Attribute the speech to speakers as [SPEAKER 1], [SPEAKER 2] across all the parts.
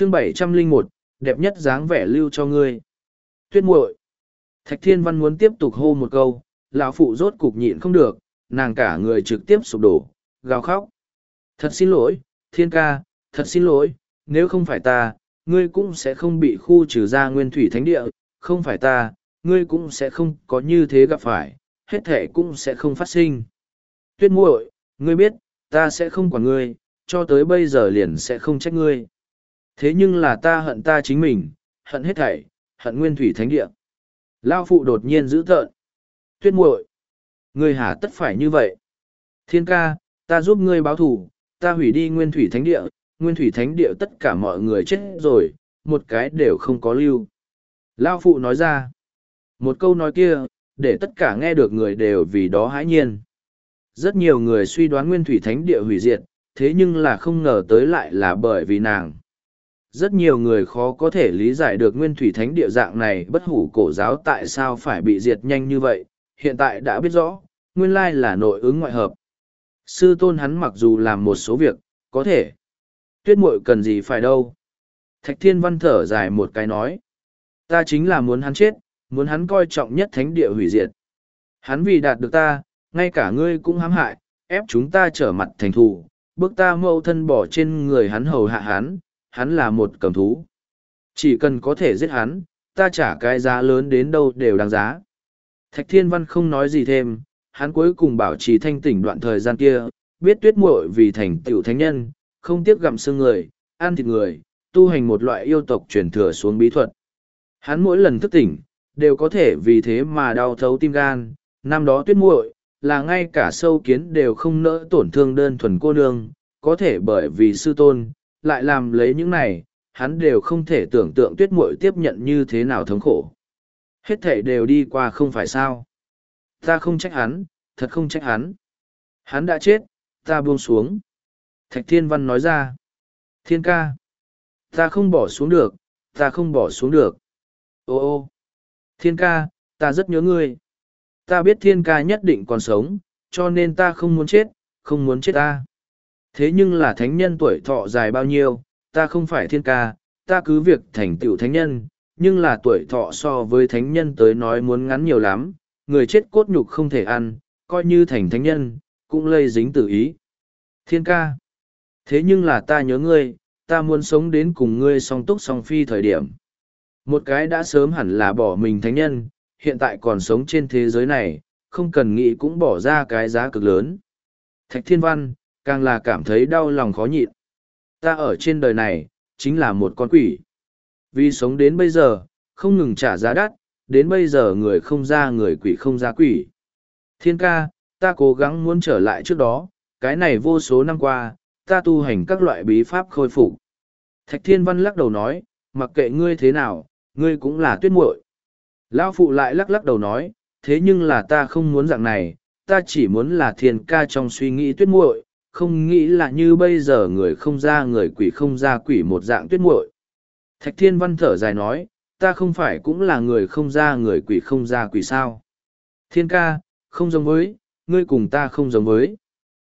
[SPEAKER 1] chương bảy trăm linh một, đẹp nhất dáng vẻ lưu cho ngươi. Tuyết muội. Thạch thiên văn muốn tiếp tục hô một câu, lão phụ rốt cục nhịn không được, nàng cả người trực tiếp sụp đổ, gào khóc. Thật xin lỗi, thiên ca, thật xin lỗi, nếu không phải ta, ngươi cũng sẽ không bị khu trừ ra nguyên thủy thánh địa, không phải ta, ngươi cũng sẽ không có như thế gặp phải, hết thể cũng sẽ không phát sinh. Tuyết muội, ngươi biết, ta sẽ không quản ngươi, cho tới bây giờ liền sẽ không trách ngươi thế nhưng là ta hận ta chính mình, hận hết thảy, hận nguyên thủy thánh địa. Lao phụ đột nhiên dữ tợn. Tuyết muội, ngươi hả tất phải như vậy. Thiên ca, ta giúp ngươi báo thù, ta hủy đi nguyên thủy thánh địa, nguyên thủy thánh địa tất cả mọi người chết rồi, một cái đều không có lưu. Lao phụ nói ra. Một câu nói kia, để tất cả nghe được người đều vì đó hãi nhiên. Rất nhiều người suy đoán nguyên thủy thánh địa hủy diệt, thế nhưng là không ngờ tới lại là bởi vì nàng rất nhiều người khó có thể lý giải được nguyên thủy thánh địa dạng này bất hủ cổ giáo tại sao phải bị diệt nhanh như vậy. Hiện tại đã biết rõ, nguyên lai là nội ứng ngoại hợp. Sư tôn hắn mặc dù làm một số việc, có thể. Tuyết muội cần gì phải đâu? Thạch thiên văn thở dài một cái nói. Ta chính là muốn hắn chết, muốn hắn coi trọng nhất thánh địa hủy diệt. Hắn vì đạt được ta, ngay cả ngươi cũng hãm hại, ép chúng ta trở mặt thành thù. Bước ta mâu thân bỏ trên người hắn hầu hạ hắn hắn là một cầm thú. Chỉ cần có thể giết hắn, ta trả cái giá lớn đến đâu đều đáng giá. Thạch Thiên Văn không nói gì thêm, hắn cuối cùng bảo trì thanh tỉnh đoạn thời gian kia, biết tuyết muội vì thành tựu thánh nhân, không tiếc gặm xương người, ăn thịt người, tu hành một loại yêu tộc truyền thừa xuống bí thuật. Hắn mỗi lần thức tỉnh, đều có thể vì thế mà đau thấu tim gan, năm đó tuyết muội là ngay cả sâu kiến đều không nỡ tổn thương đơn thuần cô nương, có thể bởi vì sư tôn, lại làm lấy những này, hắn đều không thể tưởng tượng tuyết muội tiếp nhận như thế nào thống khổ. Hết thể đều đi qua không phải sao. Ta không trách hắn, thật không trách hắn. Hắn đã chết, ta buông xuống. Thạch Thiên Văn nói ra. Thiên ca. Ta không bỏ xuống được, ta không bỏ xuống được. Ô ô. Thiên ca, ta rất nhớ ngươi. Ta biết thiên ca nhất định còn sống, cho nên ta không muốn chết, không muốn chết ta. Thế nhưng là thánh nhân tuổi thọ dài bao nhiêu, ta không phải thiên ca, ta cứ việc thành tựu thánh nhân, nhưng là tuổi thọ so với thánh nhân tới nói muốn ngắn nhiều lắm, người chết cốt nhục không thể ăn, coi như thành thánh nhân, cũng lây dính tự ý. Thiên ca. Thế nhưng là ta nhớ ngươi, ta muốn sống đến cùng ngươi song túc song phi thời điểm. Một cái đã sớm hẳn là bỏ mình thánh nhân, hiện tại còn sống trên thế giới này, không cần nghĩ cũng bỏ ra cái giá cực lớn. Thạch Thiên Văn, càng là cảm thấy đau lòng khó nhịn. Ta ở trên đời này, chính là một con quỷ. Vì sống đến bây giờ, không ngừng trả giá đắt, đến bây giờ người không ra người quỷ không ra quỷ. Thiên ca, ta cố gắng muốn trở lại trước đó, cái này vô số năm qua, ta tu hành các loại bí pháp khôi phục. Thạch Thiên Văn lắc đầu nói, mặc kệ ngươi thế nào, ngươi cũng là tuyết muội. Lão phụ lại lắc lắc đầu nói, thế nhưng là ta không muốn dạng này, ta chỉ muốn là thiên ca trong suy nghĩ tuyết muội, không nghĩ là như bây giờ người không ra người quỷ không ra quỷ một dạng tuyết muội. Thạch Thiên Văn thở dài nói, ta không phải cũng là người không ra người quỷ không ra quỷ sao. Thiên ca, không giống với, ngươi cùng ta không giống với.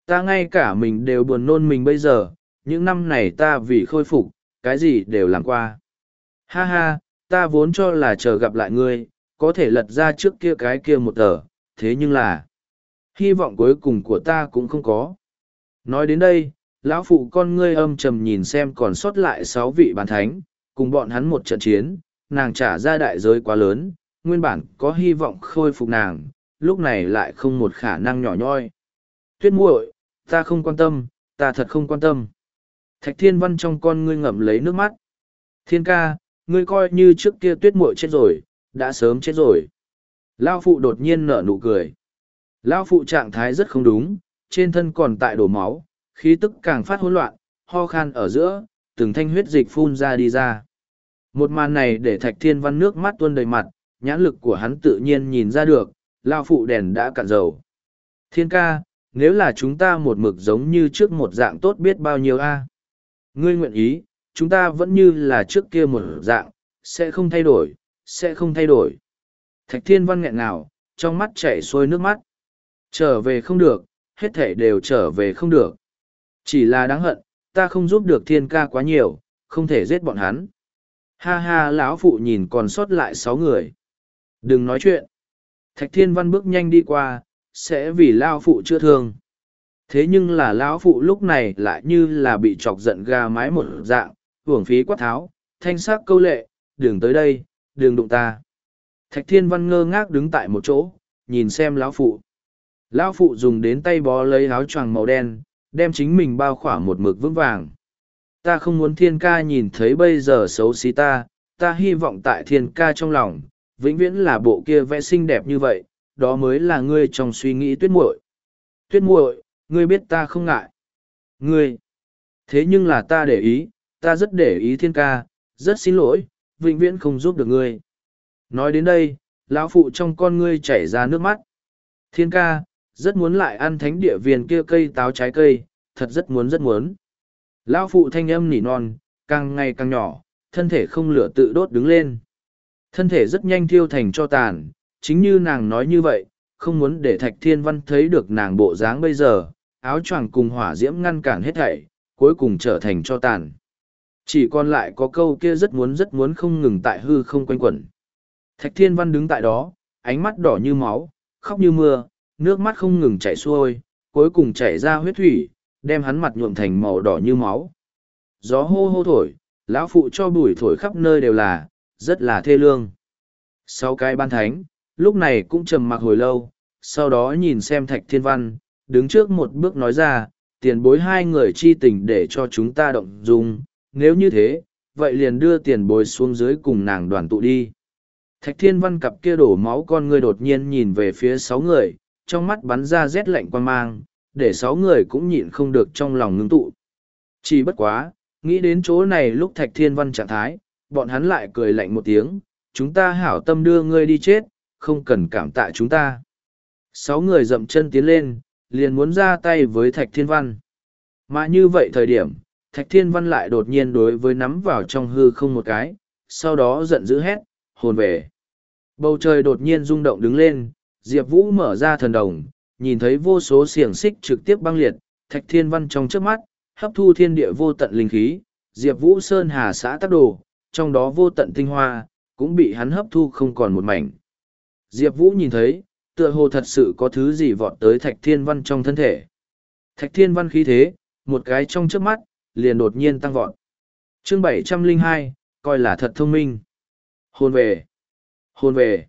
[SPEAKER 1] Ta ngay cả mình đều buồn nôn mình bây giờ, những năm này ta vì khôi phục, cái gì đều làm qua. Ha ha, ta vốn cho là chờ gặp lại ngươi, có thể lật ra trước kia cái kia một tờ, thế nhưng là, hy vọng cuối cùng của ta cũng không có. Nói đến đây, lão phụ con ngươi âm trầm nhìn xem còn sót lại sáu vị bàn thánh, cùng bọn hắn một trận chiến, nàng trả ra đại giới quá lớn, nguyên bản có hy vọng khôi phục nàng, lúc này lại không một khả năng nhỏ nhoi. Tuyết muội, ta không quan tâm, ta thật không quan tâm. Thạch thiên văn trong con ngươi ngậm lấy nước mắt. Thiên ca, ngươi coi như trước kia tuyết muội chết rồi, đã sớm chết rồi. Lao phụ đột nhiên nở nụ cười. Lao phụ trạng thái rất không đúng, trên thân còn tại đổ máu, khí tức càng phát hỗn loạn, ho khan ở giữa, từng thanh huyết dịch phun ra đi ra. Một màn này để Thạch Thiên Văn nước mắt tuôn đầy mặt, nhãn lực của hắn tự nhiên nhìn ra được, lao phụ đèn đã cạn dầu. Thiên ca, nếu là chúng ta một mực giống như trước một dạng tốt biết bao nhiêu a Ngươi nguyện ý, chúng ta vẫn như là trước kia một dạng, sẽ không thay đổi, sẽ không thay đổi. Thạch Thiên Văn nghẹn ngào, trong mắt chảy xuôi nước mắt. Trở về không được, hết thể đều trở về không được. Chỉ là đáng hận, ta không giúp được thiên ca quá nhiều, không thể giết bọn hắn. Ha ha lão phụ nhìn còn sót lại sáu người. Đừng nói chuyện. Thạch thiên văn bước nhanh đi qua sẽ vì lao phụ chưa thương. Thế nhưng là lão phụ lúc này lại như là bị chọc giận gà mái một dạng hưởng phí quát tháo thanh sắc câu lệ đừng tới đây đừng đụng ta. Thạch thiên văn ngơ ngác đứng tại một chỗ nhìn xem lão phụ lão phụ dùng đến tay bó lấy áo choàng màu đen, đem chính mình bao khỏa một mực vững vàng. Ta không muốn thiên ca nhìn thấy bây giờ xấu xí ta ta hy vọng tại thiên ca trong lòng, vĩnh viễn là bộ kia vẽ xinh đẹp như vậy, đó mới là ngươi trong suy nghĩ tuyết muội. Tuyết muội, ngươi biết ta không ngại. Ngươi, thế nhưng là ta để ý, ta rất để ý thiên ca, rất xin lỗi, vĩnh viễn không giúp được ngươi. Nói đến đây, lão phụ trong con ngươi chảy ra nước mắt. Thiên ca rất muốn lại ăn thánh địa viên kia cây táo trái cây, thật rất muốn rất muốn. Lão phụ thanh âm nỉ non, càng ngày càng nhỏ, thân thể không lửa tự đốt đứng lên. Thân thể rất nhanh thiêu thành cho tàn, chính như nàng nói như vậy, không muốn để thạch thiên văn thấy được nàng bộ dáng bây giờ, áo choàng cùng hỏa diễm ngăn cản hết thảy, cuối cùng trở thành cho tàn. Chỉ còn lại có câu kia rất muốn rất muốn không ngừng tại hư không quanh quẩn. Thạch thiên văn đứng tại đó, ánh mắt đỏ như máu, khóc như mưa nước mắt không ngừng chảy xuôi, cuối cùng chảy ra huyết thủy, đem hắn mặt nhuộm thành màu đỏ như máu. Gió hô hô thổi, lão phụ cho bụi thổi khắp nơi đều là, rất là thê lương. Sau cái ban thánh, lúc này cũng trầm mặc hồi lâu, sau đó nhìn xem thạch thiên văn, đứng trước một bước nói ra, tiền bối hai người chi tình để cho chúng ta động dung, nếu như thế, vậy liền đưa tiền bối xuống dưới cùng nàng đoàn tụ đi. Thạch thiên văn cặp kia đổ máu con người đột nhiên nhìn về phía sáu người trong mắt bắn ra rét lạnh quan mang, để sáu người cũng nhịn không được trong lòng ngưng tụ. Chỉ bất quá, nghĩ đến chỗ này lúc thạch thiên văn trạng thái, bọn hắn lại cười lạnh một tiếng, chúng ta hảo tâm đưa ngươi đi chết, không cần cảm tạ chúng ta. Sáu người dậm chân tiến lên, liền muốn ra tay với thạch thiên văn. Mà như vậy thời điểm, thạch thiên văn lại đột nhiên đối với nắm vào trong hư không một cái, sau đó giận dữ hét, hồn về. Bầu trời đột nhiên rung động đứng lên diệp vũ mở ra thần đồng, nhìn thấy vô số xiềng xích trực tiếp băng liệt, thạch thiên văn trong trước mắt, hấp thu thiên địa vô tận linh khí, diệp vũ sơn hà xã tắc đồ, trong đó vô tận tinh hoa, cũng bị hắn hấp thu không còn một mảnh. Diệp vũ nhìn thấy, tựa hồ thật sự có thứ gì vọt tới thạch thiên văn trong thân thể. Thạch thiên văn khí thế, một cái trong trước mắt, liền đột nhiên tăng vọt. Chương bảy trăm linh hai, coi là thật thông minh. Hôn về. Hôn về.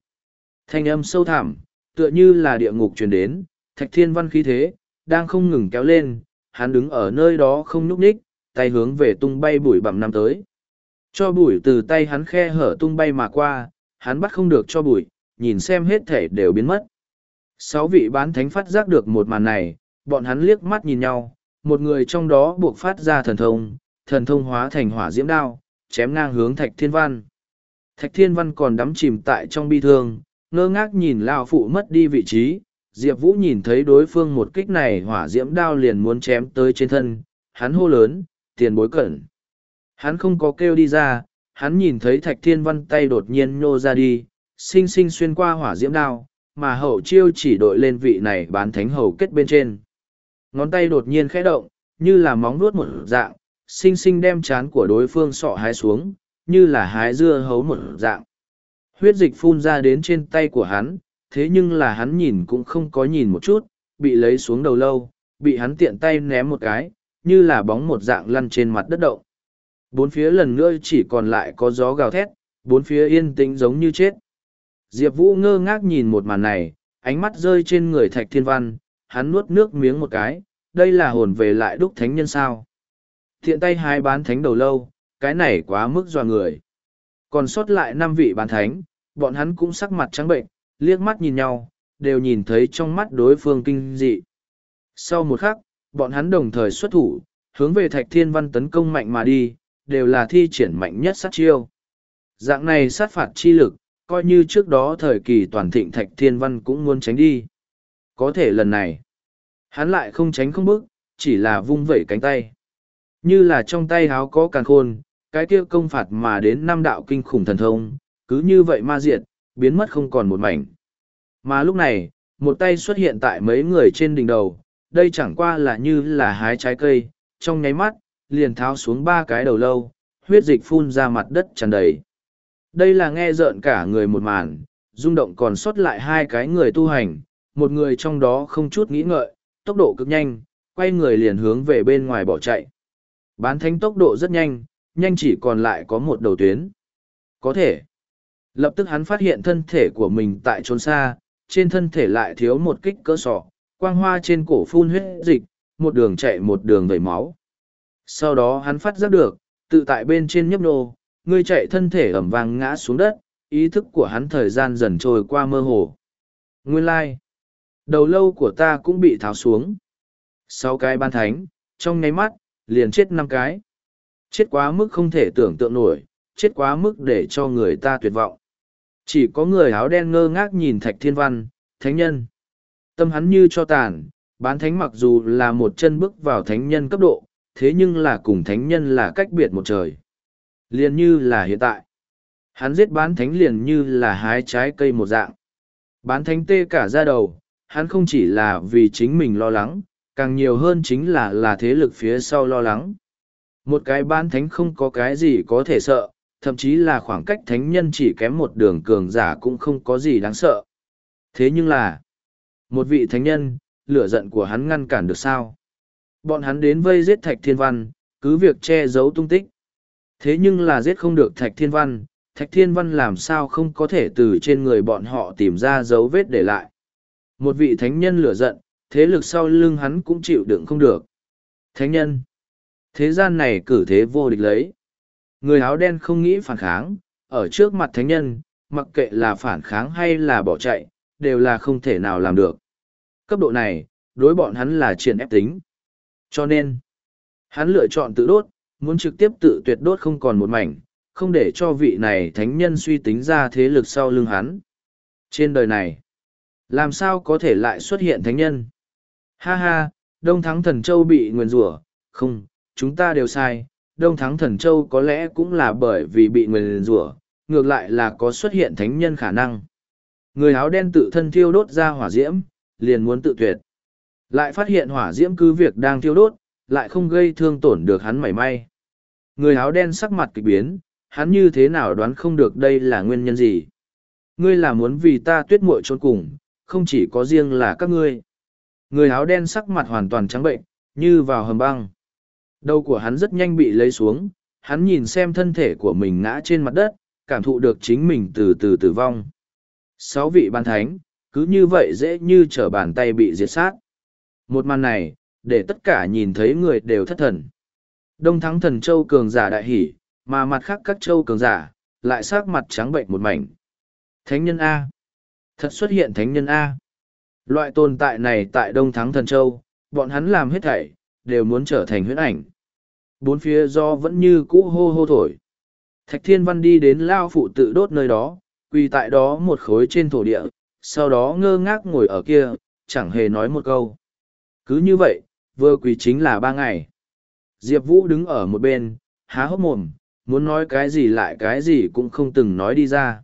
[SPEAKER 1] Thanh âm sâu thẳm tựa như là địa ngục truyền đến, thạch thiên văn khí thế, đang không ngừng kéo lên, hắn đứng ở nơi đó không nhúc ních tay hướng về tung bay bụi bặm năm tới. Cho bụi từ tay hắn khe hở tung bay mà qua, hắn bắt không được cho bụi, nhìn xem hết thể đều biến mất. Sáu vị bán thánh phát giác được một màn này, bọn hắn liếc mắt nhìn nhau, một người trong đó buộc phát ra thần thông thần thông hóa thành hỏa diễm đao, chém ngang hướng thạch thiên văn. Thạch thiên văn còn đắm chìm tại trong bi thương ngơ ngác nhìn lao phụ mất đi vị trí, diệp vũ nhìn thấy đối phương một kích này hỏa diễm đao liền muốn chém tới trên thân, hắn hô lớn, tiền bối cẩn. Hắn không có kêu đi ra, hắn nhìn thấy thạch thiên văn tay đột nhiên nhô ra đi, xinh xinh xuyên qua hỏa diễm đao, mà hậu chiêu chỉ đội lên vị này bán thánh hầu kết bên trên. Ngón tay đột nhiên khẽ động, như là móng nuốt một dạng, xinh xinh đem chán của đối phương sọ hái xuống, như là hái dưa hấu một dạng huyết dịch phun ra đến trên tay của hắn, thế nhưng là hắn nhìn cũng không có nhìn một chút, bị lấy xuống đầu lâu, bị hắn tiện tay ném một cái, như là bóng một dạng lăn trên mặt đất động. Bốn phía lần nữa chỉ còn lại có gió gào thét, bốn phía yên tĩnh giống như chết. Diệp vũ ngơ ngác nhìn một màn này, ánh mắt rơi trên người thạch thiên văn, hắn nuốt nước miếng một cái, đây là hồn về lại đúc thánh nhân sao? Thiện tay hai bán thánh đầu lâu, cái này quá mức dò người còn sót lại năm vị bàn thánh bọn hắn cũng sắc mặt trắng bệnh liếc mắt nhìn nhau đều nhìn thấy trong mắt đối phương kinh dị. Sau một khắc bọn hắn đồng thời xuất thủ hướng về thạch thiên văn tấn công mạnh mà đi đều là thi triển mạnh nhất sát chiêu. Dạng này sát phạt chi lực coi như trước đó thời kỳ toàn thịnh thạch thiên văn cũng muốn tránh đi. Có thể lần này hắn lại không tránh không bước, chỉ là vung vẩy cánh tay. Như là trong tay háo có càn khôn cái kia công phạt mà đến năm đạo kinh khủng thần thông cứ như vậy ma diệt biến mất không còn một mảnh mà lúc này một tay xuất hiện tại mấy người trên đỉnh đầu đây chẳng qua là như là hái trái cây trong nháy mắt liền tháo xuống ba cái đầu lâu huyết dịch phun ra mặt đất tràn đầy. Đây là nghe rợn cả người một màn, rung động còn sót lại hai cái người tu hành, một người trong đó không chút nghĩ ngợi, tốc độ cực nhanh, quay người liền hướng về bên ngoài bỏ chạy. Bán thánh tốc độ rất nhanh, nhanh chỉ còn lại có một đầu tuyến. Có thể. Lập tức hắn phát hiện thân thể của mình tại trốn xa, trên thân thể lại thiếu một kích cỡ sọ, quang hoa trên cổ phun huyết dịch, một đường chạy một đường vẩy máu. Sau đó hắn phát giác được, tự tại bên trên nhấp nô, người chạy thân thể ẩm vàng ngã xuống đất, ý thức của hắn thời gian dần trôi qua mơ hồ. Nguyên lai, đầu lâu của ta cũng bị tháo xuống. Sáu cái ban thánh, trong nháy mắt, liền chết năm cái. Chết quá mức không thể tưởng tượng nổi, chết quá mức để cho người ta tuyệt vọng. Chỉ có người áo đen ngơ ngác nhìn thạch thiên văn, thánh nhân. Tâm hắn như cho tàn, bán thánh mặc dù là một chân bước vào thánh nhân cấp độ, thế nhưng là cùng thánh nhân là cách biệt một trời. Liền như là hiện tại. Hắn giết bán thánh liền như là hái trái cây một dạng. Bán thánh tê cả ra đầu, hắn không chỉ là vì chính mình lo lắng, càng nhiều hơn chính là là thế lực phía sau lo lắng. Một cái bán thánh không có cái gì có thể sợ, thậm chí là khoảng cách thánh nhân chỉ kém một đường cường giả cũng không có gì đáng sợ. Thế nhưng là, một vị thánh nhân, lửa giận của hắn ngăn cản được sao? Bọn hắn đến vây giết Thạch Thiên Văn, cứ việc che giấu tung tích. Thế nhưng là giết không được Thạch Thiên Văn, Thạch Thiên Văn làm sao không có thể từ trên người bọn họ tìm ra dấu vết để lại. Một vị thánh nhân lửa giận, thế lực sau lưng hắn cũng chịu đựng không được. Thánh nhân. Thế gian này cử thế vô địch lấy. Người áo đen không nghĩ phản kháng, ở trước mặt thánh nhân, mặc kệ là phản kháng hay là bỏ chạy, đều là không thể nào làm được. Cấp độ này, đối bọn hắn là triển ép tính. Cho nên, hắn lựa chọn tự đốt, muốn trực tiếp tự tuyệt đốt không còn một mảnh, không để cho vị này thánh nhân suy tính ra thế lực sau lưng hắn. Trên đời này, làm sao có thể lại xuất hiện thánh nhân? Ha ha, Đông Thắng Thần Châu bị nguyền rủa, không, chúng ta đều sai, Đông Thắng Thần Châu có lẽ cũng là bởi vì bị nguyền rủa, ngược lại là có xuất hiện thánh nhân khả năng. Người áo đen tự thân thiêu đốt ra hỏa diễm, liền muốn tự tuyệt. Lại phát hiện hỏa diễm cứ việc đang thiêu đốt, lại không gây thương tổn được hắn mảy may. Người áo đen sắc mặt kịch biến, hắn như thế nào đoán không được đây là nguyên nhân gì. Ngươi là muốn vì ta tuyết muội trốn cùng, không chỉ có riêng là các ngươi. Người áo đen sắc mặt hoàn toàn trắng bệnh, như vào hầm băng. Đầu của hắn rất nhanh bị lấy xuống, hắn nhìn xem thân thể của mình ngã trên mặt đất, cảm thụ được chính mình từ từ tử vong. Sáu vị ban thánh, cứ như vậy dễ như trở bàn tay bị diệt sát. Một màn này, để tất cả nhìn thấy người đều thất thần. Đông thắng thần châu cường giả đại hỉ, mà mặt khác các châu cường giả, lại sắc mặt trắng bệnh một mảnh. Thánh nhân A. Thật xuất hiện thánh nhân A. Loại tồn tại này tại Đông Thắng Thần Châu, bọn hắn làm hết thảy, đều muốn trở thành huyễn ảnh. Bốn phía do vẫn như cũ hô hô thổi. Thạch Thiên Văn đi đến Lao Phụ tự đốt nơi đó, quỳ tại đó một khối trên thổ địa, sau đó ngơ ngác ngồi ở kia, chẳng hề nói một câu. Cứ như vậy, vừa quỳ chính là ba ngày. Diệp Vũ đứng ở một bên, há hốc mồm, muốn nói cái gì lại cái gì cũng không từng nói đi ra.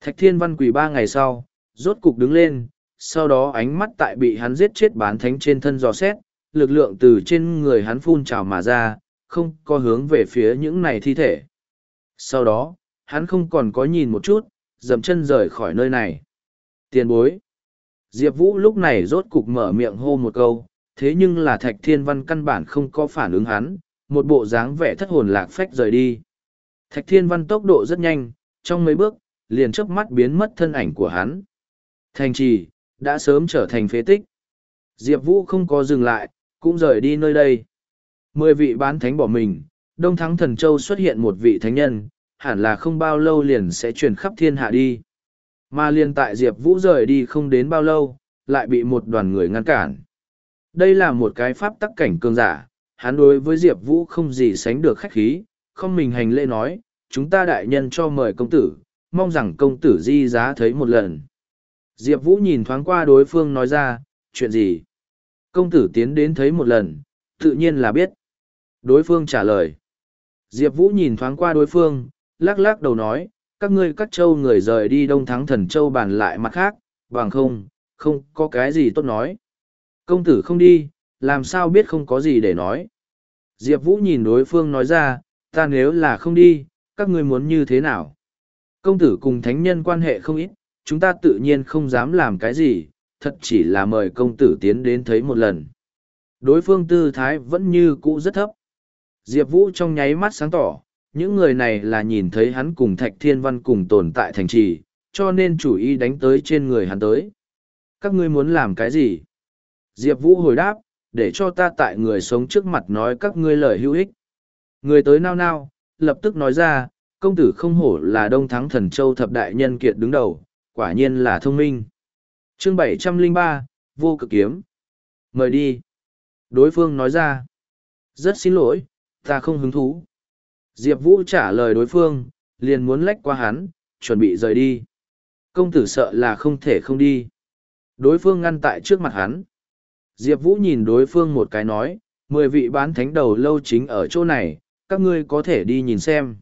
[SPEAKER 1] Thạch Thiên Văn quỳ ba ngày sau, rốt cục đứng lên, sau đó ánh mắt tại bị hắn giết chết bán thánh trên thân dò xét, lực lượng từ trên người hắn phun trào mà ra, không có hướng về phía những này thi thể. Sau đó, hắn không còn có nhìn một chút, dầm chân rời khỏi nơi này. Tiền bối. Diệp Vũ lúc này rốt cục mở miệng hô một câu, thế nhưng là Thạch Thiên Văn căn bản không có phản ứng hắn, một bộ dáng vẻ thất hồn lạc phách rời đi. Thạch Thiên Văn tốc độ rất nhanh, trong mấy bước, liền chớp mắt biến mất thân ảnh của hắn. Thành trì, đã sớm trở thành phế tích. Diệp Vũ không có dừng lại, cũng rời đi nơi đây. Mười vị bán thánh bỏ mình, Đông Thắng Thần Châu xuất hiện một vị thánh nhân, hẳn là không bao lâu liền sẽ truyền khắp thiên hạ đi. Mà liền tại Diệp Vũ rời đi không đến bao lâu, lại bị một đoàn người ngăn cản. Đây là một cái pháp tắc cảnh cường giả, hắn đối với Diệp Vũ không gì sánh được khách khí, không mình hành lễ nói, chúng ta đại nhân cho mời công tử, mong rằng công tử di giá thấy một lần. Diệp Vũ nhìn thoáng qua đối phương nói ra, chuyện gì? Công tử tiến đến thấy một lần, tự nhiên là biết. Đối phương trả lời. Diệp Vũ nhìn thoáng qua đối phương, lắc lắc đầu nói, các ngươi các châu người rời đi đông thắng thần châu bàn lại mặt khác, bằng không, không có cái gì tốt nói. Công tử không đi, làm sao biết không có gì để nói. Diệp Vũ nhìn đối phương nói ra, ta nếu là không đi, các ngươi muốn như thế nào? Công tử cùng thánh nhân quan hệ không ít, chúng ta tự nhiên không dám làm cái gì, thật chỉ là mời công tử tiến đến thấy một lần. Đối phương tư thái vẫn như cũ rất thấp. Diệp Vũ trong nháy mắt sáng tỏ, những người này là nhìn thấy hắn cùng Thạch Thiên Văn cùng tồn tại thành trì, cho nên chủ ý đánh tới trên người hắn tới. Các ngươi muốn làm cái gì? Diệp Vũ hồi đáp, để cho ta tại người sống trước mặt nói các ngươi lời hữu ích. Người tới nao nao, lập tức nói ra, công tử không hổ là đông thắng thần châu thập đại nhân kiệt đứng đầu, quả nhiên là thông minh. chương bảy trăm linh ba vô cực kiếm. Mời đi. Đối phương nói ra. Rất xin lỗi, ta không hứng thú. Diệp Vũ trả lời đối phương, liền muốn lách qua hắn, chuẩn bị rời đi. Công tử sợ là không thể không đi. Đối phương ngăn tại trước mặt hắn. Diệp Vũ nhìn đối phương một cái nói, mười vị bán thánh đầu lâu chính ở chỗ này, các ngươi có thể đi nhìn xem.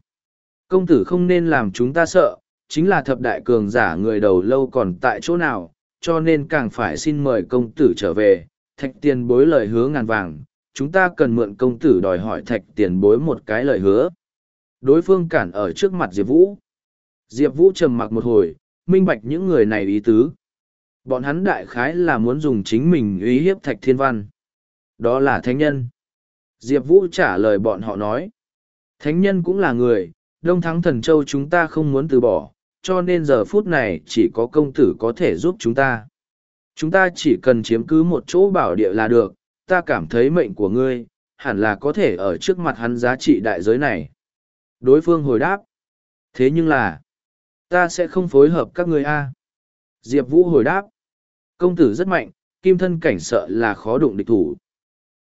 [SPEAKER 1] Công tử không nên làm chúng ta sợ, chính là thập đại cường giả người đầu lâu còn tại chỗ nào, cho nên càng phải xin mời công tử trở về, thạch tiền bối lời hứa ngàn vàng, chúng ta cần mượn công tử đòi hỏi thạch tiền bối một cái lời hứa. Đối phương cản ở trước mặt Diệp Vũ. Diệp Vũ trầm mặc một hồi, minh bạch những người này ý tứ. Bọn hắn đại khái là muốn dùng chính mình uy hiếp thạch thiên văn. Đó là thánh nhân. Diệp Vũ trả lời bọn họ nói. Thánh nhân cũng là người, Đông Thắng Thần Châu chúng ta không muốn từ bỏ, cho nên giờ phút này chỉ có công tử có thể giúp chúng ta. Chúng ta chỉ cần chiếm cứ một chỗ bảo địa là được, ta cảm thấy mệnh của ngươi, hẳn là có thể ở trước mặt hắn giá trị đại giới này. Đối phương hồi đáp. Thế nhưng là, ta sẽ không phối hợp các ngươi a. Diệp Vũ hồi đáp. Công tử rất mạnh, kim thân cảnh sợ là khó đụng địch thủ.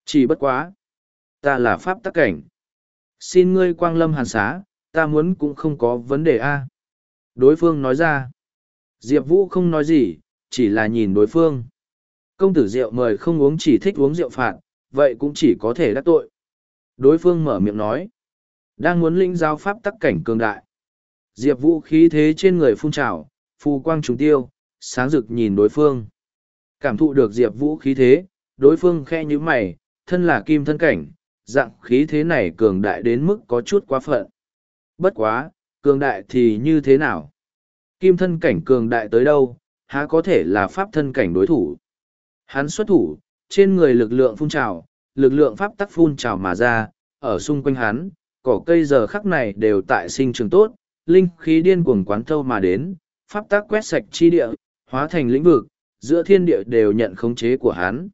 [SPEAKER 1] Chỉ bất quá. Ta là pháp tắc cảnh. Xin ngươi quang lâm hàn xá, ta muốn cũng không có vấn đề a. Đối phương nói ra. Diệp Vũ không nói gì, chỉ là nhìn đối phương. Công tử rượu mời không uống chỉ thích uống rượu phạt, vậy cũng chỉ có thể đắc tội. Đối phương mở miệng nói. Đang muốn linh giao pháp tắc cảnh cường đại. Diệp Vũ khí thế trên người phun trào, phù quang trùng tiêu, sáng rực nhìn đối phương. Cảm thụ được Diệp Vũ khí thế, đối phương khe như mày, thân là kim thân cảnh, dạng khí thế này cường đại đến mức có chút quá phận. Bất quá, cường đại thì như thế nào? Kim thân cảnh cường đại tới đâu, há có thể là pháp thân cảnh đối thủ. Hắn xuất thủ, trên người lực lượng phun trào, lực lượng pháp tắc phun trào mà ra, ở xung quanh hắn, cỏ cây giờ khắc này đều tại sinh trường tốt, linh khí điên cuồng quán thâu mà đến, pháp tắc quét sạch chi địa, hóa thành lĩnh vực, giữa thiên địa đều nhận khống chế của hắn.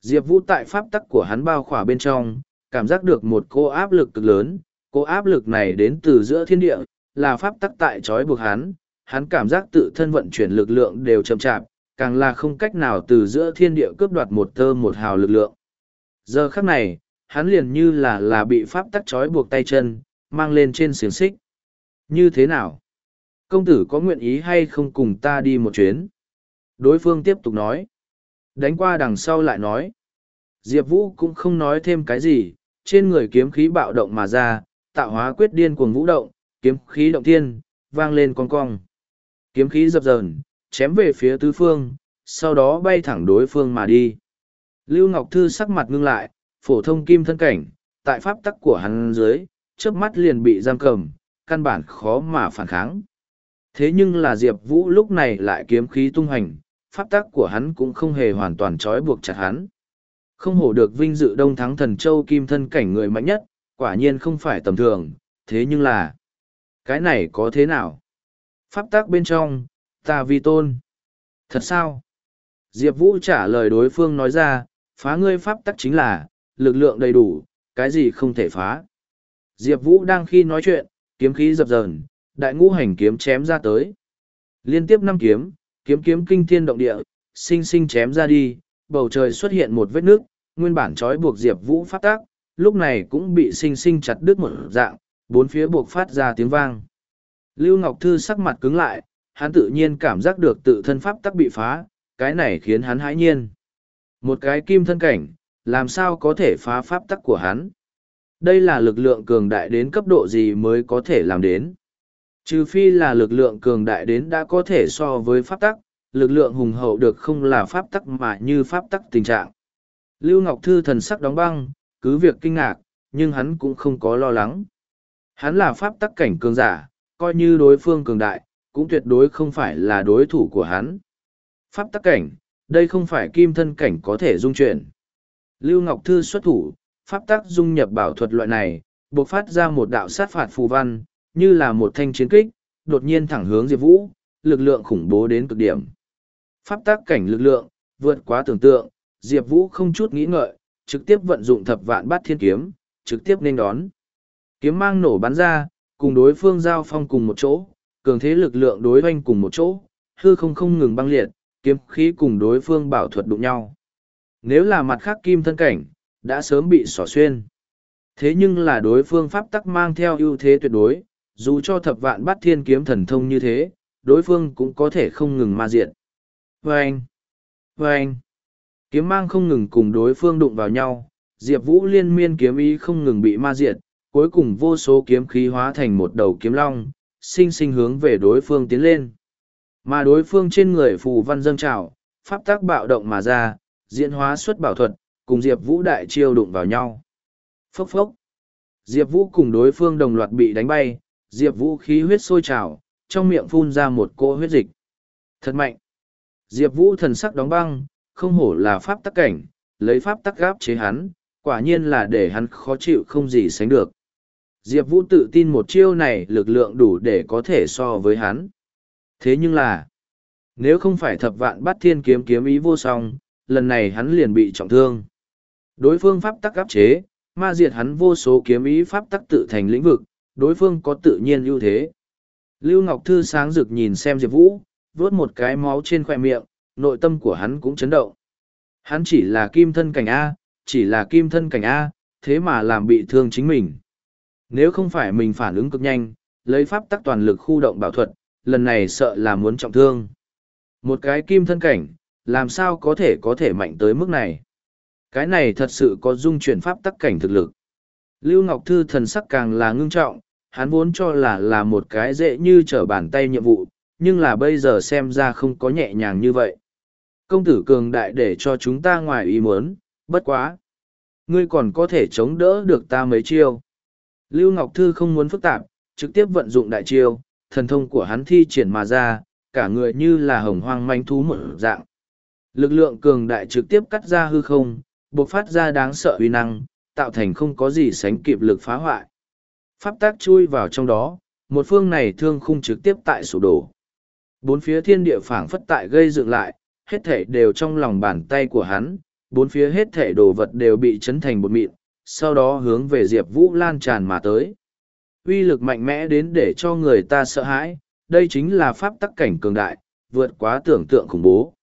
[SPEAKER 1] Diệp Vũ tại pháp tắc của hắn bao khỏa bên trong, cảm giác được một cô áp lực cực lớn, cô áp lực này đến từ giữa thiên địa, là pháp tắc tại trói buộc hắn, hắn cảm giác tự thân vận chuyển lực lượng đều chậm chạp, càng là không cách nào từ giữa thiên địa cướp đoạt một tơ một hào lực lượng. Giờ khắc này, hắn liền như là là bị pháp tắc trói buộc tay chân, mang lên trên xiềng xích. Như thế nào? Công tử có nguyện ý hay không cùng ta đi một chuyến? Đối phương tiếp tục nói. Đánh qua đằng sau lại nói. Diệp Vũ cũng không nói thêm cái gì, trên người kiếm khí bạo động mà ra, tạo hóa quyết điên cuồng vũ động, kiếm khí động thiên, vang lên con cong. Kiếm khí dập dờn, chém về phía tứ phương, sau đó bay thẳng đối phương mà đi. Lưu Ngọc Thư sắc mặt ngưng lại, phổ thông kim thân cảnh, tại pháp tắc của hắn dưới, chớp mắt liền bị giam cầm, căn bản khó mà phản kháng. Thế nhưng là Diệp Vũ lúc này lại kiếm khí tung hành, pháp tắc của hắn cũng không hề hoàn toàn trói buộc chặt hắn. Không hổ được vinh dự đông thắng thần châu kim thân cảnh người mạnh nhất, quả nhiên không phải tầm thường, thế nhưng là... Cái này có thế nào? Pháp tắc bên trong, ta vi tôn. Thật sao? Diệp Vũ trả lời đối phương nói ra, phá ngươi pháp tắc chính là, lực lượng đầy đủ, cái gì không thể phá. Diệp Vũ đang khi nói chuyện, kiếm khí dập dờn, đại ngũ hành kiếm chém ra tới. Liên tiếp năm kiếm, kiếm kiếm kinh thiên động địa, sinh sinh chém ra đi, bầu trời xuất hiện một vết nước, nguyên bản trói buộc Diệp Vũ phát tác, lúc này cũng bị sinh sinh chặt đứt một dạng, bốn phía buộc phát ra tiếng vang. Lưu Ngọc Thư sắc mặt cứng lại, hắn tự nhiên cảm giác được tự thân pháp tắc bị phá, cái này khiến hắn hãi nhiên. Một cái kim thân cảnh, làm sao có thể phá pháp tắc của hắn? Đây là lực lượng cường đại đến cấp độ gì mới có thể làm đến? Trừ phi là lực lượng cường đại đến đã có thể so với pháp tắc, lực lượng hùng hậu được không là pháp tắc mà như pháp tắc tình trạng. Lưu Ngọc Thư thần sắc đóng băng, cứ việc kinh ngạc, nhưng hắn cũng không có lo lắng. Hắn là pháp tắc cảnh cường giả, coi như đối phương cường đại, cũng tuyệt đối không phải là đối thủ của hắn. Pháp tắc cảnh, đây không phải kim thân cảnh có thể dung chuyển. Lưu Ngọc Thư xuất thủ, pháp tắc dung nhập bảo thuật loại này, bộc phát ra một đạo sát phạt phù văn, như là một thanh chiến kích, đột nhiên thẳng hướng Diệp Vũ, lực lượng khủng bố đến cực điểm. Pháp tắc cảnh lực lượng, vượt quá tưởng tượng, Diệp Vũ không chút nghĩ ngợi, trực tiếp vận dụng thập vạn bát thiên kiếm, trực tiếp nên đón. Kiếm mang nổ bắn ra, cùng đối phương giao phong cùng một chỗ, cường thế lực lượng đối oanh cùng một chỗ, hư không không ngừng băng liệt, kiếm khí cùng đối phương bảo thuật đụng nhau. Nếu là mặt khác kim thân cảnh, đã sớm bị xỏ xuyên. Thế nhưng là đối phương pháp tắc mang theo ưu thế tuyệt đối, dù cho thập vạn bát thiên kiếm thần thông như thế, đối phương cũng có thể không ngừng ma diện. Vâng! Vâng! Kiếm mang không ngừng cùng đối phương đụng vào nhau, Diệp Vũ liên miên kiếm ý không ngừng bị ma diệt, cuối cùng vô số kiếm khí hóa thành một đầu kiếm long, sinh sinh hướng về đối phương tiến lên. Mà đối phương trên người phù văn dâng trào, pháp tác bạo động mà ra, diễn hóa xuất bảo thuật, cùng Diệp Vũ đại chiêu đụng vào nhau. Phốc phốc. Diệp Vũ cùng đối phương đồng loạt bị đánh bay, Diệp Vũ khí huyết sôi trào, trong miệng phun ra một cỗ huyết dịch. Thật mạnh. Diệp Vũ thần sắc đóng băng, không hổ là pháp tắc cảnh, lấy pháp tắc gáp chế hắn, quả nhiên là để hắn khó chịu không gì sánh được. Diệp Vũ tự tin một chiêu này lực lượng đủ để có thể so với hắn. Thế nhưng là, nếu không phải thập vạn bắt thiên kiếm kiếm ý vô song, lần này hắn liền bị trọng thương. Đối phương pháp tắc áp chế, ma diệt hắn vô số kiếm ý pháp tắc tự thành lĩnh vực, đối phương có tự nhiên ưu thế. Lưu Ngọc Thư sáng rực nhìn xem Diệp Vũ, vớt một cái máu trên khoẻ miệng, nội tâm của hắn cũng chấn động. Hắn chỉ là kim thân cảnh A, chỉ là kim thân cảnh A, thế mà làm bị thương chính mình. Nếu không phải mình phản ứng cực nhanh, lấy pháp tắc toàn lực khu động bảo thuật, lần này sợ là muốn trọng thương. Một cái kim thân cảnh, làm sao có thể có thể mạnh tới mức này? Cái này thật sự có dung chuyển pháp tắc cảnh thực lực. Lưu Ngọc Thư thần sắc càng là ngưng trọng, hắn vốn cho là là một cái dễ như trở bàn tay nhiệm vụ, nhưng là bây giờ xem ra không có nhẹ nhàng như vậy. Công tử cường đại để cho chúng ta ngoài ý muốn, bất quá. Ngươi còn có thể chống đỡ được ta mấy chiêu. Lưu Ngọc Thư không muốn phức tạp, trực tiếp vận dụng đại chiêu, thần thông của hắn thi triển mà ra, cả người như là hồng hoang manh thú một dạng. Lực lượng cường đại trực tiếp cắt ra hư không, bộc phát ra đáng sợ uy năng, tạo thành không có gì sánh kịp lực phá hoại. Pháp tác chui vào trong đó, một phương này thương khung trực tiếp tại sụp đổ. Bốn phía thiên địa phảng phất tại gây dựng lại, hết thể đều trong lòng bàn tay của hắn, bốn phía hết thể đồ vật đều bị chấn thành bột mịn, sau đó hướng về Diệp Vũ lan tràn mà tới. Uy lực mạnh mẽ đến để cho người ta sợ hãi, đây chính là pháp tắc cảnh cường đại, vượt quá tưởng tượng khủng bố.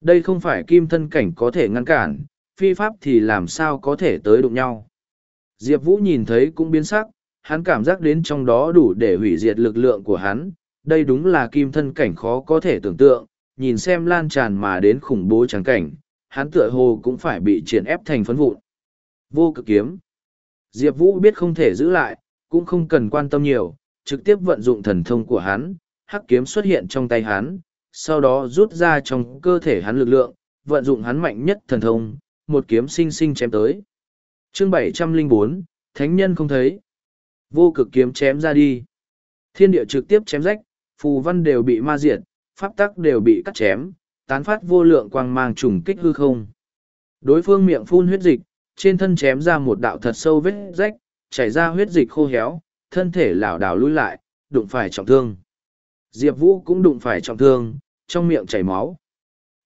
[SPEAKER 1] Đây không phải kim thân cảnh có thể ngăn cản, phi pháp thì làm sao có thể tới đụng nhau. Diệp Vũ nhìn thấy cũng biến sắc, hắn cảm giác đến trong đó đủ để hủy diệt lực lượng của hắn, đây đúng là kim thân cảnh khó có thể tưởng tượng, nhìn xem lan tràn mà đến khủng bố trắng cảnh, hắn tựa hồ cũng phải bị triển ép thành phấn vụn. Vô cực kiếm. Diệp Vũ biết không thể giữ lại, cũng không cần quan tâm nhiều, trực tiếp vận dụng thần thông của hắn, hắc kiếm xuất hiện trong tay hắn, sau đó rút ra trong cơ thể hắn lực lượng, vận dụng hắn mạnh nhất thần thông, một kiếm sinh sinh chém tới. Chương 704, Thánh nhân không thấy. Vô cực kiếm chém ra đi. Thiên địa trực tiếp chém rách, phù văn đều bị ma diệt, pháp tắc đều bị cắt chém, tán phát vô lượng quang mang trùng kích hư không. Đối phương miệng phun huyết dịch, trên thân chém ra một đạo thật sâu vết rách, chảy ra huyết dịch khô héo, thân thể lảo đảo lui lại, đụng phải trọng thương. Diệp Vũ cũng đụng phải trọng thương, trong miệng chảy máu.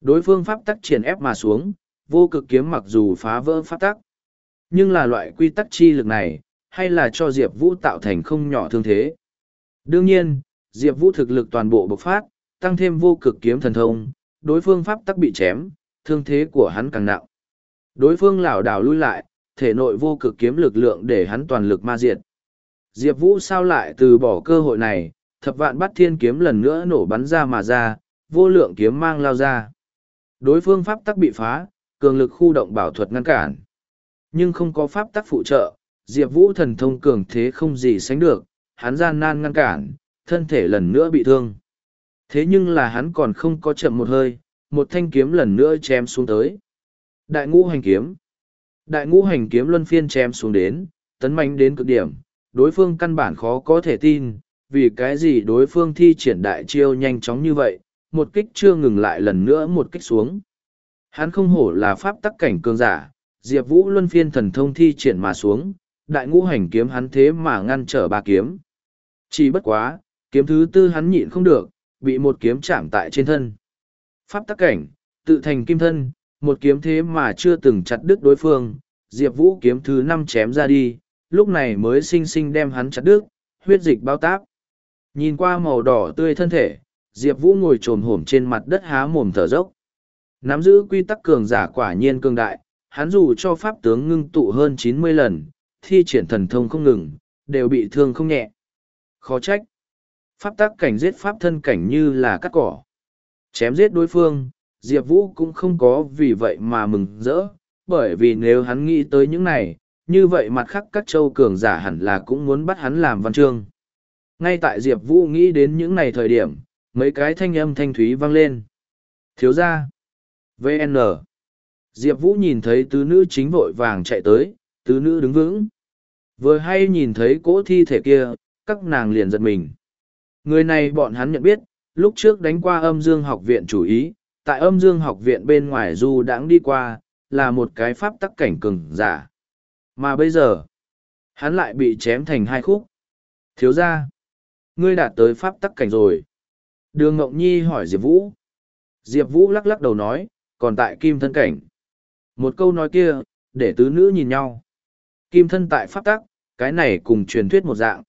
[SPEAKER 1] Đối phương pháp tắc triển ép mà xuống, vô cực kiếm mặc dù phá vỡ pháp tắc. Nhưng là loại quy tắc chi lực này, hay là cho Diệp Vũ tạo thành không nhỏ thương thế. Đương nhiên, Diệp Vũ thực lực toàn bộ bộc phát, tăng thêm vô cực kiếm thần thông, đối phương pháp tắc bị chém, thương thế của hắn càng nặng. Đối phương lảo đảo lui lại, thể nội vô cực kiếm lực lượng để hắn toàn lực ma diệt. Diệp Vũ sao lại từ bỏ cơ hội này, thập vạn bắt thiên kiếm lần nữa nổ bắn ra mà ra, vô lượng kiếm mang lao ra. Đối phương pháp tắc bị phá, cường lực khu động bảo thuật ngăn cản. Nhưng không có pháp tắc phụ trợ, Diệp Vũ thần thông cường thế không gì sánh được, hắn gian nan ngăn cản, thân thể lần nữa bị thương. Thế nhưng là hắn còn không có chậm một hơi, một thanh kiếm lần nữa chém xuống tới. Đại ngũ hành kiếm. Đại ngũ hành kiếm luân phiên chém xuống đến, tấn mạnh đến cực điểm, đối phương căn bản khó có thể tin, vì cái gì đối phương thi triển đại chiêu nhanh chóng như vậy, một kích chưa ngừng lại lần nữa một kích xuống. Hắn không hổ là pháp tắc cảnh cường giả, Diệp Vũ luân phiên thần thông thi triển mà xuống, đại ngũ hành kiếm hắn thế mà ngăn trở ba kiếm. Chỉ bất quá, kiếm thứ tư hắn nhịn không được, bị một kiếm chạm tại trên thân. Pháp tắc cảnh, tự thành kim thân, một kiếm thế mà chưa từng chặt đứt đối phương, Diệp Vũ kiếm thứ năm chém ra đi, lúc này mới sinh sinh đem hắn chặt đứt, huyết dịch bao táp. Nhìn qua màu đỏ tươi thân thể, Diệp Vũ ngồi trồm hổm trên mặt đất há mồm thở dốc. Nắm giữ quy tắc cường giả quả nhiên cường đại, hắn dù cho pháp tướng ngưng tụ hơn chín mươi lần, thi triển thần thông không ngừng, đều bị thương không nhẹ. Khó trách. Pháp tác cảnh giết pháp thân cảnh như là cắt cỏ. Chém giết đối phương, Diệp Vũ cũng không có vì vậy mà mừng rỡ, bởi vì nếu hắn nghĩ tới những này, như vậy mặt khác các châu cường giả hẳn là cũng muốn bắt hắn làm văn chương. Ngay tại Diệp Vũ nghĩ đến những này thời điểm, mấy cái thanh âm thanh thúy vang lên. Thiếu gia VN Diệp Vũ nhìn thấy tứ nữ chính vội vàng chạy tới, tứ nữ đứng vững. Vừa hay nhìn thấy cỗ thi thể kia, các nàng liền giật mình. Người này bọn hắn nhận biết, lúc trước đánh qua âm dương học viện chủ ý, tại âm dương học viện bên ngoài du đãng đi qua, là một cái pháp tắc cảnh cường giả. Mà bây giờ, hắn lại bị chém thành hai khúc. Thiếu ra, ngươi đạt tới pháp tắc cảnh rồi. Đường Ngộng Nhi hỏi Diệp Vũ. Diệp Vũ lắc lắc đầu nói, còn tại kim thân cảnh. Một câu nói kia, để tứ nữ nhìn nhau. Kim thân tại pháp tắc, cái này cùng truyền thuyết một dạng.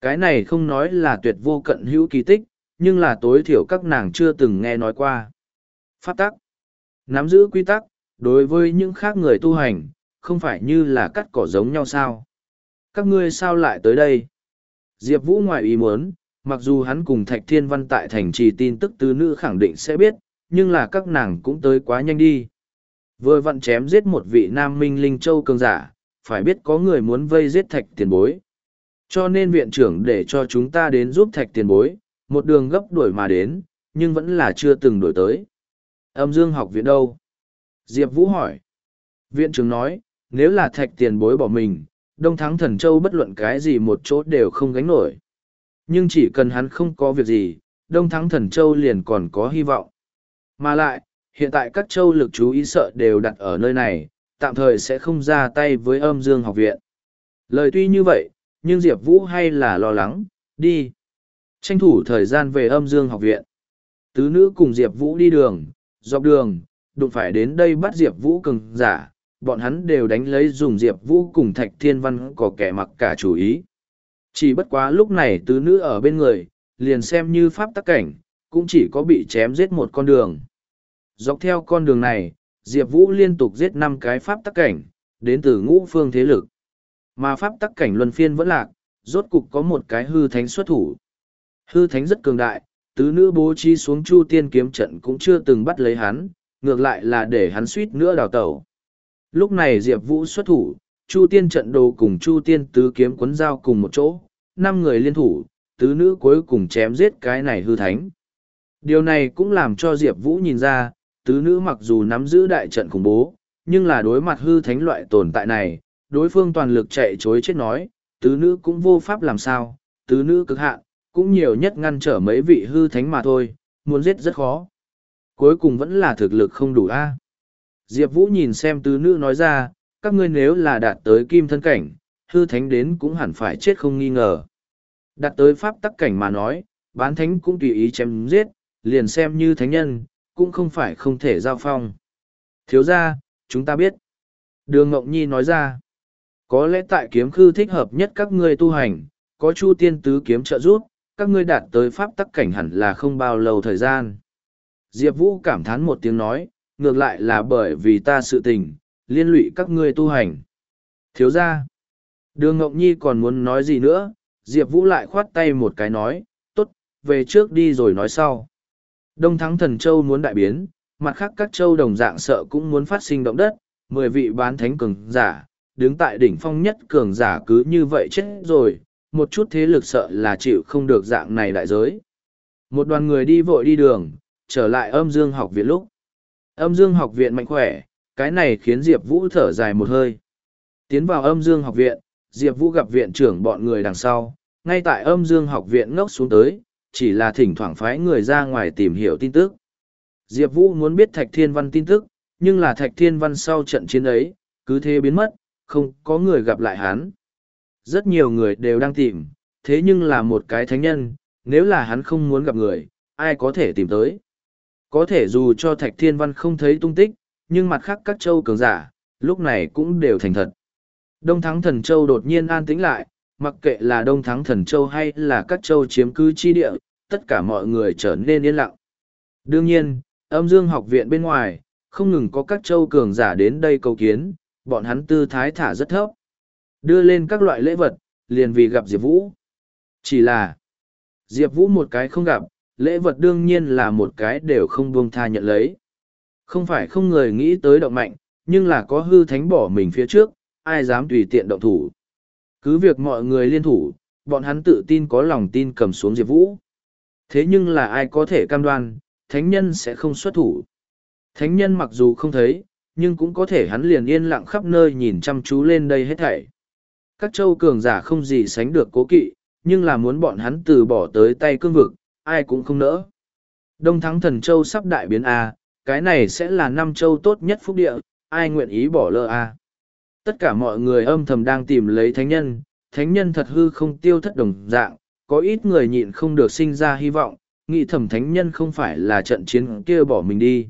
[SPEAKER 1] Cái này không nói là tuyệt vô cận hữu kỳ tích, nhưng là tối thiểu các nàng chưa từng nghe nói qua. Pháp tắc. Nắm giữ quy tắc, đối với những khác người tu hành, không phải như là cắt cỏ giống nhau sao. Các ngươi sao lại tới đây? Diệp Vũ ngoại ý muốn, mặc dù hắn cùng Thạch Thiên Văn tại thành trì tin tức tứ nữ khẳng định sẽ biết, nhưng là các nàng cũng tới quá nhanh đi. Vừa vặn chém giết một vị nam minh linh châu cường giả, phải biết có người muốn vây giết thạch tiền bối. Cho nên viện trưởng để cho chúng ta đến giúp thạch tiền bối, một đường gấp đuổi mà đến, nhưng vẫn là chưa từng đuổi tới. Âm dương học viện đâu? Diệp Vũ hỏi. Viện trưởng nói, nếu là thạch tiền bối bỏ mình, Đông Thắng Thần Châu bất luận cái gì một chỗ đều không gánh nổi. Nhưng chỉ cần hắn không có việc gì, Đông Thắng Thần Châu liền còn có hy vọng. Mà lại, hiện tại các châu lực chú ý sợ đều đặt ở nơi này, tạm thời sẽ không ra tay với âm dương học viện. Lời tuy như vậy, nhưng Diệp Vũ hay là lo lắng, đi. Tranh thủ thời gian về âm dương học viện. Tứ nữ cùng Diệp Vũ đi đường, dọc đường, đụng phải đến đây bắt Diệp Vũ cường giả, bọn hắn đều đánh lấy dùng Diệp Vũ cùng Thạch Thiên Văn có kẻ mặc cả chủ ý. Chỉ bất quá lúc này tứ nữ ở bên người, liền xem như pháp tắc cảnh, cũng chỉ có bị chém giết một con đường. Dọc theo con đường này, Diệp Vũ liên tục giết năm cái pháp tắc cảnh, đến từ ngũ phương thế lực. Mà pháp tắc cảnh luân phiên vẫn lạc, rốt cục có một cái hư thánh xuất thủ. Hư thánh rất cường đại, tứ nữ bố trí xuống chu tiên kiếm trận cũng chưa từng bắt lấy hắn, ngược lại là để hắn suýt nữa đào tẩu. Lúc này Diệp Vũ xuất thủ, chu tiên trận đồ cùng chu tiên tứ kiếm quấn dao cùng một chỗ, năm người liên thủ, tứ nữ cuối cùng chém giết cái này hư thánh. Điều này cũng làm cho Diệp Vũ nhìn ra, tứ nữ mặc dù nắm giữ đại trận khủng bố, nhưng là đối mặt hư thánh loại tồn tại này, đối phương toàn lực chạy chối chết nói, tứ nữ cũng vô pháp làm sao, tứ nữ cực hạn, cũng nhiều nhất ngăn trở mấy vị hư thánh mà thôi, muốn giết rất khó. Cuối cùng vẫn là thực lực không đủ a. Diệp Vũ nhìn xem tứ nữ nói ra, các ngươi nếu là đạt tới kim thân cảnh, hư thánh đến cũng hẳn phải chết không nghi ngờ. Đạt tới pháp tắc cảnh mà nói, bán thánh cũng tùy ý chém giết, liền xem như thánh nhân, cũng không phải không thể giao phong. Thiếu ra, chúng ta biết. Đường Ngọc Nhi nói ra, có lẽ tại kiếm khư thích hợp nhất các ngươi tu hành, có chu tiên tứ kiếm trợ giúp, các ngươi đạt tới pháp tắc cảnh hẳn là không bao lâu thời gian. Diệp Vũ cảm thán một tiếng nói, ngược lại là bởi vì ta sự tình, liên lụy các ngươi tu hành. Thiếu ra, đường Ngọc Nhi còn muốn nói gì nữa, Diệp Vũ lại khoát tay một cái nói, tốt, về trước đi rồi nói sau. Đông thắng thần châu muốn đại biến, mặt khác các châu đồng dạng sợ cũng muốn phát sinh động đất, mười vị bán thánh cường giả, đứng tại đỉnh phong nhất cường giả cứ như vậy chết rồi, một chút thế lực sợ là chịu không được dạng này đại giới. Một đoàn người đi vội đi đường, trở lại âm dương học viện lúc. Âm dương học viện mạnh khỏe, cái này khiến Diệp Vũ thở dài một hơi. Tiến vào âm dương học viện, Diệp Vũ gặp viện trưởng bọn người đằng sau, ngay tại âm dương học viện ngốc xuống tới, chỉ là thỉnh thoảng phái người ra ngoài tìm hiểu tin tức. Diệp Vũ muốn biết Thạch Thiên Văn tin tức, nhưng là Thạch Thiên Văn sau trận chiến ấy, cứ thế biến mất, không có người gặp lại hắn. Rất nhiều người đều đang tìm, thế nhưng là một cái thánh nhân, nếu là hắn không muốn gặp người, ai có thể tìm tới. Có thể dù cho Thạch Thiên Văn không thấy tung tích, nhưng mặt khác các châu cường giả, lúc này cũng đều thành thật. Đông Thắng Thần Châu đột nhiên an tĩnh lại, mặc kệ là Đông Thắng Thần Châu hay là các châu chiếm cứ chi địa, tất cả mọi người trở nên yên lặng. Đương nhiên, âm dương học viện bên ngoài, không ngừng có các châu cường giả đến đây cầu kiến, bọn hắn tư thái thả rất thấp. Đưa lên các loại lễ vật, liền vì gặp Diệp Vũ. Chỉ là, Diệp Vũ một cái không gặp, lễ vật đương nhiên là một cái đều không buông tha nhận lấy. Không phải không người nghĩ tới động mạnh, nhưng là có hư thánh bỏ mình phía trước, ai dám tùy tiện động thủ. Cứ việc mọi người liên thủ, bọn hắn tự tin có lòng tin cầm xuống Diệp Vũ. Thế nhưng là ai có thể cam đoan, thánh nhân sẽ không xuất thủ. Thánh nhân mặc dù không thấy, nhưng cũng có thể hắn liền yên lặng khắp nơi nhìn chăm chú lên đây hết thảy. Các châu cường giả không gì sánh được cố kỵ, nhưng là muốn bọn hắn từ bỏ tới tay cương vực, ai cũng không nỡ. Đông thắng thần châu sắp đại biến A, cái này sẽ là năm châu tốt nhất phúc địa, ai nguyện ý bỏ lỡ A. Tất cả mọi người âm thầm đang tìm lấy thánh nhân, thánh nhân thật hư không tiêu thất đồng dạng, có ít người nhịn không được sinh ra hy vọng, nghĩ thầm thánh nhân không phải là trận chiến kia bỏ mình đi.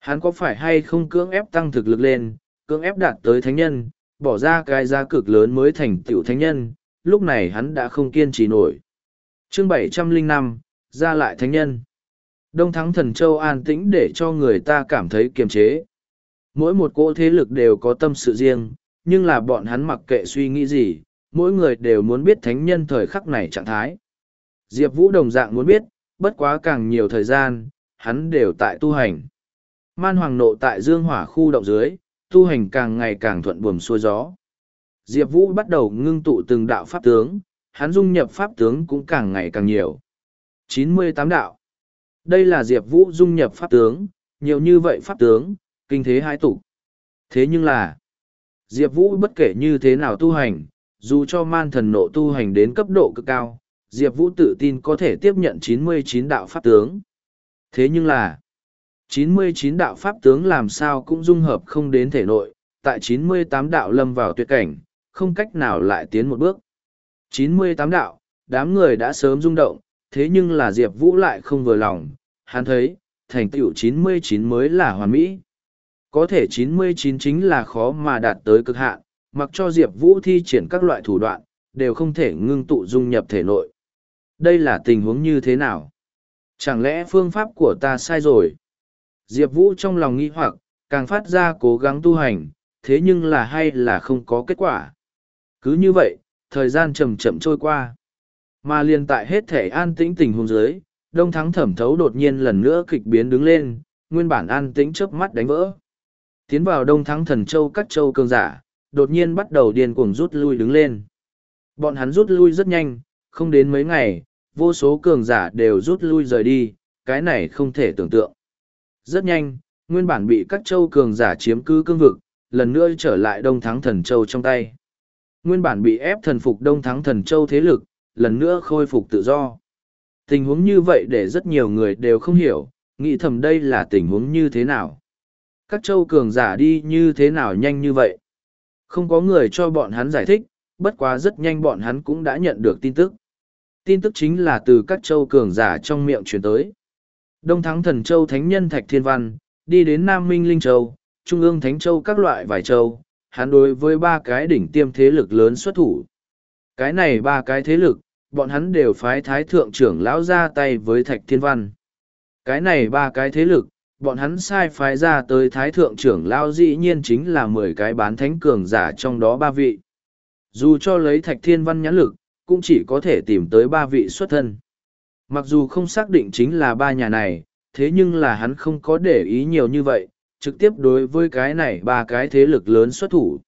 [SPEAKER 1] Hắn có phải hay không cưỡng ép tăng thực lực lên, cưỡng ép đạt tới thánh nhân, bỏ ra cái giá cực lớn mới thành tựu thánh nhân, lúc này hắn đã không kiên trì nổi. Chương bảy trăm linh năm ra lại thánh nhân. Đông thắng thần châu an tĩnh để cho người ta cảm thấy kiềm chế. Mỗi một cỗ thế lực đều có tâm sự riêng, nhưng là bọn hắn mặc kệ suy nghĩ gì, mỗi người đều muốn biết thánh nhân thời khắc này trạng thái. Diệp Vũ đồng dạng muốn biết, bất quá càng nhiều thời gian, hắn đều tại tu hành. Man hoàng nộ tại dương hỏa khu động dưới, tu hành càng ngày càng thuận buồm xuôi gió. Diệp Vũ bắt đầu ngưng tụ từng đạo pháp tướng, hắn dung nhập pháp tướng cũng càng ngày càng nhiều. 98 đạo. Đây là Diệp Vũ dung nhập pháp tướng, nhiều như vậy pháp tướng, kinh thế hai tục. Thế nhưng là, Diệp Vũ bất kể như thế nào tu hành, dù cho man thần nộ tu hành đến cấp độ cực cao, Diệp Vũ tự tin có thể tiếp nhận 99 đạo pháp tướng. Thế nhưng là, 99 đạo pháp tướng làm sao cũng dung hợp không đến thể nội, tại 98 đạo lâm vào tuyệt cảnh, không cách nào lại tiến một bước. 98 đạo, đám người đã sớm rung động, thế nhưng là Diệp Vũ lại không vừa lòng, hắn thấy, thành tựu 99 mới là hoàn mỹ. Có thể 99 chính là khó mà đạt tới cực hạn, mặc cho Diệp Vũ thi triển các loại thủ đoạn, đều không thể ngưng tụ dung nhập thể nội. Đây là tình huống như thế nào? Chẳng lẽ phương pháp của ta sai rồi? Diệp Vũ trong lòng nghi hoặc, càng phát ra cố gắng tu hành, thế nhưng là hay là không có kết quả. Cứ như vậy, thời gian chậm chậm trôi qua. Mà liền tại hết thể an tĩnh tình huống dưới, Đông Thắng thẩm thấu đột nhiên lần nữa kịch biến đứng lên, nguyên bản an tĩnh chớp mắt đánh vỡ. Tiến vào Đông Thắng thần châu các châu cường giả, đột nhiên bắt đầu điên cuồng rút lui đứng lên. Bọn hắn rút lui rất nhanh, không đến mấy ngày, vô số cường giả đều rút lui rời đi, cái này không thể tưởng tượng. Rất nhanh, nguyên bản bị các châu cường giả chiếm cứ cương vực, lần nữa trở lại Đông Thắng Thần Châu trong tay. Nguyên bản bị ép thần phục Đông Thắng Thần Châu thế lực, lần nữa khôi phục tự do. Tình huống như vậy để rất nhiều người đều không hiểu, nghĩ thầm đây là tình huống như thế nào. Các châu cường giả đi như thế nào nhanh như vậy. Không có người cho bọn hắn giải thích, bất quá rất nhanh bọn hắn cũng đã nhận được tin tức. Tin tức chính là từ các châu cường giả trong miệng truyền tới. Đông Thắng Thần Châu Thánh Nhân Thạch Thiên Văn, đi đến Nam Minh Linh Châu, Trung ương Thánh Châu các loại vài châu, hắn đối với ba cái đỉnh tiêm thế lực lớn xuất thủ. Cái này ba cái thế lực, bọn hắn đều phái thái thượng trưởng lão ra tay với Thạch Thiên Văn. Cái này ba cái thế lực, bọn hắn sai phái ra tới thái thượng trưởng lão dĩ nhiên chính là mười cái bán thánh cường giả trong đó ba vị. Dù cho lấy Thạch Thiên Văn nhãn lực, cũng chỉ có thể tìm tới ba vị xuất thân. Mặc dù không xác định chính là ba nhà này, thế nhưng là hắn không có để ý nhiều như vậy, trực tiếp đối với cái này ba cái thế lực lớn xuất thủ.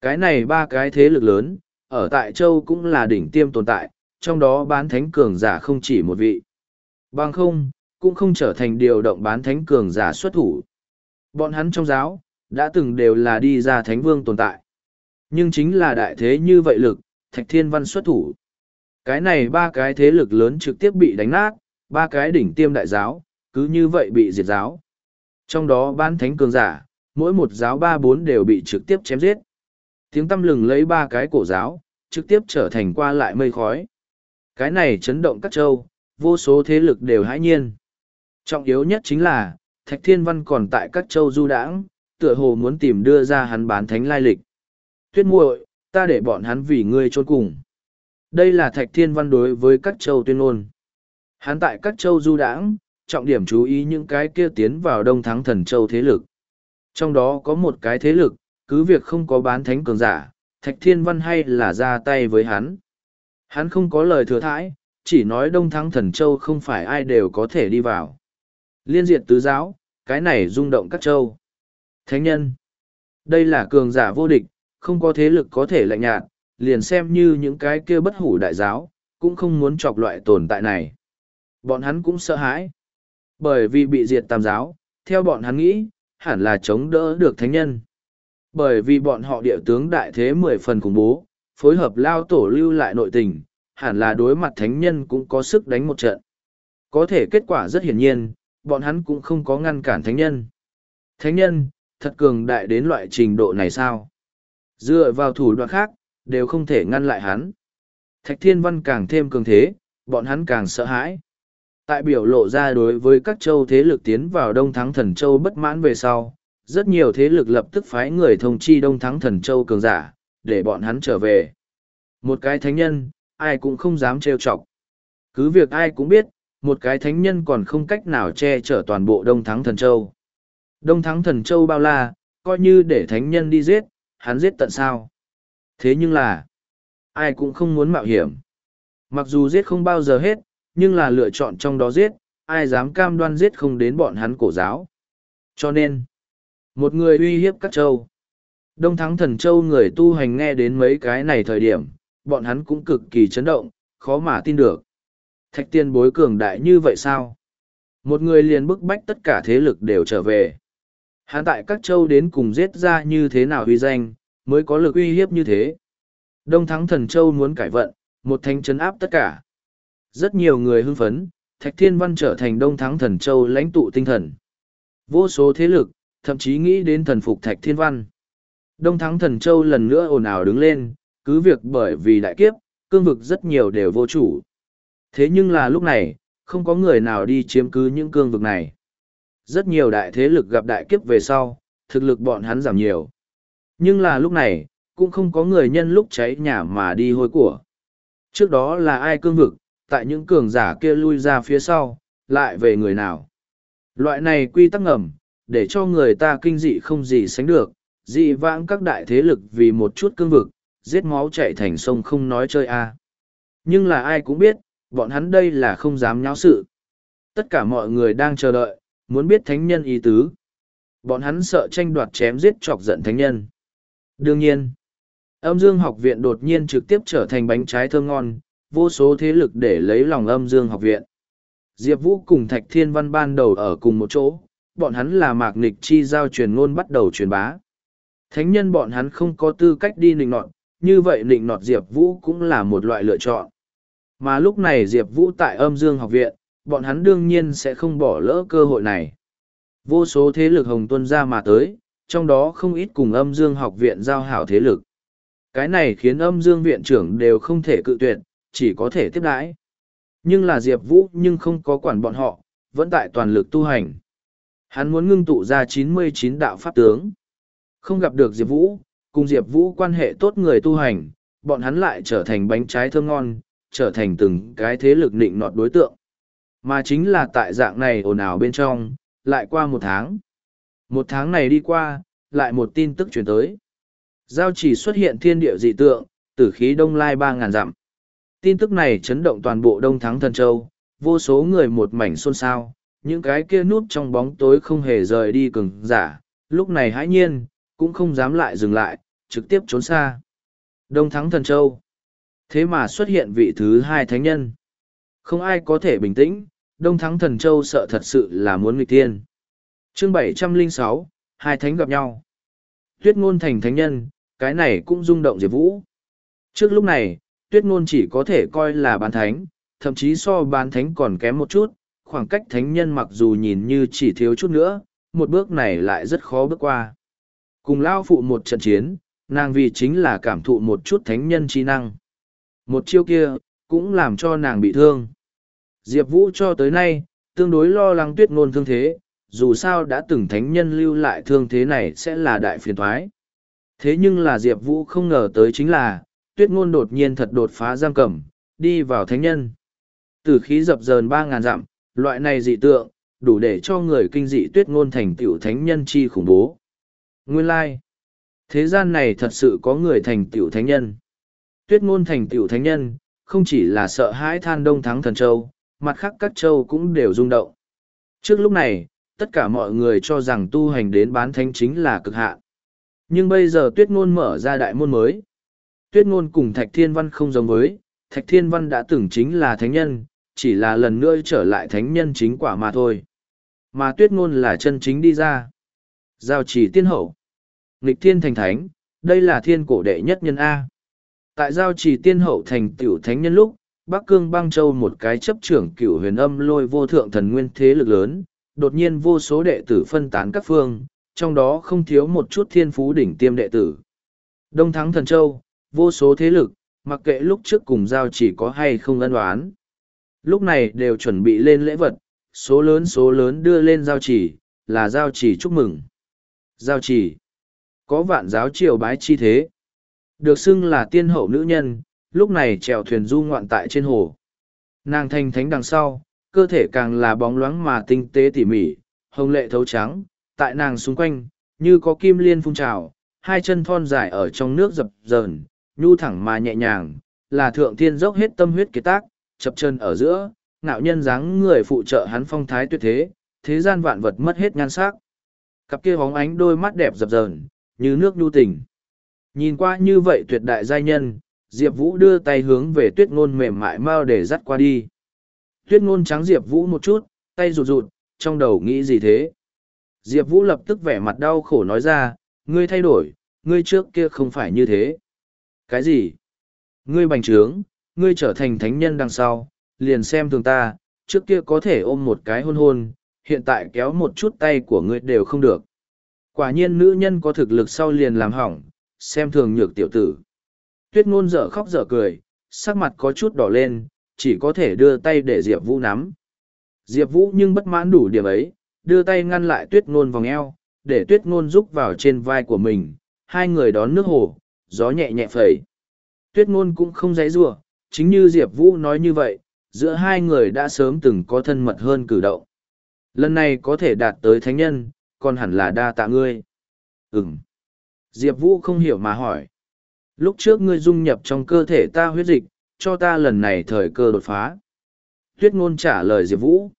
[SPEAKER 1] Cái này ba cái thế lực lớn, ở tại châu cũng là đỉnh tiêm tồn tại, trong đó bán thánh cường giả không chỉ một vị. Bằng không, cũng không trở thành điều động bán thánh cường giả xuất thủ. Bọn hắn trong giáo, đã từng đều là đi ra thánh vương tồn tại. Nhưng chính là đại thế như vậy lực, Thạch Thiên Văn xuất thủ. Cái này ba cái thế lực lớn trực tiếp bị đánh nát, ba cái đỉnh tiêm đại giáo, cứ như vậy bị diệt giáo. Trong đó ban thánh cường giả, mỗi một giáo ba bốn đều bị trực tiếp chém giết. Tiếng tâm lừng lấy ba cái cổ giáo, trực tiếp trở thành qua lại mây khói. Cái này chấn động các châu, vô số thế lực đều hãi nhiên. Trọng yếu nhất chính là, Thạch Thiên Văn còn tại các châu du đãng, tựa hồ muốn tìm đưa ra hắn bán thánh lai lịch. Tuyết muội, ta để bọn hắn vì ngươi trốn cùng. Đây là Thạch Thiên Văn đối với các châu tuyên ngôn. Hắn tại các châu du đãng, trọng điểm chú ý những cái kia tiến vào đông thắng thần châu thế lực. Trong đó có một cái thế lực, cứ việc không có bán thánh cường giả, Thạch Thiên Văn hay là ra tay với hắn. Hắn không có lời thừa thãi, chỉ nói đông thắng thần châu không phải ai đều có thể đi vào. Liên diệt tứ giáo, cái này rung động các châu. Thánh nhân. Đây là cường giả vô địch, không có thế lực có thể lạnh nhạt, liền xem như những cái kia bất hủ đại giáo, cũng không muốn chọc loại tồn tại này. Bọn hắn cũng sợ hãi. Bởi vì bị diệt tam giáo, theo bọn hắn nghĩ, hẳn là chống đỡ được thánh nhân. Bởi vì bọn họ địa tướng đại thế mười phần khủng bố, phối hợp lao tổ lưu lại nội tình, hẳn là đối mặt thánh nhân cũng có sức đánh một trận. Có thể kết quả rất hiển nhiên, bọn hắn cũng không có ngăn cản thánh nhân. Thánh nhân, thật cường đại đến loại trình độ này sao? Dựa vào thủ đoạn khác, đều không thể ngăn lại hắn. Thạch Thiên Văn càng thêm cường thế, bọn hắn càng sợ hãi. Tại biểu lộ ra đối với các châu thế lực tiến vào Đông Thắng Thần Châu bất mãn về sau, rất nhiều thế lực lập tức phái người thông chi Đông Thắng Thần Châu cường giả, để bọn hắn trở về. Một cái thánh nhân, ai cũng không dám trêu chọc. Cứ việc ai cũng biết, một cái thánh nhân còn không cách nào che chở toàn bộ Đông Thắng Thần Châu. Đông Thắng Thần Châu bao la, coi như để thánh nhân đi giết, hắn giết tận sao. Thế nhưng là, ai cũng không muốn mạo hiểm. Mặc dù giết không bao giờ hết, nhưng là lựa chọn trong đó giết, ai dám cam đoan giết không đến bọn hắn cổ giáo. Cho nên, một người uy hiếp các châu. Đông thắng thần châu người tu hành nghe đến mấy cái này thời điểm, bọn hắn cũng cực kỳ chấn động, khó mà tin được. Thạch tiên bối cường đại như vậy sao? Một người liền bức bách tất cả thế lực đều trở về. Hắn tại các châu đến cùng giết ra như thế nào huy danh, mới có lực uy hiếp như thế. Đông thắng thần châu muốn cải vận, một thanh chấn áp tất cả. Rất nhiều người hưng phấn, Thạch Thiên Văn trở thành Đông Thắng Thần Châu lãnh tụ tinh thần. Vô số thế lực, thậm chí nghĩ đến thần phục Thạch Thiên Văn. Đông Thắng Thần Châu lần nữa ồn ào đứng lên, cứ việc bởi vì đại kiếp, cương vực rất nhiều đều vô chủ. Thế nhưng là lúc này, không có người nào đi chiếm cứ những cương vực này. Rất nhiều đại thế lực gặp đại kiếp về sau, thực lực bọn hắn giảm nhiều. Nhưng là lúc này, cũng không có người nhân lúc cháy nhà mà đi hôi của. Trước đó là ai cương vực, tại những cường giả kia lui ra phía sau, lại về người nào. Loại này quy tắc ngầm, để cho người ta kinh dị không gì sánh được, dị vãng các đại thế lực vì một chút cương vực, giết máu chạy thành sông không nói chơi a. Nhưng là ai cũng biết, bọn hắn đây là không dám nháo sự. Tất cả mọi người đang chờ đợi, muốn biết thánh nhân ý tứ. Bọn hắn sợ tranh đoạt chém giết chọc giận thánh nhân. Đương nhiên, âm dương học viện đột nhiên trực tiếp trở thành bánh trái thơm ngon, vô số thế lực để lấy lòng âm dương học viện. Diệp Vũ cùng Thạch Thiên Văn ban đầu ở cùng một chỗ, bọn hắn là mạc nịch chi giao truyền ngôn bắt đầu truyền bá. Thánh nhân bọn hắn không có tư cách đi nịnh nọt, như vậy nịnh nọt Diệp Vũ cũng là một loại lựa chọn. Mà lúc này Diệp Vũ tại âm dương học viện, bọn hắn đương nhiên sẽ không bỏ lỡ cơ hội này. Vô số thế lực hồng tuân ra mà tới, trong đó không ít cùng âm dương học viện giao hảo thế lực. Cái này khiến âm dương viện trưởng đều không thể cự tuyệt, chỉ có thể tiếp đãi. Nhưng là Diệp Vũ nhưng không có quản bọn họ, vẫn tại toàn lực tu hành. Hắn muốn ngưng tụ ra chín mươi chín đạo pháp tướng. Không gặp được Diệp Vũ, cùng Diệp Vũ quan hệ tốt người tu hành, bọn hắn lại trở thành bánh trái thơm ngon, trở thành từng cái thế lực nịnh nọt đối tượng. Mà chính là tại dạng này ồn ào bên trong, lại qua một tháng. Một tháng này đi qua, lại một tin tức chuyển tới. Giao chỉ xuất hiện thiên địa dị tượng, tử khí đông lai ba ngàn dặm. Tin tức này chấn động toàn bộ Đông Thắng Thần Châu, vô số người một mảnh xôn xao, những cái kia núp trong bóng tối không hề rời đi cường giả, lúc này hãi nhiên, cũng không dám lại dừng lại, trực tiếp trốn xa. Đông Thắng Thần Châu Thế mà xuất hiện vị thứ hai thánh nhân. Không ai có thể bình tĩnh, Đông Thắng Thần Châu sợ thật sự là muốn nghịch tiên. Chương bảy trăm linh sáu hai thánh gặp nhau. Tuyết ngôn thành thánh nhân, cái này cũng rung động Diệp Vũ. Trước lúc này, tuyết ngôn chỉ có thể coi là bán thánh, thậm chí so bán thánh còn kém một chút, khoảng cách thánh nhân mặc dù nhìn như chỉ thiếu chút nữa, một bước này lại rất khó bước qua. Cùng lao phụ một trận chiến, nàng vì chính là cảm thụ một chút thánh nhân trí năng. Một chiêu kia, cũng làm cho nàng bị thương. Diệp Vũ cho tới nay, tương đối lo lắng tuyết ngôn thương thế, dù sao đã từng thánh nhân lưu lại thương thế này sẽ là đại phiền thoái. Thế nhưng là Diệp Vũ không ngờ tới chính là, tuyết ngôn đột nhiên thật đột phá giam cầm, đi vào thánh nhân. Từ khí dập dờn ba ngàn dặm, loại này dị tượng, đủ để cho người kinh dị tuyết ngôn thành tiểu thánh nhân chi khủng bố. Nguyên lai, like. thế gian này thật sự có người thành tiểu thánh nhân. Tuyết ngôn thành tiểu thánh nhân, không chỉ là sợ hãi than đông thắng thần châu, mặt khác các châu cũng đều rung động. Trước lúc này, tất cả mọi người cho rằng tu hành đến bán thánh chính là cực hạn. Nhưng bây giờ tuyết ngôn mở ra đại môn mới. Tuyết ngôn cùng Thạch Thiên Văn không giống với, Thạch Thiên Văn đã từng chính là thánh nhân, chỉ là lần nữa trở lại thánh nhân chính quả mà thôi. Mà tuyết ngôn là chân chính đi ra. Giao chỉ tiên hậu. Nghịch thiên thành thánh, đây là thiên cổ đệ nhất nhân A. Tại giao chỉ tiên hậu thành tiểu thánh nhân lúc, Bắc Cương băng châu một cái chấp trưởng cửu huyền âm lôi vô thượng thần nguyên thế lực lớn, đột nhiên vô số đệ tử phân tán các phương, trong đó không thiếu một chút thiên phú đỉnh tiêm đệ tử. Đông thắng thần châu, vô số thế lực, mặc kệ lúc trước cùng giao chỉ có hay không ân đoán. Lúc này đều chuẩn bị lên lễ vật, số lớn số lớn đưa lên giao chỉ, là giao chỉ chúc mừng. Giao chỉ, có vạn giáo triều bái chi thế. Được xưng là tiên hậu nữ nhân, lúc này trèo thuyền du ngoạn tại trên hồ. Nàng thanh thánh đằng sau, cơ thể càng là bóng loáng mà tinh tế tỉ mỉ, hồng lệ thấu trắng, tại nàng xung quanh, như có kim liên phun trào, hai chân thon dài ở trong nước dập dờn, nhu thẳng mà nhẹ nhàng, là thượng thiên dốc hết tâm huyết kế tác, chập chân ở giữa, ngạo nhân dáng người phụ trợ hắn phong thái tuyệt thế, thế gian vạn vật mất hết nhan sắc. Cặp kia bóng ánh đôi mắt đẹp dập dờn, như nước nhu tình. Nhìn qua như vậy tuyệt đại giai nhân, Diệp Vũ đưa tay hướng về tuyết ngôn mềm mại mau để dắt qua đi. Tuyết ngôn trắng Diệp Vũ một chút, tay rụt rụt, trong đầu nghĩ gì thế? Diệp Vũ lập tức vẻ mặt đau khổ nói ra, ngươi thay đổi, ngươi trước kia không phải như thế. Cái gì? Ngươi bành trướng, ngươi trở thành thánh nhân đằng sau, liền xem thường ta, trước kia có thể ôm một cái hôn hôn, hiện tại kéo một chút tay của ngươi đều không được. Quả nhiên nữ nhân có thực lực sau liền làm hỏng, xem thường nhược tiểu tử. Tuyết ngôn dở khóc dở cười, sắc mặt có chút đỏ lên, chỉ có thể đưa tay để Diệp Vũ nắm. Diệp Vũ nhưng bất mãn đủ điểm ấy, đưa tay ngăn lại tuyết ngôn vòng eo, để tuyết ngôn rúc vào trên vai của mình, hai người đón nước hồ, gió nhẹ nhẹ phẩy. Tuyết ngôn cũng không dãy rủa chính như Diệp Vũ nói như vậy, giữa hai người đã sớm từng có thân mật hơn cử động. Lần này có thể đạt tới thánh nhân, còn hẳn là đa tạ ngươi. Ừm. Diệp Vũ không hiểu mà hỏi. Lúc trước ngươi dung nhập trong cơ thể ta huyết dịch, cho ta lần này thời cơ đột phá. Tuyết ngôn trả lời Diệp Vũ.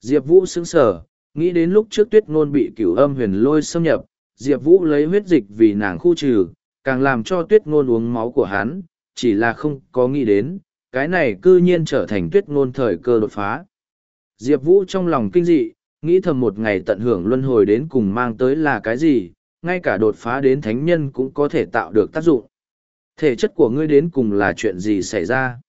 [SPEAKER 1] Diệp Vũ sững sờ, nghĩ đến lúc trước tuyết ngôn bị cửu âm huyền lôi xâm nhập, Diệp Vũ lấy huyết dịch vì nàng khu trừ, càng làm cho tuyết ngôn uống máu của hắn, chỉ là không có nghĩ đến, cái này cư nhiên trở thành tuyết ngôn thời cơ đột phá. Diệp Vũ trong lòng kinh dị, nghĩ thầm một ngày tận hưởng luân hồi đến cùng mang tới là cái gì, ngay cả đột phá đến thánh nhân cũng có thể tạo được tác dụng. Thể chất của ngươi đến cùng là chuyện gì xảy ra?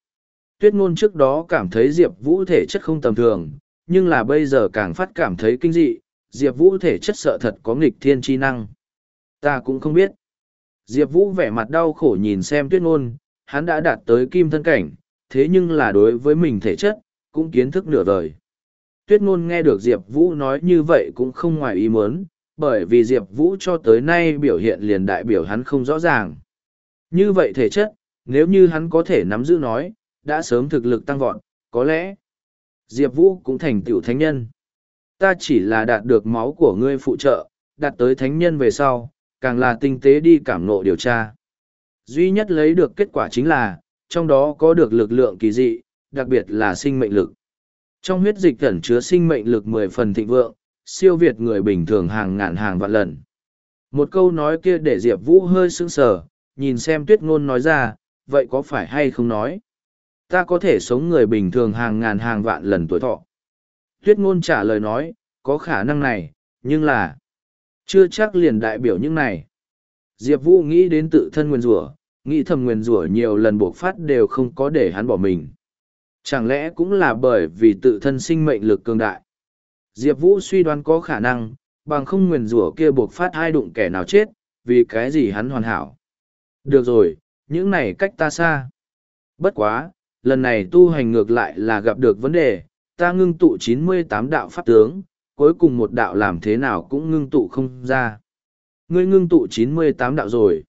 [SPEAKER 1] Tuyết ngôn trước đó cảm thấy Diệp Vũ thể chất không tầm thường, nhưng là bây giờ càng phát cảm thấy kinh dị, Diệp Vũ thể chất sợ thật có nghịch thiên chi năng. Ta cũng không biết. Diệp Vũ vẻ mặt đau khổ nhìn xem tuyết ngôn, hắn đã đạt tới kim thân cảnh, thế nhưng là đối với mình thể chất, cũng kiến thức nửa đời. Tuyết ngôn nghe được Diệp Vũ nói như vậy cũng không ngoài ý muốn, bởi vì Diệp Vũ cho tới nay biểu hiện liền đại biểu hắn không rõ ràng. Như vậy thể chất, nếu như hắn có thể nắm giữ nói, đã sớm thực lực tăng vọt, có lẽ Diệp Vũ cũng thành tiểu thánh nhân. Ta chỉ là đạt được máu của ngươi phụ trợ, đạt tới thánh nhân về sau, càng là tinh tế đi cảm ngộ điều tra. Duy nhất lấy được kết quả chính là, trong đó có được lực lượng kỳ dị, đặc biệt là sinh mệnh lực. Trong huyết dịch ẩn chứa sinh mệnh lực mười phần thịnh vượng, siêu việt người bình thường hàng ngàn hàng vạn lần. Một câu nói kia để Diệp Vũ hơi sững sờ, nhìn xem tuyết ngôn nói ra, vậy có phải hay không nói? Ta có thể sống người bình thường hàng ngàn hàng vạn lần tuổi thọ. Tuyết ngôn trả lời nói, có khả năng này, nhưng là, chưa chắc liền đại biểu những này. Diệp Vũ nghĩ đến tự thân nguyên rủa nghĩ thầm nguyên rủa nhiều lần buộc phát đều không có để hắn bỏ mình. Chẳng lẽ cũng là bởi vì tự thân sinh mệnh lực cường đại. Diệp Vũ suy đoán có khả năng, bằng không Nguyên rủa kia buộc phát hai đụng kẻ nào chết, vì cái gì hắn hoàn hảo. Được rồi, những này cách ta xa. Bất quá, lần này tu hành ngược lại là gặp được vấn đề, ta ngưng tụ chín mươi tám đạo pháp tướng, cuối cùng một đạo làm thế nào cũng ngưng tụ không ra. Ngươi ngưng tụ chín mươi tám đạo rồi.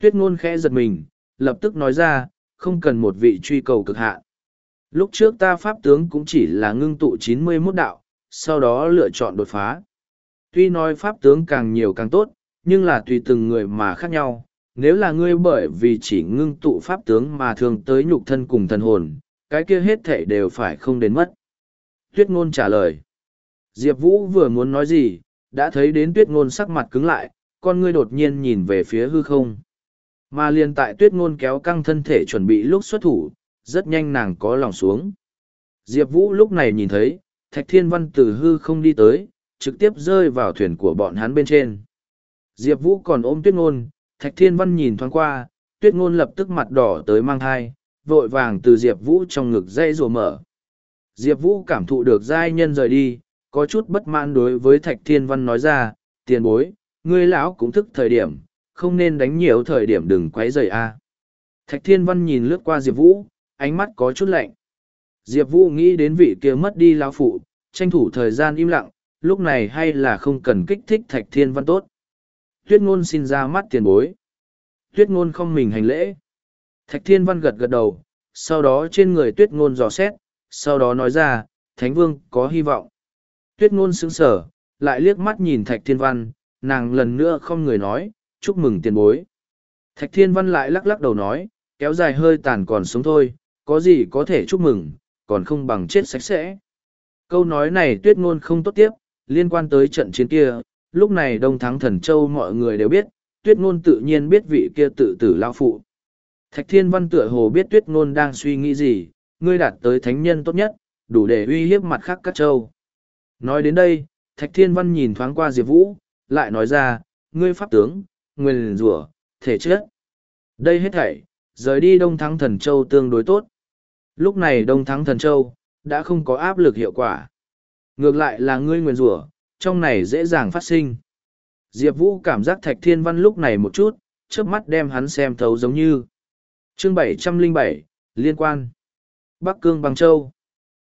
[SPEAKER 1] Tuyết ngôn khẽ giật mình, lập tức nói ra, không cần một vị truy cầu cực hạn. Lúc trước ta pháp tướng cũng chỉ là ngưng tụ chín mươi 91 đạo, sau đó lựa chọn đột phá. Tuy nói pháp tướng càng nhiều càng tốt, nhưng là tùy từng người mà khác nhau. Nếu là ngươi bởi vì chỉ ngưng tụ pháp tướng mà thường tới nhục thân cùng thần hồn, cái kia hết thể đều phải không đến mất. Tuyết ngôn trả lời. Diệp Vũ vừa muốn nói gì, đã thấy đến tuyết ngôn sắc mặt cứng lại, con ngươi đột nhiên nhìn về phía hư không. Mà liền tại tuyết ngôn kéo căng thân thể chuẩn bị lúc xuất thủ, rất nhanh nàng có lòng xuống. Diệp Vũ lúc này nhìn thấy, Thạch Thiên Văn từ hư không đi tới, trực tiếp rơi vào thuyền của bọn hắn bên trên. Diệp Vũ còn ôm tuyết ngôn, Thạch Thiên Văn nhìn thoáng qua, tuyết ngôn lập tức mặt đỏ tới mang thai, vội vàng từ Diệp Vũ trong ngực dây rùa mở. Diệp Vũ cảm thụ được giai nhân rời đi, có chút bất mãn đối với Thạch Thiên Văn nói ra, tiền bối, ngươi lão cũng thức thời điểm, không nên đánh nhiều thời điểm đừng quấy rầy a. Thạch Thiên Văn nhìn lướt qua Diệp Vũ, ánh mắt có chút lạnh. Diệp Vũ nghĩ đến vị kia mất đi lão phụ, tranh thủ thời gian im lặng, lúc này hay là không cần kích thích Thạch Thiên Văn tốt. Tuyết ngôn xin ra mắt tiền bối. Tuyết ngôn không mình hành lễ. Thạch Thiên Văn gật gật đầu, sau đó trên người tuyết ngôn dò xét, sau đó nói ra, Thánh Vương có hy vọng. Tuyết ngôn sững sở, lại liếc mắt nhìn Thạch Thiên Văn, nàng lần nữa không người nói, chúc mừng tiền bối. Thạch Thiên Văn lại lắc lắc đầu nói, kéo dài hơi tàn còn sống thôi, có gì có thể chúc mừng, còn không bằng chết sạch sẽ. Câu nói này tuyết ngôn không tốt tiếp, liên quan tới trận chiến kia, lúc này Đông Thắng Thần Châu mọi người đều biết, tuyết ngôn tự nhiên biết vị kia tự tử lao phụ. Thạch Thiên Văn tựa hồ biết tuyết ngôn đang suy nghĩ gì, ngươi đạt tới thánh nhân tốt nhất, đủ để uy hiếp mặt khác các châu. Nói đến đây, Thạch Thiên Văn nhìn thoáng qua Diệp Vũ, lại nói ra, ngươi pháp tướng, nguyên rủa thể chết Đây hết thảy, rời đi Đông Thắng Thần Châu tương đối tốt. Lúc này Đông Thắng Thần Châu, đã không có áp lực hiệu quả. Ngược lại là ngươi nguyên rủa trong này dễ dàng phát sinh. Diệp Vũ cảm giác Thạch Thiên Văn lúc này một chút, trước mắt đem hắn xem thấu giống như. Chương 707, Liên quan. Bắc Cương Bằng Châu.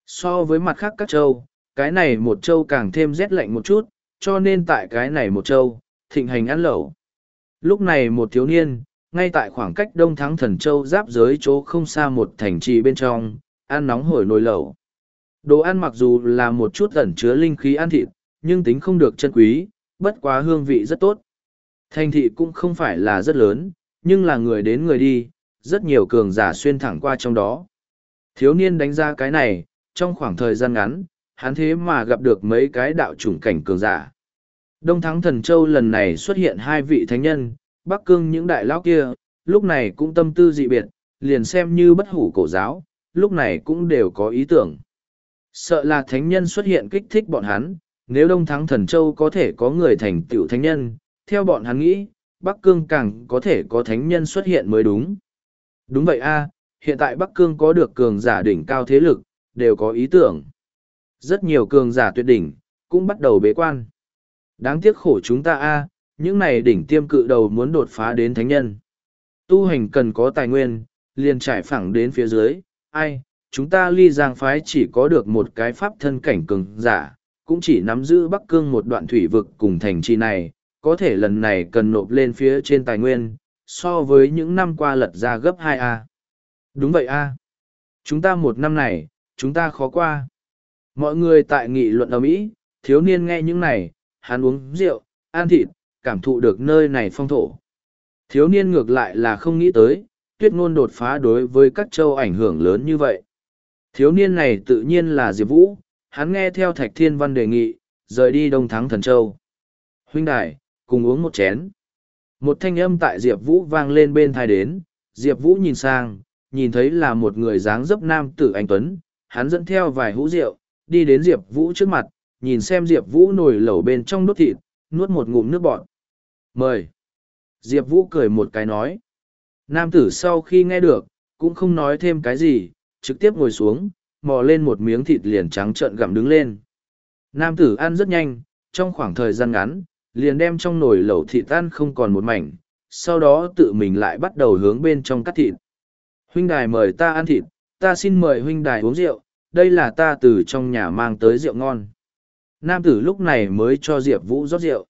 [SPEAKER 1] So với mặt khác các châu, cái này một châu càng thêm rét lạnh một chút, cho nên tại cái này một châu, thịnh hành ăn lẩu. Lúc này một thiếu niên, ngay tại khoảng cách đông thắng thần châu giáp giới chỗ không xa một thành trì bên trong, ăn nóng hổi nồi lẩu. Đồ ăn mặc dù là một chút ẩn chứa linh khí ăn thịt, nhưng tính không được chân quý, bất quá hương vị rất tốt. Thành thị cũng không phải là rất lớn, nhưng là người đến người đi, rất nhiều cường giả xuyên thẳng qua trong đó. Thiếu niên đánh ra cái này, trong khoảng thời gian ngắn, hắn thế mà gặp được mấy cái đạo chủng cảnh cường giả. Đông Thắng Thần Châu lần này xuất hiện hai vị thánh nhân, Bắc Cương những đại lão kia, lúc này cũng tâm tư dị biệt, liền xem như bất hủ cổ giáo, lúc này cũng đều có ý tưởng. Sợ là thánh nhân xuất hiện kích thích bọn hắn, nếu Đông Thắng Thần Châu có thể có người thành tựu thánh nhân, theo bọn hắn nghĩ, Bắc Cương càng có thể có thánh nhân xuất hiện mới đúng. Đúng vậy a, hiện tại Bắc Cương có được cường giả đỉnh cao thế lực, đều có ý tưởng. Rất nhiều cường giả tuyệt đỉnh, cũng bắt đầu bế quan. Đáng tiếc khổ chúng ta a, những này đỉnh tiêm cự đầu muốn đột phá đến thánh nhân. Tu hành cần có tài nguyên, liền trải phẳng đến phía dưới, ai, chúng ta ly giang phái chỉ có được một cái pháp thân cảnh cường giả, cũng chỉ nắm giữ Bắc Cương một đoạn thủy vực cùng thành trì này, có thể lần này cần nộp lên phía trên tài nguyên, so với những năm qua lật ra gấp hai a Đúng vậy a Chúng ta một năm này, chúng ta khó qua. Mọi người tại nghị luận ở Mỹ, thiếu niên nghe những này, hắn uống rượu, ăn thịt, cảm thụ được nơi này phong thổ. Thiếu niên ngược lại là không nghĩ tới, tuyết ngôn đột phá đối với các châu ảnh hưởng lớn như vậy. Thiếu niên này tự nhiên là Diệp Vũ, hắn nghe theo Thạch Thiên Văn đề nghị, rời đi Đông Thắng Thần Châu. Huynh đài, cùng uống một chén. Một thanh âm tại Diệp Vũ vang lên bên thai đến, Diệp Vũ nhìn sang, nhìn thấy là một người dáng dấp nam tử anh Tuấn, hắn dẫn theo vài hũ rượu, đi đến Diệp Vũ trước mặt, nhìn xem Diệp Vũ nổi lẩu bên trong đốt thịt, nuốt một ngụm nước bọt. Mời! Diệp Vũ cười một cái nói. Nam tử sau khi nghe được, cũng không nói thêm cái gì, trực tiếp ngồi xuống, mò lên một miếng thịt liền trắng trợn gặm đứng lên. Nam tử ăn rất nhanh, trong khoảng thời gian ngắn, liền đem trong nồi lẩu thịt ăn không còn một mảnh, sau đó tự mình lại bắt đầu hướng bên trong cắt thịt. Huynh đài mời ta ăn thịt, ta xin mời huynh đài uống rượu, đây là ta từ trong nhà mang tới rượu ngon. Nam tử lúc này mới cho Diệp Vũ rót rượu.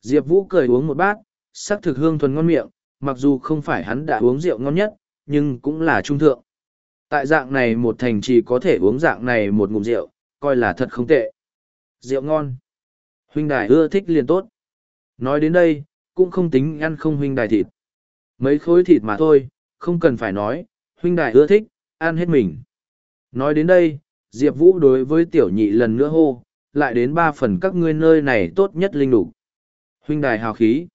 [SPEAKER 1] Diệp Vũ cười uống một bát, sắc thực hương thuần ngon miệng, mặc dù không phải hắn đã uống rượu ngon nhất, nhưng cũng là trung thượng. Tại dạng này một thành chỉ có thể uống dạng này một ngụm rượu, coi là thật không tệ. Rượu ngon. Huynh đài ưa thích liền tốt. Nói đến đây, cũng không tính ăn không huynh đài thịt. Mấy khối thịt mà thôi, không cần phải nói, huynh đài ưa thích, ăn hết mình. Nói đến đây, Diệp Vũ đối với tiểu nhị lần nữa hô, lại đến ba phần các ngươi nơi này tốt nhất linh đủ Huynh đài hào khí.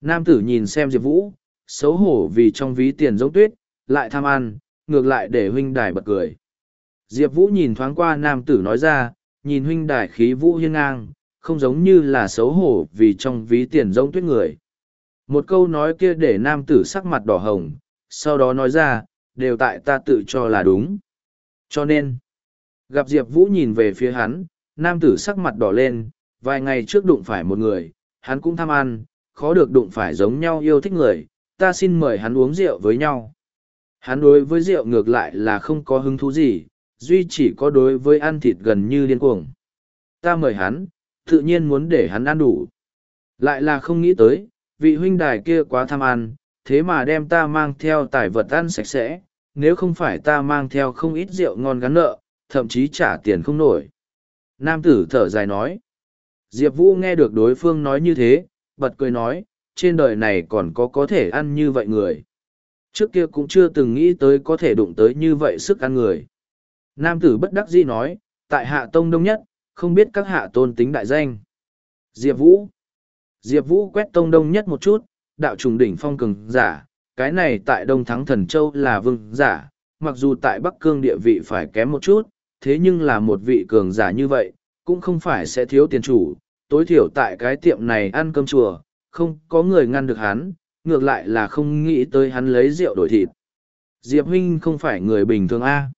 [SPEAKER 1] Nam tử nhìn xem Diệp Vũ, xấu hổ vì trong ví tiền giống tuyết, lại tham ăn, ngược lại để huynh đài bật cười. Diệp Vũ nhìn thoáng qua nam tử nói ra, nhìn huynh đài khí vũ hiên ngang, không giống như là xấu hổ vì trong ví tiền giống tuyết người. Một câu nói kia để nam tử sắc mặt đỏ hồng, sau đó nói ra, đều tại ta tự cho là đúng. Cho nên, gặp Diệp Vũ nhìn về phía hắn, nam tử sắc mặt đỏ lên, vài ngày trước đụng phải một người, hắn cũng tham ăn, khó được đụng phải giống nhau yêu thích người, ta xin mời hắn uống rượu với nhau. Hắn đối với rượu ngược lại là không có hứng thú gì, duy chỉ có đối với ăn thịt gần như điên cuồng. Ta mời hắn, tự nhiên muốn để hắn ăn đủ. Lại là không nghĩ tới, vị huynh đài kia quá tham ăn, thế mà đem ta mang theo tài vật ăn sạch sẽ, nếu không phải ta mang theo không ít rượu ngon gắn nợ, thậm chí trả tiền không nổi. Nam tử thở dài nói. Diệp Vũ nghe được đối phương nói như thế, bật cười nói, trên đời này còn có có thể ăn như vậy người. Trước kia cũng chưa từng nghĩ tới có thể đụng tới như vậy sức ăn người. Nam tử bất đắc dĩ nói, tại hạ tông đông nhất, không biết các hạ tôn tính đại danh. Diệp Vũ Diệp Vũ quét tông đông nhất một chút, đạo trùng đỉnh phong cường giả, cái này tại Đông Thắng Thần Châu là vương giả, mặc dù tại Bắc Cương địa vị phải kém một chút, thế nhưng là một vị cường giả như vậy, cũng không phải sẽ thiếu tiền chủ, tối thiểu tại cái tiệm này ăn cơm chùa, không có người ngăn được hắn, ngược lại là không nghĩ tới hắn lấy rượu đổi thịt. Diệp huynh không phải người bình thường a.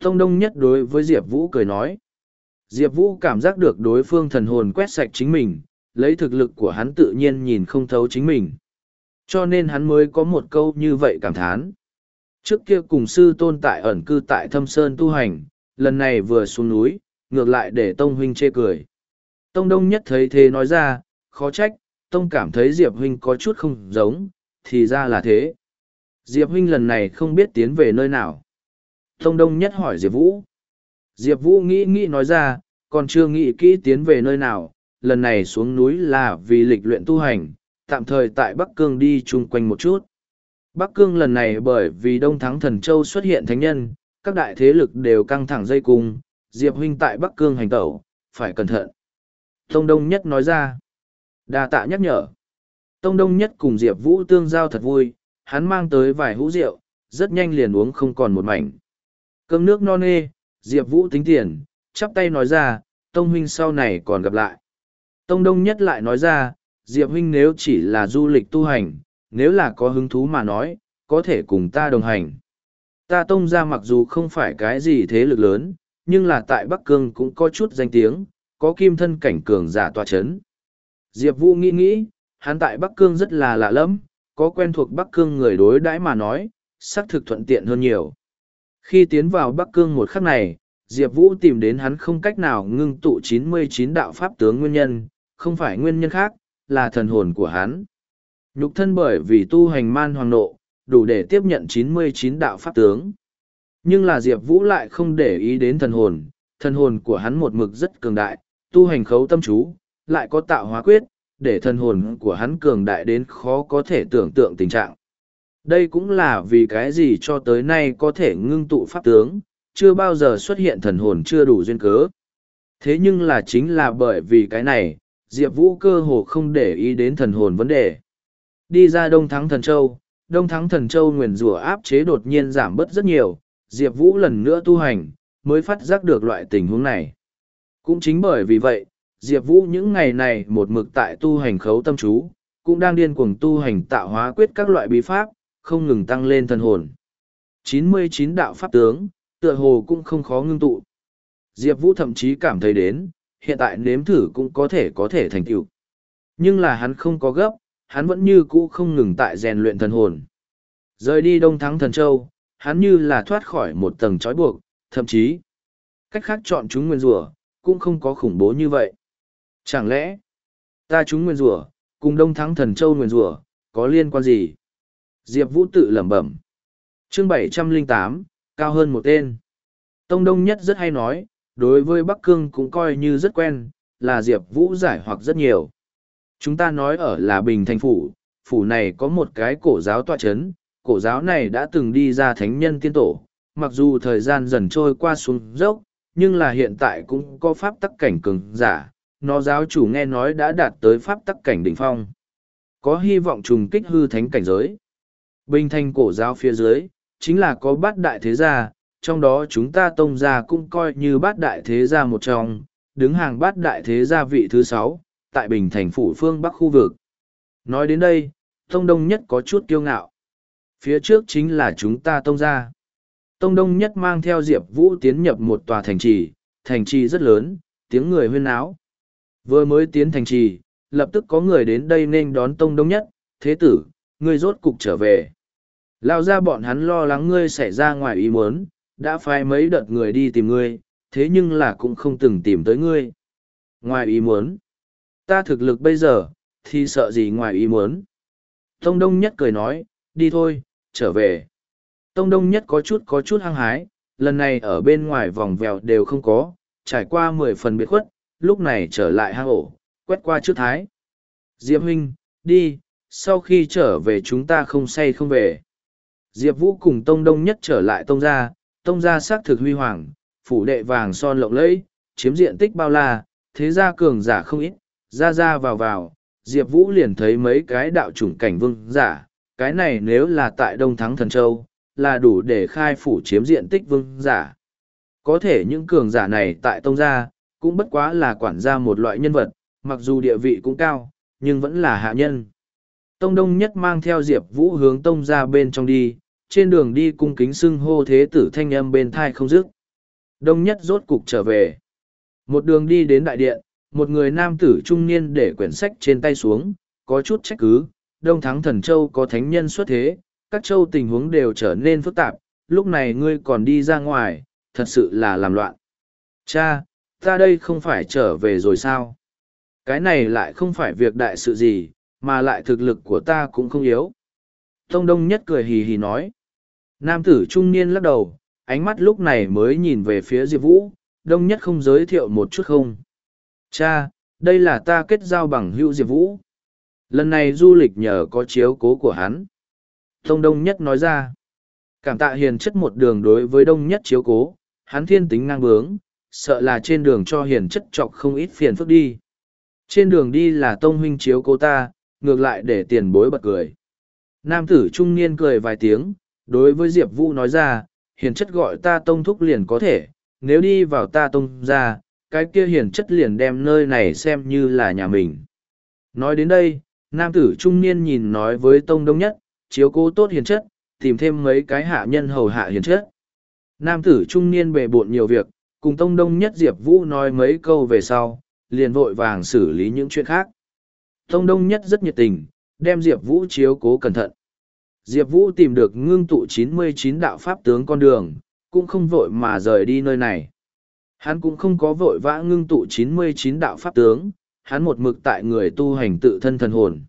[SPEAKER 1] Tông đông nhất đối với Diệp Vũ cười nói. Diệp Vũ cảm giác được đối phương thần hồn quét sạch chính mình, lấy thực lực của hắn tự nhiên nhìn không thấu chính mình. Cho nên hắn mới có một câu như vậy cảm thán. Trước kia cùng sư tôn tại ẩn cư tại thâm sơn tu hành, lần này vừa xuống núi, ngược lại để Tông huynh chê cười. Tông đông nhất thấy thế nói ra, khó trách, Tông cảm thấy Diệp huynh có chút không giống, thì ra là thế. Diệp huynh lần này không biết tiến về nơi nào. Tông đông nhất hỏi Diệp Vũ. Diệp Vũ nghĩ nghĩ nói ra, còn chưa nghĩ kỹ tiến về nơi nào, lần này xuống núi là vì lịch luyện tu hành, tạm thời tại Bắc Cương đi chung quanh một chút. Bắc Cương lần này bởi vì Đông Thắng Thần Châu xuất hiện thánh nhân, các đại thế lực đều căng thẳng dây cung, Diệp huynh tại Bắc Cương hành tẩu, phải cẩn thận. Tông Đông Nhất nói ra đa tạ nhắc nhở. Tông Đông Nhất cùng Diệp Vũ tương giao thật vui, hắn mang tới vài hũ rượu, rất nhanh liền uống không còn một mảnh. Cơm nước non nê, Diệp Vũ tính tiền, chắp tay nói ra, Tông huynh sau này còn gặp lại. Tông Đông Nhất lại nói ra, Diệp huynh nếu chỉ là du lịch tu hành, nếu là có hứng thú mà nói, có thể cùng ta đồng hành. Ta tông ra mặc dù không phải cái gì thế lực lớn, nhưng là tại Bắc Cương cũng có chút danh tiếng, có kim thân cảnh cường giả tòa chấn. Diệp Vũ nghĩ nghĩ, hắn tại Bắc Cương rất là lạ lắm, có quen thuộc Bắc Cương người đối đãi mà nói, xác thực thuận tiện hơn nhiều. Khi tiến vào Bắc Cương một khắc này, Diệp Vũ tìm đến hắn không cách nào ngưng tụ 99 đạo pháp tướng nguyên nhân, không phải nguyên nhân khác, là thần hồn của hắn. Nhục thân bởi vì tu hành man hoàng nộ, đủ để tiếp nhận 99 đạo pháp tướng. Nhưng là Diệp Vũ lại không để ý đến thần hồn, thần hồn của hắn một mực rất cường đại, tu hành khấu tâm chú, lại có tạo hóa quyết, để thần hồn của hắn cường đại đến khó có thể tưởng tượng tình trạng. Đây cũng là vì cái gì cho tới nay có thể ngưng tụ pháp tướng, chưa bao giờ xuất hiện thần hồn chưa đủ duyên cớ. Thế nhưng là chính là bởi vì cái này, Diệp Vũ cơ hồ không để ý đến thần hồn vấn đề. Đi ra Đông Thắng Thần Châu, Đông Thắng Thần Châu nguyền rủa áp chế đột nhiên giảm bớt rất nhiều, Diệp Vũ lần nữa tu hành, mới phát giác được loại tình huống này. Cũng chính bởi vì vậy, Diệp Vũ những ngày này một mực tại tu hành khấu tâm chú, cũng đang điên cuồng tu hành tạo hóa quyết các loại bí pháp, không ngừng tăng lên thần hồn. 99 đạo pháp tướng, tựa hồ cũng không khó ngưng tụ. Diệp Vũ thậm chí cảm thấy đến, hiện tại nếm thử cũng có thể có thể thành tựu. Nhưng là hắn không có gấp, hắn vẫn như cũ không ngừng tại rèn luyện thần hồn. Rời đi Đông Thắng Thần Châu, hắn như là thoát khỏi một tầng trói buộc, thậm chí, cách khác chọn chúng nguyên rủa cũng không có khủng bố như vậy. Chẳng lẽ, ta chúng nguyên rủa cùng Đông Thắng Thần Châu nguyên rủa có liên quan gì? Diệp Vũ tự lẩm bẩm. Chương bảy trăm linh tám cao hơn một tên. Tông Đông Nhất rất hay nói, đối với Bắc Cương cũng coi như rất quen, là Diệp Vũ giải hoặc rất nhiều. Chúng ta nói ở là Bình Thành Phủ, phủ này có một cái cổ giáo tọa chấn, cổ giáo này đã từng đi ra thánh nhân tiên tổ, mặc dù thời gian dần trôi qua xuống dốc, nhưng là hiện tại cũng có pháp tắc cảnh cường giả, nó giáo chủ nghe nói đã đạt tới pháp tắc cảnh đỉnh phong. Có hy vọng trùng kích hư thánh cảnh giới. Bình thành cổ giáo phía dưới, chính là có bát đại thế gia, trong đó chúng ta tông gia cũng coi như bát đại thế gia một trong, đứng hàng bát đại thế gia vị thứ sáu, tại Bình thành phủ phương Bắc khu vực. Nói đến đây, tông đông nhất có chút kiêu ngạo. Phía trước chính là chúng ta tông gia. Tông đông nhất mang theo Diệp Vũ tiến nhập một tòa thành trì, thành trì rất lớn, tiếng người huyên áo. Vừa mới tiến thành trì, lập tức có người đến đây nên đón tông đông nhất, thế tử, ngươi rốt cục trở về. Lao ra bọn hắn lo lắng ngươi xảy ra ngoài ý muốn, đã phái mấy đợt người đi tìm ngươi, thế nhưng là cũng không từng tìm tới ngươi. Ngoài ý muốn, ta thực lực bây giờ, thì sợ gì ngoài ý muốn. Tông Đông Nhất cười nói, đi thôi, trở về. Tông Đông Nhất có chút có chút hăng hái, lần này ở bên ngoài vòng vèo đều không có, trải qua mười phần biệt khuất, lúc này trở lại hang ổ, quét qua trước thái. Diệp huynh, đi, sau khi trở về chúng ta không say không về. Diệp Vũ cùng Tông Đông Nhất trở lại Tông gia, Tông gia xác thực huy hoàng, phủ đệ vàng son lộng lẫy, chiếm diện tích bao la, thế gia cường giả không ít, ra ra vào vào, Diệp Vũ liền thấy mấy cái đạo chủng cảnh vương giả, cái này nếu là tại Đông Thắng Thần Châu, là đủ để khai phủ chiếm diện tích vương giả. Có thể những cường giả này tại Tông gia, cũng bất quá là quản gia một loại nhân vật, mặc dù địa vị cũng cao, nhưng vẫn là hạ nhân. Tông Đông Nhất mang theo Diệp Vũ hướng Tông ra bên trong đi, trên đường đi cung kính xưng hô thế tử thanh âm bên thai không dứt. Đông Nhất rốt cục trở về. Một đường đi đến đại điện, một người nam tử trung niên để quyển sách trên tay xuống, có chút trách cứ, Đông Thắng Thần Châu có thánh nhân xuất thế, các châu tình huống đều trở nên phức tạp, lúc này ngươi còn đi ra ngoài, thật sự là làm loạn. Cha, ta đây không phải trở về rồi sao? Cái này lại không phải việc đại sự gì, mà lại thực lực của ta cũng không yếu. Tông Đông Nhất cười hì hì nói. Nam tử trung niên lắc đầu, ánh mắt lúc này mới nhìn về phía Diệp Vũ, Đông Nhất không giới thiệu một chút không. Cha, đây là ta kết giao bằng hữu Diệp Vũ. Lần này du lịch nhờ có chiếu cố của hắn. Tông Đông Nhất nói ra. Cảm tạ hiền chất một đường đối với Đông Nhất chiếu cố, hắn thiên tính ngang bướng, sợ là trên đường cho hiền chất chọc không ít phiền phức đi. Trên đường đi là Tông huynh chiếu cô ta, ngược lại để tiền bối bật cười. Nam tử trung niên cười vài tiếng, đối với Diệp Vũ nói ra, hiền chất gọi ta tông thúc liền có thể, nếu đi vào ta tông ra, cái kia hiền chất liền đem nơi này xem như là nhà mình. Nói đến đây, nam tử trung niên nhìn nói với tông đông nhất, chiếu cố tốt hiền chất, tìm thêm mấy cái hạ nhân hầu hạ hiền chất. Nam tử trung niên bề bộn nhiều việc, cùng tông đông nhất Diệp Vũ nói mấy câu về sau, liền vội vàng xử lý những chuyện khác. Tông đông nhất rất nhiệt tình, đem Diệp Vũ chiếu cố cẩn thận. Diệp Vũ tìm được ngưng tụ 99 đạo pháp tướng con đường, cũng không vội mà rời đi nơi này. Hắn cũng không có vội vã ngưng tụ 99 đạo pháp tướng, hắn một mực tại người tu hành tự thân thần hồn.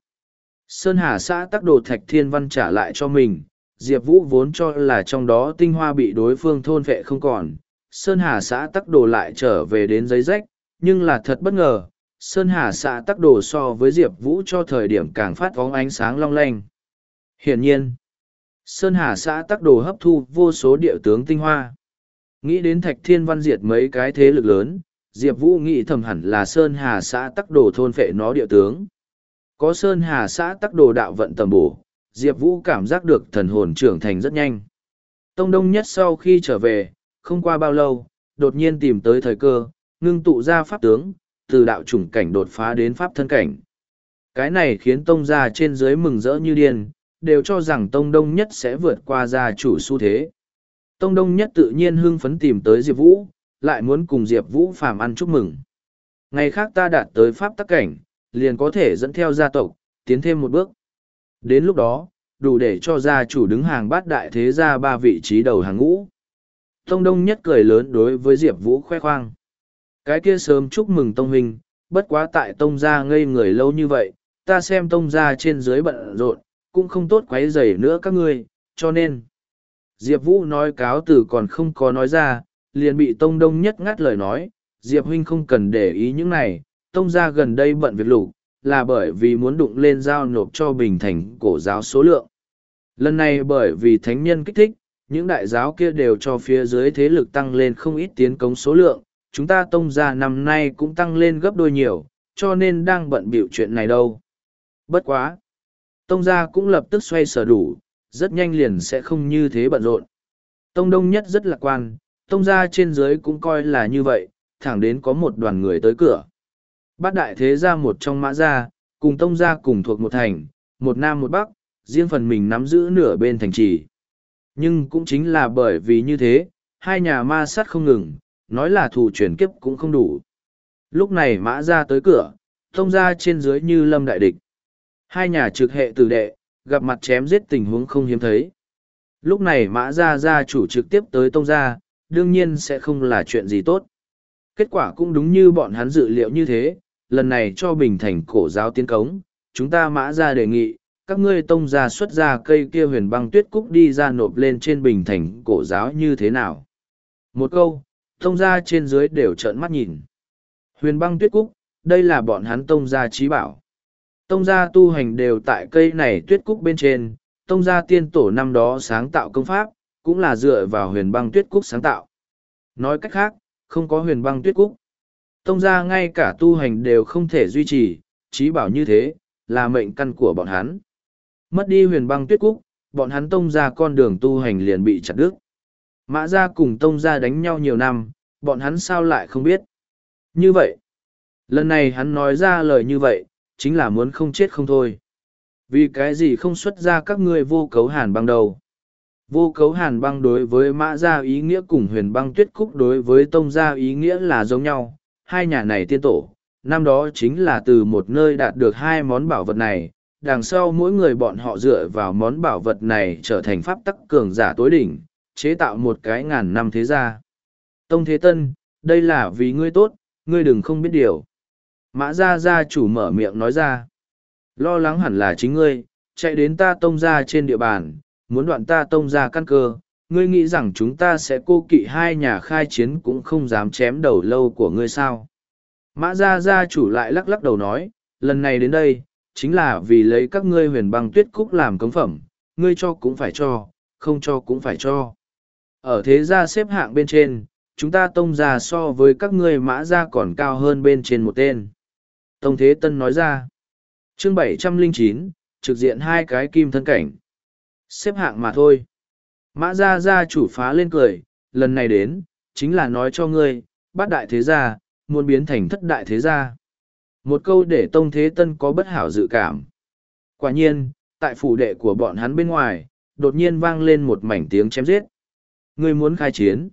[SPEAKER 1] Sơn Hà xã tắc đồ thạch thiên văn trả lại cho mình, Diệp Vũ vốn cho là trong đó tinh hoa bị đối phương thôn vệ không còn. Sơn Hà xã tắc đồ lại trở về đến giấy rách, nhưng là thật bất ngờ, Sơn Hà xã tắc đồ so với Diệp Vũ cho thời điểm càng phát vóng ánh sáng long lanh. Hiển nhiên, Sơn Hà xã tắc đồ hấp thu vô số địa tướng tinh hoa. Nghĩ đến Thạch Thiên Văn diệt mấy cái thế lực lớn, Diệp Vũ nghĩ thầm hẳn là Sơn Hà xã tắc đồ thôn phệ nó địa tướng. Có Sơn Hà xã tắc đồ đạo vận tầm bổ, Diệp Vũ cảm giác được thần hồn trưởng thành rất nhanh. Tông Đông Nhất sau khi trở về, không qua bao lâu, đột nhiên tìm tới thời cơ, ngưng tụ ra pháp tướng, từ đạo chủng cảnh đột phá đến pháp thân cảnh. Cái này khiến tông gia trên dưới mừng rỡ như điên, đều cho rằng tông đông nhất sẽ vượt qua gia chủ xu thế. Tông đông nhất tự nhiên hưng phấn tìm tới Diệp Vũ, lại muốn cùng Diệp Vũ phàm ăn chúc mừng. Ngày khác ta đạt tới pháp tắc cảnh, liền có thể dẫn theo gia tộc, tiến thêm một bước. Đến lúc đó, đủ để cho gia chủ đứng hàng bát đại thế gia ba vị trí đầu hàng ngũ. Tông Đông nhất cười lớn đối với Diệp Vũ khoe khoang. Cái kia sớm chúc mừng Tông Huynh, bất quá tại Tông gia ngây người lâu như vậy, ta xem Tông gia trên dưới bận rộn, cũng không tốt quấy rầy nữa các ngươi, cho nên. Diệp Vũ nói cáo từ còn không có nói ra, liền bị Tông Đông nhất ngắt lời nói, Diệp Huynh không cần để ý những này, Tông gia gần đây bận việc lục, là bởi vì muốn đụng lên giao nộp cho Bình Thành cổ giáo số lượng. Lần này bởi vì thánh nhân kích thích, những đại giáo kia đều cho phía dưới thế lực tăng lên không ít tiến cống số lượng, chúng ta tông ra năm nay cũng tăng lên gấp đôi nhiều, cho nên đang bận biểu chuyện này đâu. Bất quá. Tông gia cũng lập tức xoay sở đủ, rất nhanh liền sẽ không như thế bận rộn. Tông đông nhất rất lạc quan, tông gia trên dưới cũng coi là như vậy, thẳng đến có một đoàn người tới cửa. Bát đại thế gia một trong mã gia, cùng tông gia cùng thuộc một thành, một nam một bắc, riêng phần mình nắm giữ nửa bên thành trì. Nhưng cũng chính là bởi vì như thế, hai nhà ma sát không ngừng, nói là thủ chuyển kiếp cũng không đủ. Lúc này mã ra tới cửa, thông ra trên dưới như lâm đại địch. Hai nhà trực hệ tử đệ, gặp mặt chém giết tình huống không hiếm thấy. Lúc này mã ra ra chủ trực tiếp tới tông ra, đương nhiên sẽ không là chuyện gì tốt. Kết quả cũng đúng như bọn hắn dự liệu như thế, lần này cho Bình Thành cổ giáo tiến cống, chúng ta mã ra đề nghị, các ngươi tông ra xuất ra cây kia huyền băng tuyết cúc đi ra nộp lên trên bình thành cổ giáo như thế nào? Một câu, tông ra trên dưới đều trợn mắt nhìn. Huyền băng tuyết cúc, đây là bọn hắn tông gia trí bảo. Tông gia tu hành đều tại cây này tuyết cúc bên trên. Tông gia tiên tổ năm đó sáng tạo công pháp, cũng là dựa vào huyền băng tuyết cúc sáng tạo. Nói cách khác, không có huyền băng tuyết cúc. Tông gia ngay cả tu hành đều không thể duy trì, trí bảo như thế, là mệnh căn của bọn hắn. Mất đi huyền băng tuyết cúc, bọn hắn tông ra con đường tu hành liền bị chặt đứt. Mã ra cùng tông ra đánh nhau nhiều năm, bọn hắn sao lại không biết. Như vậy, lần này hắn nói ra lời như vậy, chính là muốn không chết không thôi. Vì cái gì không xuất ra các ngươi vô cấu hàn băng đầu. Vô cấu hàn băng đối với mã gia ý nghĩa cùng huyền băng tuyết cúc đối với tông gia ý nghĩa là giống nhau. Hai nhà này tiên tổ, năm đó chính là từ một nơi đạt được hai món bảo vật này, đằng sau mỗi người bọn họ dựa vào món bảo vật này trở thành pháp tắc cường giả tối đỉnh, chế tạo một cái ngàn năm thế gia. Tông Thế Tân, đây là vì ngươi tốt, ngươi đừng không biết điều. Mã gia gia chủ mở miệng nói ra. Lo lắng hẳn là chính ngươi, chạy đến ta tông gia trên địa bàn, muốn đoạn ta tông gia căn cơ. Ngươi nghĩ rằng chúng ta sẽ cô kỵ hai nhà khai chiến cũng không dám chém đầu lâu của ngươi sao. Mã gia gia chủ lại lắc lắc đầu nói, lần này đến đây, chính là vì lấy các ngươi huyền băng tuyết cúc làm cống phẩm, ngươi cho cũng phải cho, không cho cũng phải cho. Ở thế gia xếp hạng bên trên, chúng ta tông gia so với các ngươi mã gia còn cao hơn bên trên một tên. Tông Thế Tân nói ra, chương bảy trăm linh chín trực diện hai cái kim thân cảnh. Xếp hạng mà thôi. Mã gia gia chủ phá lên cười, lần này đến, chính là nói cho ngươi, bát đại thế gia, muốn biến thành thất đại thế gia. Một câu để Tông Thế Tân có bất hảo dự cảm. Quả nhiên, tại phủ đệ của bọn hắn bên ngoài, đột nhiên vang lên một mảnh tiếng chém giết. Người muốn khai chiến.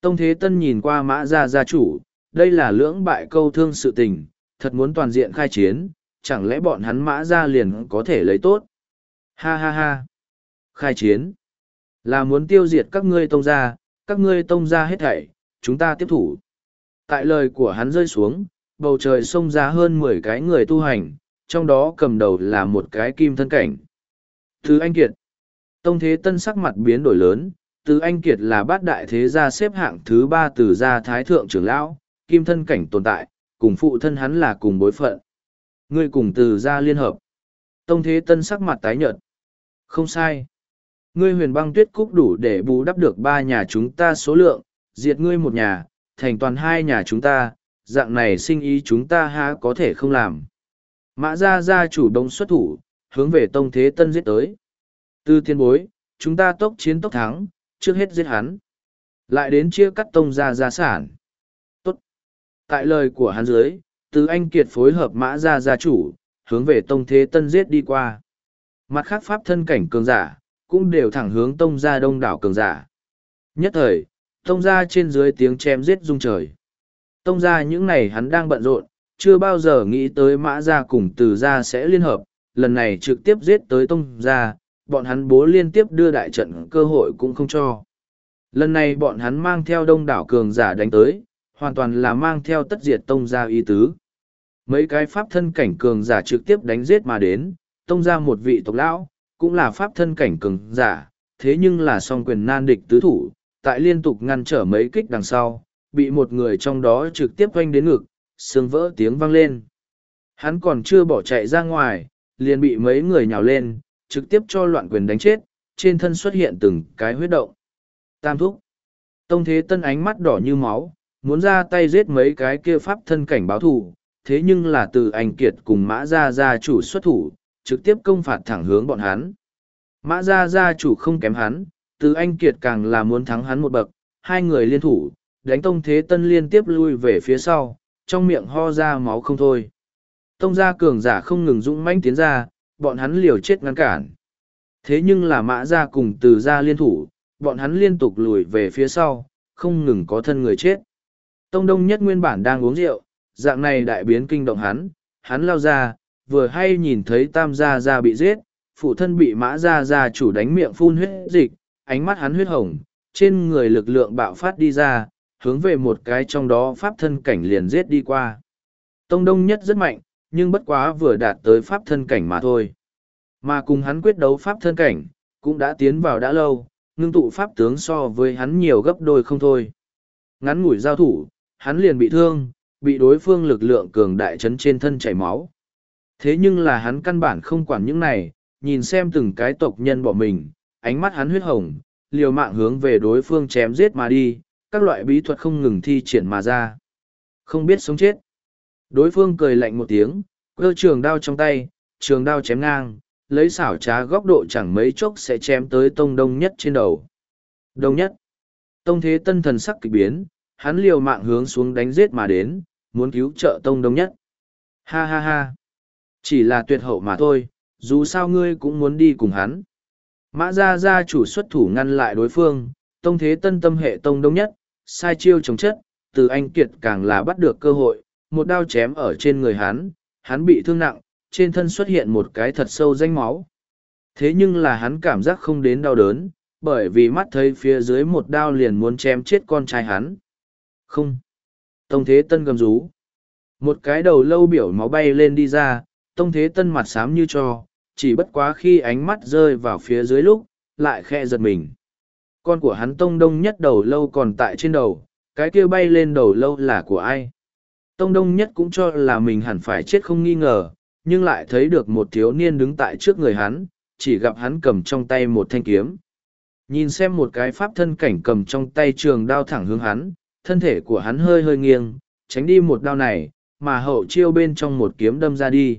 [SPEAKER 1] Tông Thế Tân nhìn qua mã gia gia chủ, đây là lưỡng bại câu thương sự tình, thật muốn toàn diện khai chiến, chẳng lẽ bọn hắn mã gia liền có thể lấy tốt. Ha ha ha. Khai chiến. Là muốn tiêu diệt các ngươi tông gia, các ngươi tông gia hết thảy, chúng ta tiếp thủ. Tại lời của hắn rơi xuống, bầu trời xông ra hơn mười cái người tu hành, trong đó cầm đầu là một cái kim thân cảnh. Thứ Anh Kiệt Tông Thế Tân sắc mặt biến đổi lớn, Từ Anh Kiệt là bát đại thế gia xếp hạng thứ ba từ gia Thái Thượng trưởng lão, kim thân cảnh tồn tại, cùng phụ thân hắn là cùng bối phận. Ngươi cùng từ gia liên hợp. Tông Thế Tân sắc mặt tái nhợt. Không sai. Ngươi huyền băng tuyết cúc đủ để bù đắp được ba nhà chúng ta số lượng, diệt ngươi một nhà, thành toàn hai nhà chúng ta, dạng này sinh ý chúng ta há có thể không làm. Mã gia gia chủ đông xuất thủ, hướng về Tông Thế Tân giết tới. Tư tiên bối, chúng ta tốc chiến tốc thắng, trước hết giết hắn. Lại đến chia cắt Tông gia gia sản. Tốt. Tại lời của hắn dưới, từ anh kiệt phối hợp mã gia gia chủ, hướng về tông thế tân giết đi qua. Mặt khác pháp thân cảnh cường giả, cũng đều thẳng hướng tông ra đông đảo cường giả. Nhất thời, tông ra trên dưới tiếng chém giết rung trời. Tông ra những ngày hắn đang bận rộn, chưa bao giờ nghĩ tới mã ra cùng từ ra sẽ liên hợp, lần này trực tiếp giết tới tông ra, bọn hắn bố liên tiếp đưa đại trận cơ hội cũng không cho. Lần này bọn hắn mang theo đông đảo cường giả đánh tới, hoàn toàn là mang theo tất diệt tông ra ý tứ. Mấy cái pháp thân cảnh cường giả trực tiếp đánh giết mà đến, tông ra một vị tộc lão, cũng là pháp thân cảnh cường giả, thế nhưng là song quyền nan địch tứ thủ, tại liên tục ngăn trở mấy kích đằng sau, bị một người trong đó trực tiếp quanh đến ngực, xương vỡ tiếng vang lên. Hắn còn chưa bỏ chạy ra ngoài, liền bị mấy người nhào lên, trực tiếp cho loạn quyền đánh chết, trên thân xuất hiện từng cái huyết động. Tam thúc. Tông thế tân ánh mắt đỏ như máu, muốn ra tay giết mấy cái kia pháp thân cảnh báo thù, thế nhưng là từ anh kiệt cùng mã gia gia chủ xuất thủ, trực tiếp công phạt thẳng hướng bọn hắn. Mã gia gia chủ không kém hắn, từ anh kiệt càng là muốn thắng hắn một bậc, hai người liên thủ, đánh tông thế tân liên tiếp lui về phía sau, trong miệng ho ra máu không thôi. Tông gia cường giả không ngừng dũng mãnh tiến ra, bọn hắn liều chết ngăn cản. Thế nhưng là mã gia cùng từ gia liên thủ, bọn hắn liên tục lùi về phía sau, không ngừng có thân người chết. Tông Đông Nhất nguyên bản đang uống rượu, dạng này đại biến kinh động hắn, hắn lao ra, vừa hay nhìn thấy Tam Gia Gia bị giết, phụ thân bị Mã Gia Gia chủ đánh miệng phun huyết dịch, ánh mắt hắn huyết hồng, trên người lực lượng bạo phát đi ra, hướng về một cái trong đó pháp thân cảnh liền giết đi qua. Tông Đông Nhất rất mạnh, nhưng bất quá vừa đạt tới pháp thân cảnh mà thôi. Mà cùng hắn quyết đấu pháp thân cảnh, cũng đã tiến vào đã lâu, ngưng tụ pháp tướng so với hắn nhiều gấp đôi không thôi. Ngắn ngủi giao thủ, hắn liền bị thương, bị đối phương lực lượng cường đại chấn trên thân chảy máu. Thế nhưng là hắn căn bản không quản những này, nhìn xem từng cái tộc nhân bỏ mình, ánh mắt hắn huyết hồng, liều mạng hướng về đối phương chém giết mà đi, các loại bí thuật không ngừng thi triển mà ra. Không biết sống chết. Đối phương cười lạnh một tiếng, cơ trường đao trong tay, trường đao chém ngang, lấy xảo trá góc độ chẳng mấy chốc sẽ chém tới tông đông nhất trên đầu. Đông nhất. Tông thế tân thần sắc kịch biến, hắn liều mạng hướng xuống đánh giết mà đến, muốn cứu trợ tông đông nhất. Ha ha ha. Chỉ là tuyệt hậu mà thôi, dù sao ngươi cũng muốn đi cùng hắn. Mã gia gia chủ xuất thủ ngăn lại đối phương, tông thế tân tâm hệ tông đông nhất, sai chiêu chống chất, từ anh kiệt càng là bắt được cơ hội, một đao chém ở trên người hắn, hắn bị thương nặng, trên thân xuất hiện một cái thật sâu danh máu. Thế nhưng là hắn cảm giác không đến đau đớn, bởi vì mắt thấy phía dưới một đao liền muốn chém chết con trai hắn. Không. Tông Thế Tân gầm rú. Một cái đầu lâu biểu máu bay lên đi ra, Tông Thế Tân mặt xám như cho, chỉ bất quá khi ánh mắt rơi vào phía dưới lúc, lại khe giật mình. Con của hắn Tông Đông nhất đầu lâu còn tại trên đầu, cái kia bay lên đầu lâu là của ai? Tông Đông nhất cũng cho là mình hẳn phải chết không nghi ngờ, nhưng lại thấy được một thiếu niên đứng tại trước người hắn, chỉ gặp hắn cầm trong tay một thanh kiếm. Nhìn xem một cái pháp thân cảnh cầm trong tay trường đao thẳng hướng hắn, thân thể của hắn hơi hơi nghiêng, tránh đi một đao này, mà hậu chiêu bên trong một kiếm đâm ra đi.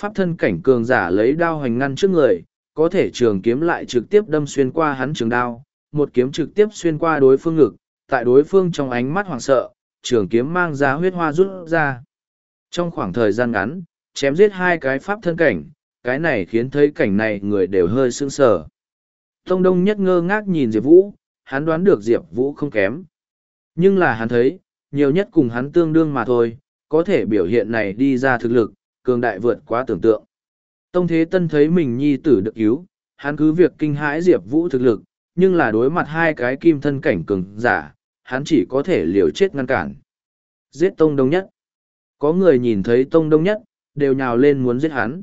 [SPEAKER 1] Pháp thân cảnh cường giả lấy đao hoành ngăn trước người, có thể trường kiếm lại trực tiếp đâm xuyên qua hắn trường đao, một kiếm trực tiếp xuyên qua đối phương ngực, tại đối phương trong ánh mắt hoảng sợ, trường kiếm mang ra huyết hoa rút ra. Trong khoảng thời gian ngắn, chém giết hai cái pháp thân cảnh, cái này khiến thấy cảnh này người đều hơi sững sờ. Tông Đông nhất ngơ ngác nhìn Diệp Vũ, hắn đoán được Diệp Vũ không kém. Nhưng là hắn thấy, nhiều nhất cùng hắn tương đương mà thôi, có thể biểu hiện này đi ra thực lực, cường đại vượt quá tưởng tượng. Tông Thế Tân thấy mình nhi tử được cứu, hắn cứ việc kinh hãi Diệp Vũ thực lực, nhưng là đối mặt hai cái kim thân cảnh cường giả, hắn chỉ có thể liều chết ngăn cản. Giết Tông Đông Nhất. Có người nhìn thấy Tông Đông Nhất, đều nhào lên muốn giết hắn.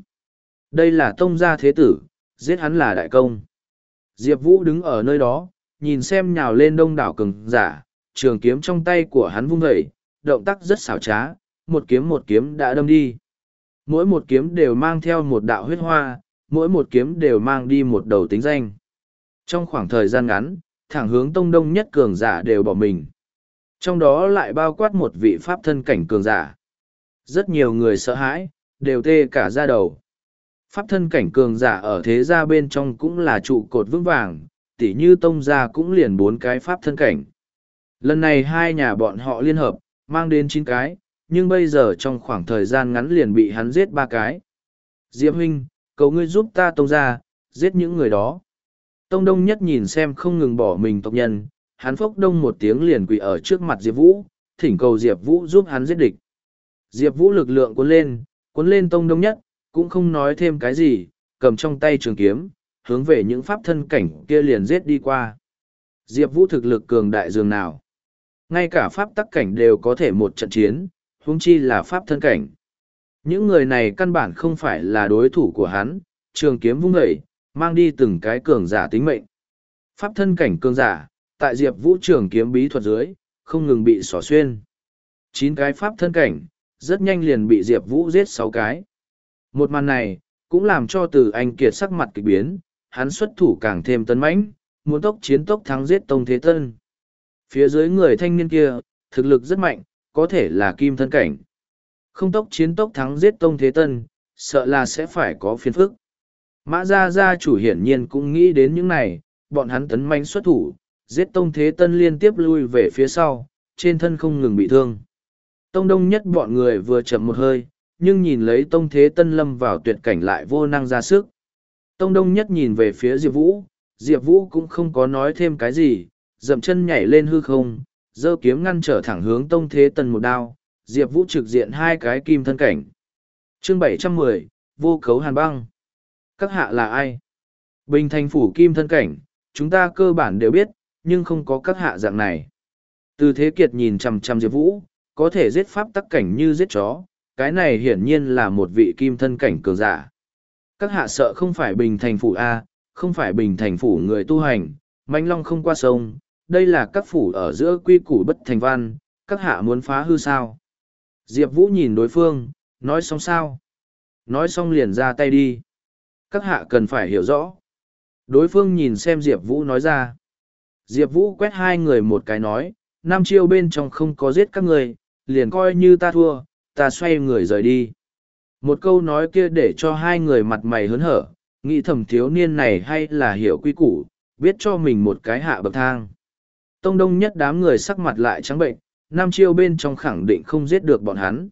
[SPEAKER 1] Đây là Tông gia thế tử, giết hắn là đại công. Diệp Vũ đứng ở nơi đó, nhìn xem nhào lên đông đảo cường giả, trường kiếm trong tay của hắn vung vẩy, động tác rất xảo trá, một kiếm một kiếm đã đâm đi. Mỗi một kiếm đều mang theo một đạo huyết hoa, mỗi một kiếm đều mang đi một đầu tính danh. Trong khoảng thời gian ngắn, thẳng hướng tông đông nhất cường giả đều bỏ mình. Trong đó lại bao quát một vị pháp thân cảnh cường giả. Rất nhiều người sợ hãi, đều tê cả ra đầu. Pháp thân cảnh cường giả ở thế gia bên trong cũng là trụ cột vững vàng, tỉ như tông gia cũng liền bốn cái pháp thân cảnh. Lần này hai nhà bọn họ liên hợp, mang đến chín cái, nhưng bây giờ trong khoảng thời gian ngắn liền bị hắn giết ba cái. Diệp huynh, cầu ngươi giúp ta tông ra, giết những người đó. Tông đông nhất nhìn xem không ngừng bỏ mình tộc nhân, hắn phốc đông một tiếng liền quỳ ở trước mặt Diệp Vũ, thỉnh cầu Diệp Vũ giúp hắn giết địch. Diệp Vũ lực lượng cuốn lên, cuốn lên tông đông nhất, cũng không nói thêm cái gì, cầm trong tay trường kiếm, hướng về những pháp thân cảnh kia liền giết đi qua. Diệp Vũ thực lực cường đại dường nào. Ngay cả pháp tắc cảnh đều có thể một trận chiến, huống chi là pháp thân cảnh. Những người này căn bản không phải là đối thủ của hắn, trường kiếm vung dậy, mang đi từng cái cường giả tính mệnh. Pháp thân cảnh cường giả, tại Diệp Vũ trường kiếm bí thuật dưới, không ngừng bị xỏ xuyên. Chín cái pháp thân cảnh, rất nhanh liền bị Diệp Vũ giết sáu cái. Một màn này, cũng làm cho từ anh kiệt sắc mặt kịch biến, hắn xuất thủ càng thêm tấn mãnh, muốn tốc chiến tốc thắng giết Tông Thế Tân. Phía dưới người thanh niên kia, thực lực rất mạnh, có thể là kim thân cảnh. Không tốc chiến tốc thắng giết Tông Thế Tân, sợ là sẽ phải có phiền phức. Mã Gia Gia chủ hiển nhiên cũng nghĩ đến những này, bọn hắn tấn manh xuất thủ, giết Tông Thế Tân liên tiếp lui về phía sau, trên thân không ngừng bị thương. Tông đông nhất bọn người vừa chậm một hơi, nhưng nhìn lấy Tông Thế Tân lâm vào tuyệt cảnh lại vô năng ra sức. Tông đông nhất nhìn về phía Diệp Vũ, Diệp Vũ cũng không có nói thêm cái gì, dậm chân nhảy lên hư không, giơ kiếm ngăn trở thẳng hướng Tông Thế Tân một đao, Diệp Vũ trực diện hai cái kim thân cảnh. Chương bảy trăm mười Vô cấu hàn băng. Các hạ là ai? Bình thành phủ kim thân cảnh, chúng ta cơ bản đều biết, nhưng không có các hạ dạng này. Từ thế kiệt nhìn chằm chằm Diệp Vũ, có thể giết pháp tắc cảnh như giết chó, cái này hiển nhiên là một vị kim thân cảnh cường giả. Các hạ sợ không phải bình thành phủ A, không phải bình thành phủ người tu hành, manh long không qua sông, đây là các phủ ở giữa quy củ bất thành văn, các hạ muốn phá hư sao. Diệp Vũ nhìn đối phương, nói xong sao? Nói xong liền ra tay đi. Các hạ cần phải hiểu rõ. Đối phương nhìn xem Diệp Vũ nói ra. Diệp Vũ quét hai người một cái nói, năm chiêu bên trong không có giết các người, liền coi như ta thua, ta xoay người rời đi. Một câu nói kia để cho hai người mặt mày hớn hở, nghĩ thầm thiếu niên này hay là hiểu quy củ, biết cho mình một cái hạ bậc thang. Tông đông nhất đám người sắc mặt lại trắng bệnh, năm chiêu bên trong khẳng định không giết được bọn hắn.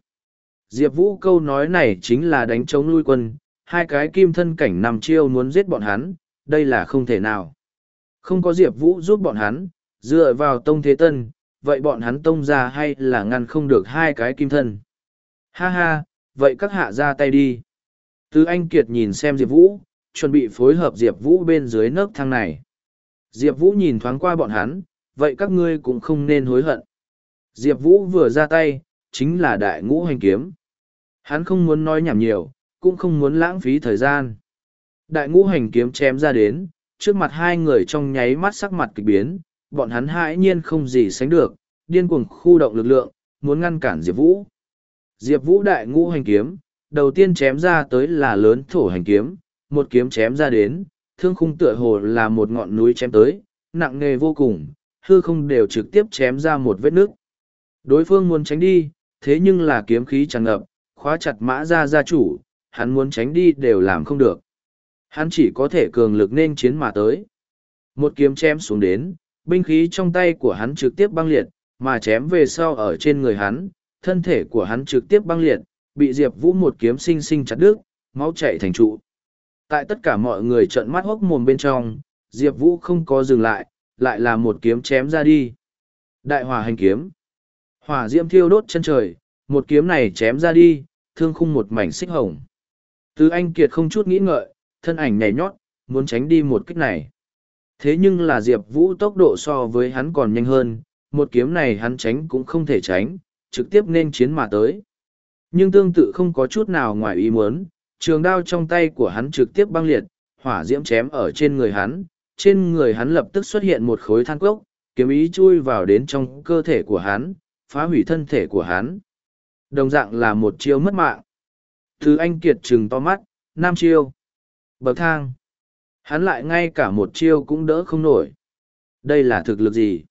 [SPEAKER 1] Diệp Vũ câu nói này chính là đánh chống lui quân, hai cái kim thân cảnh nằm chiêu muốn giết bọn hắn, đây là không thể nào. Không có Diệp Vũ giúp bọn hắn, dựa vào tông thế tân, vậy bọn hắn tông ra hay là ngăn không được hai cái kim thân. Ha ha, vậy các hạ ra tay đi. Từ Anh Kiệt nhìn xem Diệp Vũ, chuẩn bị phối hợp Diệp Vũ bên dưới nấc thang này. Diệp Vũ nhìn thoáng qua bọn hắn, vậy các ngươi cũng không nên hối hận. Diệp Vũ vừa ra tay, chính là đại ngũ hành kiếm. Hắn không muốn nói nhảm nhiều, cũng không muốn lãng phí thời gian. Đại ngũ hành kiếm chém ra đến, trước mặt hai người trong nháy mắt sắc mặt kịch biến, bọn hắn hãi nhiên không gì sánh được, điên cuồng khu động lực lượng, muốn ngăn cản Diệp Vũ. Diệp Vũ đại ngũ hành kiếm, đầu tiên chém ra tới là lớn thổ hành kiếm, một kiếm chém ra đến, thương khung tựa hồ là một ngọn núi chém tới, nặng nề vô cùng, hư không đều trực tiếp chém ra một vết nước. Đối phương muốn tránh đi, thế nhưng là kiếm khí tràn ngập, khóa chặt mã ra gia chủ, hắn muốn tránh đi đều làm không được. Hắn chỉ có thể cường lực nên chiến mà tới. Một kiếm chém xuống đến, binh khí trong tay của hắn trực tiếp băng liệt, mà chém về sau ở trên người hắn, thân thể của hắn trực tiếp băng liệt, bị Diệp Vũ một kiếm sinh sinh chặt đứt, máu chảy thành trụ. Tại tất cả mọi người trợn mắt hốc mồm bên trong, Diệp Vũ không có dừng lại, lại là một kiếm chém ra đi. Đại hỏa hành kiếm. Hỏa diễm thiêu đốt chân trời, một kiếm này chém ra đi, thương khung một mảnh xích hồng. Từ anh kiệt không chút nghĩ ngợi, thân ảnh nhảy nhót, muốn tránh đi một kích này. Thế nhưng là Diệp Vũ tốc độ so với hắn còn nhanh hơn, một kiếm này hắn tránh cũng không thể tránh, trực tiếp nên chiến mà tới. Nhưng tương tự không có chút nào ngoài ý muốn, trường đao trong tay của hắn trực tiếp băng liệt, hỏa diễm chém ở trên người hắn, trên người hắn lập tức xuất hiện một khối than cốc, kiếm ý chui vào đến trong cơ thể của hắn, phá hủy thân thể của hắn. Đồng dạng là một chiêu mất mạng. Thứ anh kiệt trừng to mắt, nam chiêu. Bậc thang. Hắn lại ngay cả một chiêu cũng đỡ không nổi. Đây là thực lực gì?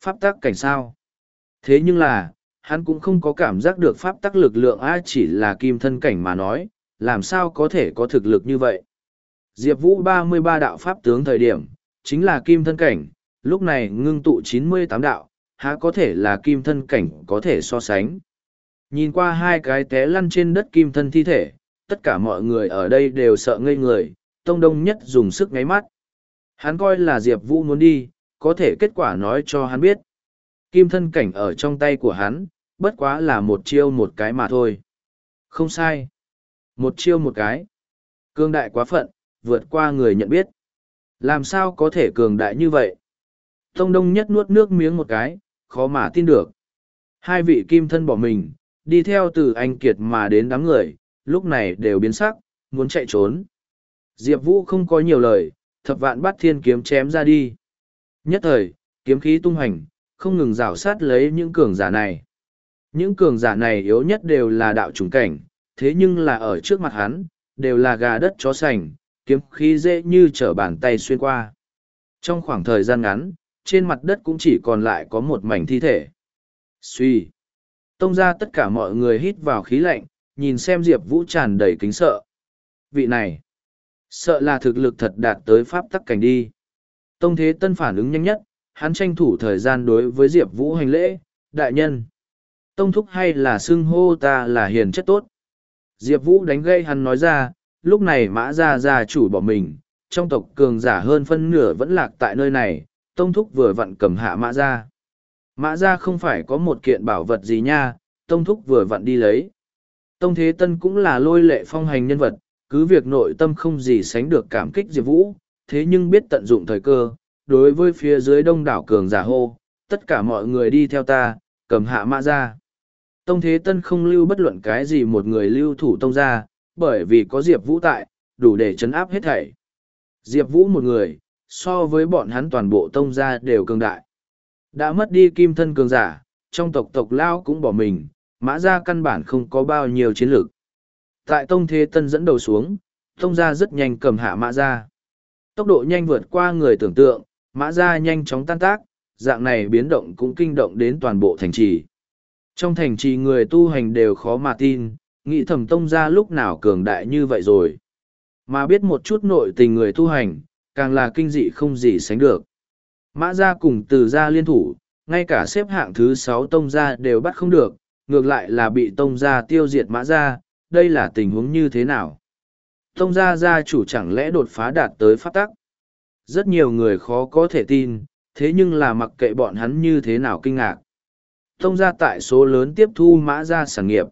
[SPEAKER 1] Pháp tắc cảnh sao? Thế nhưng là, hắn cũng không có cảm giác được pháp tắc lực lượng ai chỉ là kim thân cảnh mà nói, làm sao có thể có thực lực như vậy. Diệp Vũ ba mươi ba đạo pháp tướng thời điểm, chính là kim thân cảnh, lúc này ngưng tụ chín mươi tám đạo, há có thể là kim thân cảnh có thể so sánh. Nhìn qua hai cái té lăn trên đất kim thân thi thể, tất cả mọi người ở đây đều sợ ngây người, Tông Đông Nhất dùng sức ngáy mắt. Hắn coi là Diệp Vũ muốn đi, có thể kết quả nói cho hắn biết. Kim thân cảnh ở trong tay của hắn, bất quá là một chiêu một cái mà thôi. Không sai. Một chiêu một cái. Cương đại quá phận, vượt qua người nhận biết. Làm sao có thể cường đại như vậy? Tông Đông Nhất nuốt nước miếng một cái, khó mà tin được. Hai vị kim thân bỏ mình, đi theo từ anh Kiệt mà đến đám người, lúc này đều biến sắc, muốn chạy trốn. Diệp Vũ không có nhiều lời, thập vạn bắt thiên kiếm chém ra đi. Nhất thời, kiếm khí tung hành, không ngừng rảo sát lấy những cường giả này. Những cường giả này yếu nhất đều là đạo trùng cảnh, thế nhưng là ở trước mặt hắn, đều là gà đất chó sành, kiếm khí dễ như trở bàn tay xuyên qua. Trong khoảng thời gian ngắn, trên mặt đất cũng chỉ còn lại có một mảnh thi thể. Suy. Tông ra tất cả mọi người hít vào khí lạnh, nhìn xem Diệp Vũ tràn đầy kính sợ. Vị này, sợ là thực lực thật đạt tới pháp tắc cảnh đi. Tông Thế Tân phản ứng nhanh nhất, hắn tranh thủ thời gian đối với Diệp Vũ hành lễ, đại nhân. Tông thúc hay là xưng hô ta là hiền chất tốt. Diệp Vũ đánh gây hắn nói ra, lúc này mã ra gia chủ bỏ mình, trong tộc cường giả hơn phân nửa vẫn lạc tại nơi này, tông thúc vừa vặn cầm hạ mã ra. Mã ra không phải có một kiện bảo vật gì nha, tông thúc vừa vặn đi lấy. Tông Thế Tân cũng là lôi lệ phong hành nhân vật, cứ việc nội tâm không gì sánh được cảm kích Diệp Vũ, thế nhưng biết tận dụng thời cơ, đối với phía dưới đông đảo cường giả hô, tất cả mọi người đi theo ta, cầm hạ mã ra. Tông Thế Tân không lưu bất luận cái gì một người lưu thủ tông ra, bởi vì có Diệp Vũ tại, đủ để chấn áp hết thảy. Diệp Vũ một người, so với bọn hắn toàn bộ tông ra đều cường đại. Đã mất đi kim thân cường giả, trong tộc tộc Lao cũng bỏ mình, mã ra căn bản không có bao nhiêu chiến lược. Tại tông thế tân dẫn đầu xuống, tông ra rất nhanh cầm hạ mã ra. Tốc độ nhanh vượt qua người tưởng tượng, mã ra nhanh chóng tan tác, dạng này biến động cũng kinh động đến toàn bộ thành trì. Trong thành trì người tu hành đều khó mà tin, nghĩ thầm tông ra lúc nào cường đại như vậy rồi. Mà biết một chút nội tình người tu hành, càng là kinh dị không gì sánh được. Mã gia cùng từ gia liên thủ, ngay cả xếp hạng thứ sáu tông gia đều bắt không được, ngược lại là bị tông gia tiêu diệt mã gia, đây là tình huống như thế nào? Tông gia gia chủ chẳng lẽ đột phá đạt tới pháp tắc? Rất nhiều người khó có thể tin, thế nhưng là mặc kệ bọn hắn như thế nào kinh ngạc. Tông gia tại số lớn tiếp thu mã gia sản nghiệp.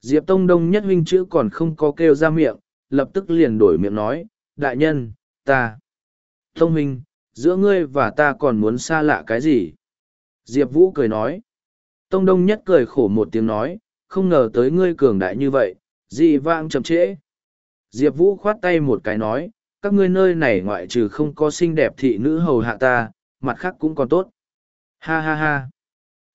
[SPEAKER 1] Diệp Tông Đông nhất huynh chữ còn không có kêu ra miệng, lập tức liền đổi miệng nói, đại nhân, ta. Tông huynh, giữa ngươi và ta còn muốn xa lạ cái gì? Diệp Vũ cười nói. Tông Đông nhất cười khổ một tiếng nói, không ngờ tới ngươi cường đại như vậy, dị vãng chậm trễ. Diệp Vũ khoát tay một cái nói, các ngươi nơi này ngoại trừ không có xinh đẹp thị nữ hầu hạ ta, mặt khác cũng còn tốt. Ha ha ha.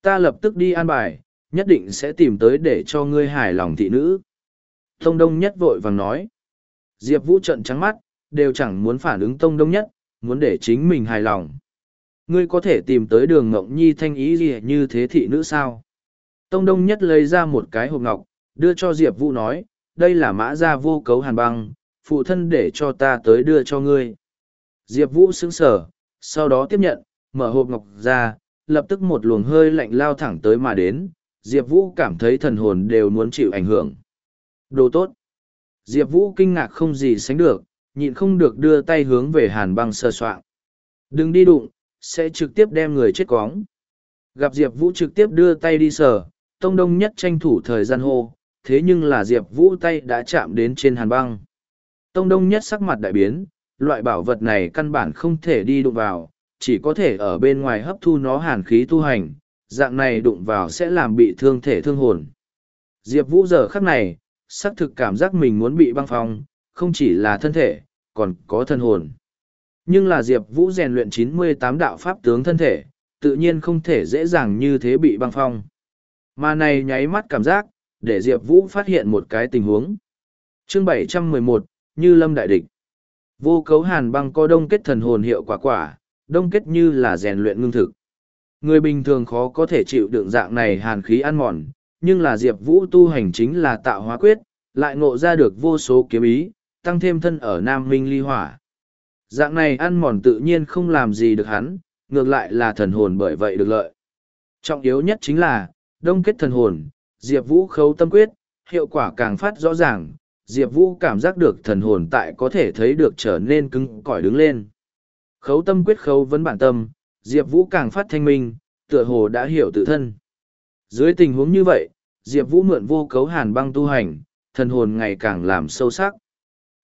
[SPEAKER 1] Ta lập tức đi an bài, nhất định sẽ tìm tới để cho ngươi hài lòng thị nữ. Tông Đông Nhất vội vàng nói. Diệp Vũ trận trắng mắt, đều chẳng muốn phản ứng Tông Đông Nhất, muốn để chính mình hài lòng. Ngươi có thể tìm tới đường Ngộng Nhi thanh ý gì như thế thị nữ sao? Tông Đông Nhất lấy ra một cái hộp ngọc, đưa cho Diệp Vũ nói, đây là mã gia vô cấu hàn băng, phụ thân để cho ta tới đưa cho ngươi. Diệp Vũ sững sở, sau đó tiếp nhận, mở hộp ngọc ra, lập tức một luồng hơi lạnh lao thẳng tới mà đến, Diệp Vũ cảm thấy thần hồn đều muốn chịu ảnh hưởng. Đồ tốt. Diệp Vũ kinh ngạc không gì sánh được, nhịn không được đưa tay hướng về hàn băng sơ soạn. Đừng đi đụng, sẽ trực tiếp đem người chết cóng. Gặp Diệp Vũ trực tiếp đưa tay đi sờ, Tông Đông nhất tranh thủ thời gian hô, thế nhưng là Diệp Vũ tay đã chạm đến trên hàn băng. Tông Đông nhất sắc mặt đại biến, loại bảo vật này căn bản không thể đi đụng vào, chỉ có thể ở bên ngoài hấp thu nó hàn khí tu hành, dạng này đụng vào sẽ làm bị thương thể thương hồn. Diệp Vũ giờ khắc này, xác thực cảm giác mình muốn bị băng phong, không chỉ là thân thể, còn có thân hồn. Nhưng là Diệp Vũ rèn luyện chín mươi tám đạo pháp tướng thân thể, tự nhiên không thể dễ dàng như thế bị băng phong. Mà này nháy mắt cảm giác, để Diệp Vũ phát hiện một cái tình huống. Chương bảy trăm mười một Như Lâm Đại Địch Vô cấu hàn băng có đông kết thần hồn hiệu quả quả, đông kết như là rèn luyện ngưng thực. Người bình thường khó có thể chịu đựng dạng này hàn khí ăn mòn, nhưng là Diệp Vũ tu hành chính là tạo hóa quyết, lại ngộ ra được vô số kiếm ý, tăng thêm thân ở Nam Minh ly hỏa. Dạng này ăn mòn tự nhiên không làm gì được hắn, ngược lại là thần hồn bởi vậy được lợi. Trọng yếu nhất chính là, đông kết thần hồn, Diệp Vũ khấu tâm quyết, hiệu quả càng phát rõ ràng, Diệp Vũ cảm giác được thần hồn tại có thể thấy được trở nên cứng cỏi đứng lên. Khấu tâm quyết khấu vấn bản tâm, Diệp Vũ càng phát thanh minh, tựa hồ đã hiểu tự thân. Dưới tình huống như vậy, Diệp Vũ mượn vô cấu hàn băng tu hành, thần hồn ngày càng làm sâu sắc.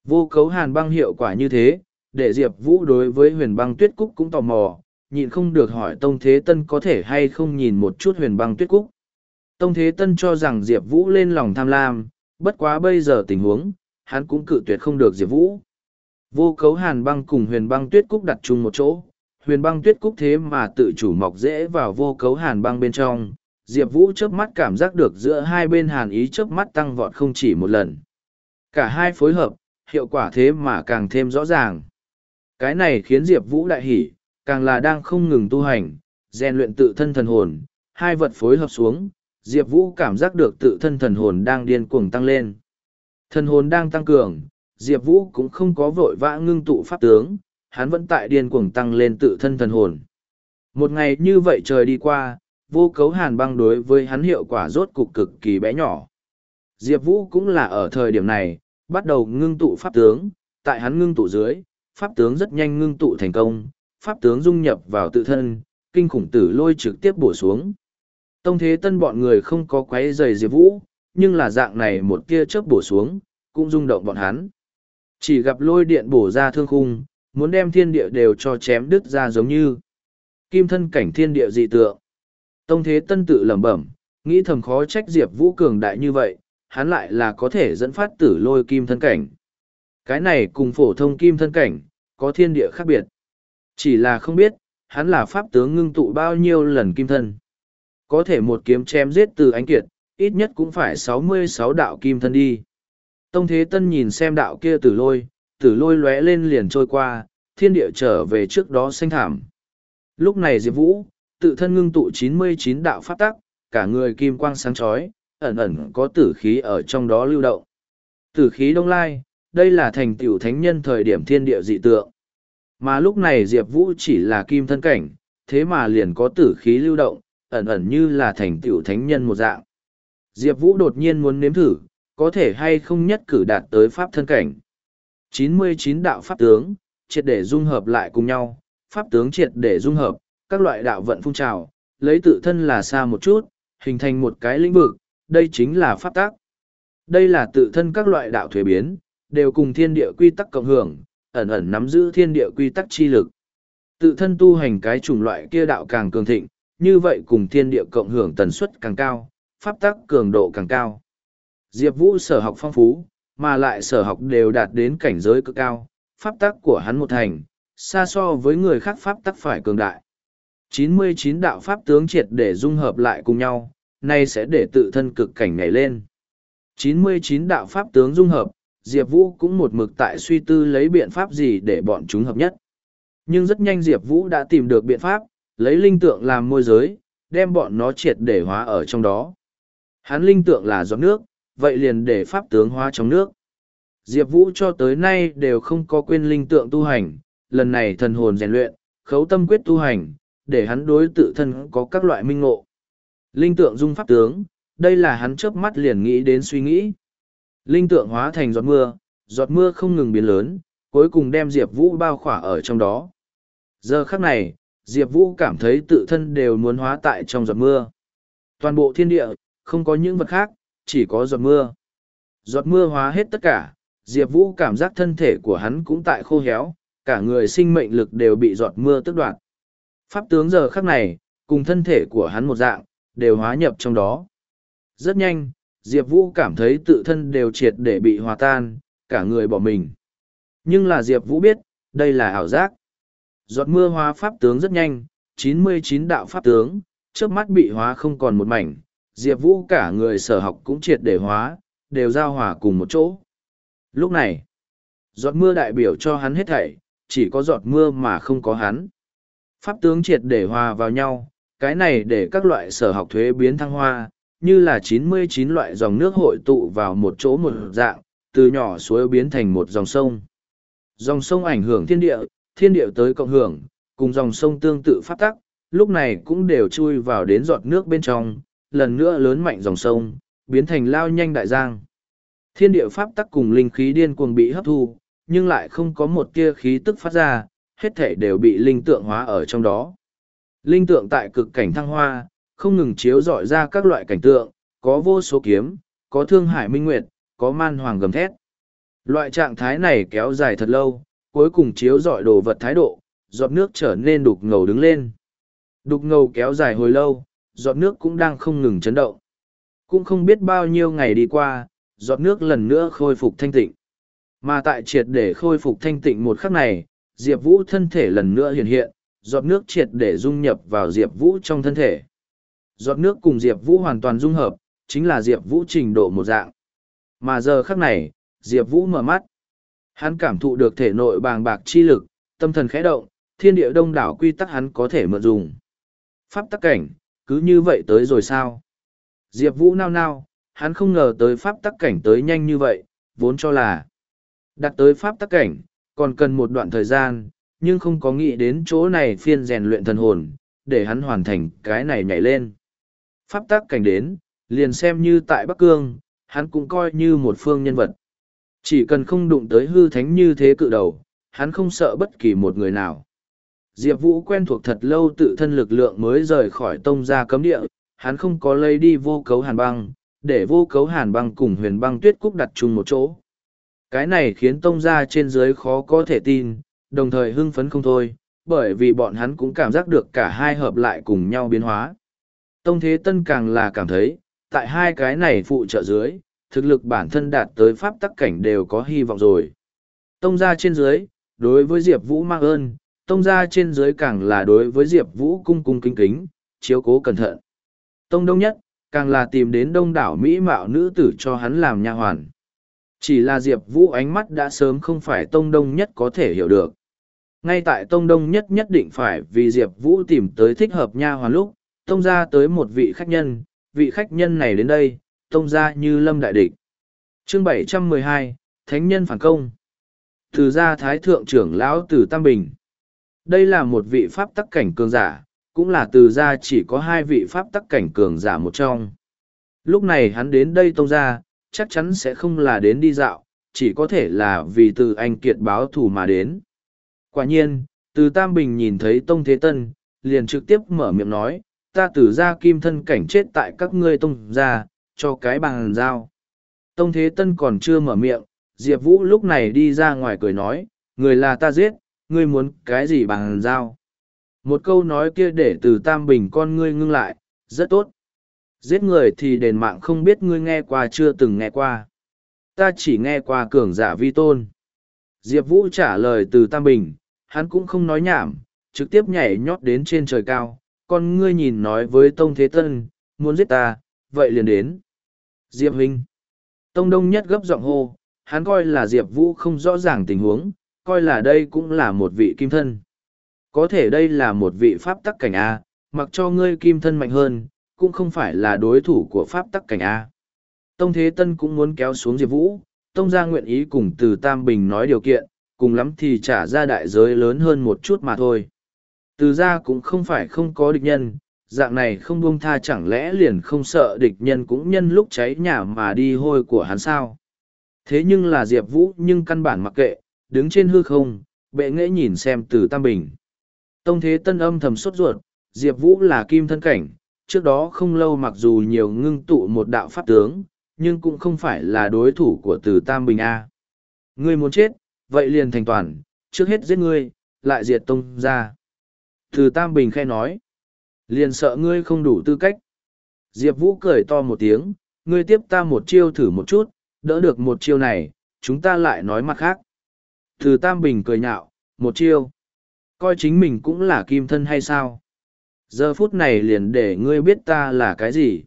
[SPEAKER 1] Vô cấu hàn băng hiệu quả như thế, để Diệp Vũ đối với huyền băng tuyết cúc cũng tò mò, nhịn không được hỏi Tông Thế Tân có thể hay không nhìn một chút huyền băng tuyết cúc. Tông Thế Tân cho rằng Diệp Vũ lên lòng tham lam, bất quá bây giờ tình huống, hắn cũng cự tuyệt không được Diệp Vũ. Vô cấu hàn băng cùng huyền băng tuyết cúc đặt chung một chỗ, huyền băng tuyết cúc thế mà tự chủ mọc dễ vào vô cấu hàn băng bên trong. Diệp Vũ chớp mắt cảm giác được giữa hai bên hàn ý chớp mắt tăng vọt không chỉ một lần. Cả hai phối hợp, hiệu quả thế mà càng thêm rõ ràng. Cái này khiến Diệp Vũ đại hỉ, càng là đang không ngừng tu hành, rèn luyện tự thân thần hồn, hai vật phối hợp xuống, Diệp Vũ cảm giác được tự thân thần hồn đang điên cuồng tăng lên. Thần hồn đang tăng cường, Diệp Vũ cũng không có vội vã ngưng tụ pháp tướng, hắn vẫn tại điên cuồng tăng lên tự thân thần hồn. Một ngày như vậy trời đi qua, vô cấu hàn băng đối với hắn hiệu quả rốt cục cực kỳ bé nhỏ. Diệp Vũ cũng là ở thời điểm này, bắt đầu ngưng tụ pháp tướng, tại hắn ngưng tụ dưới, pháp tướng rất nhanh ngưng tụ thành công, pháp tướng dung nhập vào tự thân, kinh khủng tử lôi trực tiếp bổ xuống. Tông thế tân bọn người không có quấy giày Diệp Vũ, nhưng là dạng này một tia chớp bổ xuống, cũng rung động bọn hắn. Chỉ gặp lôi điện bổ ra thương khung, muốn đem thiên địa đều cho chém đứt ra giống như kim thân cảnh thiên địa dị tượng. Tông thế tân tự lẩm bẩm, nghĩ thầm khó trách Diệp Vũ cường đại như vậy, hắn lại là có thể dẫn phát tử lôi kim thân cảnh. Cái này cùng phổ thông kim thân cảnh, có thiên địa khác biệt. Chỉ là không biết, hắn là pháp tướng ngưng tụ bao nhiêu lần kim thân. Có thể một kiếm chém giết từ ánh kiệt, ít nhất cũng phải sáu mươi sáu đạo kim thân đi. Tông Thế Tân nhìn xem đạo kia tử lôi, tử lôi lóe lên liền trôi qua, thiên địa trở về trước đó xanh thảm. Lúc này Diệp Vũ, tự thân ngưng tụ chín mươi chín đạo pháp tắc, cả người kim quang sáng chói, ẩn ẩn có tử khí ở trong đó lưu động. Tử khí đông lai, đây là thành tựu thánh nhân thời điểm thiên địa dị tượng. Mà lúc này Diệp Vũ chỉ là kim thân cảnh, thế mà liền có tử khí lưu động, ẩn ẩn như là thành tựu thánh nhân một dạng. Diệp Vũ đột nhiên muốn nếm thử, có thể hay không nhất cử đạt tới pháp thân cảnh. 99 đạo pháp tướng, triệt để dung hợp lại cùng nhau, pháp tướng triệt để dung hợp, các loại đạo vận phun trào, lấy tự thân là xa một chút, hình thành một cái lĩnh vực, đây chính là pháp tác. Đây là tự thân các loại đạo thuế biến, đều cùng thiên địa quy tắc cộng hưởng, ẩn ẩn nắm giữ thiên địa quy tắc chi lực. Tự thân tu hành cái chủng loại kia đạo càng cường thịnh, như vậy cùng thiên địa cộng hưởng tần suất càng cao, pháp tắc cường độ càng cao. Diệp Vũ sở học phong phú, mà lại sở học đều đạt đến cảnh giới cực cao, pháp tắc của hắn một thành, xa so với người khác pháp tắc phải cường đại. 99 đạo pháp tướng triệt để dung hợp lại cùng nhau, nay sẽ để tự thân cực cảnh nhảy lên. 99 đạo pháp tướng dung hợp, Diệp Vũ cũng một mực tại suy tư lấy biện pháp gì để bọn chúng hợp nhất. Nhưng rất nhanh Diệp Vũ đã tìm được biện pháp, lấy linh tượng làm môi giới, đem bọn nó triệt để hóa ở trong đó. Hắn linh tượng là giọt nước, vậy liền để pháp tướng hóa trong nước. Diệp Vũ cho tới nay đều không có quên linh tượng tu hành, lần này thần hồn rèn luyện, khấu tâm quyết tu hành, để hắn đối tự thân có các loại minh ngộ. Linh tượng dung pháp tướng, đây là hắn chớp mắt liền nghĩ đến suy nghĩ. Linh tượng hóa thành giọt mưa, giọt mưa không ngừng biến lớn, cuối cùng đem Diệp Vũ bao khỏa ở trong đó. Giờ khắc này, Diệp Vũ cảm thấy tự thân đều muốn hóa tại trong giọt mưa. Toàn bộ thiên địa, không có những vật khác, chỉ có giọt mưa. Giọt mưa hóa hết tất cả, Diệp Vũ cảm giác thân thể của hắn cũng tại khô héo, cả người sinh mệnh lực đều bị giọt mưa tức đoạt. Pháp tướng giờ khắc này, cùng thân thể của hắn một dạng, đều hóa nhập trong đó. Rất nhanh, Diệp Vũ cảm thấy tự thân đều triệt để bị hòa tan, cả người bỏ mình. Nhưng là Diệp Vũ biết, đây là ảo giác. Giọt mưa hóa pháp tướng rất nhanh, 99 đạo pháp tướng, trước mắt bị hóa không còn một mảnh, Diệp Vũ cả người sở học cũng triệt để hóa, đều giao hòa cùng một chỗ. Lúc này, giọt mưa đại biểu cho hắn hết thảy, chỉ có giọt mưa mà không có hắn. Pháp tướng triệt để hòa vào nhau, cái này để các loại sở học thuế biến thăng hoa, như là 99 loại dòng nước hội tụ vào một chỗ một dạng, từ nhỏ suối biến thành một dòng sông. Dòng sông ảnh hưởng thiên địa, thiên địa tới cộng hưởng, cùng dòng sông tương tự phát tắc, lúc này cũng đều chui vào đến giọt nước bên trong, lần nữa lớn mạnh dòng sông, biến thành lao nhanh đại giang. Thiên địa pháp tắc cùng linh khí điên cuồng bị hấp thu, nhưng lại không có một tia khí tức phát ra, hết thể đều bị linh tượng hóa ở trong đó. Linh tượng tại cực cảnh thăng hoa, không ngừng chiếu dọi ra các loại cảnh tượng, có vô số kiếm, có thương hải minh nguyệt, có man hoàng gầm thét. Loại trạng thái này kéo dài thật lâu, cuối cùng chiếu dọi đồ vật thái độ, giọt nước trở nên đục ngầu đứng lên. Đục ngầu kéo dài hồi lâu, giọt nước cũng đang không ngừng chấn động. Cũng không biết bao nhiêu ngày đi qua, giọt nước lần nữa khôi phục thanh tịnh. Mà tại triệt để khôi phục thanh tịnh một khắc này, Diệp Vũ thân thể lần nữa hiện hiện, giọt nước triệt để dung nhập vào Diệp Vũ trong thân thể. Giọt nước cùng Diệp Vũ hoàn toàn dung hợp, chính là Diệp Vũ trình độ một dạng. Mà giờ khắc này, Diệp Vũ mở mắt. Hắn cảm thụ được thể nội bàng bạc chi lực, tâm thần khẽ động, thiên địa đông đảo quy tắc hắn có thể mượn dùng. Pháp tắc cảnh, cứ như vậy tới rồi sao? Diệp Vũ nao nao, hắn không ngờ tới pháp tắc cảnh tới nhanh như vậy, vốn cho là đặt tới pháp tắc cảnh, còn cần một đoạn thời gian, nhưng không có nghĩ đến chỗ này phiên rèn luyện thần hồn, để hắn hoàn thành cái này nhảy lên. Pháp tắc cảnh đến, liền xem như tại Bắc Cương, hắn cũng coi như một phương nhân vật. Chỉ cần không đụng tới hư thánh như thế cự đầu, hắn không sợ bất kỳ một người nào. Diệp Vũ quen thuộc thật lâu tự thân lực lượng mới rời khỏi tông ra cấm địa, hắn không có lấy đi vô cấu hàn băng, để vô cấu hàn băng cùng huyền băng tuyết cúc đặt chung một chỗ. Cái này khiến tông ra trên dưới khó có thể tin, đồng thời hưng phấn không thôi, bởi vì bọn hắn cũng cảm giác được cả hai hợp lại cùng nhau biến hóa. Tông Thế Tân càng là cảm thấy, tại hai cái này phụ trợ dưới, thực lực bản thân đạt tới pháp tắc cảnh đều có hy vọng rồi. Tông ra trên dưới, đối với Diệp Vũ mang ơn, tông ra trên dưới càng là đối với Diệp Vũ cung cung kính kính, chiếu cố cẩn thận. Tông đông nhất, càng là tìm đến đông đảo Mỹ mạo nữ tử cho hắn làm nha hoàn. Chỉ là Diệp Vũ ánh mắt đã sớm không phải tông đông nhất có thể hiểu được. Ngay tại tông đông nhất nhất định phải vì Diệp Vũ tìm tới thích hợp nha hoàn lúc, tông ra tới một vị khách nhân, vị khách nhân này đến đây, tông ra như lâm đại địch. chương 712, Thánh nhân phản công. Từ gia Thái Thượng trưởng lão từ Tam Bình. Đây là một vị pháp tắc cảnh cường giả, cũng là từ gia chỉ có hai vị pháp tắc cảnh cường giả một trong. Lúc này hắn đến đây tông ra, chắc chắn sẽ không là đến đi dạo, chỉ có thể là vì từ anh kiệt báo thù mà đến. Quả nhiên, từ Tam Bình nhìn thấy Tông Thế Tân, liền trực tiếp mở miệng nói, ta tử ra kim thân cảnh chết tại các ngươi tông ra, cho cái bằng giao. Tông Thế Tân còn chưa mở miệng, Diệp Vũ lúc này đi ra ngoài cười nói, người là ta giết, ngươi muốn cái gì bằng giao. Một câu nói kia để từ Tam Bình con ngươi ngưng lại, rất tốt. Giết người thì đền mạng không biết ngươi nghe qua chưa từng nghe qua. Ta chỉ nghe qua cường giả vi tôn. Diệp Vũ trả lời từ Tam Bình, hắn cũng không nói nhảm, trực tiếp nhảy nhót đến trên trời cao, con ngươi nhìn nói với Tông Thế Tân, muốn giết ta, vậy liền đến. Diệp Huynh. Tông Đông Nhất gấp giọng hô, hắn coi là Diệp Vũ không rõ ràng tình huống, coi là đây cũng là một vị kim thân. Có thể đây là một vị pháp tắc cảnh A, mặc cho ngươi kim thân mạnh hơn, cũng không phải là đối thủ của pháp tắc cảnh A. Tông Thế Tân cũng muốn kéo xuống Diệp Vũ, Tông gia nguyện ý cùng từ Tam Bình nói điều kiện, cùng lắm thì trả ra đại giới lớn hơn một chút mà thôi. Từ gia cũng không phải không có địch nhân, dạng này không buông tha chẳng lẽ liền không sợ địch nhân cũng nhân lúc cháy nhà mà đi hôi của hắn sao. Thế nhưng là Diệp Vũ nhưng căn bản mặc kệ, đứng trên hư không, bệ nghệ nhìn xem từ Tam Bình. Tông thế tân âm thầm sốt ruột, Diệp Vũ là kim thân cảnh, trước đó không lâu mặc dù nhiều ngưng tụ một đạo pháp tướng, nhưng cũng không phải là đối thủ của từ Tam Bình A. Ngươi muốn chết, vậy liền thành toàn, trước hết giết ngươi, lại diệt tông ra. Từ Tam Bình khe nói, liền sợ ngươi không đủ tư cách. Diệp Vũ cười to một tiếng, ngươi tiếp ta một chiêu thử một chút, đỡ được một chiêu này, chúng ta lại nói mặt khác. Từ Tam Bình cười nhạo, một chiêu. Coi chính mình cũng là kim thân hay sao? Giờ phút này liền để ngươi biết ta là cái gì.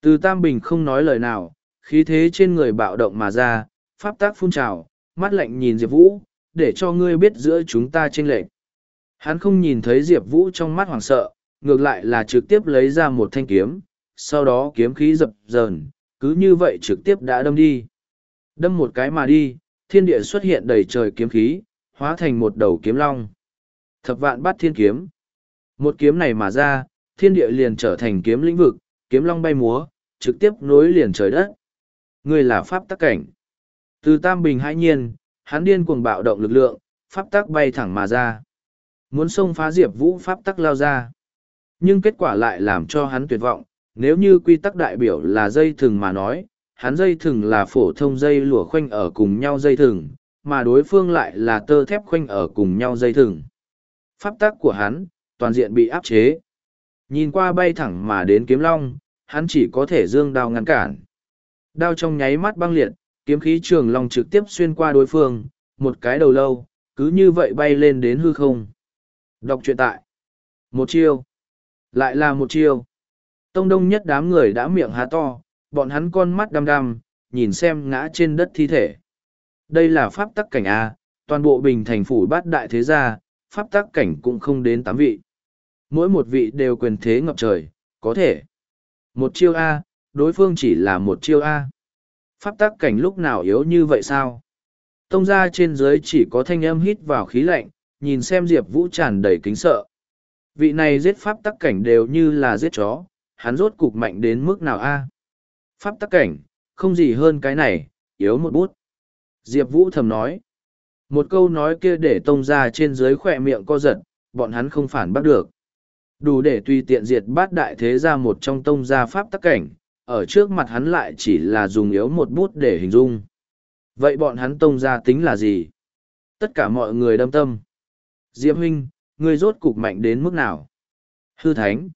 [SPEAKER 1] Từ Tam Bình không nói lời nào, khí thế trên người bạo động mà ra, pháp tác phun trào, mắt lạnh nhìn Diệp Vũ, để cho ngươi biết giữa chúng ta chênh lệch. Hắn không nhìn thấy Diệp Vũ trong mắt hoảng sợ, ngược lại là trực tiếp lấy ra một thanh kiếm, sau đó kiếm khí dập dờn, cứ như vậy trực tiếp đã đâm đi. Đâm một cái mà đi, thiên địa xuất hiện đầy trời kiếm khí, hóa thành một đầu kiếm long. Thập vạn bắt thiên kiếm. Một kiếm này mà ra, thiên địa liền trở thành kiếm lĩnh vực, kiếm long bay múa, trực tiếp nối liền trời đất. người là pháp tắc cảnh. Từ tam bình hãi nhiên, hắn điên cuồng bạo động lực lượng, pháp tắc bay thẳng mà ra. Muốn xông phá Diệp Vũ pháp tắc lao ra. Nhưng kết quả lại làm cho hắn tuyệt vọng, nếu như quy tắc đại biểu là dây thừng mà nói, hắn dây thừng là phổ thông dây lụa khoanh ở cùng nhau dây thừng, mà đối phương lại là tơ thép khoanh ở cùng nhau dây thừng. Pháp tắc của hắn, toàn diện bị áp chế. Nhìn qua bay thẳng mà đến kiếm long, hắn chỉ có thể dương đao ngăn cản. Đao trong nháy mắt băng liệt, kiếm khí trường long trực tiếp xuyên qua đối phương, một cái đầu lâu, cứ như vậy bay lên đến hư không. Đọc truyện tại. Một chiêu. Lại là một chiêu. Tông đông nhất đám người đã miệng há to, bọn hắn con mắt đăm đăm, nhìn xem ngã trên đất thi thể. Đây là pháp tắc cảnh A, toàn bộ bình thành phủ bát đại thế gia, pháp tắc cảnh cũng không đến tám vị. Mỗi một vị đều quyền thế ngập trời, có thể. Một chiêu A, đối phương chỉ là một chiêu A. Pháp tắc cảnh lúc nào yếu như vậy sao? Tông ra trên dưới chỉ có thanh âm hít vào khí lạnh, nhìn xem Diệp Vũ tràn đầy kính sợ. Vị này giết pháp tắc cảnh đều như là giết chó, hắn rốt cục mạnh đến mức nào a Pháp tắc cảnh, không gì hơn cái này, yếu một bút. Diệp Vũ thầm nói. Một câu nói kia để tông ra trên dưới khỏe miệng co giật, bọn hắn không phản bắt được. Đủ để tùy tiện diệt bát đại thế ra một trong tông gia pháp tắc cảnh, ở trước mặt hắn lại chỉ là dùng yếu một bút để hình dung. Vậy bọn hắn tông gia tính là gì? Tất cả mọi người đâm tâm. Diệp huynh, ngươi rốt cục mạnh đến mức nào? Hư thánh.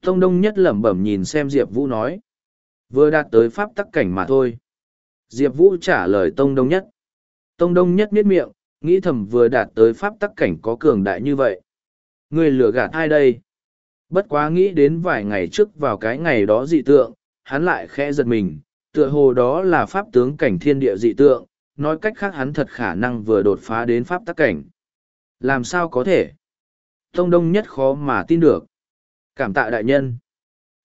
[SPEAKER 1] Tông đông nhất lẩm bẩm nhìn xem Diệp Vũ nói. Vừa đạt tới pháp tắc cảnh mà thôi. Diệp Vũ trả lời Tông đông nhất. Tông đông nhất miết miệng, nghĩ thầm vừa đạt tới pháp tắc cảnh có cường đại như vậy. người lừa gạt ai đây? Bất quá nghĩ đến vài ngày trước vào cái ngày đó dị tượng, hắn lại khẽ giật mình, tựa hồ đó là pháp tướng cảnh thiên địa dị tượng, nói cách khác hắn thật khả năng vừa đột phá đến pháp tắc cảnh. Làm sao có thể? Tông Đông nhất khó mà tin được. Cảm tạ đại nhân.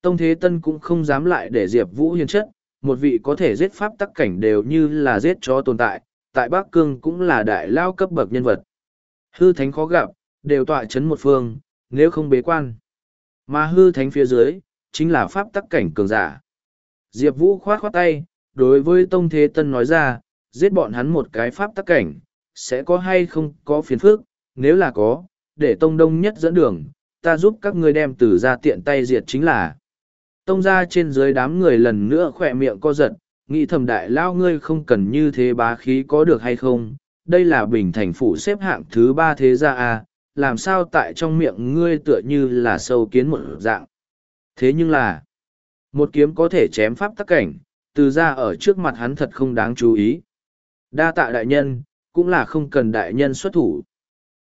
[SPEAKER 1] Tông Thế Tân cũng không dám lại để Diệp Vũ hiền chất, một vị có thể giết pháp tắc cảnh đều như là giết chó tồn tại, tại Bắc Cương cũng là đại lao cấp bậc nhân vật. Hư thánh khó gặp, đều tọa chấn một phương, nếu không bế quan. Mà hư thánh phía dưới, chính là pháp tắc cảnh cường giả. Diệp Vũ khoát khoát tay, đối với Tông Thế Tân nói ra, giết bọn hắn một cái pháp tắc cảnh, sẽ có hay không có phiền phức, nếu là có, để Tông Đông nhất dẫn đường, ta giúp các ngươi đem từ ra tiện tay diệt chính là. Tông ra trên dưới đám người lần nữa khỏe miệng co giật, nghĩ thầm đại lao ngươi không cần như thế bá khí có được hay không, đây là bình thành phủ xếp hạng thứ ba thế gia a làm sao tại trong miệng ngươi tựa như là sâu kiến một dạng. Thế nhưng là, một kiếm có thể chém pháp tắc cảnh, từ ra ở trước mặt hắn thật không đáng chú ý. Đa tạ đại nhân, cũng là không cần đại nhân xuất thủ.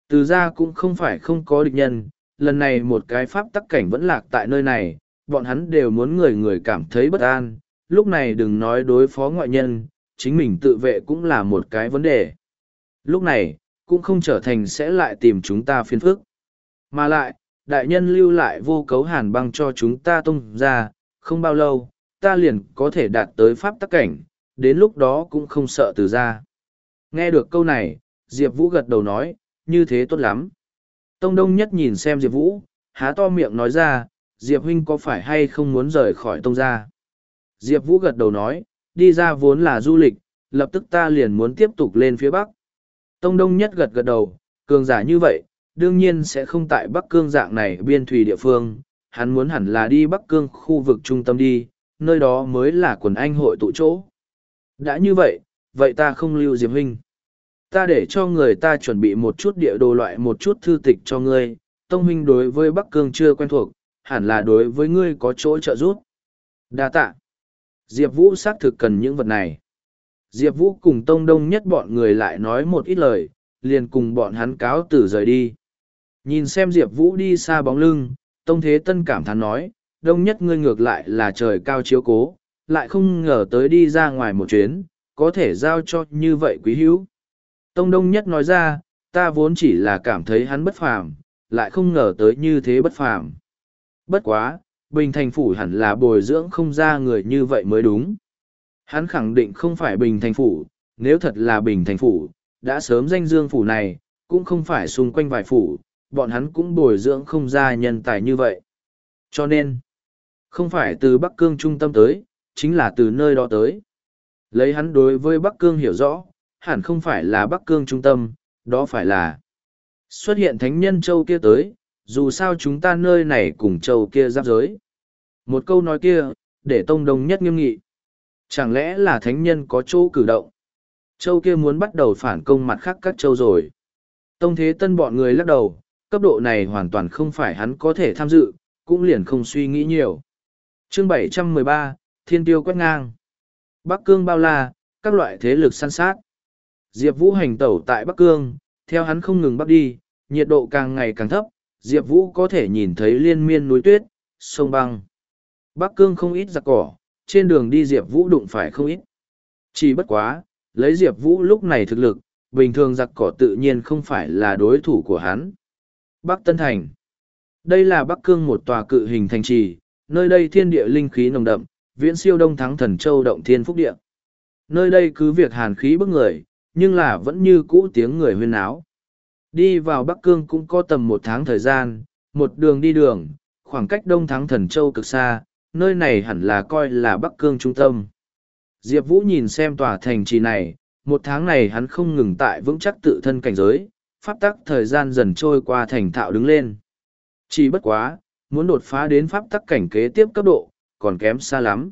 [SPEAKER 1] Từ ra cũng không phải không có địch nhân, lần này một cái pháp tắc cảnh vẫn lạc tại nơi này, bọn hắn đều muốn người người cảm thấy bất an, lúc này đừng nói đối phó ngoại nhân, chính mình tự vệ cũng là một cái vấn đề. Lúc này, cũng không trở thành sẽ lại tìm chúng ta phiền phức. Mà lại, đại nhân lưu lại vô cấu hàn băng cho chúng ta tung ra, không bao lâu, ta liền có thể đạt tới pháp tắc cảnh, đến lúc đó cũng không sợ từ ra. Nghe được câu này, Diệp Vũ gật đầu nói, như thế tốt lắm. Tông Đông Nhất nhìn xem Diệp Vũ, há to miệng nói ra, Diệp Huynh có phải hay không muốn rời khỏi Tông gia? Diệp Vũ gật đầu nói, đi ra vốn là du lịch, lập tức ta liền muốn tiếp tục lên phía Bắc. Tông Đông Nhất gật gật đầu, cường giả như vậy, đương nhiên sẽ không tại Bắc Cương dạng này biên thủy địa phương, hắn muốn hẳn là đi Bắc Cương khu vực trung tâm đi, nơi đó mới là quần anh hội tụ chỗ. Đã như vậy, vậy ta không lưu Diệp Huynh. Ta để cho người ta chuẩn bị một chút địa đồ loại một chút thư tịch cho ngươi, Tông Huynh đối với Bắc Cương chưa quen thuộc, hẳn là đối với ngươi có chỗ trợ giúp. Đa tạ. Diệp Vũ xác thực cần những vật này. Diệp Vũ cùng Tông Đông nhất bọn người lại nói một ít lời, liền cùng bọn hắn cáo tử rời đi. Nhìn xem Diệp Vũ đi xa bóng lưng, Tông Thế Tân cảm thán nói, Đông nhất ngươi ngược lại là trời cao chiếu cố, lại không ngờ tới đi ra ngoài một chuyến, có thể giao cho như vậy quý hữu. Tông Đông nhất nói ra, ta vốn chỉ là cảm thấy hắn bất phàm, lại không ngờ tới như thế bất phàm. Bất quá, Bình Thành Phủ hẳn là bồi dưỡng không ra người như vậy mới đúng. Hắn khẳng định không phải Bình Thành Phủ, nếu thật là Bình Thành Phủ, đã sớm danh dương phủ này, cũng không phải xung quanh vài phủ, bọn hắn cũng bồi dưỡng không ra nhân tài như vậy. Cho nên, không phải từ Bắc Cương trung tâm tới, chính là từ nơi đó tới. Lấy hắn đối với Bắc Cương hiểu rõ, hẳn không phải là Bắc Cương trung tâm, đó phải là xuất hiện thánh nhân châu kia tới, dù sao chúng ta nơi này cùng châu kia giáp giới. Một câu nói kia, để Tông Đông nhất nghiêm nghị. Chẳng lẽ là thánh nhân có chỗ cử động? Châu kia muốn bắt đầu phản công mặt khác các châu rồi. Tông Thế Tân bọn người lắc đầu, cấp độ này hoàn toàn không phải hắn có thể tham dự, cũng liền không suy nghĩ nhiều. Chương 713, Thiên Tiêu quét ngang. Bắc Cương bao la, các loại thế lực săn sát. Diệp Vũ hành tẩu tại Bắc Cương, theo hắn không ngừng bắc đi, nhiệt độ càng ngày càng thấp, Diệp Vũ có thể nhìn thấy liên miên núi tuyết, sông băng. Bắc Cương không ít giặc cỏ, trên đường đi Diệp Vũ đụng phải không ít. Chỉ bất quá, lấy Diệp Vũ lúc này thực lực, bình thường giặc cỏ tự nhiên không phải là đối thủ của hắn. Bắc Tân Thành Đây là Bắc Cương một tòa cự hình thành trì, nơi đây thiên địa linh khí nồng đậm, viễn siêu đông thắng thần châu động thiên phúc địa. Nơi đây cứ việc hàn khí bức người, nhưng là vẫn như cũ tiếng người huyên áo. Đi vào Bắc Cương cũng có tầm một tháng thời gian, một đường đi đường, khoảng cách đông thắng thần châu cực xa, nơi này hẳn là coi là Bắc Cương trung tâm. Diệp Vũ nhìn xem tòa thành trì này, một tháng này hắn không ngừng tại vững chắc tự thân cảnh giới, pháp tắc thời gian dần trôi qua thành thạo đứng lên. Chỉ bất quá, muốn đột phá đến pháp tắc cảnh kế tiếp cấp độ, còn kém xa lắm.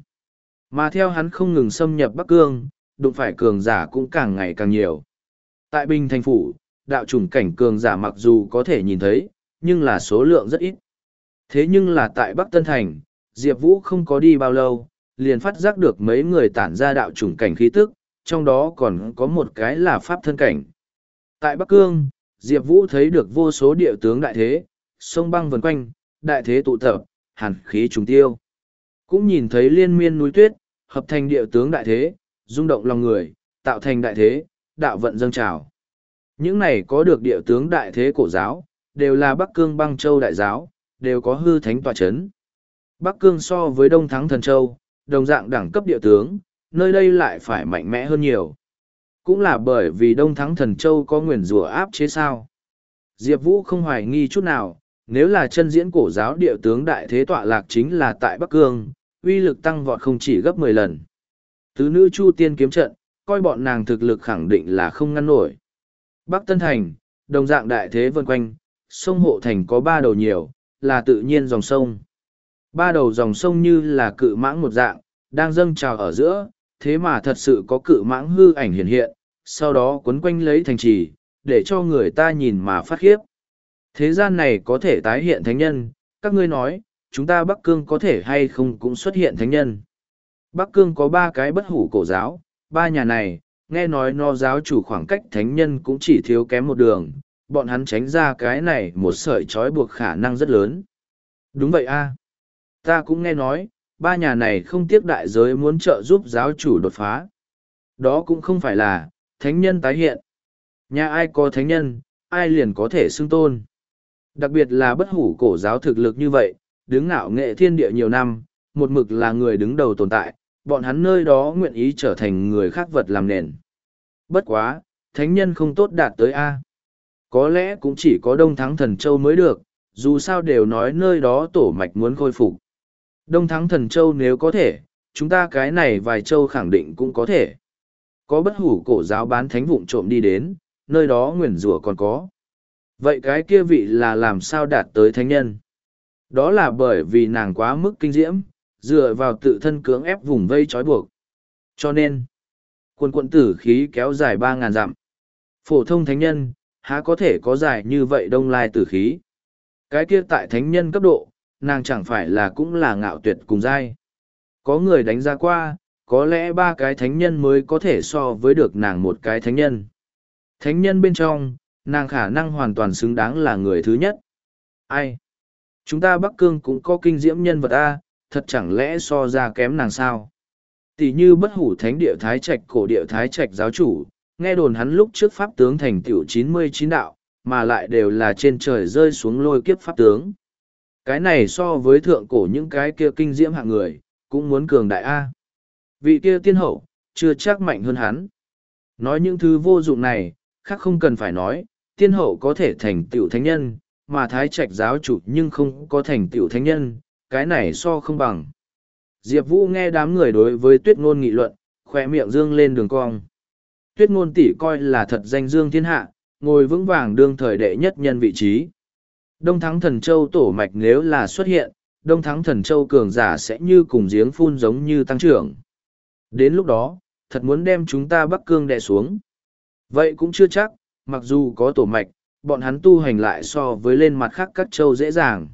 [SPEAKER 1] Mà theo hắn không ngừng xâm nhập Bắc Cương, đụng phải cường giả cũng càng ngày càng nhiều. Tại Bình Thành Phủ, đạo chủng cảnh cường giả mặc dù có thể nhìn thấy, nhưng là số lượng rất ít. Thế nhưng là tại Bắc Tân Thành, Diệp Vũ không có đi bao lâu, liền phát giác được mấy người tản ra đạo chủng cảnh khí tức, trong đó còn có một cái là pháp thân cảnh. Tại Bắc Cương, Diệp Vũ thấy được vô số địa tướng đại thế, sông băng vần quanh, đại thế tụ tập, hàn khí trùng tiêu. Cũng nhìn thấy liên miên núi tuyết, hợp thành địa tướng đại thế, rung động lòng người, tạo thành đại thế, đạo vận dâng trào. Những này có được địa tướng đại thế cổ giáo, đều là Bắc Cương băng châu đại giáo, đều có hư thánh tòa chấn. Bắc Cương so với Đông Thắng Thần Châu, đồng dạng đẳng cấp địa tướng, nơi đây lại phải mạnh mẽ hơn nhiều. Cũng là bởi vì Đông Thắng Thần Châu có nguyền rùa áp chế sao. Diệp Vũ không hoài nghi chút nào, nếu là chân diễn cổ giáo địa tướng đại thế tọa lạc chính là tại Bắc Cương, uy lực tăng vọt không chỉ gấp mười lần. Tứ nữ Chu Tiên kiếm trận, coi bọn nàng thực lực khẳng định là không ngăn nổi. Bắc Tân Thành, đồng dạng đại thế vân quanh, sông Hộ Thành có ba đầu nhiều, là tự nhiên dòng sông. Ba đầu dòng sông như là cự mãng một dạng, đang dâng trào ở giữa, thế mà thật sự có cự mãng hư ảnh hiện hiện, sau đó quấn quanh lấy thành trì, để cho người ta nhìn mà phát khiếp. Thế gian này có thể tái hiện thánh nhân, các ngươi nói, chúng ta Bắc Cương có thể hay không cũng xuất hiện thánh nhân. Bắc Cương có ba cái bất hủ cổ giáo, ba nhà này, nghe nói no giáo chủ khoảng cách thánh nhân cũng chỉ thiếu kém một đường, bọn hắn tránh ra cái này một sợi trói buộc khả năng rất lớn. Đúng vậy a Ta cũng nghe nói, ba nhà này không tiếc đại giới muốn trợ giúp giáo chủ đột phá. Đó cũng không phải là, thánh nhân tái hiện. Nhà ai có thánh nhân, ai liền có thể xưng tôn. Đặc biệt là bất hủ cổ giáo thực lực như vậy, đứng ngạo nghệ thiên địa nhiều năm, một mực là người đứng đầu tồn tại, bọn hắn nơi đó nguyện ý trở thành người khác vật làm nền. Bất quá, thánh nhân không tốt đạt tới A. Có lẽ cũng chỉ có Đông Thắng Thần Châu mới được, dù sao đều nói nơi đó tổ mạch muốn khôi phục. Đông Thắng Thần Châu nếu có thể, chúng ta cái này vài châu khẳng định cũng có thể. Có bất hủ cổ giáo bán thánh vụng trộm đi đến, nơi đó nguyền rủa còn có. Vậy cái kia vị là làm sao đạt tới thánh nhân? Đó là bởi vì nàng quá mức kinh diễm, dựa vào tự thân cưỡng ép vùng vây trói buộc. Cho nên, quân quận tử khí kéo dài ba ngàn dặm. Phổ thông thánh nhân, há có thể có dài như vậy đông lai tử khí. Cái kia tại thánh nhân cấp độ, nàng chẳng phải là cũng là ngạo tuyệt cùng dai. Có người đánh giá qua, có lẽ ba cái thánh nhân mới có thể so với được nàng một cái thánh nhân. Thánh nhân bên trong, nàng khả năng hoàn toàn xứng đáng là người thứ nhất. Ai? Chúng ta Bắc Cương cũng có kinh diễm nhân vật A, thật chẳng lẽ so ra kém nàng sao? Tỷ như bất hủ thánh địa thái trạch cổ địa thái trạch giáo chủ, nghe đồn hắn lúc trước pháp tướng thành tiểu chín mươi chín đạo, mà lại đều là trên trời rơi xuống lôi kiếp pháp tướng. Cái này so với thượng cổ những cái kia kinh diễm hạng người, cũng muốn cường đại A. Vị kia tiên hậu, chưa chắc mạnh hơn hắn. Nói những thứ vô dụng này, khác không cần phải nói, tiên hậu có thể thành tiểu thánh nhân, mà thái trạch giáo chủ nhưng không có thành tiểu thánh nhân, cái này so không bằng. Diệp Vũ nghe đám người đối với tuyết ngôn nghị luận, khoe miệng dương lên đường cong. Tuyết ngôn tỷ coi là thật danh dương thiên hạ, ngồi vững vàng đương thời đệ nhất nhân vị trí. Đông Thắng Thần Châu tổ mạch nếu là xuất hiện, Đông Thắng Thần Châu cường giả sẽ như cùng giếng phun giống như tăng trưởng. Đến lúc đó, thật muốn đem chúng ta Bắc Cương đè xuống. Vậy cũng chưa chắc, mặc dù có tổ mạch, bọn hắn tu hành lại so với lên mặt khác các châu dễ dàng.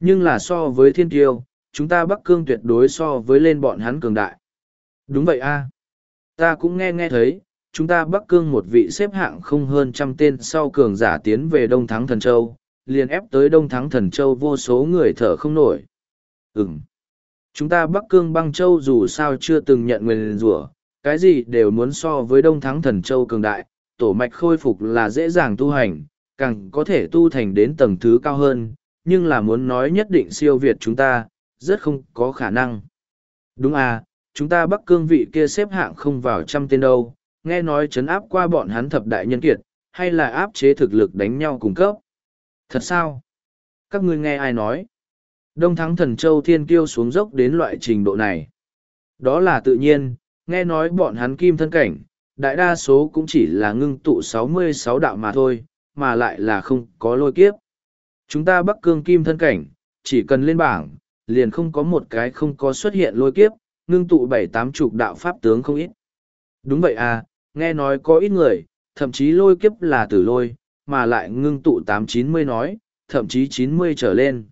[SPEAKER 1] Nhưng là so với thiên tiêu, chúng ta Bắc Cương tuyệt đối so với lên bọn hắn cường đại. Đúng vậy a Ta cũng nghe nghe thấy, chúng ta Bắc Cương một vị xếp hạng không hơn trăm tên sau cường giả tiến về Đông Thắng Thần Châu, liền ép tới Đông Thắng Thần Châu vô số người thở không nổi. Ừm. Chúng ta Bắc Cương băng châu dù sao chưa từng nhận nguyền rủa cái gì đều muốn so với Đông Thắng Thần Châu cường đại, tổ mạch khôi phục là dễ dàng tu hành, càng có thể tu thành đến tầng thứ cao hơn, nhưng là muốn nói nhất định siêu việt chúng ta, rất không có khả năng. Đúng à, chúng ta Bắc Cương vị kia xếp hạng không vào trăm tên đâu, nghe nói chấn áp qua bọn hắn thập đại nhân kiệt, hay là áp chế thực lực đánh nhau cùng cấp. Thật sao? Các ngươi nghe ai nói? Đông thắng thần châu thiên kiêu xuống dốc đến loại trình độ này. Đó là tự nhiên, nghe nói bọn hắn kim thân cảnh, đại đa số cũng chỉ là ngưng tụ sáu mươi sáu đạo mà thôi, mà lại là không có lôi kiếp. Chúng ta bắc cương kim thân cảnh, chỉ cần lên bảng, liền không có một cái không có xuất hiện lôi kiếp, ngưng tụ bảy tám chục đạo pháp tướng không ít. Đúng vậy à, nghe nói có ít người, thậm chí lôi kiếp là tử lôi, mà lại ngưng tụ tám chín mươi nói, thậm chí chín mươi trở lên.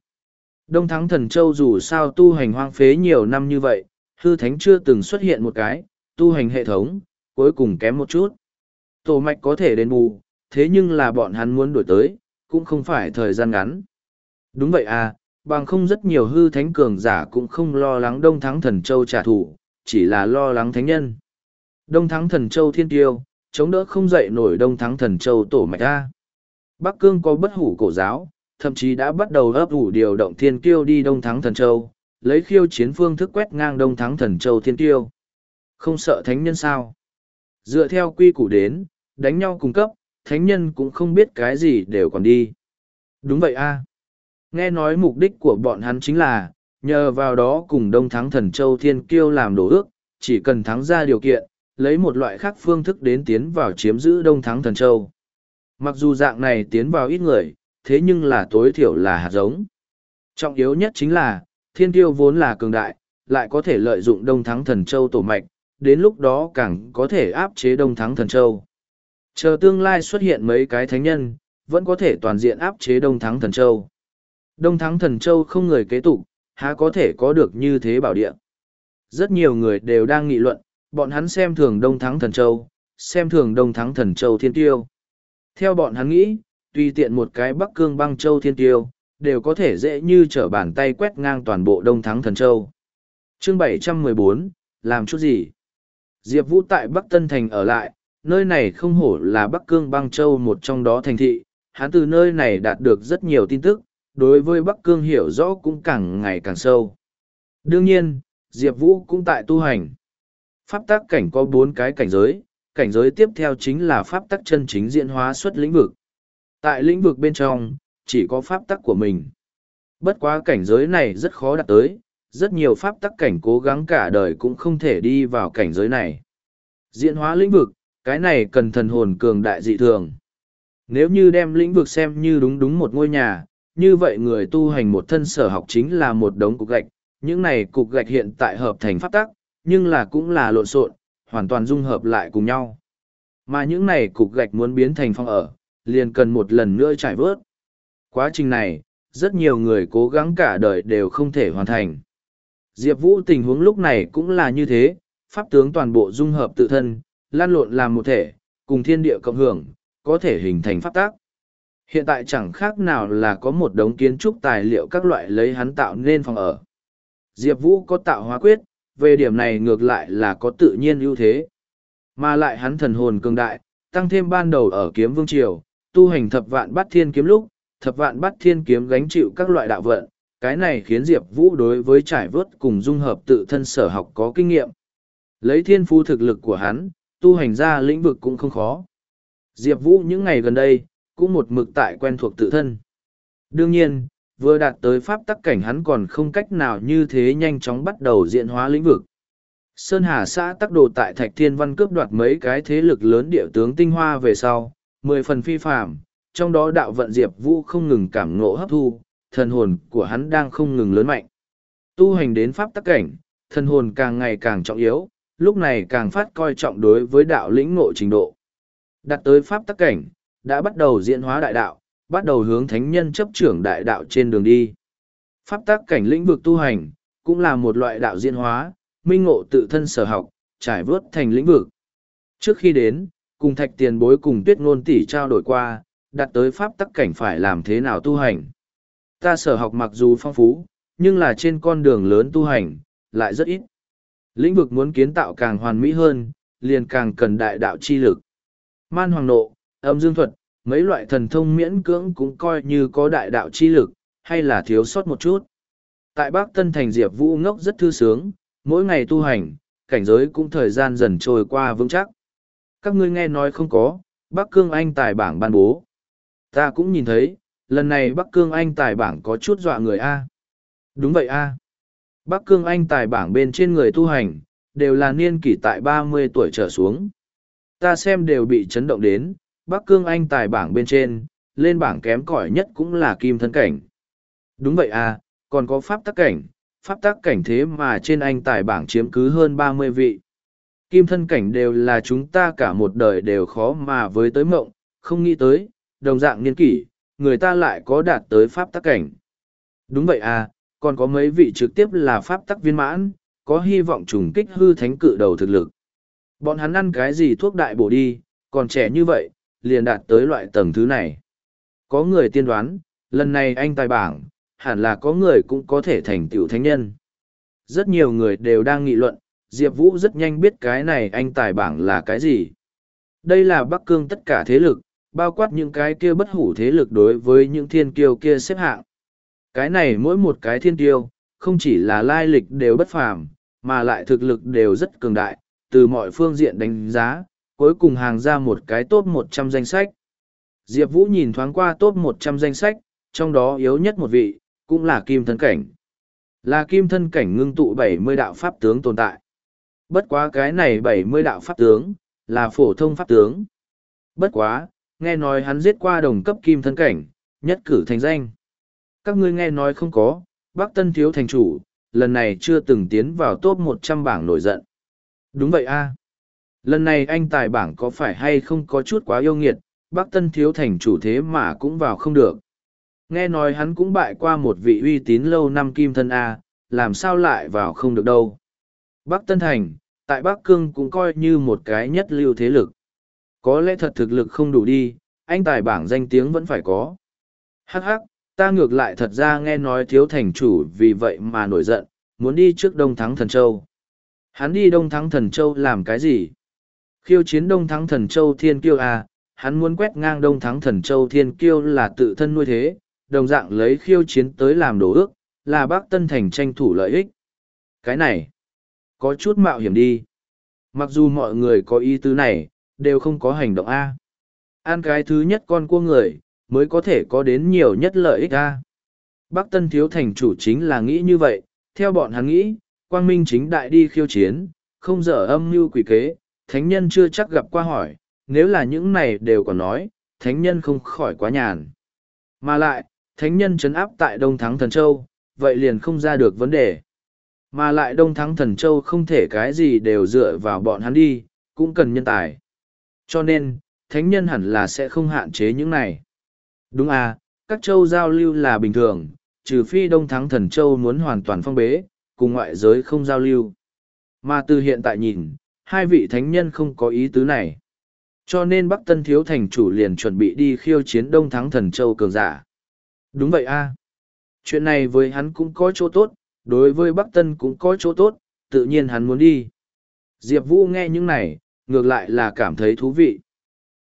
[SPEAKER 1] Đông Thắng Thần Châu dù sao tu hành hoang phế nhiều năm như vậy, hư thánh chưa từng xuất hiện một cái, tu hành hệ thống, cuối cùng kém một chút. Tổ mạch có thể đền bù, thế nhưng là bọn hắn muốn đổi tới, cũng không phải thời gian ngắn. Đúng vậy à, bằng không rất nhiều hư thánh cường giả cũng không lo lắng Đông Thắng Thần Châu trả thù, chỉ là lo lắng thánh nhân. Đông Thắng Thần Châu thiên tiêu, chống đỡ không dậy nổi Đông Thắng Thần Châu tổ mạch ta. Bắc Cương có bất hủ cổ giáo, thậm chí đã bắt đầu ấp ủ điều động thiên kiêu đi Đông Thắng Thần Châu, lấy khiêu chiến phương thức quét ngang Đông Thắng Thần Châu thiên kiêu. Không sợ thánh nhân sao? Dựa theo quy củ đến, đánh nhau cung cấp, thánh nhân cũng không biết cái gì đều còn đi. Đúng vậy a Nghe nói mục đích của bọn hắn chính là, nhờ vào đó cùng Đông Thắng Thần Châu Thiên Kiêu làm đổ ước, chỉ cần thắng ra điều kiện, lấy một loại khác phương thức đến tiến vào chiếm giữ Đông Thắng Thần Châu. Mặc dù dạng này tiến vào ít người, thế nhưng là tối thiểu là hạt giống. Trọng yếu nhất chính là, thiên tiêu vốn là cường đại, lại có thể lợi dụng Đông Thắng Thần Châu tổ mạch, đến lúc đó càng có thể áp chế Đông Thắng Thần Châu. Chờ tương lai xuất hiện mấy cái thánh nhân, vẫn có thể toàn diện áp chế Đông Thắng Thần Châu. Đông Thắng Thần Châu không người kế tục, há có thể có được như thế bảo địa. Rất nhiều người đều đang nghị luận, bọn hắn xem thường Đông Thắng Thần Châu, xem thường Đông Thắng Thần Châu Thiên Tiêu. Theo bọn hắn nghĩ, tùy tiện một cái Bắc Cương băng Châu Thiên Tiêu, đều có thể dễ như trở bàn tay quét ngang toàn bộ Đông Thắng Thần Châu. Chương 714, làm chút gì? Diệp Vũ tại Bắc Tân Thành ở lại, nơi này không hổ là Bắc Cương băng Châu một trong đó thành thị, hắn từ nơi này đạt được rất nhiều tin tức, đối với Bắc Cương hiểu rõ cũng càng ngày càng sâu. Đương nhiên, Diệp Vũ cũng tại tu hành. Pháp tác cảnh có bốn cái cảnh giới, cảnh giới tiếp theo chính là pháp tắc chân chính diễn hóa xuất lĩnh vực. Tại lĩnh vực bên trong, chỉ có pháp tắc của mình. Bất quá cảnh giới này rất khó đạt tới, rất nhiều pháp tắc cảnh cố gắng cả đời cũng không thể đi vào cảnh giới này. Diễn hóa lĩnh vực, cái này cần thần hồn cường đại dị thường. Nếu như đem lĩnh vực xem như đúng đúng một ngôi nhà, như vậy người tu hành một thân sở học chính là một đống cục gạch, những này cục gạch hiện tại hợp thành pháp tắc, nhưng là cũng là lộn xộn, hoàn toàn dung hợp lại cùng nhau. Mà những này cục gạch muốn biến thành phong ở, liền cần một lần nữa trải vớt. Quá trình này, rất nhiều người cố gắng cả đời đều không thể hoàn thành. Diệp Vũ tình huống lúc này cũng là như thế, pháp tướng toàn bộ dung hợp tự thân, lan lộn làm một thể, cùng thiên địa cộng hưởng, có thể hình thành pháp tác. Hiện tại chẳng khác nào là có một đống kiến trúc tài liệu các loại lấy hắn tạo nên phòng ở. Diệp Vũ có tạo hóa quyết, về điểm này ngược lại là có tự nhiên ưu thế. Mà lại hắn thần hồn cường đại, tăng thêm ban đầu ở kiếm vương triều, tu hành thập vạn bắt thiên kiếm lúc, thập vạn bắt thiên kiếm gánh chịu các loại đạo vận, cái này khiến Diệp Vũ đối với trải vớt cùng dung hợp tự thân sở học có kinh nghiệm. Lấy thiên phu thực lực của hắn, tu hành ra lĩnh vực cũng không khó. Diệp Vũ những ngày gần đây, cũng một mực tại quen thuộc tự thân. Đương nhiên, vừa đạt tới pháp tắc cảnh hắn còn không cách nào như thế nhanh chóng bắt đầu diễn hóa lĩnh vực. Sơn Hà xã tắc đồ tại Thạch Thiên Văn cướp đoạt mấy cái thế lực lớn địa tướng tinh hoa về sau, mười phần phi phạm, trong đó đạo vận Diệp Vũ không ngừng cảm ngộ hấp thu, thần hồn của hắn đang không ngừng lớn mạnh. Tu hành đến pháp tắc cảnh, thần hồn càng ngày càng trọng yếu, lúc này càng phát coi trọng đối với đạo lĩnh ngộ trình độ. đạt tới pháp tắc cảnh, đã bắt đầu diễn hóa đại đạo, bắt đầu hướng thánh nhân chấp trưởng đại đạo trên đường đi. Pháp tắc cảnh lĩnh vực tu hành, cũng là một loại đạo diễn hóa, minh ngộ tự thân sở học, trải vớt thành lĩnh vực. Trước khi đến, cùng thạch tiền bối cùng tuyết ngôn tỷ trao đổi qua, đặt tới pháp tắc cảnh phải làm thế nào tu hành. Ta sở học mặc dù phong phú, nhưng là trên con đường lớn tu hành, lại rất ít. Lĩnh vực muốn kiến tạo càng hoàn mỹ hơn, liền càng cần đại đạo chi lực. Man hoàng nộ, âm dương thuật, mấy loại thần thông miễn cưỡng cũng coi như có đại đạo chi lực, hay là thiếu sót một chút. Tại Bắc Tân Thành Diệp Vũ ngốc rất thư sướng, mỗi ngày tu hành, cảnh giới cũng thời gian dần trôi qua vững chắc. Các ngươi nghe nói không có, Bắc Cương Anh tài bảng ban bố. Ta cũng nhìn thấy, lần này Bắc Cương Anh tài bảng có chút dọa người A. Đúng vậy A. Bắc Cương Anh tài bảng bên trên người tu hành, đều là niên kỷ tại ba mươi tuổi trở xuống. Ta xem đều bị chấn động đến, Bắc Cương Anh tài bảng bên trên, lên bảng kém cỏi nhất cũng là kim thân cảnh. Đúng vậy à, còn có pháp tắc cảnh, pháp tắc cảnh thế mà trên anh tài bảng chiếm cứ hơn ba mươi vị. Kim thân cảnh đều là chúng ta cả một đời đều khó mà với tới mộng, không nghĩ tới, đồng dạng niên kỷ, người ta lại có đạt tới pháp tắc cảnh. Đúng vậy à, còn có mấy vị trực tiếp là pháp tắc viên mãn, có hy vọng trùng kích hư thánh cự đầu thực lực. Bọn hắn ăn cái gì thuốc đại bổ đi, còn trẻ như vậy, liền đạt tới loại tầng thứ này. Có người tiên đoán, lần này anh tài bảng, hẳn là có người cũng có thể thành tiểu thánh nhân. Rất nhiều người đều đang nghị luận, Diệp Vũ rất nhanh biết cái này anh tài bảng là cái gì. Đây là Bắc Cương tất cả thế lực, bao quát những cái kia bất hủ thế lực đối với những thiên kiêu kia xếp hạng. Cái này mỗi một cái thiên kiêu, không chỉ là lai lịch đều bất phàm, mà lại thực lực đều rất cường đại, từ mọi phương diện đánh giá, cuối cùng hàng ra một cái top 100 danh sách. Diệp Vũ nhìn thoáng qua top 100 danh sách, trong đó yếu nhất một vị, cũng là kim thân cảnh. Là kim thân cảnh ngưng tụ 70 đạo pháp tướng tồn tại. Bất quá cái này 70 đạo pháp tướng, là phổ thông pháp tướng. Bất quá, nghe nói hắn giết qua đồng cấp kim thân cảnh, nhất cử thành danh. Các ngươi nghe nói không có, bác tân thiếu thành chủ, lần này chưa từng tiến vào top 100 bảng nổi giận. Đúng vậy a Lần này anh tài bảng có phải hay không có chút quá yêu nghiệt, bác tân thiếu thành chủ thế mà cũng vào không được. Nghe nói hắn cũng bại qua một vị uy tín lâu năm kim thân A, làm sao lại vào không được đâu. Bắc Tân Thành, tại Bắc Cương cũng coi như một cái nhất lưu thế lực. Có lẽ thật thực lực không đủ đi, anh tài bảng danh tiếng vẫn phải có. Hắc hắc, ta ngược lại thật ra nghe nói thiếu thành chủ vì vậy mà nổi giận, muốn đi trước Đông Thắng Thần Châu. Hắn đi Đông Thắng Thần Châu làm cái gì? Khiêu chiến Đông Thắng Thần Châu Thiên Kiêu à, hắn muốn quét ngang Đông Thắng Thần Châu Thiên Kiêu là tự thân nuôi thế, đồng dạng lấy khiêu chiến tới làm đồ ước, là bác Tân Thành tranh thủ lợi ích. Cái này, có chút mạo hiểm đi. Mặc dù mọi người có ý tứ này, đều không có hành động A. Ăn cái thứ nhất con cua người, mới có thể có đến nhiều nhất lợi ích A. Bác Tân Thiếu Thành chủ chính là nghĩ như vậy, theo bọn hắn nghĩ, Quang Minh chính đại đi khiêu chiến, không dở âm mưu quỷ kế, thánh nhân chưa chắc gặp qua hỏi, nếu là những này đều còn nói, thánh nhân không khỏi quá nhàn. Mà lại, thánh nhân chấn áp tại Đông Thắng Thần Châu, vậy liền không ra được vấn đề. Mà lại Đông Thắng Thần Châu không thể cái gì đều dựa vào bọn hắn đi, cũng cần nhân tài. Cho nên, thánh nhân hẳn là sẽ không hạn chế những này. Đúng à, các châu giao lưu là bình thường, trừ phi Đông Thắng Thần Châu muốn hoàn toàn phong bế, cùng ngoại giới không giao lưu. Mà từ hiện tại nhìn, hai vị thánh nhân không có ý tứ này. Cho nên Bắc Tân Thiếu Thành chủ liền chuẩn bị đi khiêu chiến Đông Thắng Thần Châu cường giả. Đúng vậy a Chuyện này với hắn cũng có chỗ tốt, đối với Bắc Tân cũng có chỗ tốt, tự nhiên hắn muốn đi. Diệp Vũ nghe những này, ngược lại là cảm thấy thú vị.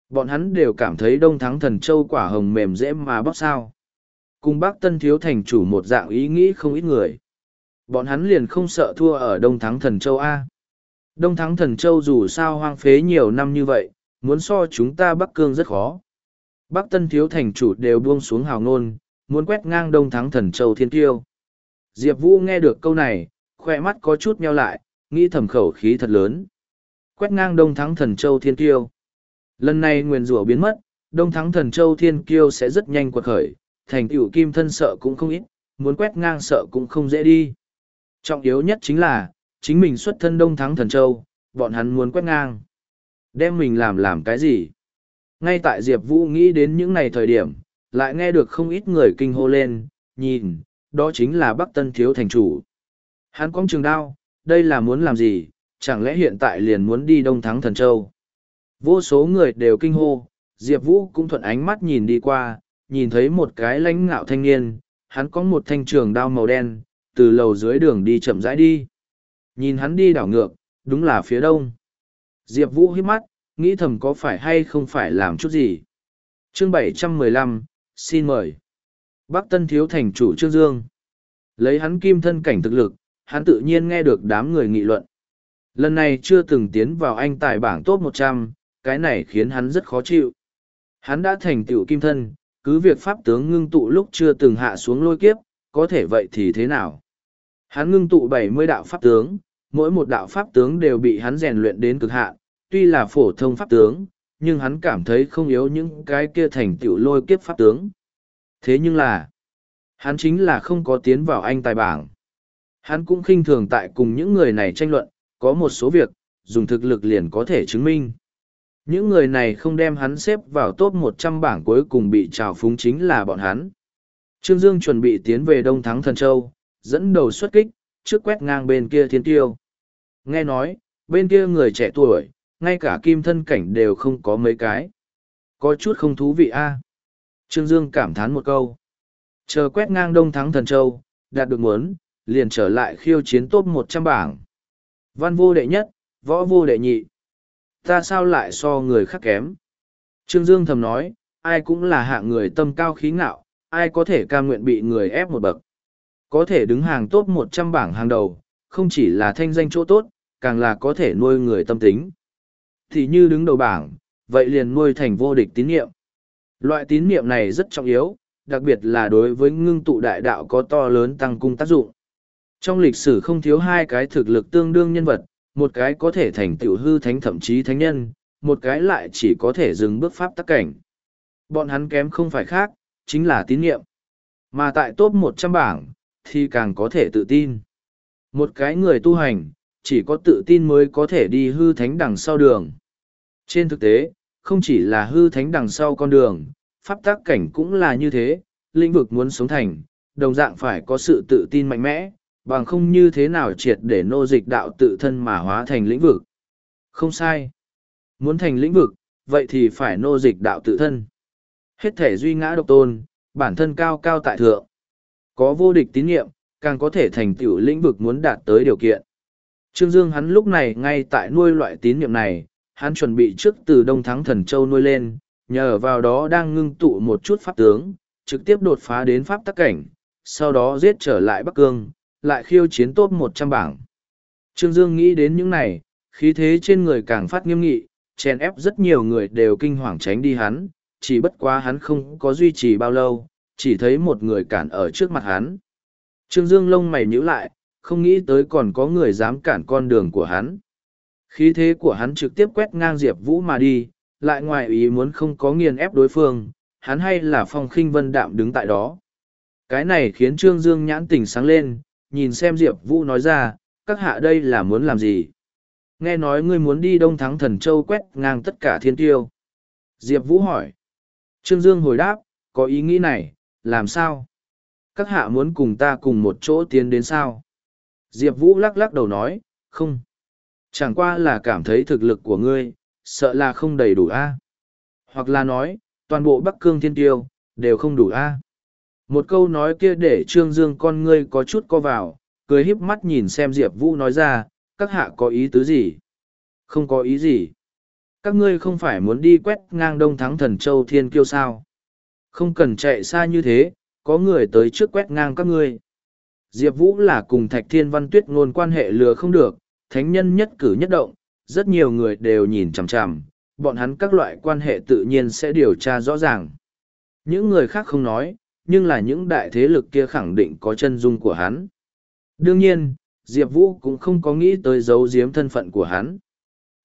[SPEAKER 1] Bọn hắn đều cảm thấy Đông Thắng Thần Châu quả hồng mềm dễ mà bóc sao. Cùng Bắc Tân thiếu thành chủ một dạng ý nghĩ không ít người. Bọn hắn liền không sợ thua ở Đông Thắng Thần Châu A. Đông Thắng Thần Châu dù sao hoang phế nhiều năm như vậy, muốn so chúng ta Bắc Cương rất khó. Bắc Tân thiếu thành chủ đều buông xuống hào ngôn, muốn quét ngang đông thắng thần châu thiên tiêu. Diệp Vũ nghe được câu này, khoe mắt có chút meo lại, nghĩ thầm khẩu khí thật lớn. Quét ngang Đông Thắng Thần Châu Thiên Kiêu. Lần này nguyền rủa biến mất, Đông Thắng Thần Châu Thiên Kiêu sẽ rất nhanh quật khởi, thành tựu kim thân sợ cũng không ít, muốn quét ngang sợ cũng không dễ đi. Trọng yếu nhất chính là, chính mình xuất thân Đông Thắng Thần Châu, bọn hắn muốn quét ngang. Đem mình làm làm cái gì? Ngay tại Diệp Vũ nghĩ đến những này thời điểm, lại nghe được không ít người kinh hô lên, nhìn, đó chính là Bắc Tân Thiếu Thành Chủ. Hắn cong trường đao, đây là muốn làm gì, chẳng lẽ hiện tại liền muốn đi Đông Thắng Thần Châu? Vô số người đều kinh hô, Diệp Vũ cũng thuận ánh mắt nhìn đi qua, nhìn thấy một cái lãnh ngạo thanh niên, hắn có một thanh trường đao màu đen, từ lầu dưới đường đi chậm rãi đi. Nhìn hắn đi đảo ngược, đúng là phía đông. Diệp Vũ hiếp mắt, nghĩ thầm có phải hay không phải làm chút gì. Chương 715, xin mời. Bắc Tân Thiếu Thành chủ Trương Dương. Lấy hắn kim thân cảnh thực lực, hắn tự nhiên nghe được đám người nghị luận. Lần này chưa từng tiến vào anh tài bảng top 100, cái này khiến hắn rất khó chịu. Hắn đã thành tựu kim thân, cứ việc pháp tướng ngưng tụ lúc chưa từng hạ xuống lôi kiếp, có thể vậy thì thế nào? Hắn ngưng tụ bảy mươi đạo pháp tướng, mỗi một đạo pháp tướng đều bị hắn rèn luyện đến cực hạn, tuy là phổ thông pháp tướng, nhưng hắn cảm thấy không yếu những cái kia thành tựu lôi kiếp pháp tướng. Thế nhưng là, hắn chính là không có tiến vào anh tài bảng. Hắn cũng khinh thường tại cùng những người này tranh luận, có một số việc, dùng thực lực liền có thể chứng minh. Những người này không đem hắn xếp vào top một trăm bảng cuối cùng bị trào phúng chính là bọn hắn. Trương Dương chuẩn bị tiến về Đông Thắng Thần Châu, dẫn đầu xuất kích, trước quét ngang bên kia thiên tiêu. Nghe nói, bên kia người trẻ tuổi, ngay cả kim thân cảnh đều không có mấy cái. Có chút không thú vị a Trương Dương cảm thán một câu. Chờ quét ngang Đông Thắng Thần Châu, đạt được muốn, liền trở lại khiêu chiến top một trăm bảng. Văn vô đệ nhất, võ vô đệ nhị. Ta sao lại so người khác kém? Trương Dương thầm nói, ai cũng là hạng người tâm cao khí ngạo, ai có thể ca nguyện bị người ép một bậc. Có thể đứng hàng top một trăm bảng hàng đầu, không chỉ là thanh danh chỗ tốt, càng là có thể nuôi người tâm tính. Thì như đứng đầu bảng, vậy liền nuôi thành vô địch tín niệm. Loại tín niệm này rất trọng yếu, đặc biệt là đối với ngưng tụ đại đạo có to lớn tăng cung tác dụng. Trong lịch sử không thiếu hai cái thực lực tương đương nhân vật, một cái có thể thành tiểu hư thánh thậm chí thánh nhân, một cái lại chỉ có thể dừng bước pháp tắc cảnh. Bọn hắn kém không phải khác, chính là tín niệm. Mà tại top một trăm bảng, thì càng có thể tự tin. Một cái người tu hành, chỉ có tự tin mới có thể đi hư thánh đằng sau đường. Trên thực tế, không chỉ là hư thánh đằng sau con đường, pháp tác cảnh cũng là như thế, lĩnh vực muốn sống thành, đồng dạng phải có sự tự tin mạnh mẽ, bằng không như thế nào triệt để nô dịch đạo tự thân mà hóa thành lĩnh vực. Không sai. Muốn thành lĩnh vực, vậy thì phải nô dịch đạo tự thân. Hết thể duy ngã độc tôn, bản thân cao cao tại thượng. Có vô địch tín nhiệm, càng có thể thành tựu lĩnh vực muốn đạt tới điều kiện. Trương Dương hắn lúc này ngay tại nuôi loại tín nhiệm này, hắn chuẩn bị trước từ Đông Thắng Thần Châu nuôi lên, nhờ vào đó đang ngưng tụ một chút pháp tướng, trực tiếp đột phá đến pháp tắc cảnh, sau đó giết trở lại Bắc Cương, lại khiêu chiến tốt một trăm bảng. Trương Dương nghĩ đến những này, khí thế trên người càng phát nghiêm nghị, chèn ép rất nhiều người đều kinh hoàng tránh đi hắn, chỉ bất quá hắn không có duy trì bao lâu, chỉ thấy một người cản ở trước mặt hắn. Trương Dương lông mày nhíu lại, không nghĩ tới còn có người dám cản con đường của hắn. Khí thế của hắn trực tiếp quét ngang Diệp Vũ mà đi, lại ngoài ý muốn không có nghiền ép đối phương, hắn hay là phong khinh vân đạm đứng tại đó. Cái này khiến Trương Dương nhãn tỉnh sáng lên, nhìn xem Diệp Vũ nói ra, các hạ đây là muốn làm gì? Nghe nói ngươi muốn đi Đông Thắng Thần Châu quét ngang tất cả thiên tiêu. Diệp Vũ hỏi. Trương Dương hồi đáp, có ý nghĩ này, làm sao? Các hạ muốn cùng ta cùng một chỗ tiến đến sao? Diệp Vũ lắc lắc đầu nói, không. Chẳng qua là cảm thấy thực lực của ngươi, sợ là không đầy đủ a Hoặc là nói, toàn bộ Bắc Cương Thiên Tiêu, đều không đủ a Một câu nói kia để Trương Dương con ngươi có chút co vào, cười híp mắt nhìn xem Diệp Vũ nói ra, các hạ có ý tứ gì? Không có ý gì. Các ngươi không phải muốn đi quét ngang Đông Thắng Thần Châu Thiên Kiêu sao? Không cần chạy xa như thế, có người tới trước quét ngang các ngươi. Diệp Vũ là cùng Thạch Thiên Văn Tuyết ngôn quan hệ lừa không được, thánh nhân nhất cử nhất động, rất nhiều người đều nhìn chằm chằm, bọn hắn các loại quan hệ tự nhiên sẽ điều tra rõ ràng. Những người khác không nói, nhưng là những đại thế lực kia khẳng định có chân dung của hắn. Đương nhiên, Diệp Vũ cũng không có nghĩ tới giấu giếm thân phận của hắn.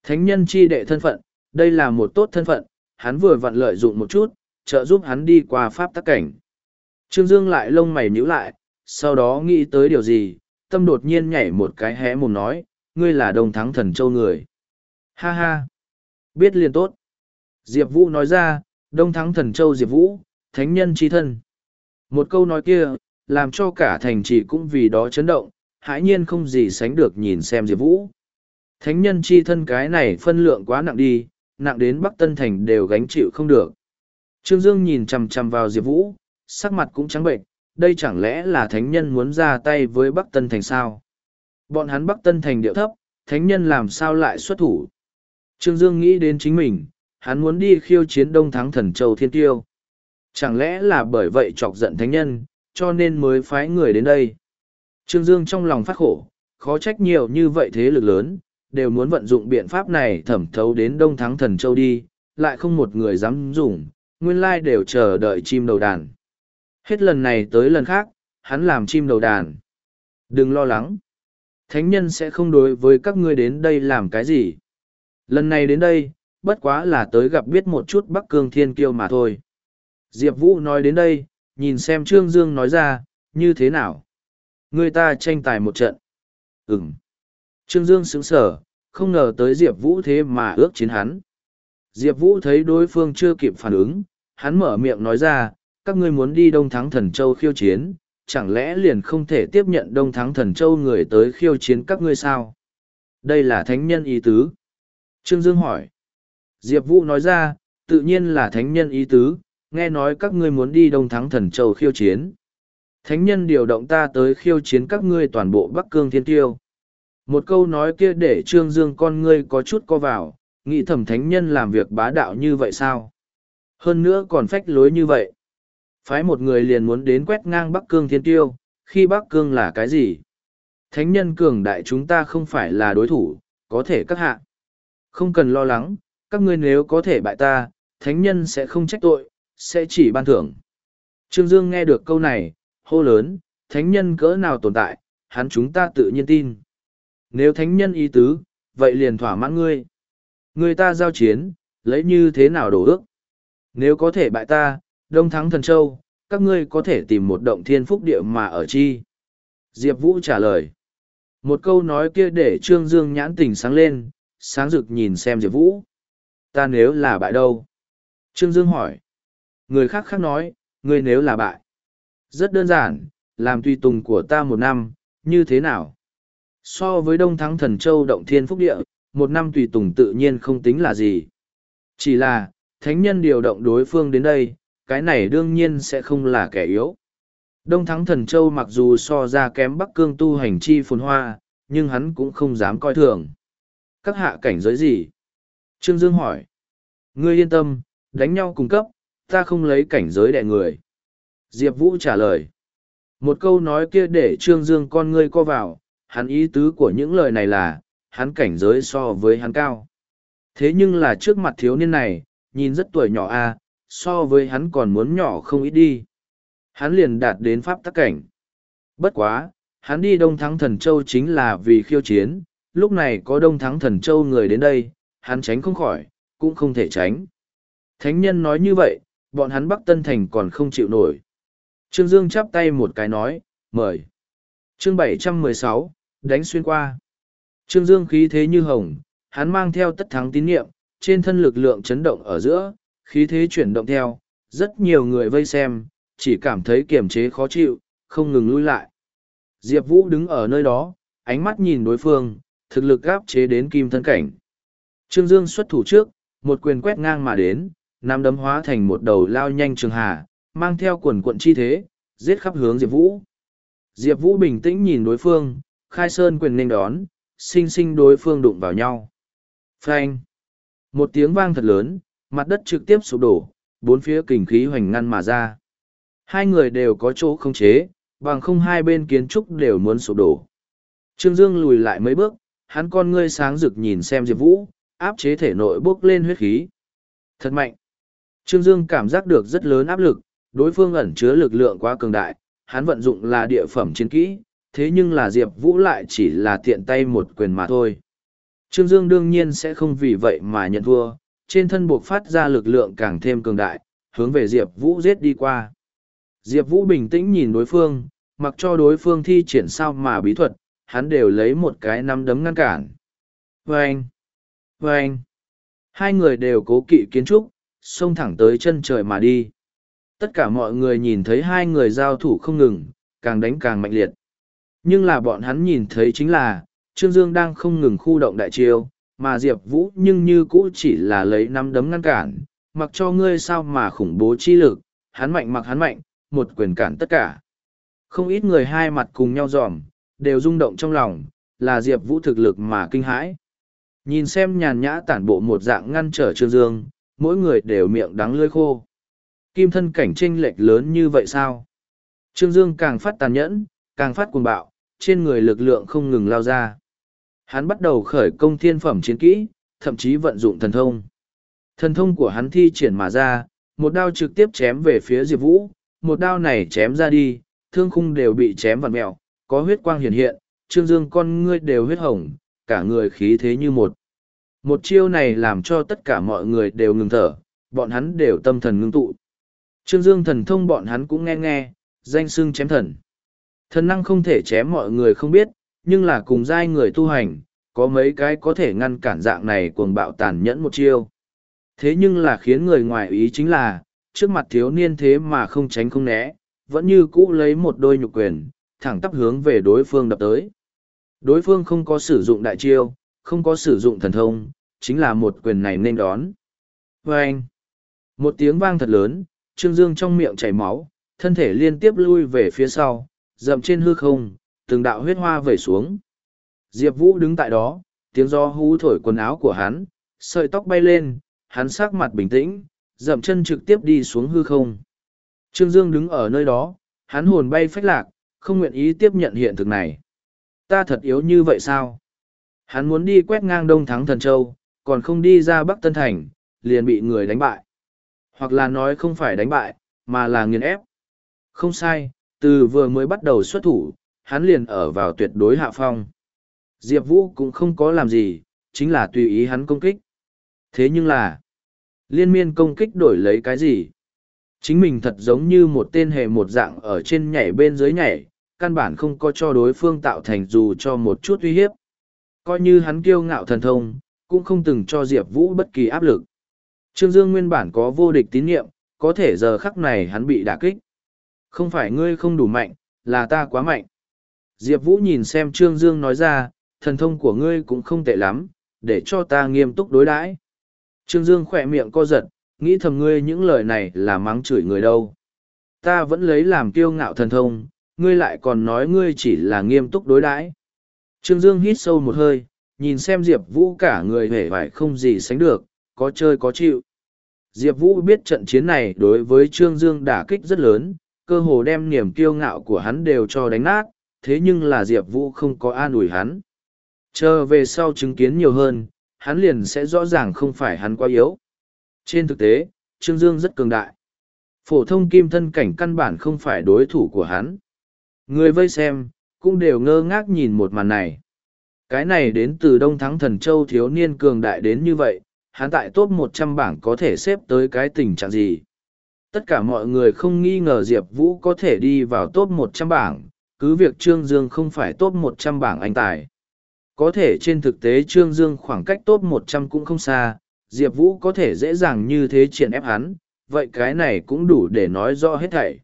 [SPEAKER 1] Thánh nhân chi đệ thân phận, đây là một tốt thân phận, hắn vừa vặn lợi dụng một chút, trợ giúp hắn đi qua pháp tắc cảnh. Trương Dương lại lông mày nhíu lại, sau đó nghĩ tới điều gì, tâm đột nhiên nhảy một cái hé mồm nói, ngươi là đồng thắng thần châu người. Ha ha! Biết liền tốt. Diệp Vũ nói ra, đông thắng thần châu Diệp Vũ, thánh nhân chi thân. Một câu nói kia, làm cho cả thành trì cũng vì đó chấn động, hãi nhiên không gì sánh được nhìn xem Diệp Vũ. Thánh nhân chi thân cái này phân lượng quá nặng đi, nặng đến Bắc Tân Thành đều gánh chịu không được. Trương Dương nhìn chằm chằm vào Diệp Vũ, sắc mặt cũng trắng bệnh, đây chẳng lẽ là thánh nhân muốn ra tay với Bắc Tân Thành sao? Bọn hắn Bắc Tân Thành điệu thấp, thánh nhân làm sao lại xuất thủ? Trương Dương nghĩ đến chính mình, hắn muốn đi khiêu chiến Đông Thắng Thần Châu Thiên Tiêu. Chẳng lẽ là bởi vậy chọc giận thánh nhân, cho nên mới phái người đến đây? Trương Dương trong lòng phát khổ, khó trách nhiều như vậy thế lực lớn, đều muốn vận dụng biện pháp này thẩm thấu đến Đông Thắng Thần Châu đi, lại không một người dám dùng, nguyên lai đều chờ đợi chim đầu đàn. Hết lần này tới lần khác, hắn làm chim đầu đàn. Đừng lo lắng. Thánh nhân sẽ không đối với các ngươi đến đây làm cái gì. Lần này đến đây, bất quá là tới gặp biết một chút Bắc Cương Thiên Kiêu mà thôi. Diệp Vũ nói đến đây, nhìn xem Trương Dương nói ra, như thế nào? Người ta tranh tài một trận. Ừm. Trương Dương sững sở, không ngờ tới Diệp Vũ thế mà ước chiến hắn. Diệp Vũ thấy đối phương chưa kịp phản ứng, hắn mở miệng nói ra, các ngươi muốn đi Đông Thắng Thần Châu khiêu chiến, chẳng lẽ liền không thể tiếp nhận Đông Thắng Thần Châu người tới khiêu chiến các ngươi sao? Đây là thánh nhân ý tứ. Trương Dương hỏi. Diệp Vũ nói ra, tự nhiên là thánh nhân ý tứ, nghe nói các ngươi muốn đi Đông Thắng Thần Châu khiêu chiến. Thánh nhân điều động ta tới khiêu chiến các ngươi toàn bộ Bắc Cương Thiên Tiêu. Một câu nói kia để Trương Dương con ngươi có chút co vào, nghĩ thẩm thánh nhân làm việc bá đạo như vậy sao? Hơn nữa còn phách lối như vậy. Phái một người liền muốn đến quét ngang Bắc Cương Thiên Tiêu, khi Bắc Cương là cái gì? Thánh nhân cường đại chúng ta không phải là đối thủ, có thể các hạ. Không cần lo lắng, các ngươi nếu có thể bại ta, thánh nhân sẽ không trách tội, sẽ chỉ ban thưởng. Trương Dương nghe được câu này, hô lớn, thánh nhân cỡ nào tồn tại, hắn chúng ta tự nhiên tin. Nếu thánh nhân ý tứ, vậy liền thỏa mãn ngươi. Người ta giao chiến, lấy như thế nào đổ ước. Nếu có thể bại ta, đông thắng thần châu, các ngươi có thể tìm một động thiên phúc địa mà ở chi. Diệp Vũ trả lời. Một câu nói kia để Trương Dương nhãn tình sáng lên, sáng rực nhìn xem Diệp Vũ. Ta nếu là bại đâu? Trương Dương hỏi. Người khác khác nói, ngươi nếu là bại. Rất đơn giản, làm tùy tùng của ta một năm, như thế nào? So với Đông Thắng Thần Châu Động Thiên Phúc Địa, một năm tùy tùng tự nhiên không tính là gì. Chỉ là, thánh nhân điều động đối phương đến đây, cái này đương nhiên sẽ không là kẻ yếu. Đông Thắng Thần Châu mặc dù so ra kém Bắc Cương tu hành chi phồn hoa, nhưng hắn cũng không dám coi thường. Các hạ cảnh giới gì? Trương Dương hỏi. Ngươi yên tâm, đánh nhau cung cấp, ta không lấy cảnh giới đẻ người. Diệp Vũ trả lời. Một câu nói kia để Trương Dương con ngươi co vào, hắn ý tứ của những lời này là, hắn cảnh giới so với hắn cao. Thế nhưng là trước mặt thiếu niên này, nhìn rất tuổi nhỏ a so với hắn còn muốn nhỏ không ít đi. Hắn liền đạt đến pháp tắc cảnh. Bất quá, hắn đi Đông Thắng Thần Châu chính là vì khiêu chiến, lúc này có Đông Thắng Thần Châu người đến đây, hắn tránh không khỏi, cũng không thể tránh. Thánh nhân nói như vậy, bọn hắn Bắc Tân Thành còn không chịu nổi. Trương Dương chắp tay một cái nói, mời. Chương 716, đánh xuyên qua. Trương Dương khí thế như hồng, hắn mang theo tất thắng tín nhiệm, trên thân lực lượng chấn động ở giữa, khí thế chuyển động theo, rất nhiều người vây xem, chỉ cảm thấy kiềm chế khó chịu, không ngừng lui lại. Diệp Vũ đứng ở nơi đó, ánh mắt nhìn đối phương, thực lực gáp chế đến kim thân cảnh. Trương Dương xuất thủ trước, một quyền quét ngang mà đến, nam đấm hóa thành một đầu lao nhanh trường hà, mang theo quần quận chi thế, giết khắp hướng Diệp Vũ. Diệp Vũ bình tĩnh nhìn đối phương, khai sơn quyền nên đón, sinh sinh đối phương đụng vào nhau. Phanh! Một tiếng vang thật lớn, mặt đất trực tiếp sụp đổ, bốn phía kình khí hoành ngăn mà ra. Hai người đều có chỗ không chế, bằng không hai bên kiến trúc đều muốn sụp đổ. Trương Dương lùi lại mấy bước, hắn con ngươi sáng rực nhìn xem Diệp Vũ, áp chế thể nội bước lên huyết khí. Thật mạnh! Trương Dương cảm giác được rất lớn áp lực, đối phương ẩn chứa lực lượng quá cường đại, hắn vận dụng là địa phẩm chiến kỹ, thế nhưng là Diệp Vũ lại chỉ là tiện tay một quyền mà thôi. Trương Dương đương nhiên sẽ không vì vậy mà nhận thua, trên thân buộc phát ra lực lượng càng thêm cường đại, hướng về Diệp Vũ giết đi qua. Diệp Vũ bình tĩnh nhìn đối phương, mặc cho đối phương thi triển sao mà bí thuật, hắn đều lấy một cái nắm đấm ngăn cản. Vâng! Vâng! Hai người đều cố kỵ kiến trúc, xông thẳng tới chân trời mà đi. Tất cả mọi người nhìn thấy hai người giao thủ không ngừng, càng đánh càng mạnh liệt. Nhưng là bọn hắn nhìn thấy chính là, Trương Dương đang không ngừng khu động đại chiêu, mà Diệp Vũ nhưng như cũ chỉ là lấy năm đấm ngăn cản, mặc cho ngươi sao mà khủng bố chi lực, hắn mạnh mặc hắn mạnh, một quyền cản tất cả. Không ít người hai mặt cùng nhau dòm, đều rung động trong lòng, là Diệp Vũ thực lực mà kinh hãi. Nhìn xem nhàn nhã tản bộ một dạng ngăn trở Trương Dương, mỗi người đều miệng đắng lưỡi khô. Kim thân cảnh tranh lệch lớn như vậy sao? Trương Dương càng phát tàn nhẫn, càng phát cuồng bạo, trên người lực lượng không ngừng lao ra. Hắn bắt đầu khởi công thiên phẩm chiến kỹ, thậm chí vận dụng thần thông. Thần thông của hắn thi triển mà ra, một đao trực tiếp chém về phía Diệp Vũ, một đao này chém ra đi, thương khung đều bị chém vặn mẹo, có huyết quang hiện hiện, trương dương con ngươi đều huyết hồng, cả người khí thế như một. Một chiêu này làm cho tất cả mọi người đều ngừng thở, bọn hắn đều tâm thần ngưng tụ. Trương Dương thần thông bọn hắn cũng nghe nghe, danh xưng chém thần. Thần năng không thể chém mọi người không biết, nhưng là cùng giai người tu hành, có mấy cái có thể ngăn cản dạng này cuồng bạo tàn nhẫn một chiêu. Thế nhưng là khiến người ngoài ý chính là, trước mặt thiếu niên thế mà không tránh không né, vẫn như cũ lấy một đôi nhục quyền, thẳng tắp hướng về đối phương đập tới. Đối phương không có sử dụng đại chiêu, không có sử dụng thần thông, chính là một quyền này nên đón. Vâng! một tiếng vang thật lớn, Trương Dương trong miệng chảy máu, thân thể liên tiếp lui về phía sau, dậm trên hư không, từng đạo huyết hoa vẩy xuống. Diệp Vũ đứng tại đó, tiếng gió hú thổi quần áo của hắn, sợi tóc bay lên, hắn sắc mặt bình tĩnh, dậm chân trực tiếp đi xuống hư không. Trương Dương đứng ở nơi đó, hắn hồn bay phách lạc, không nguyện ý tiếp nhận hiện thực này. Ta thật yếu như vậy sao? Hắn muốn đi quét ngang Đông Thắng Thần Châu, còn không đi ra Bắc Tân Thành, liền bị người đánh bại. Hoặc là nói không phải đánh bại, mà là nghiền ép. Không sai, từ vừa mới bắt đầu xuất thủ, hắn liền ở vào tuyệt đối hạ phong. Diệp Vũ cũng không có làm gì, chính là tùy ý hắn công kích. Thế nhưng là, liên miên công kích đổi lấy cái gì? Chính mình thật giống như một tên hề một dạng ở trên nhảy bên dưới nhảy, căn bản không có cho đối phương tạo thành dù cho một chút uy hiếp. Coi như hắn kiêu ngạo thần thông, cũng không từng cho Diệp Vũ bất kỳ áp lực. Trương Dương nguyên bản có vô địch tín nhiệm, có thể giờ khắc này hắn bị đả kích. Không phải ngươi không đủ mạnh, là ta quá mạnh. Diệp Vũ nhìn xem Trương Dương nói ra, thần thông của ngươi cũng không tệ lắm, để cho ta nghiêm túc đối đãi. Trương Dương khỏe miệng co giật, nghĩ thầm ngươi những lời này là mắng chửi người đâu. Ta vẫn lấy làm kiêu ngạo thần thông, ngươi lại còn nói ngươi chỉ là nghiêm túc đối đãi. Trương Dương hít sâu một hơi, nhìn xem Diệp Vũ cả người hề vải không gì sánh được, có chơi có chịu. Diệp Vũ biết trận chiến này đối với Trương Dương đả kích rất lớn, cơ hồ đem niềm kiêu ngạo của hắn đều cho đánh nát, thế nhưng là Diệp Vũ không có an ủi hắn. Chờ về sau chứng kiến nhiều hơn, hắn liền sẽ rõ ràng không phải hắn quá yếu. Trên thực tế, Trương Dương rất cường đại. Phổ thông kim thân cảnh căn bản không phải đối thủ của hắn. Người vây xem, cũng đều ngơ ngác nhìn một màn này. Cái này đến từ Đông Thắng Thần Châu thiếu niên cường đại đến như vậy, hắn tại top một trăm bảng có thể xếp tới cái tình trạng gì. Tất cả mọi người không nghi ngờ Diệp Vũ có thể đi vào top một trăm bảng, cứ việc Trương Dương không phải top một trăm bảng anh tài. Có thể trên thực tế Trương Dương khoảng cách top một trăm cũng không xa, Diệp Vũ có thể dễ dàng như thế triển ép hắn, vậy cái này cũng đủ để nói rõ hết thảy.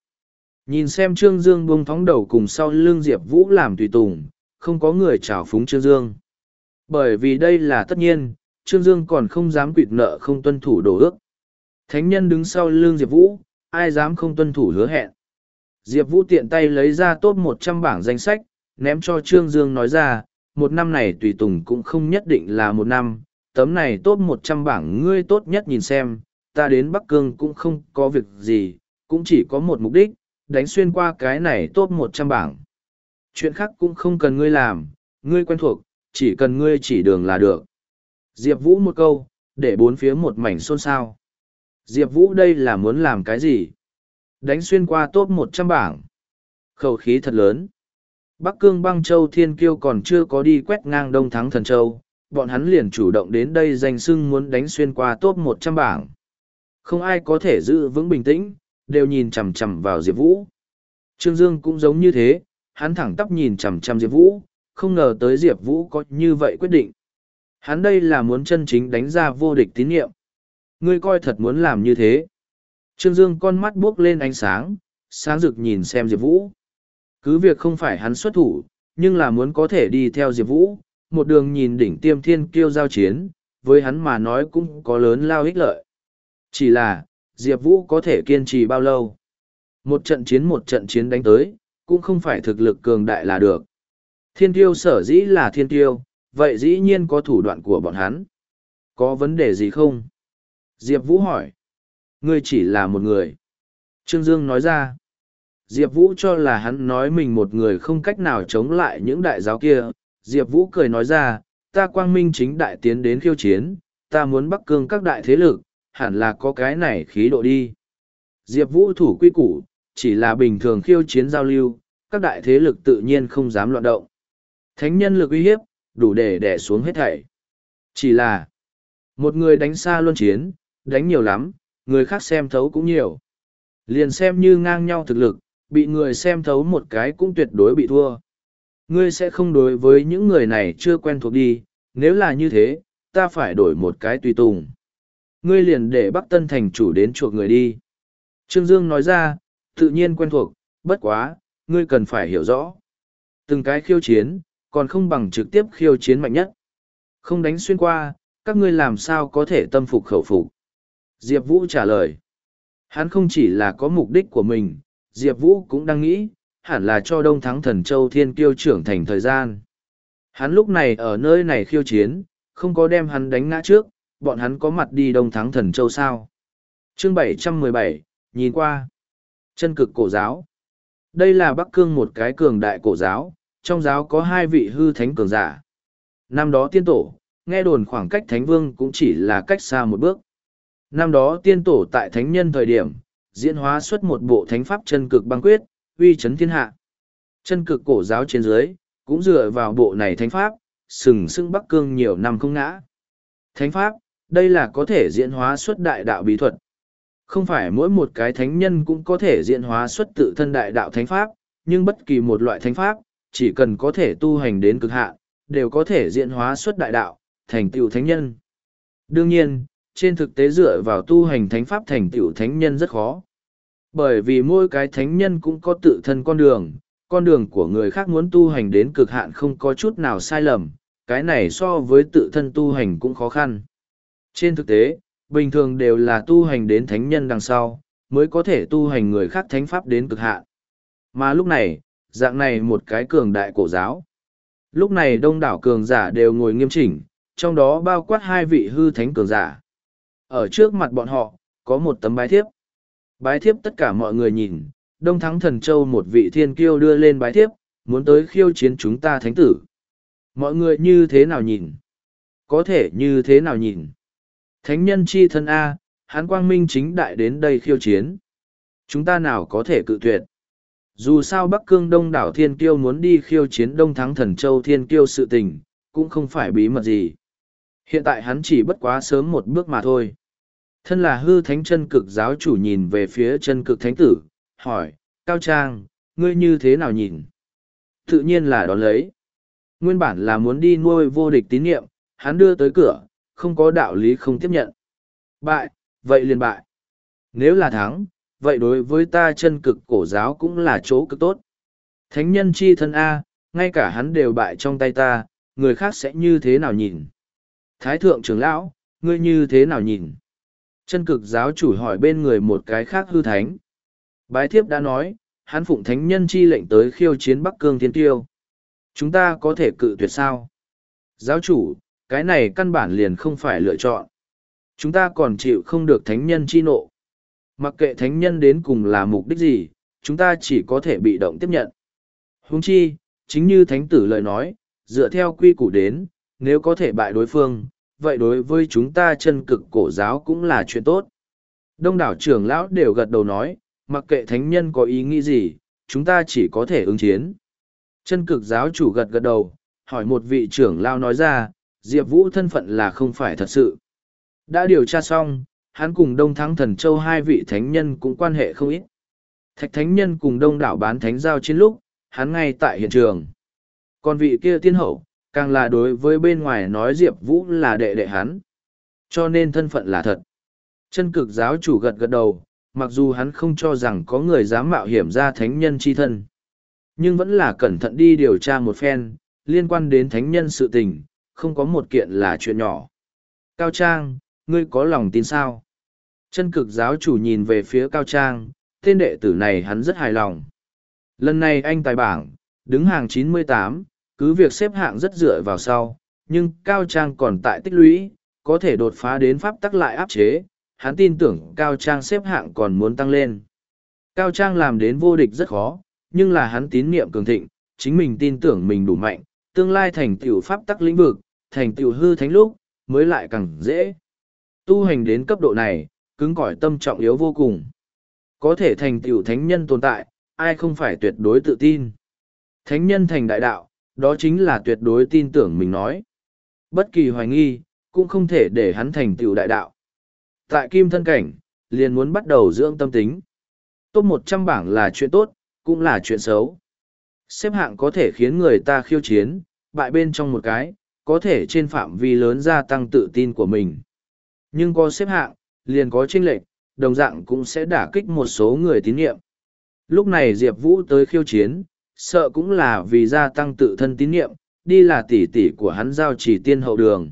[SPEAKER 1] Nhìn xem Trương Dương buông thóng đầu cùng sau lưng Diệp Vũ làm tùy tùng, không có người chào phúng Trương Dương. Bởi vì đây là tất nhiên, Trương Dương còn không dám quỵt nợ không tuân thủ đồ ước. Thánh nhân đứng sau lưng Diệp Vũ, ai dám không tuân thủ hứa hẹn. Diệp Vũ tiện tay lấy ra top một trăm bảng danh sách, ném cho Trương Dương nói ra, một năm này tùy tùng cũng không nhất định là một năm, tấm này top một trăm bảng ngươi tốt nhất nhìn xem, ta đến Bắc Cương cũng không có việc gì, cũng chỉ có một mục đích, đánh xuyên qua cái này top một trăm bảng. Chuyện khác cũng không cần ngươi làm, ngươi quen thuộc, chỉ cần ngươi chỉ đường là được. Diệp Vũ một câu, để bốn phía một mảnh xôn xao. Diệp Vũ đây là muốn làm cái gì? Đánh xuyên qua top một trăm bảng. Khẩu khí thật lớn. Bắc Cương băng châu Thiên Kiêu còn chưa có đi quét ngang Đông Thắng Thần Châu, bọn hắn liền chủ động đến đây danh sưng muốn đánh xuyên qua top một trăm bảng. Không ai có thể giữ vững bình tĩnh, đều nhìn chằm chằm vào Diệp Vũ. Trương Dương cũng giống như thế, hắn thẳng tắp nhìn chằm chằm Diệp Vũ, không ngờ tới Diệp Vũ có như vậy quyết định. Hắn đây là muốn chân chính đánh ra vô địch tín nhiệm. Ngươi coi thật muốn làm như thế. Trương Dương con mắt buốc lên ánh sáng, sáng rực nhìn xem Diệp Vũ. Cứ việc không phải hắn xuất thủ, nhưng là muốn có thể đi theo Diệp Vũ, một đường nhìn đỉnh tiêm thiên kiêu giao chiến, với hắn mà nói cũng có lớn lao ích lợi. Chỉ là, Diệp Vũ có thể kiên trì bao lâu? Một trận chiến một trận chiến đánh tới, cũng không phải thực lực cường đại là được. Thiên tiêu sở dĩ là thiên tiêu, vậy dĩ nhiên có thủ đoạn của bọn hắn. Có vấn đề gì không? Diệp Vũ hỏi. Ngươi chỉ là một người. Trương Dương nói ra. Diệp Vũ cho là hắn nói mình một người không cách nào chống lại những đại giáo kia. Diệp Vũ cười nói ra, ta quang minh chính đại tiến đến khiêu chiến, ta muốn bắc cương các đại thế lực, hẳn là có cái này khí độ đi. Diệp Vũ thủ quy củ, chỉ là bình thường khiêu chiến giao lưu, các đại thế lực tự nhiên không dám loạn động. Thánh nhân lực uy hiếp, đủ để đè xuống hết thảy. Chỉ là, một người đánh xa luân chiến, đánh nhiều lắm, người khác xem thấu cũng nhiều. Liền xem như ngang nhau thực lực, bị người xem thấu một cái cũng tuyệt đối bị thua. Ngươi sẽ không đối với những người này chưa quen thuộc đi, nếu là như thế, ta phải đổi một cái tùy tùng. Ngươi liền để Bắc Tân thành chủ đến chuộc người đi. Trương Dương nói ra, tự nhiên quen thuộc, bất quá, ngươi cần phải hiểu rõ. Từng cái khiêu chiến, còn không bằng trực tiếp khiêu chiến mạnh nhất. Không đánh xuyên qua, các ngươi làm sao có thể tâm phục khẩu phục. Diệp Vũ trả lời. Hắn không chỉ là có mục đích của mình, Diệp Vũ cũng đang nghĩ, hẳn là cho Đông Thắng Thần Châu Thiên Kiêu trưởng thành thời gian. Hắn lúc này ở nơi này khiêu chiến, không có đem hắn đánh ngã trước, bọn hắn có mặt đi Đông Thắng Thần Châu sao. Chương 717, nhìn qua. Chân cực cổ giáo. Đây là Bắc Cương một cái cường đại cổ giáo, trong giáo có hai vị hư thánh cường giả. Năm đó tiên tổ, nghe đồn khoảng cách thánh vương cũng chỉ là cách xa một bước. Năm đó tiên tổ tại thánh nhân thời điểm, diễn hóa xuất một bộ thánh pháp chân cực băng quyết, uy chấn thiên hạ. Chân cực cổ giáo trên dưới, cũng dựa vào bộ này thánh pháp, sừng sững Bắc Cương nhiều năm không ngã. Thánh pháp, đây là có thể diễn hóa xuất đại đạo bí thuật. Không phải mỗi một cái thánh nhân cũng có thể diễn hóa xuất tự thân đại đạo thánh pháp, nhưng bất kỳ một loại thánh pháp, chỉ cần có thể tu hành đến cực hạn, đều có thể diễn hóa xuất đại đạo, thành tựu thánh nhân. Đương nhiên, trên thực tế dựa vào tu hành thánh pháp thành tựu thánh nhân rất khó. Bởi vì mỗi cái thánh nhân cũng có tự thân con đường, con đường của người khác muốn tu hành đến cực hạn không có chút nào sai lầm, cái này so với tự thân tu hành cũng khó khăn. Trên thực tế, bình thường đều là tu hành đến thánh nhân đằng sau, mới có thể tu hành người khác thánh pháp đến cực hạn. Mà lúc này, dạng này một cái cường đại cổ giáo. Lúc này đông đảo cường giả đều ngồi nghiêm chỉnh, trong đó bao quát hai vị hư thánh cường giả. Ở trước mặt bọn họ, có một tấm bái thiếp. Bái thiếp tất cả mọi người nhìn, Đông Thắng Thần Châu một vị thiên kiêu đưa lên bái thiếp, muốn tới khiêu chiến chúng ta thánh tử. Mọi người như thế nào nhìn? Có thể như thế nào nhìn? Thánh nhân chi thân A, hán quang minh chính đại đến đây khiêu chiến. Chúng ta nào có thể cự tuyệt? Dù sao Bắc Cương Đông đảo Thiên Kiêu muốn đi khiêu chiến Đông Thắng Thần Châu Thiên Kiêu sự tình, cũng không phải bí mật gì. Hiện tại hắn chỉ bất quá sớm một bước mà thôi. Thân là hư thánh chân cực giáo chủ nhìn về phía chân cực thánh tử, hỏi, Cao Trang, ngươi như thế nào nhìn? Tự nhiên là đón lấy. Nguyên bản là muốn đi nuôi vô địch tín nhiệm, hắn đưa tới cửa, không có đạo lý không tiếp nhận. Bại, vậy liền bại. Nếu là thắng, vậy đối với ta chân cực cổ giáo cũng là chỗ cực tốt. Thánh nhân chi thân A, ngay cả hắn đều bại trong tay ta, người khác sẽ như thế nào nhìn? Thái thượng trưởng lão, ngươi như thế nào nhìn? Chân cực giáo chủ hỏi bên người một cái khác hư thánh. Bái thiếp đã nói, hắn phụng thánh nhân chi lệnh tới khiêu chiến Bắc Cương Thiên Tiêu. Chúng ta có thể cự tuyệt sao? Giáo chủ, cái này căn bản liền không phải lựa chọn. Chúng ta còn chịu không được thánh nhân chi nộ. Mặc kệ thánh nhân đến cùng là mục đích gì, chúng ta chỉ có thể bị động tiếp nhận. Huống chi, chính như thánh tử lời nói, dựa theo quy củ đến, nếu có thể bại đối phương, vậy đối với chúng ta chân cực cổ giáo cũng là chuyện tốt. Đông đảo trưởng lão đều gật đầu nói, mặc kệ thánh nhân có ý nghĩ gì, chúng ta chỉ có thể ứng chiến. Chân cực giáo chủ gật gật đầu, hỏi một vị trưởng lão nói ra, Diệp Vũ thân phận là không phải thật sự. Đã điều tra xong, hắn cùng Đông Thắng Thần Châu hai vị thánh nhân cũng quan hệ không ít. Thạch thánh nhân cùng đông đảo bán thánh giao trên lúc, hắn ngay tại hiện trường. Còn vị kia tiên hậu, càng là đối với bên ngoài nói Diệp Vũ là đệ đệ hắn. Cho nên thân phận là thật. Chân cực giáo chủ gật gật đầu, mặc dù hắn không cho rằng có người dám mạo hiểm ra thánh nhân chi thân. Nhưng vẫn là cẩn thận đi điều tra một phen, liên quan đến thánh nhân sự tình, không có một kiện là chuyện nhỏ. Cao Trang, ngươi có lòng tin sao? Chân cực giáo chủ nhìn về phía Cao Trang, tên đệ tử này hắn rất hài lòng. Lần này anh tài bảng, đứng hàng 98, cứ việc xếp hạng rất dựa vào sau, nhưng Cao Trang còn tại tích lũy, có thể đột phá đến pháp tắc lại áp chế, hắn tin tưởng Cao Trang xếp hạng còn muốn tăng lên. Cao Trang làm đến vô địch rất khó, nhưng là hắn tín niệm cường thịnh, chính mình tin tưởng mình đủ mạnh, tương lai thành tựu pháp tắc lĩnh vực, thành tựu hư thánh lúc, mới lại càng dễ. Tu hành đến cấp độ này, cứng cỏi tâm trọng yếu vô cùng. Có thể thành tựu thánh nhân tồn tại, ai không phải tuyệt đối tự tin. Thánh nhân thành đại đạo, đó chính là tuyệt đối tin tưởng mình nói. Bất kỳ hoài nghi, cũng không thể để hắn thành tựu đại đạo. Tại kim thân cảnh, liền muốn bắt đầu dưỡng tâm tính. Top một trăm bảng là chuyện tốt, cũng là chuyện xấu. Xếp hạng có thể khiến người ta khiêu chiến, bại bên trong một cái, có thể trên phạm vi lớn gia tăng tự tin của mình. Nhưng có xếp hạng, liền có chênh lệch, đồng dạng cũng sẽ đả kích một số người tín nhiệm. Lúc này Diệp Vũ tới khiêu chiến, sợ cũng là vì gia tăng tự thân tín nhiệm, đi là tỷ tỷ của hắn giao chỉ tiên hậu đường.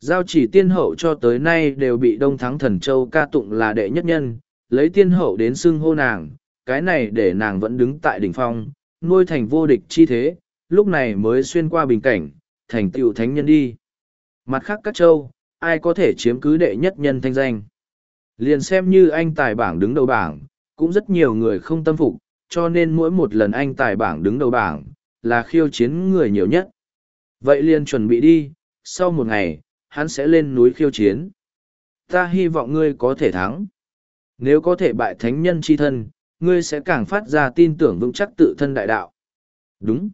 [SPEAKER 1] Giao chỉ tiên hậu cho tới nay đều bị Đông Thắng Thần Châu ca tụng là đệ nhất nhân, lấy tiên hậu đến xưng hô nàng, cái này để nàng vẫn đứng tại đỉnh phong, nuôi thành vô địch chi thế, lúc này mới xuyên qua bình cảnh, thành tựu thánh nhân đi. Mặt khác các châu, ai có thể chiếm cứ đệ nhất nhân thanh danh. Liền xem như anh tài bảng đứng đầu bảng, cũng rất nhiều người không tâm phục, cho nên mỗi một lần anh tài bảng đứng đầu bảng, là khiêu chiến người nhiều nhất. Vậy liền chuẩn bị đi, sau một ngày, hắn sẽ lên núi khiêu chiến. Ta hy vọng ngươi có thể thắng. Nếu có thể bại thánh nhân chi thân, ngươi sẽ càng phát ra tin tưởng vững chắc tự thân đại đạo. Đúng.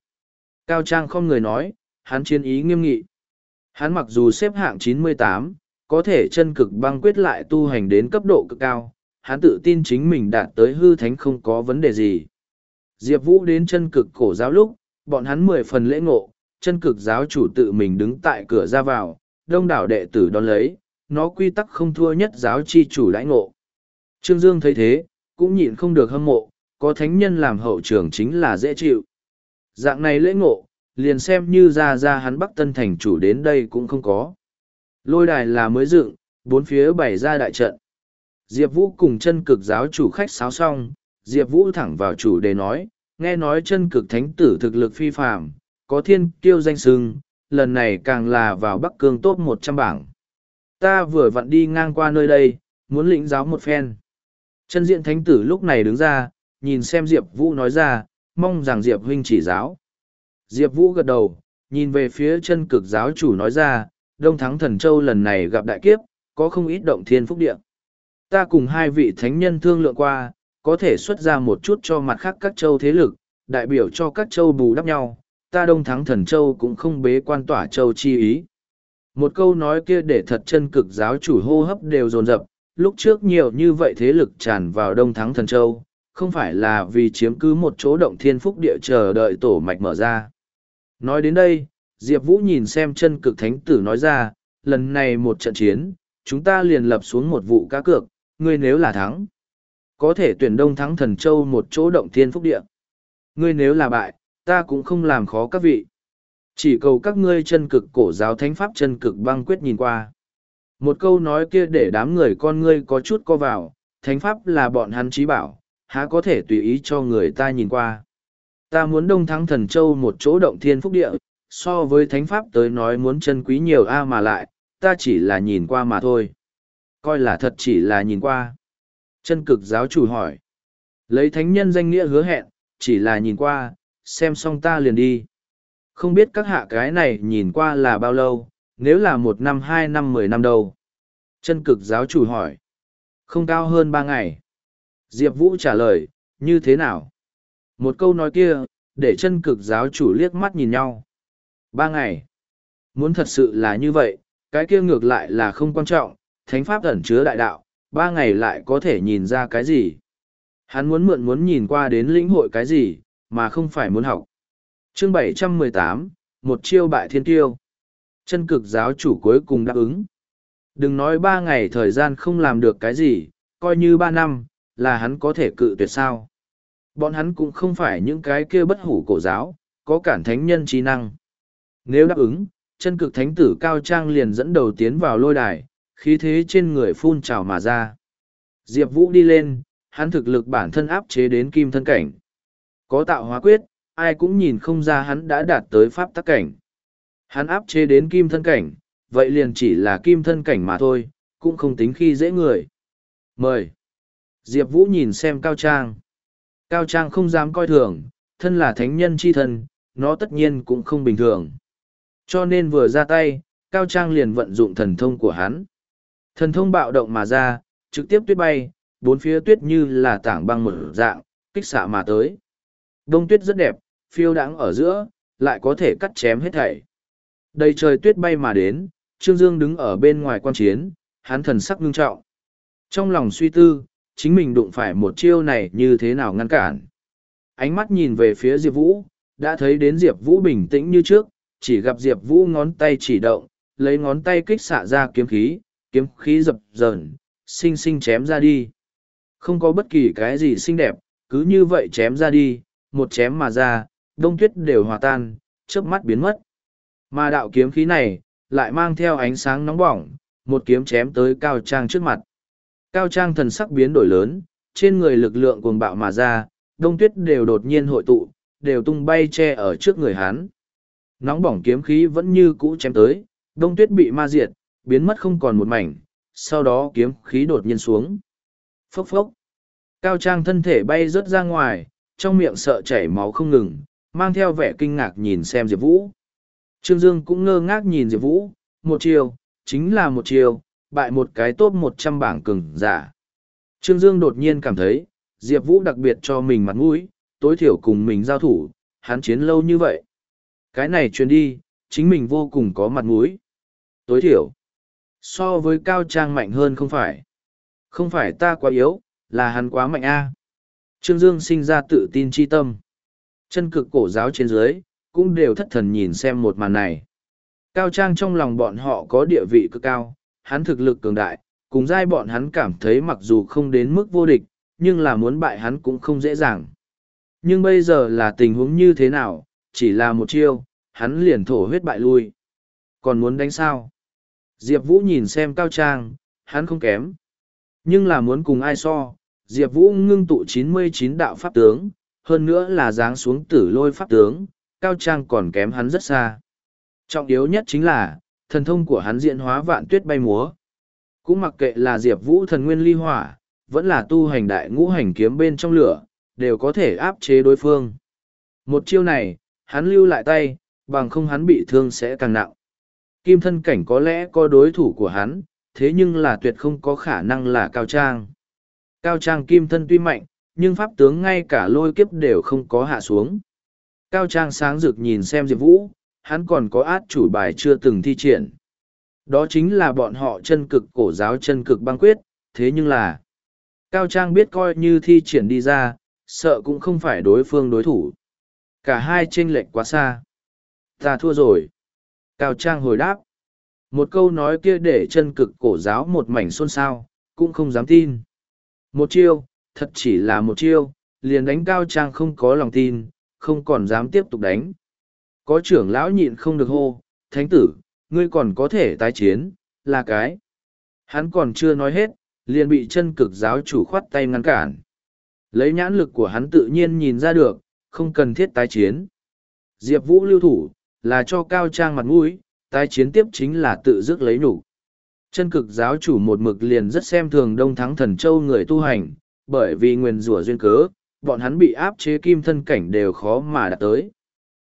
[SPEAKER 1] Cao Trang không người nói, hắn chiến ý nghiêm nghị. Hắn mặc dù xếp hạng 98, có thể chân cực băng quyết lại tu hành đến cấp độ cực cao, hắn tự tin chính mình đạt tới hư thánh không có vấn đề gì. Diệp Vũ đến chân cực cổ giáo lúc, bọn hắn mười phần lễ ngộ, chân cực giáo chủ tự mình đứng tại cửa ra vào, đông đảo đệ tử đón lấy, nó quy tắc không thua nhất giáo chi chủ lãnh ngộ. Trương Dương thấy thế, cũng nhịn không được hâm mộ, có thánh nhân làm hậu trưởng chính là dễ chịu. Dạng này lễ ngộ, liền xem như ra ra hắn Bắc Tân Thành chủ đến đây cũng không có. Lôi đài là mới dựng, bốn phía bày ra đại trận. Diệp Vũ cùng chân cực giáo chủ khách sáo xong, Diệp Vũ thẳng vào chủ đề nói, nghe nói chân cực thánh tử thực lực phi phạm, có thiên kiêu danh sưng, lần này càng là vào Bắc Cương tốt một trăm bảng. Ta vừa vặn đi ngang qua nơi đây, muốn lĩnh giáo một phen. Chân diện thánh tử lúc này đứng ra, nhìn xem Diệp Vũ nói ra, mong rằng Diệp huynh chỉ giáo. Diệp Vũ gật đầu, nhìn về phía chân cực giáo chủ nói ra, Đông Thắng Thần Châu lần này gặp đại kiếp, có không ít động thiên phúc địa. Ta cùng hai vị thánh nhân thương lượng qua, có thể xuất ra một chút cho mặt khác các châu thế lực, đại biểu cho các châu bù đắp nhau, ta Đông Thắng Thần Châu cũng không bế quan tỏa châu chi ý. Một câu nói kia để thật chân cực giáo chủ hô hấp đều dồn dập, lúc trước nhiều như vậy thế lực tràn vào Đông Thắng Thần Châu, không phải là vì chiếm cứ một chỗ động thiên phúc địa chờ đợi tổ mạch mở ra. Nói đến đây, Diệp Vũ nhìn xem chân cực thánh tử nói ra, lần này một trận chiến, chúng ta liền lập xuống một vụ cá cược, ngươi nếu là thắng, có thể tuyển đông thắng thần châu một chỗ động thiên phúc địa. Ngươi nếu là bại, ta cũng không làm khó các vị. Chỉ cầu các ngươi chân cực cổ giáo thánh pháp chân cực băng quyết nhìn qua. Một câu nói kia để đám người con ngươi có chút co vào, thánh pháp là bọn hắn trí bảo, há có thể tùy ý cho người ta nhìn qua. Ta muốn đông thắng thần châu một chỗ động thiên phúc địa, so với thánh pháp tới nói muốn chân quý nhiều a mà lại, ta chỉ là nhìn qua mà thôi. Coi là thật chỉ là nhìn qua. Chân cực giáo chủ hỏi. Lấy thánh nhân danh nghĩa hứa hẹn, chỉ là nhìn qua, xem xong ta liền đi. Không biết các hạ cái này nhìn qua là bao lâu, nếu là một năm hai năm mười năm đâu. Chân cực giáo chủ hỏi. Không cao hơn ba ngày. Diệp Vũ trả lời, như thế nào? Một câu nói kia, để chân cực giáo chủ liếc mắt nhìn nhau. Ba ngày. Muốn thật sự là như vậy, cái kia ngược lại là không quan trọng, thánh pháp ẩn chứa đại đạo, ba ngày lại có thể nhìn ra cái gì. Hắn muốn mượn muốn nhìn qua đến lĩnh hội cái gì, mà không phải muốn học. Chương 718, một chiêu bại thiên tiêu. Chân cực giáo chủ cuối cùng đáp ứng. Đừng nói ba ngày thời gian không làm được cái gì, coi như ba năm, là hắn có thể cự tuyệt sao. Bọn hắn cũng không phải những cái kia bất hủ cổ giáo, có cản thánh nhân trí năng. Nếu đáp ứng, chân cực thánh tử cao trang liền dẫn đầu tiến vào lôi đài, khí thế trên người phun trào mà ra. Diệp Vũ đi lên, hắn thực lực bản thân áp chế đến kim thân cảnh. Có tạo hóa quyết, ai cũng nhìn không ra hắn đã đạt tới pháp tắc cảnh. Hắn áp chế đến kim thân cảnh, vậy liền chỉ là kim thân cảnh mà thôi, cũng không tính khi dễ người. Mời. Diệp Vũ nhìn xem Cao Trang. Cao Trang không dám coi thường, thân là thánh nhân chi thân, nó tất nhiên cũng không bình thường. Cho nên vừa ra tay, Cao Trang liền vận dụng thần thông của hắn. Thần thông bạo động mà ra, trực tiếp tuyết bay, bốn phía tuyết như là tảng băng mở dạng, kích xạ mà tới. Đông tuyết rất đẹp, phiêu đãng ở giữa, lại có thể cắt chém hết thảy. Đầy trời tuyết bay mà đến, Trương Dương đứng ở bên ngoài quan chiến, hắn thần sắc ngưng trọng. Trong lòng suy tư, chính mình đụng phải một chiêu này như thế nào ngăn cản. Ánh mắt nhìn về phía Diệp Vũ, đã thấy đến Diệp Vũ bình tĩnh như trước, chỉ gặp Diệp Vũ ngón tay chỉ động, lấy ngón tay kích xạ ra kiếm khí, kiếm khí dập dờn, xinh xinh chém ra đi. Không có bất kỳ cái gì xinh đẹp, cứ như vậy chém ra đi, một chém mà ra, đông tuyết đều hòa tan, chớp mắt biến mất. Mà đạo kiếm khí này, lại mang theo ánh sáng nóng bỏng, một kiếm chém tới Cao Trang trước mặt. Cao Trang thần sắc biến đổi lớn, trên người lực lượng cuồng bạo mà ra, đông tuyết đều đột nhiên hội tụ, đều tung bay che ở trước người hắn. Nóng bỏng kiếm khí vẫn như cũ chém tới, đông tuyết bị ma diệt, biến mất không còn một mảnh, sau đó kiếm khí đột nhiên xuống. Phốc phốc. Cao Trang thân thể bay rớt ra ngoài, trong miệng sợ chảy máu không ngừng, mang theo vẻ kinh ngạc nhìn xem Diệp Vũ. Trương Dương cũng ngơ ngác nhìn Diệp Vũ, một chiều, chính là một chiều, bại một cái top một trăm bảng cứng, giả. Trương Dương đột nhiên cảm thấy, Diệp Vũ đặc biệt cho mình mặt mũi, tối thiểu cùng mình giao thủ, hắn chiến lâu như vậy. Cái này truyền đi, chính mình vô cùng có mặt mũi. Tối thiểu, so với cao trang mạnh hơn không phải. Không phải ta quá yếu, là hắn quá mạnh a. Trương Dương sinh ra tự tin tri tâm. Chân cực cổ giáo trên dưới, cũng đều thất thần nhìn xem một màn này. Cao Trang trong lòng bọn họ có địa vị cực cao, hắn thực lực cường đại, cùng giai bọn hắn cảm thấy mặc dù không đến mức vô địch, nhưng là muốn bại hắn cũng không dễ dàng. Nhưng bây giờ là tình huống như thế nào, chỉ là một chiêu, hắn liền thổ huyết bại lui. Còn muốn đánh sao? Diệp Vũ nhìn xem Cao Trang, hắn không kém. Nhưng là muốn cùng ai so, Diệp Vũ ngưng tụ chín mươi chín đạo pháp tướng, hơn nữa là dáng xuống tử lôi pháp tướng, Cao Trang còn kém hắn rất xa. Trọng yếu nhất chính là, thần thông của hắn diễn hóa vạn tuyết bay múa. Cũng mặc kệ là Diệp Vũ thần nguyên ly hỏa, vẫn là tu hành đại ngũ hành kiếm bên trong lửa, đều có thể áp chế đối phương. Một chiêu này, hắn lưu lại tay, bằng không hắn bị thương sẽ càng nặng. Kim thân cảnh có lẽ có đối thủ của hắn, thế nhưng là tuyệt không có khả năng là Cao Trang. Cao Trang kim thân tuy mạnh, nhưng pháp tướng ngay cả lôi kiếp đều không có hạ xuống. Cao Trang sáng rực nhìn xem Diệp Vũ, hắn còn có át chủ bài chưa từng thi triển. Đó chính là bọn họ chân cực cổ giáo chân cực băng quyết, thế nhưng là Cao Trang biết coi như thi triển đi ra, sợ cũng không phải đối phương đối thủ. Cả hai chênh lệch quá xa. Ta thua rồi. Cao Trang hồi đáp. Một câu nói kia để chân cực cổ giáo một mảnh xôn xao, cũng không dám tin. Một chiêu, thật chỉ là một chiêu, liền đánh Cao Trang không có lòng tin, không còn dám tiếp tục đánh. Có trưởng lão nhịn không được hô, thánh tử, ngươi còn có thể tái chiến, là cái. Hắn còn chưa nói hết, liền bị chân cực giáo chủ khoát tay ngăn cản. Lấy nhãn lực của hắn tự nhiên nhìn ra được, không cần thiết tái chiến. Diệp Vũ lưu thủ, là cho cao trang mặt mũi, tái chiến tiếp chính là tự dứt lấy nhục Chân cực giáo chủ một mực liền rất xem thường đông thắng thần châu người tu hành, bởi vì nguyền rủa duyên cớ, bọn hắn bị áp chế kim thân cảnh đều khó mà đạt tới.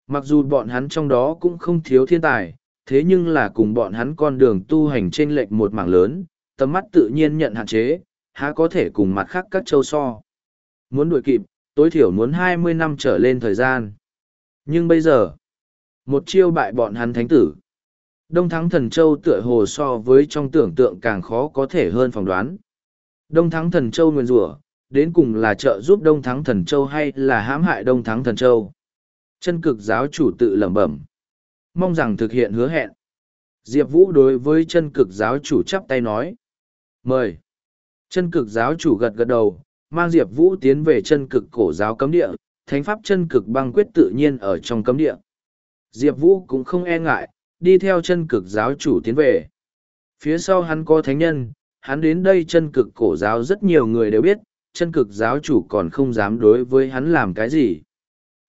[SPEAKER 1] Mặc dù bọn hắn trong đó cũng không thiếu thiên tài, thế nhưng là cùng bọn hắn con đường tu hành trên lệch một mảng lớn, tầm mắt tự nhiên nhận hạn chế, há có thể cùng mặt khác các châu so. Muốn đuổi kịp, tối thiểu muốn hai mươi năm trở lên thời gian. Nhưng bây giờ, một chiêu bại bọn hắn thánh tử. Đông Thắng Thần Châu tựa hồ so với trong tưởng tượng càng khó có thể hơn phỏng đoán. Đông Thắng Thần Châu nguyên rủa đến cùng là trợ giúp Đông Thắng Thần Châu hay là hãm hại Đông Thắng Thần Châu. Chân cực giáo chủ tự lẩm bẩm. Mong rằng thực hiện hứa hẹn. Diệp Vũ đối với chân cực giáo chủ chắp tay nói. Mời. Chân cực giáo chủ gật gật đầu, mang Diệp Vũ tiến về chân cực cổ giáo cấm địa, thánh pháp chân cực băng quyết tự nhiên ở trong cấm địa. Diệp Vũ cũng không e ngại, đi theo chân cực giáo chủ tiến về. Phía sau hắn có thánh nhân, hắn đến đây chân cực cổ giáo rất nhiều người đều biết, chân cực giáo chủ còn không dám đối với hắn làm cái gì.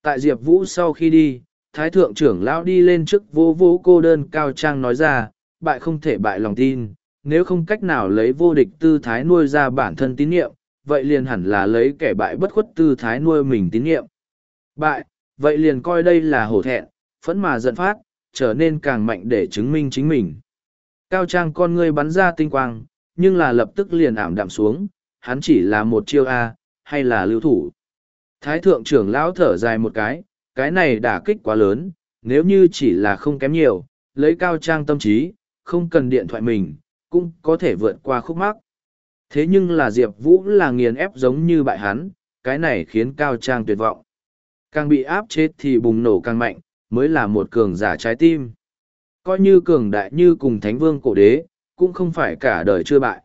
[SPEAKER 1] Tại Diệp Vũ sau khi đi, Thái Thượng trưởng lão đi lên trước vô vô cô đơn cao trang nói ra, bại không thể bại lòng tin, nếu không cách nào lấy vô địch tư thái nuôi ra bản thân tín nhiệm, vậy liền hẳn là lấy kẻ bại bất khuất tư thái nuôi mình tín nhiệm. Bại, vậy liền coi đây là hổ thẹn, phẫn mà giận phát, trở nên càng mạnh để chứng minh chính mình. Cao trang con ngươi bắn ra tinh quang, nhưng là lập tức liền ảm đạm xuống, hắn chỉ là một chiêu A, hay là lưu thủ. Thái thượng trưởng lão thở dài một cái, cái này đả kích quá lớn, nếu như chỉ là không kém nhiều, lấy cao trang tâm trí, không cần điện thoại mình, cũng có thể vượt qua khúc mắc. Thế nhưng là Diệp Vũ là nghiền ép giống như bại hắn, cái này khiến cao trang tuyệt vọng. Càng bị áp chết thì bùng nổ càng mạnh, mới là một cường giả trái tim. Coi như cường đại như cùng thánh vương cổ đế, cũng không phải cả đời chưa bại.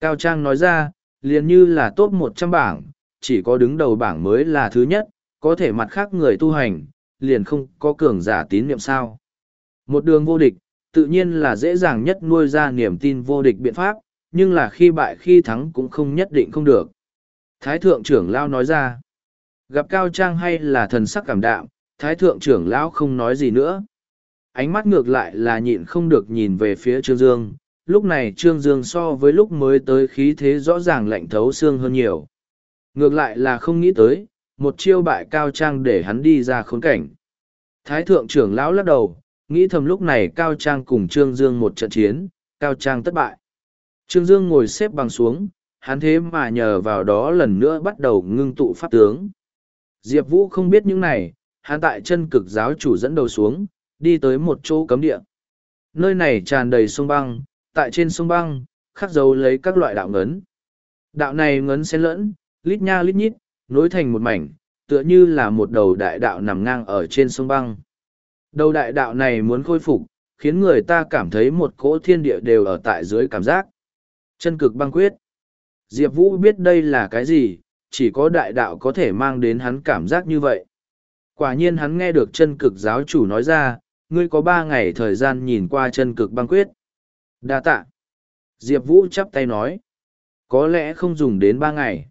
[SPEAKER 1] Cao Trang nói ra, liền như là top một trăm bảng, chỉ có đứng đầu bảng mới là thứ nhất, có thể mặt khác người tu hành, liền không có cường giả tín niệm sao. Một đường vô địch, tự nhiên là dễ dàng nhất nuôi ra niềm tin vô địch biện pháp, nhưng là khi bại khi thắng cũng không nhất định không được. Thái thượng trưởng lao nói ra, gặp Cao Trang hay là thần sắc cảm đạm, thái thượng trưởng lão không nói gì nữa. Ánh mắt ngược lại là nhịn không được nhìn về phía Trương Dương, lúc này Trương Dương so với lúc mới tới khí thế rõ ràng lạnh thấu xương hơn nhiều. Ngược lại là không nghĩ tới, một chiêu bại cao trang để hắn đi ra khốn cảnh. Thái thượng trưởng lão lắc đầu, nghĩ thầm lúc này cao trang cùng Trương Dương một trận chiến, cao trang thất bại. Trương Dương ngồi xếp bằng xuống, hắn thế mà nhờ vào đó lần nữa bắt đầu ngưng tụ pháp tướng. Diệp Vũ không biết những này, hắn tại chân cực giáo chủ dẫn đầu xuống, đi tới một chỗ cấm địa. Nơi này tràn đầy sông băng, tại trên sông băng, khắc dấu lấy các loại đạo ngấn. Đạo này ngấn xen lẫn, lít nha lít nhít, nối thành một mảnh, tựa như là một đầu đại đạo nằm ngang ở trên sông băng. Đầu đại đạo này muốn khôi phục, khiến người ta cảm thấy một cỗ thiên địa đều ở tại dưới cảm giác. Chân cực băng quyết. Diệp Vũ biết đây là cái gì, chỉ có đại đạo có thể mang đến hắn cảm giác như vậy. Quả nhiên hắn nghe được chân cực giáo chủ nói ra, ngươi có ba ngày thời gian nhìn qua chân cực băng quyết. Đa tạ. Diệp Vũ chắp tay nói. Có lẽ không dùng đến ba ngày.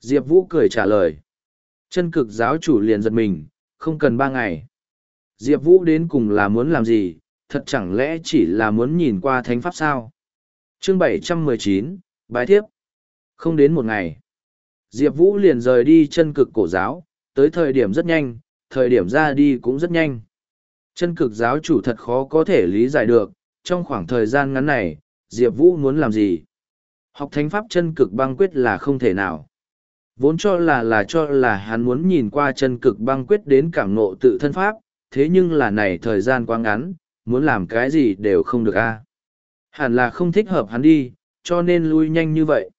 [SPEAKER 1] Diệp Vũ cười trả lời. Chân cực giáo chủ liền giật mình, không cần ba ngày. Diệp Vũ đến cùng là muốn làm gì, thật chẳng lẽ chỉ là muốn nhìn qua thánh pháp sao? chương bảy trăm mười chín bài thiếp. Không đến một ngày. Diệp Vũ liền rời đi chân cực cổ giáo, tới thời điểm rất nhanh, thời điểm ra đi cũng rất nhanh. Chân cực giáo chủ thật khó có thể lý giải được, trong khoảng thời gian ngắn này, Diệp Vũ muốn làm gì? Học thánh pháp chân cực băng quyết là không thể nào. Vốn cho là là cho là hắn muốn nhìn qua chân cực băng quyết đến cảm ngộ tự thân pháp, thế nhưng là này thời gian quá ngắn, muốn làm cái gì đều không được a à? Hẳn là không thích hợp hắn đi, cho nên lui nhanh như vậy.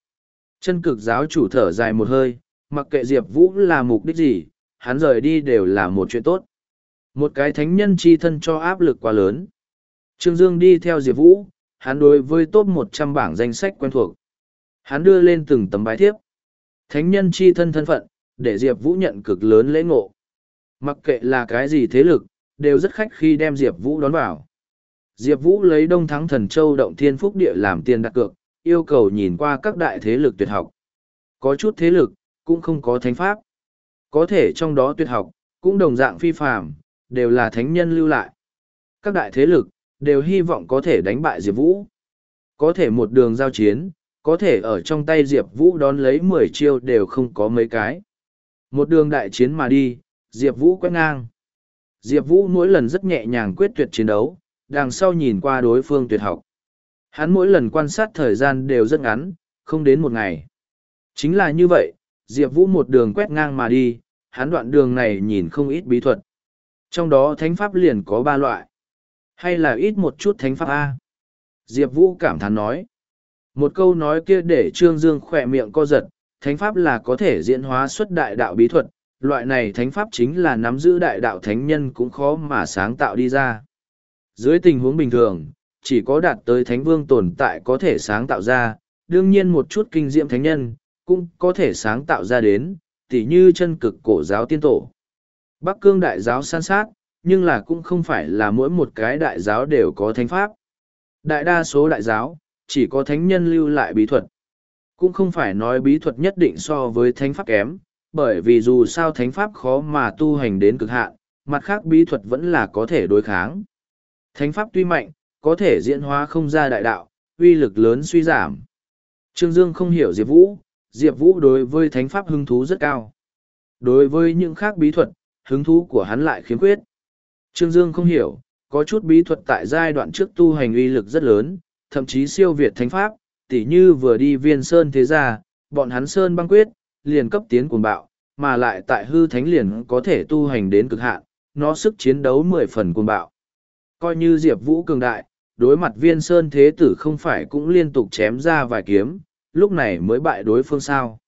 [SPEAKER 1] Chân cực giáo chủ thở dài một hơi, mặc kệ Diệp Vũ là mục đích gì, hắn rời đi đều là một chuyện tốt. Một cái thánh nhân chi thân cho áp lực quá lớn. Trương Dương đi theo Diệp Vũ, hắn đối với top một trăm bảng danh sách quen thuộc. Hắn đưa lên từng tấm bài thiếp. Thánh nhân chi thân thân phận, để Diệp Vũ nhận cực lớn lễ ngộ. Mặc kệ là cái gì thế lực, đều rất khách khi đem Diệp Vũ đón vào. Diệp Vũ lấy Đông Thắng Thần Châu Động Thiên Phúc Địa làm tiền đặt cược, yêu cầu nhìn qua các đại thế lực tuyệt học. Có chút thế lực, cũng không có thánh pháp. Có thể trong đó tuyệt học, cũng đồng dạng phi phàm, đều là thánh nhân lưu lại. Các đại thế lực, đều hy vọng có thể đánh bại Diệp Vũ. Có thể một đường giao chiến, có thể ở trong tay Diệp Vũ đón lấy mười chiêu đều không có mấy cái. Một đường đại chiến mà đi, Diệp Vũ quét ngang. Diệp Vũ mỗi lần rất nhẹ nhàng quyết tuyệt chiến đấu, đằng sau nhìn qua đối phương tuyệt học. Hắn mỗi lần quan sát thời gian đều rất ngắn, không đến một ngày. Chính là như vậy, Diệp Vũ một đường quét ngang mà đi, hắn đoạn đường này nhìn không ít bí thuật. Trong đó thánh pháp liền có ba loại. Hay là ít một chút thánh pháp A? Diệp Vũ cảm thán nói. Một câu nói kia để Trương Dương khỏe miệng co giật, thánh pháp là có thể diễn hóa xuất đại đạo bí thuật, loại này thánh pháp chính là nắm giữ đại đạo thánh nhân cũng khó mà sáng tạo đi ra. Dưới tình huống bình thường, chỉ có đạt tới thánh vương tồn tại có thể sáng tạo ra, đương nhiên một chút kinh diệm thánh nhân, cũng có thể sáng tạo ra đến, tỉ như chân cực cổ giáo tiên tổ. Bắc cương đại giáo san sát, nhưng là cũng không phải là mỗi một cái đại giáo đều có thánh pháp. Đại đa số đại giáo, chỉ có thánh nhân lưu lại bí thuật. Cũng không phải nói bí thuật nhất định so với thánh pháp kém, bởi vì dù sao thánh pháp khó mà tu hành đến cực hạn, mặt khác bí thuật vẫn là có thể đối kháng. Thánh pháp tuy mạnh, có thể diễn hóa không ra đại đạo, uy lực lớn suy giảm. Trương Dương không hiểu Diệp Vũ, Diệp Vũ đối với thánh pháp hứng thú rất cao. Đối với những khác bí thuật, hứng thú của hắn lại khiếm khuyết. Trương Dương không hiểu, có chút bí thuật tại giai đoạn trước tu hành uy lực rất lớn, thậm chí siêu việt thánh pháp, tỉ như vừa đi viên sơn thế gia, bọn hắn sơn băng quyết, liền cấp tiến cuồng bạo, mà lại tại hư thánh liền có thể tu hành đến cực hạn, nó sức chiến đấu mười phần cuồng bạo. Coi như Diệp Vũ cường đại, đối mặt viên sơn thế tử không phải cũng liên tục chém ra vài kiếm, lúc này mới bại đối phương sao.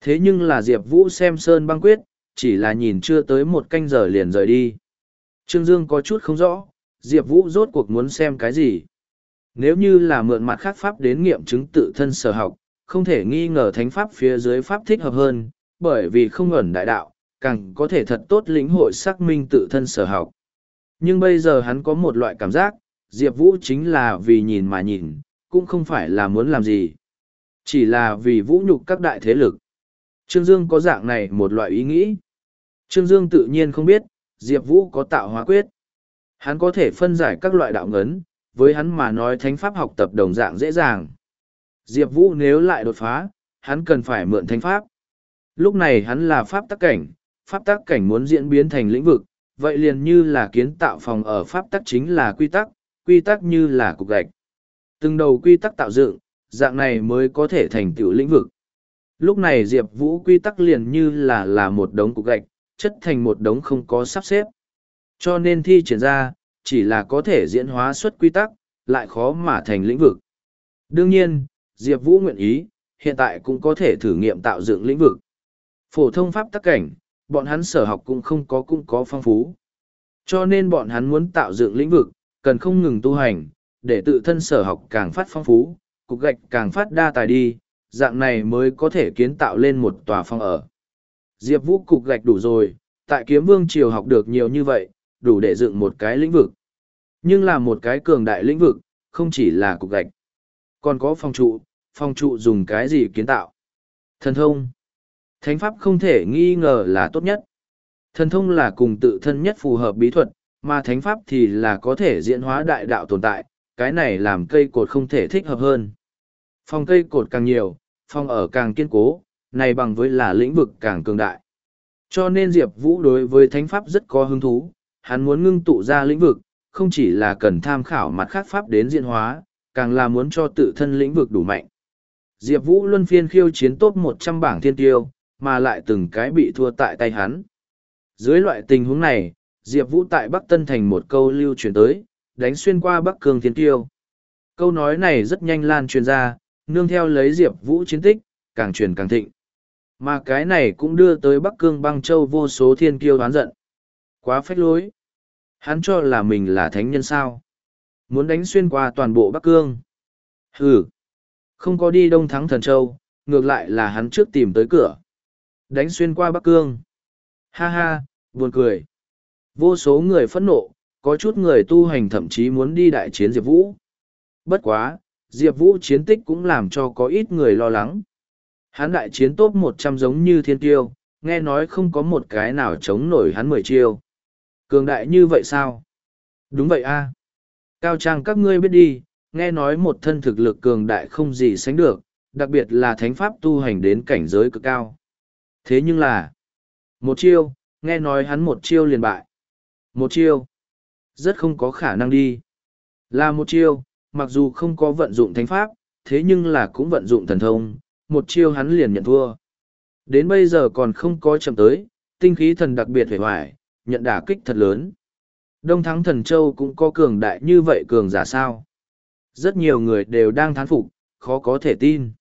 [SPEAKER 1] Thế nhưng là Diệp Vũ xem sơn băng quyết, chỉ là nhìn chưa tới một canh giờ liền rời đi. Trương Dương có chút không rõ, Diệp Vũ rốt cuộc muốn xem cái gì. Nếu như là mượn mặt khác pháp đến nghiệm chứng tự thân sở học, không thể nghi ngờ thánh pháp phía dưới pháp thích hợp hơn, bởi vì không ẩn đại đạo, càng có thể thật tốt lĩnh hội xác minh tự thân sở học. Nhưng bây giờ hắn có một loại cảm giác, Diệp Vũ chính là vì nhìn mà nhìn, cũng không phải là muốn làm gì. Chỉ là vì vũ nhục các đại thế lực. Trương Dương có dạng này một loại ý nghĩ. Trương Dương tự nhiên không biết, Diệp Vũ có tạo hóa quyết. Hắn có thể phân giải các loại đạo ngấn, với hắn mà nói thánh pháp học tập đồng dạng dễ dàng. Diệp Vũ nếu lại đột phá, hắn cần phải mượn thánh pháp. Lúc này hắn là pháp tắc cảnh, pháp tắc cảnh muốn diễn biến thành lĩnh vực, vậy liền như là kiến tạo phòng ở pháp tắc chính là quy tắc, quy tắc như là cục gạch. Từng đầu quy tắc tạo dựng, dạng này mới có thể thành tựu lĩnh vực. Lúc này Diệp Vũ quy tắc liền như là là một đống cục gạch, chất thành một đống không có sắp xếp. Cho nên thi triển ra, chỉ là có thể diễn hóa xuất quy tắc, lại khó mà thành lĩnh vực. Đương nhiên, Diệp Vũ nguyện ý, hiện tại cũng có thể thử nghiệm tạo dựng lĩnh vực. Phổ thông pháp tắc cảnh, bọn hắn sở học cũng không có cũng có phong phú. Cho nên bọn hắn muốn tạo dựng lĩnh vực, cần không ngừng tu hành, để tự thân sở học càng phát phong phú, cục gạch càng phát đa tài đi, dạng này mới có thể kiến tạo lên một tòa phong ở. Diệp Vũ cục gạch đủ rồi, tại kiếm vương triều học được nhiều như vậy, đủ để dựng một cái lĩnh vực. Nhưng là một cái cường đại lĩnh vực, không chỉ là cục gạch. Còn có phong trụ, phong trụ dùng cái gì kiến tạo? Thần thông. Thánh pháp không thể nghi ngờ là tốt nhất. Thần thông là cùng tự thân nhất phù hợp bí thuật, mà thánh pháp thì là có thể diễn hóa đại đạo tồn tại, cái này làm cây cột không thể thích hợp hơn. Phong cây cột càng nhiều, phong ở càng kiên cố, này bằng với là lĩnh vực càng cường đại. Cho nên Diệp Vũ đối với thánh pháp rất có hứng thú, hắn muốn ngưng tụ ra lĩnh vực, không chỉ là cần tham khảo mặt khác pháp đến diễn hóa, càng là muốn cho tự thân lĩnh vực đủ mạnh. Diệp Vũ luân phiên khiêu chiến tốt một trăm bảng thiên tiêu, mà lại từng cái bị thua tại tay hắn. Dưới loại tình huống này, Diệp Vũ tại Bắc Tân Thành một câu lưu truyền tới, đánh xuyên qua Bắc Cương Thiên Tiêu. Câu nói này rất nhanh lan truyền ra, nương theo lấy Diệp Vũ chiến tích, càng truyền càng thịnh. Mà cái này cũng đưa tới Bắc Cương băng châu vô số thiên kiêu đoán giận. Quá phách lối. Hắn cho là mình là thánh nhân sao. Muốn đánh xuyên qua toàn bộ Bắc Cương. Hừ. Không có đi Đông Thắng Thần Châu, ngược lại là hắn trước tìm tới cửa. Đánh xuyên qua Bắc Cương. Ha ha, buồn cười. Vô số người phẫn nộ, có chút người tu hành thậm chí muốn đi đại chiến Diệp Vũ. Bất quá, Diệp Vũ chiến tích cũng làm cho có ít người lo lắng. Hắn đại chiến tốt một trăm giống như thiên tiêu, nghe nói không có một cái nào chống nổi hắn mười chiêu. Cường đại như vậy sao? Đúng vậy a Cao trang các ngươi biết đi, nghe nói một thân thực lực cường đại không gì sánh được, đặc biệt là thánh pháp tu hành đến cảnh giới cực cao. Thế nhưng là, một chiêu, nghe nói hắn một chiêu liền bại. Một chiêu, rất không có khả năng đi. Là một chiêu, mặc dù không có vận dụng thánh pháp, thế nhưng là cũng vận dụng thần thông, một chiêu hắn liền nhận thua. Đến bây giờ còn không có chậm tới, tinh khí thần đặc biệt hề hoài, nhận đả kích thật lớn. Đông Thắng Thần Châu cũng có cường đại như vậy cường giả sao. Rất nhiều người đều đang thán phục, khó có thể tin.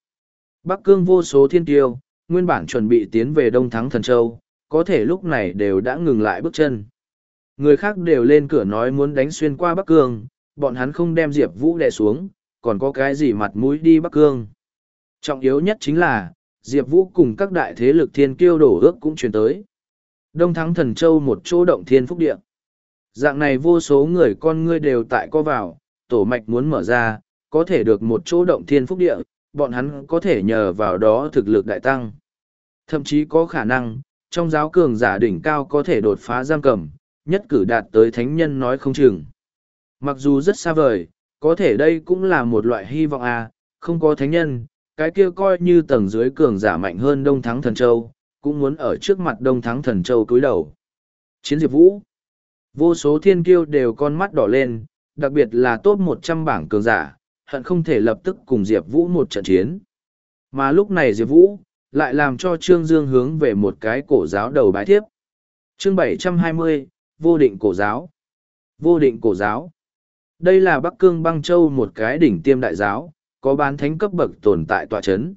[SPEAKER 1] Bắc Cương vô số thiên tiêu, nguyên bản chuẩn bị tiến về Đông Thắng Thần Châu, có thể lúc này đều đã ngừng lại bước chân. Người khác đều lên cửa nói muốn đánh xuyên qua Bắc Cương, bọn hắn không đem Diệp Vũ đè xuống, còn có cái gì mặt mũi đi Bắc Cương. Trọng yếu nhất chính là, Diệp Vũ cùng các đại thế lực thiên kiêu đổ ước cũng chuyển tới. Đông Thắng Thần Châu một chỗ động thiên phúc địa. Dạng này vô số người con ngươi đều tại co vào, tổ mạch muốn mở ra, có thể được một chỗ động thiên phúc địa, bọn hắn có thể nhờ vào đó thực lực đại tăng. Thậm chí có khả năng, trong giáo cường giả đỉnh cao có thể đột phá giam cầm, nhất cử đạt tới thánh nhân nói không chừng. Mặc dù rất xa vời, có thể đây cũng là một loại hy vọng à, không có thánh nhân, cái kia coi như tầng dưới cường giả mạnh hơn Đông Thắng Thần Châu, cũng muốn ở trước mặt Đông Thắng Thần Châu cúi đầu. Chiến Diệp Vũ Vô số thiên kiêu đều con mắt đỏ lên, đặc biệt là top một trăm bảng cường giả, hận không thể lập tức cùng Diệp Vũ một trận chiến. Mà lúc này Diệp Vũ, lại làm cho Trương Dương hướng về một cái cổ giáo đầu bái thiếp. Chương bảy trăm hai mươi Vô định cổ giáo. Vô định cổ giáo. Đây là Bắc Cương Băng Châu một cái đỉnh tiêm đại giáo, có bán thánh cấp bậc tồn tại tọa chấn.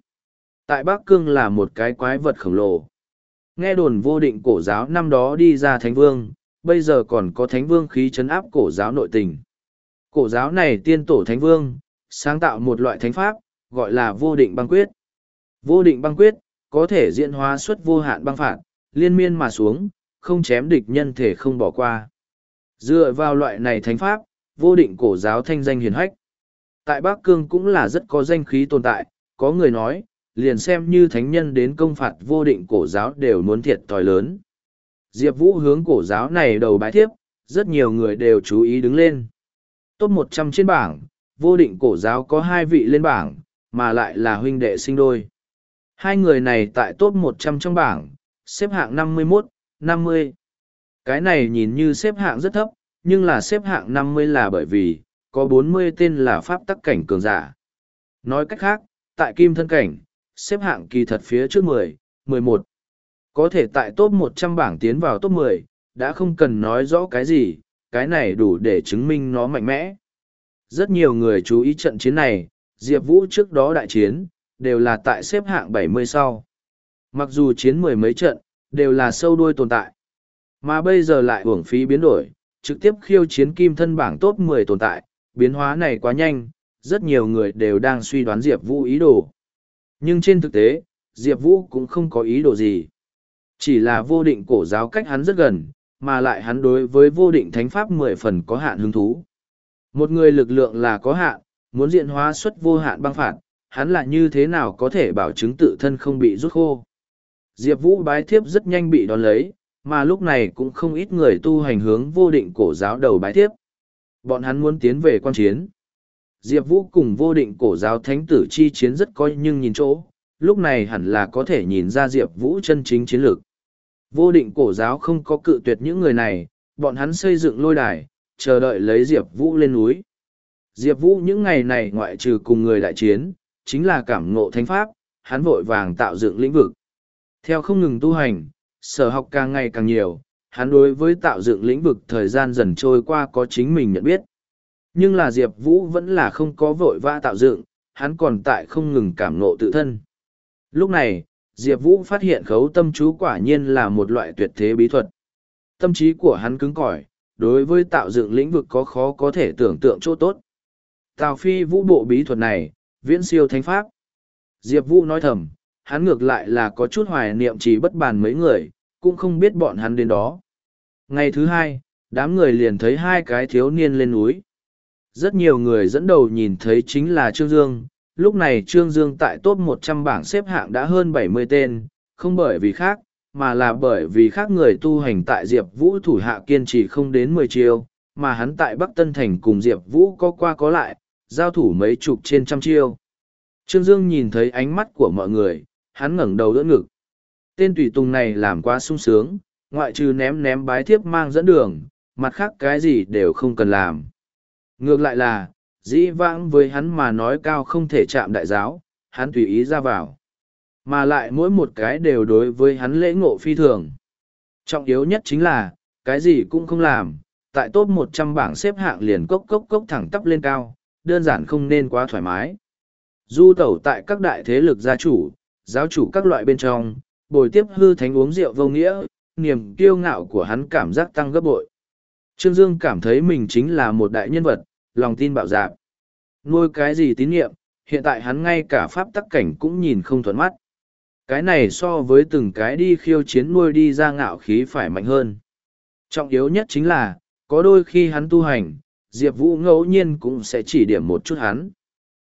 [SPEAKER 1] Tại Bắc Cương là một cái quái vật khổng lồ. Nghe đồn vô định cổ giáo năm đó đi ra thánh vương, bây giờ còn có thánh vương khí chấn áp cổ giáo nội tình. Cổ giáo này tiên tổ thánh vương, sáng tạo một loại thánh pháp, gọi là vô định băng quyết. Vô định băng quyết, có thể diễn hóa xuất vô hạn băng phạt, liên miên mà xuống, không chém địch nhân thể không bỏ qua. Dựa vào loại này thánh pháp, vô định cổ giáo thanh danh hiền hách. Tại Bắc Cương cũng là rất có danh khí tồn tại, có người nói, liền xem như thánh nhân đến công phạt vô định cổ giáo đều muốn thiệt thòi lớn. Diệp Vũ hướng cổ giáo này đầu bái thiếp, rất nhiều người đều chú ý đứng lên. Top một trăm trên bảng, vô định cổ giáo có hai vị lên bảng, mà lại là huynh đệ sinh đôi. Hai người này tại top một trăm trong bảng, xếp hạng năm mươi 51, mươi. Cái này nhìn như xếp hạng rất thấp, nhưng là xếp hạng năm mươi là bởi vì, có bốn mươi tên là pháp tắc cảnh cường giả. Nói cách khác, tại kim thân cảnh, xếp hạng kỳ thật phía trước mười, mười một. Có thể tại top một trăm bảng tiến vào top mười, đã không cần nói rõ cái gì, cái này đủ để chứng minh nó mạnh mẽ. Rất nhiều người chú ý trận chiến này, Diệp Vũ trước đó đại chiến, đều là tại xếp hạng bảy mươi sau. Mặc dù chiến mười mấy trận, đều là sâu đuôi tồn tại. Mà bây giờ lại uổng phí biến đổi, trực tiếp khiêu chiến kim thân bảng top mười tồn tại, biến hóa này quá nhanh, rất nhiều người đều đang suy đoán Diệp Vũ ý đồ. Nhưng trên thực tế, Diệp Vũ cũng không có ý đồ gì. Chỉ là vô định cổ giáo cách hắn rất gần, mà lại hắn đối với vô định thánh pháp mười phần có hạn hứng thú. Một người lực lượng là có hạn, muốn diện hóa xuất vô hạn băng phạt, hắn là như thế nào có thể bảo chứng tự thân không bị rút khô. Diệp Vũ bái thiếp rất nhanh bị đón lấy, mà lúc này cũng không ít người tu hành hướng vô định cổ giáo đầu bái tiếp. Bọn hắn muốn tiến về quan chiến. Diệp Vũ cùng vô định cổ giáo thánh tử chi chiến rất coi nhưng nhìn chỗ, lúc này hẳn là có thể nhìn ra Diệp Vũ chân chính chiến lược. Vô định cổ giáo không có cự tuyệt những người này, bọn hắn xây dựng lôi đài, chờ đợi lấy Diệp Vũ lên núi. Diệp Vũ những ngày này ngoại trừ cùng người đại chiến, chính là cảm ngộ thánh pháp, hắn vội vàng tạo dựng lĩnh vực. Theo không ngừng tu hành, sở học càng ngày càng nhiều, hắn đối với tạo dựng lĩnh vực thời gian dần trôi qua có chính mình nhận biết. Nhưng là Diệp Vũ vẫn là không có vội vã tạo dựng, hắn còn tại không ngừng cảm ngộ tự thân. Lúc này, Diệp Vũ phát hiện khấu tâm chú quả nhiên là một loại tuyệt thế bí thuật. Tâm trí của hắn cứng cỏi, đối với tạo dựng lĩnh vực có khó có thể tưởng tượng chỗ tốt. Tào phi vũ bộ bí thuật này, viễn siêu thánh pháp. Diệp Vũ nói thầm, hắn ngược lại là có chút hoài niệm chỉ bất bàn mấy người, cũng không biết bọn hắn đến đó. Ngày thứ hai, đám người liền thấy hai cái thiếu niên lên núi. Rất nhiều người dẫn đầu nhìn thấy chính là Trương Dương, lúc này Trương Dương tại top 100 bảng xếp hạng đã hơn 70 tên, không bởi vì khác, mà là bởi vì khác người tu hành tại Diệp Vũ thủ hạ kiên trì không đến 10 chiêu, mà hắn tại Bắc Tân Thành cùng Diệp Vũ có qua có lại, giao thủ mấy chục trên trăm chiêu. Trương Dương nhìn thấy ánh mắt của mọi người, hắn ngẩng đầu đỡ ngực. Tên tùy tùng này làm quá sung sướng, ngoại trừ ném ném bái thiếp mang dẫn đường, mặt khác cái gì đều không cần làm. Ngược lại là, dĩ vãng với hắn mà nói cao không thể chạm đại giáo, hắn tùy ý ra vào. Mà lại mỗi một cái đều đối với hắn lễ ngộ phi thường. Trọng yếu nhất chính là, cái gì cũng không làm, tại top một trăm bảng xếp hạng liền cốc cốc cốc thẳng tắp lên cao, đơn giản không nên quá thoải mái. Du tẩu tại các đại thế lực gia chủ, giáo chủ các loại bên trong, bồi tiếp hư thánh uống rượu vô nghĩa, niềm kiêu ngạo của hắn cảm giác tăng gấp bội. Trương Dương cảm thấy mình chính là một đại nhân vật, lòng tin bạo dạp. Nuôi cái gì tín nhiệm, hiện tại hắn ngay cả pháp tắc cảnh cũng nhìn không thuận mắt. Cái này so với từng cái đi khiêu chiến nuôi đi ra ngạo khí phải mạnh hơn. Trọng yếu nhất chính là, có đôi khi hắn tu hành, Diệp Vũ ngẫu nhiên cũng sẽ chỉ điểm một chút hắn.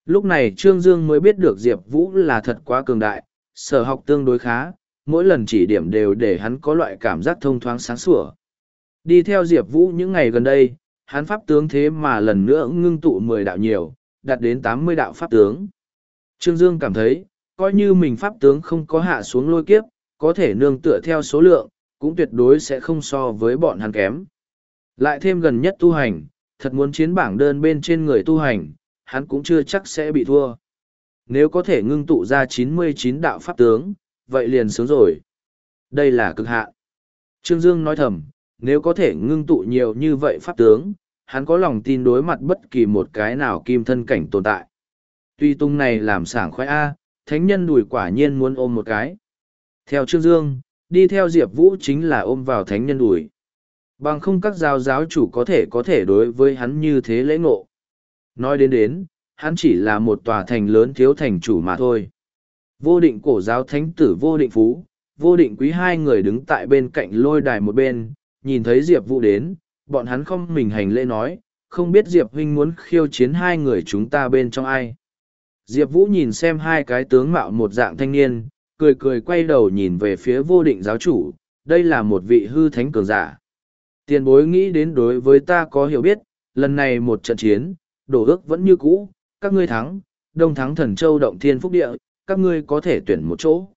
[SPEAKER 1] Lúc này Trương Dương mới biết được Diệp Vũ là thật quá cường đại, sở học tương đối khá, mỗi lần chỉ điểm đều để hắn có loại cảm giác thông thoáng sáng sủa. Đi theo Diệp Vũ những ngày gần đây, hắn pháp tướng thế mà lần nữa ngưng tụ mười đạo nhiều, đạt đến tám mươi đạo pháp tướng. Trương Dương cảm thấy, coi như mình pháp tướng không có hạ xuống lôi kiếp, có thể nương tựa theo số lượng, cũng tuyệt đối sẽ không so với bọn hắn kém. Lại thêm gần nhất tu hành, thật muốn chiến bảng đơn bên trên người tu hành, hắn cũng chưa chắc sẽ bị thua. Nếu có thể ngưng tụ ra chín mươi chín đạo pháp tướng, vậy liền sướng rồi. Đây là cực hạn. Trương Dương nói thầm, nếu có thể ngưng tụ nhiều như vậy pháp tướng, hắn có lòng tin đối mặt bất kỳ một cái nào kim thân cảnh tồn tại. Tuy tung này làm sảng khoái A, thánh nhân đùi quả nhiên muốn ôm một cái. Theo Trương Dương, đi theo Diệp Vũ chính là ôm vào thánh nhân đùi. Bằng không các giáo giáo chủ có thể có thể đối với hắn như thế lễ ngộ. Nói đến đến, hắn chỉ là một tòa thành lớn thiếu thành chủ mà thôi. Vô định cổ giáo thánh tử vô định phú, vô định quý hai người đứng tại bên cạnh lôi đài một bên, nhìn thấy Diệp Vũ đến, bọn hắn không mình hành lễ nói, không biết Diệp huynh muốn khiêu chiến hai người chúng ta bên trong ai. Diệp Vũ nhìn xem hai cái tướng mạo một dạng thanh niên, cười cười quay đầu nhìn về phía vô định giáo chủ, đây là một vị hư thánh cường giả. Tiền bối nghĩ đến đối với ta có hiểu biết, lần này một trận chiến, đổ ước vẫn như cũ, các ngươi thắng, đông thắng thần châu động thiên phúc địa, các ngươi có thể tuyển một chỗ.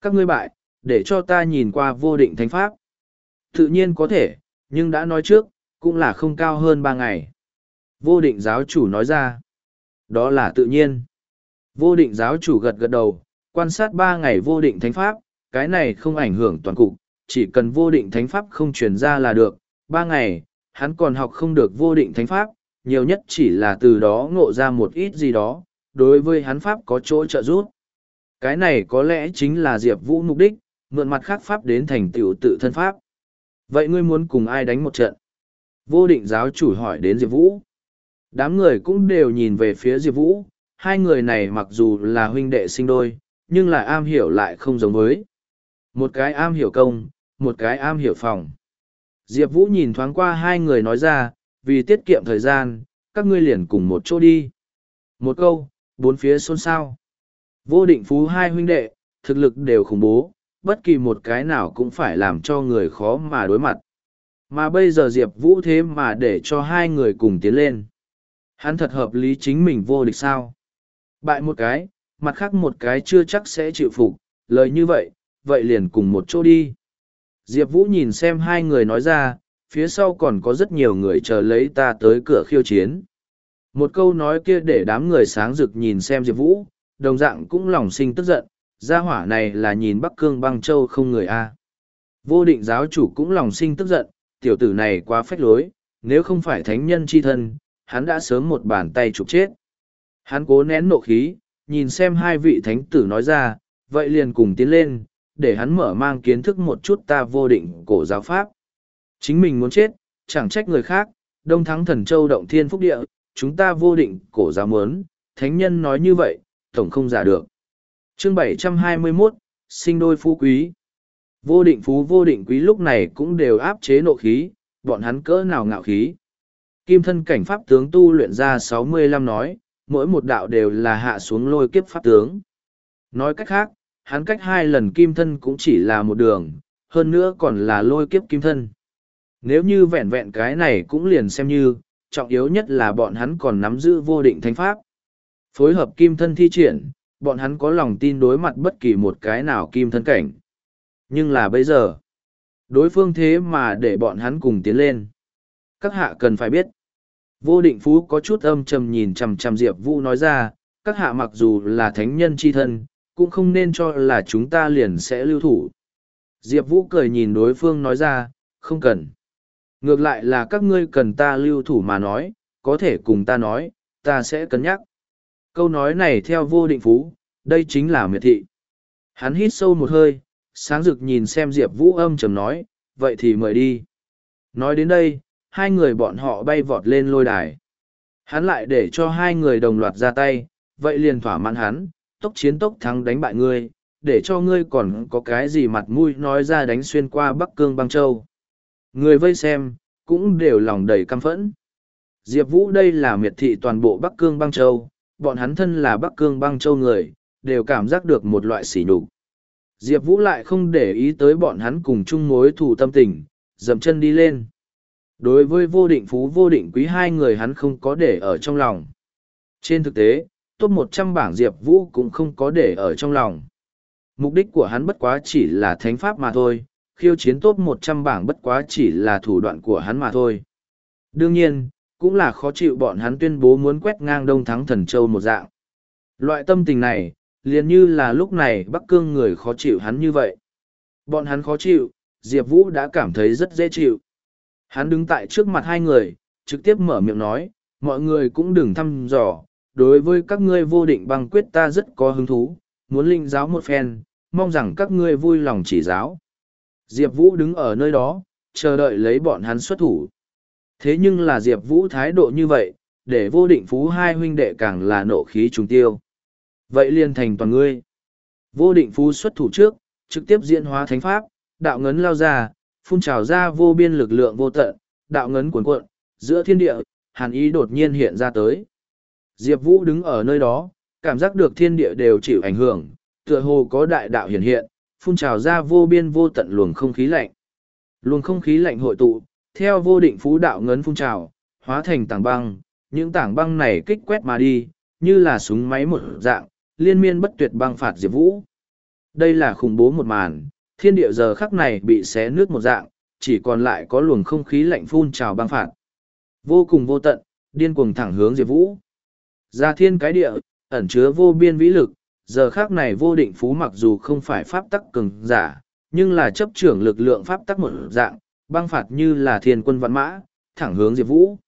[SPEAKER 1] Các ngươi bại, để cho ta nhìn qua vô định thánh pháp. Tự nhiên có thể, nhưng đã nói trước, cũng là không cao hơn ba ngày. Vô định giáo chủ nói ra. Đó là tự nhiên. Vô định giáo chủ gật gật đầu, quan sát ba ngày vô định thánh pháp, cái này không ảnh hưởng toàn cục, chỉ cần vô định thánh pháp không truyền ra là được. Ba ngày, hắn còn học không được vô định thánh pháp, nhiều nhất chỉ là từ đó ngộ ra một ít gì đó, đối với hắn pháp có chỗ trợ giúp. Cái này có lẽ chính là Diệp Vũ mục đích, mượn mặt khác pháp đến thành tựu tự thân pháp. Vậy ngươi muốn cùng ai đánh một trận? Vô định giáo chủ hỏi đến Diệp Vũ. Đám người cũng đều nhìn về phía Diệp Vũ, hai người này mặc dù là huynh đệ sinh đôi, nhưng lại am hiểu lại không giống với. Một cái am hiểu công, một cái am hiểu phòng. Diệp Vũ nhìn thoáng qua hai người nói ra, vì tiết kiệm thời gian, các ngươi liền cùng một chỗ đi. Một câu, bốn phía xôn xao. Vô định phú hai huynh đệ, thực lực đều khủng bố, bất kỳ một cái nào cũng phải làm cho người khó mà đối mặt. Mà bây giờ Diệp Vũ thế mà để cho hai người cùng tiến lên. Hắn thật hợp lý chính mình vô địch sao. Bại một cái, mặt khác một cái chưa chắc sẽ chịu phục, lời như vậy, vậy liền cùng một chỗ đi. Diệp Vũ nhìn xem hai người nói ra, phía sau còn có rất nhiều người chờ lấy ta tới cửa khiêu chiến. Một câu nói kia để đám người sáng rực nhìn xem Diệp Vũ, đồng dạng cũng lòng sinh tức giận, gia hỏa này là nhìn Bắc Cương băng châu không người a. Vô định giáo chủ cũng lòng sinh tức giận, tiểu tử này quá phách lối, nếu không phải thánh nhân chi thân, hắn đã sớm một bàn tay chụp chết. Hắn cố nén nộ khí, nhìn xem hai vị thánh tử nói ra, vậy liền cùng tiến lên, để hắn mở mang kiến thức một chút ta vô định cổ giáo pháp. Chính mình muốn chết, chẳng trách người khác, đông thắng thần châu động thiên phúc địa, chúng ta vô định cổ giáo mớn, thánh nhân nói như vậy, tổng không giả được. Chương 721, sinh đôi phú quý. Vô định phú vô định quý lúc này cũng đều áp chế nộ khí, bọn hắn cỡ nào ngạo khí. Kim thân cảnh pháp tướng tu luyện ra sáu mươi lăm nói, mỗi một đạo đều là hạ xuống lôi kiếp pháp tướng. Nói cách khác, hắn cách hai lần kim thân cũng chỉ là một đường, hơn nữa còn là lôi kiếp kim thân. Nếu như vẹn vẹn cái này cũng liền xem như, trọng yếu nhất là bọn hắn còn nắm giữ vô định thánh pháp. Phối hợp kim thân thi triển, bọn hắn có lòng tin đối mặt bất kỳ một cái nào kim thân cảnh. Nhưng là bây giờ, đối phương thế mà để bọn hắn cùng tiến lên. Các hạ cần phải biết, vô định phú có chút âm trầm nhìn chằm chằm Diệp Vũ nói ra, các hạ mặc dù là thánh nhân chi thân, cũng không nên cho là chúng ta liền sẽ lưu thủ. Diệp Vũ cười nhìn đối phương nói ra, không cần. Ngược lại là các ngươi cần ta lưu thủ mà nói, có thể cùng ta nói, ta sẽ cân nhắc. Câu nói này theo vô định phú, đây chính là miệt thị. Hắn hít sâu một hơi, sáng rực nhìn xem Diệp Vũ âm trầm nói, vậy thì mời đi. Nói đến đây, hai người bọn họ bay vọt lên lôi đài. Hắn lại để cho hai người đồng loạt ra tay, vậy liền thỏa mãn hắn, tốc chiến tốc thắng đánh bại ngươi, để cho ngươi còn có cái gì mặt mũi nói ra đánh xuyên qua Bắc Cương băng châu. Người vây xem, cũng đều lòng đầy căm phẫn. Diệp Vũ đây là miệt thị toàn bộ Bắc Cương băng châu, bọn hắn thân là Bắc Cương băng châu người, đều cảm giác được một loại sỉ nhục. Diệp Vũ lại không để ý tới bọn hắn cùng chung mối thù tâm tình, dậm chân đi lên. Đối với vô định phú vô định quý hai người hắn không có để ở trong lòng. Trên thực tế, top một trăm bảng Diệp Vũ cũng không có để ở trong lòng. Mục đích của hắn bất quá chỉ là thánh pháp mà thôi, khiêu chiến top một trăm bảng bất quá chỉ là thủ đoạn của hắn mà thôi. Đương nhiên, cũng là khó chịu bọn hắn tuyên bố muốn quét ngang đông thắng thần châu một dạng. Loại tâm tình này, liền như là lúc này Bắc Cương người khó chịu hắn như vậy. Bọn hắn khó chịu, Diệp Vũ đã cảm thấy rất dễ chịu. Hắn đứng tại trước mặt hai người, trực tiếp mở miệng nói, mọi người cũng đừng thăm dò, đối với các ngươi vô định băng quyết ta rất có hứng thú, muốn linh giáo một phen, mong rằng các ngươi vui lòng chỉ giáo. Diệp Vũ đứng ở nơi đó, chờ đợi lấy bọn hắn xuất thủ. Thế nhưng là Diệp Vũ thái độ như vậy, để vô định phú hai huynh đệ càng là nộ khí trùng tiêu. Vậy liền thành toàn ngươi. Vô định phú xuất thủ trước, trực tiếp diễn hóa thánh pháp, đạo ngấn lao ra, phun trào ra vô biên lực lượng vô tận, đạo ngấn cuồn cuộn, giữa thiên địa, hàn ý đột nhiên hiện ra tới. Diệp Vũ đứng ở nơi đó, cảm giác được thiên địa đều chịu ảnh hưởng, tựa hồ có đại đạo hiện hiện, phun trào ra vô biên vô tận luồng không khí lạnh. Luồng không khí lạnh hội tụ, theo vô định phú đạo ngấn phun trào, hóa thành tảng băng, những tảng băng này kích quét mà đi, như là súng máy một dạng, liên miên bất tuyệt băng phạt Diệp Vũ. Đây là khủng bố một màn, thiên địa giờ khắc này bị xé nước một dạng, chỉ còn lại có luồng không khí lạnh phun trào băng phạt. Vô cùng vô tận, điên cuồng thẳng hướng Diệp Vũ. Ra thiên cái địa, ẩn chứa vô biên vĩ lực, giờ khắc này vô định phú mặc dù không phải pháp tắc cường giả, nhưng là chấp trưởng lực lượng pháp tắc một dạng, băng phạt như là thiên quân văn mã, thẳng hướng Diệp Vũ.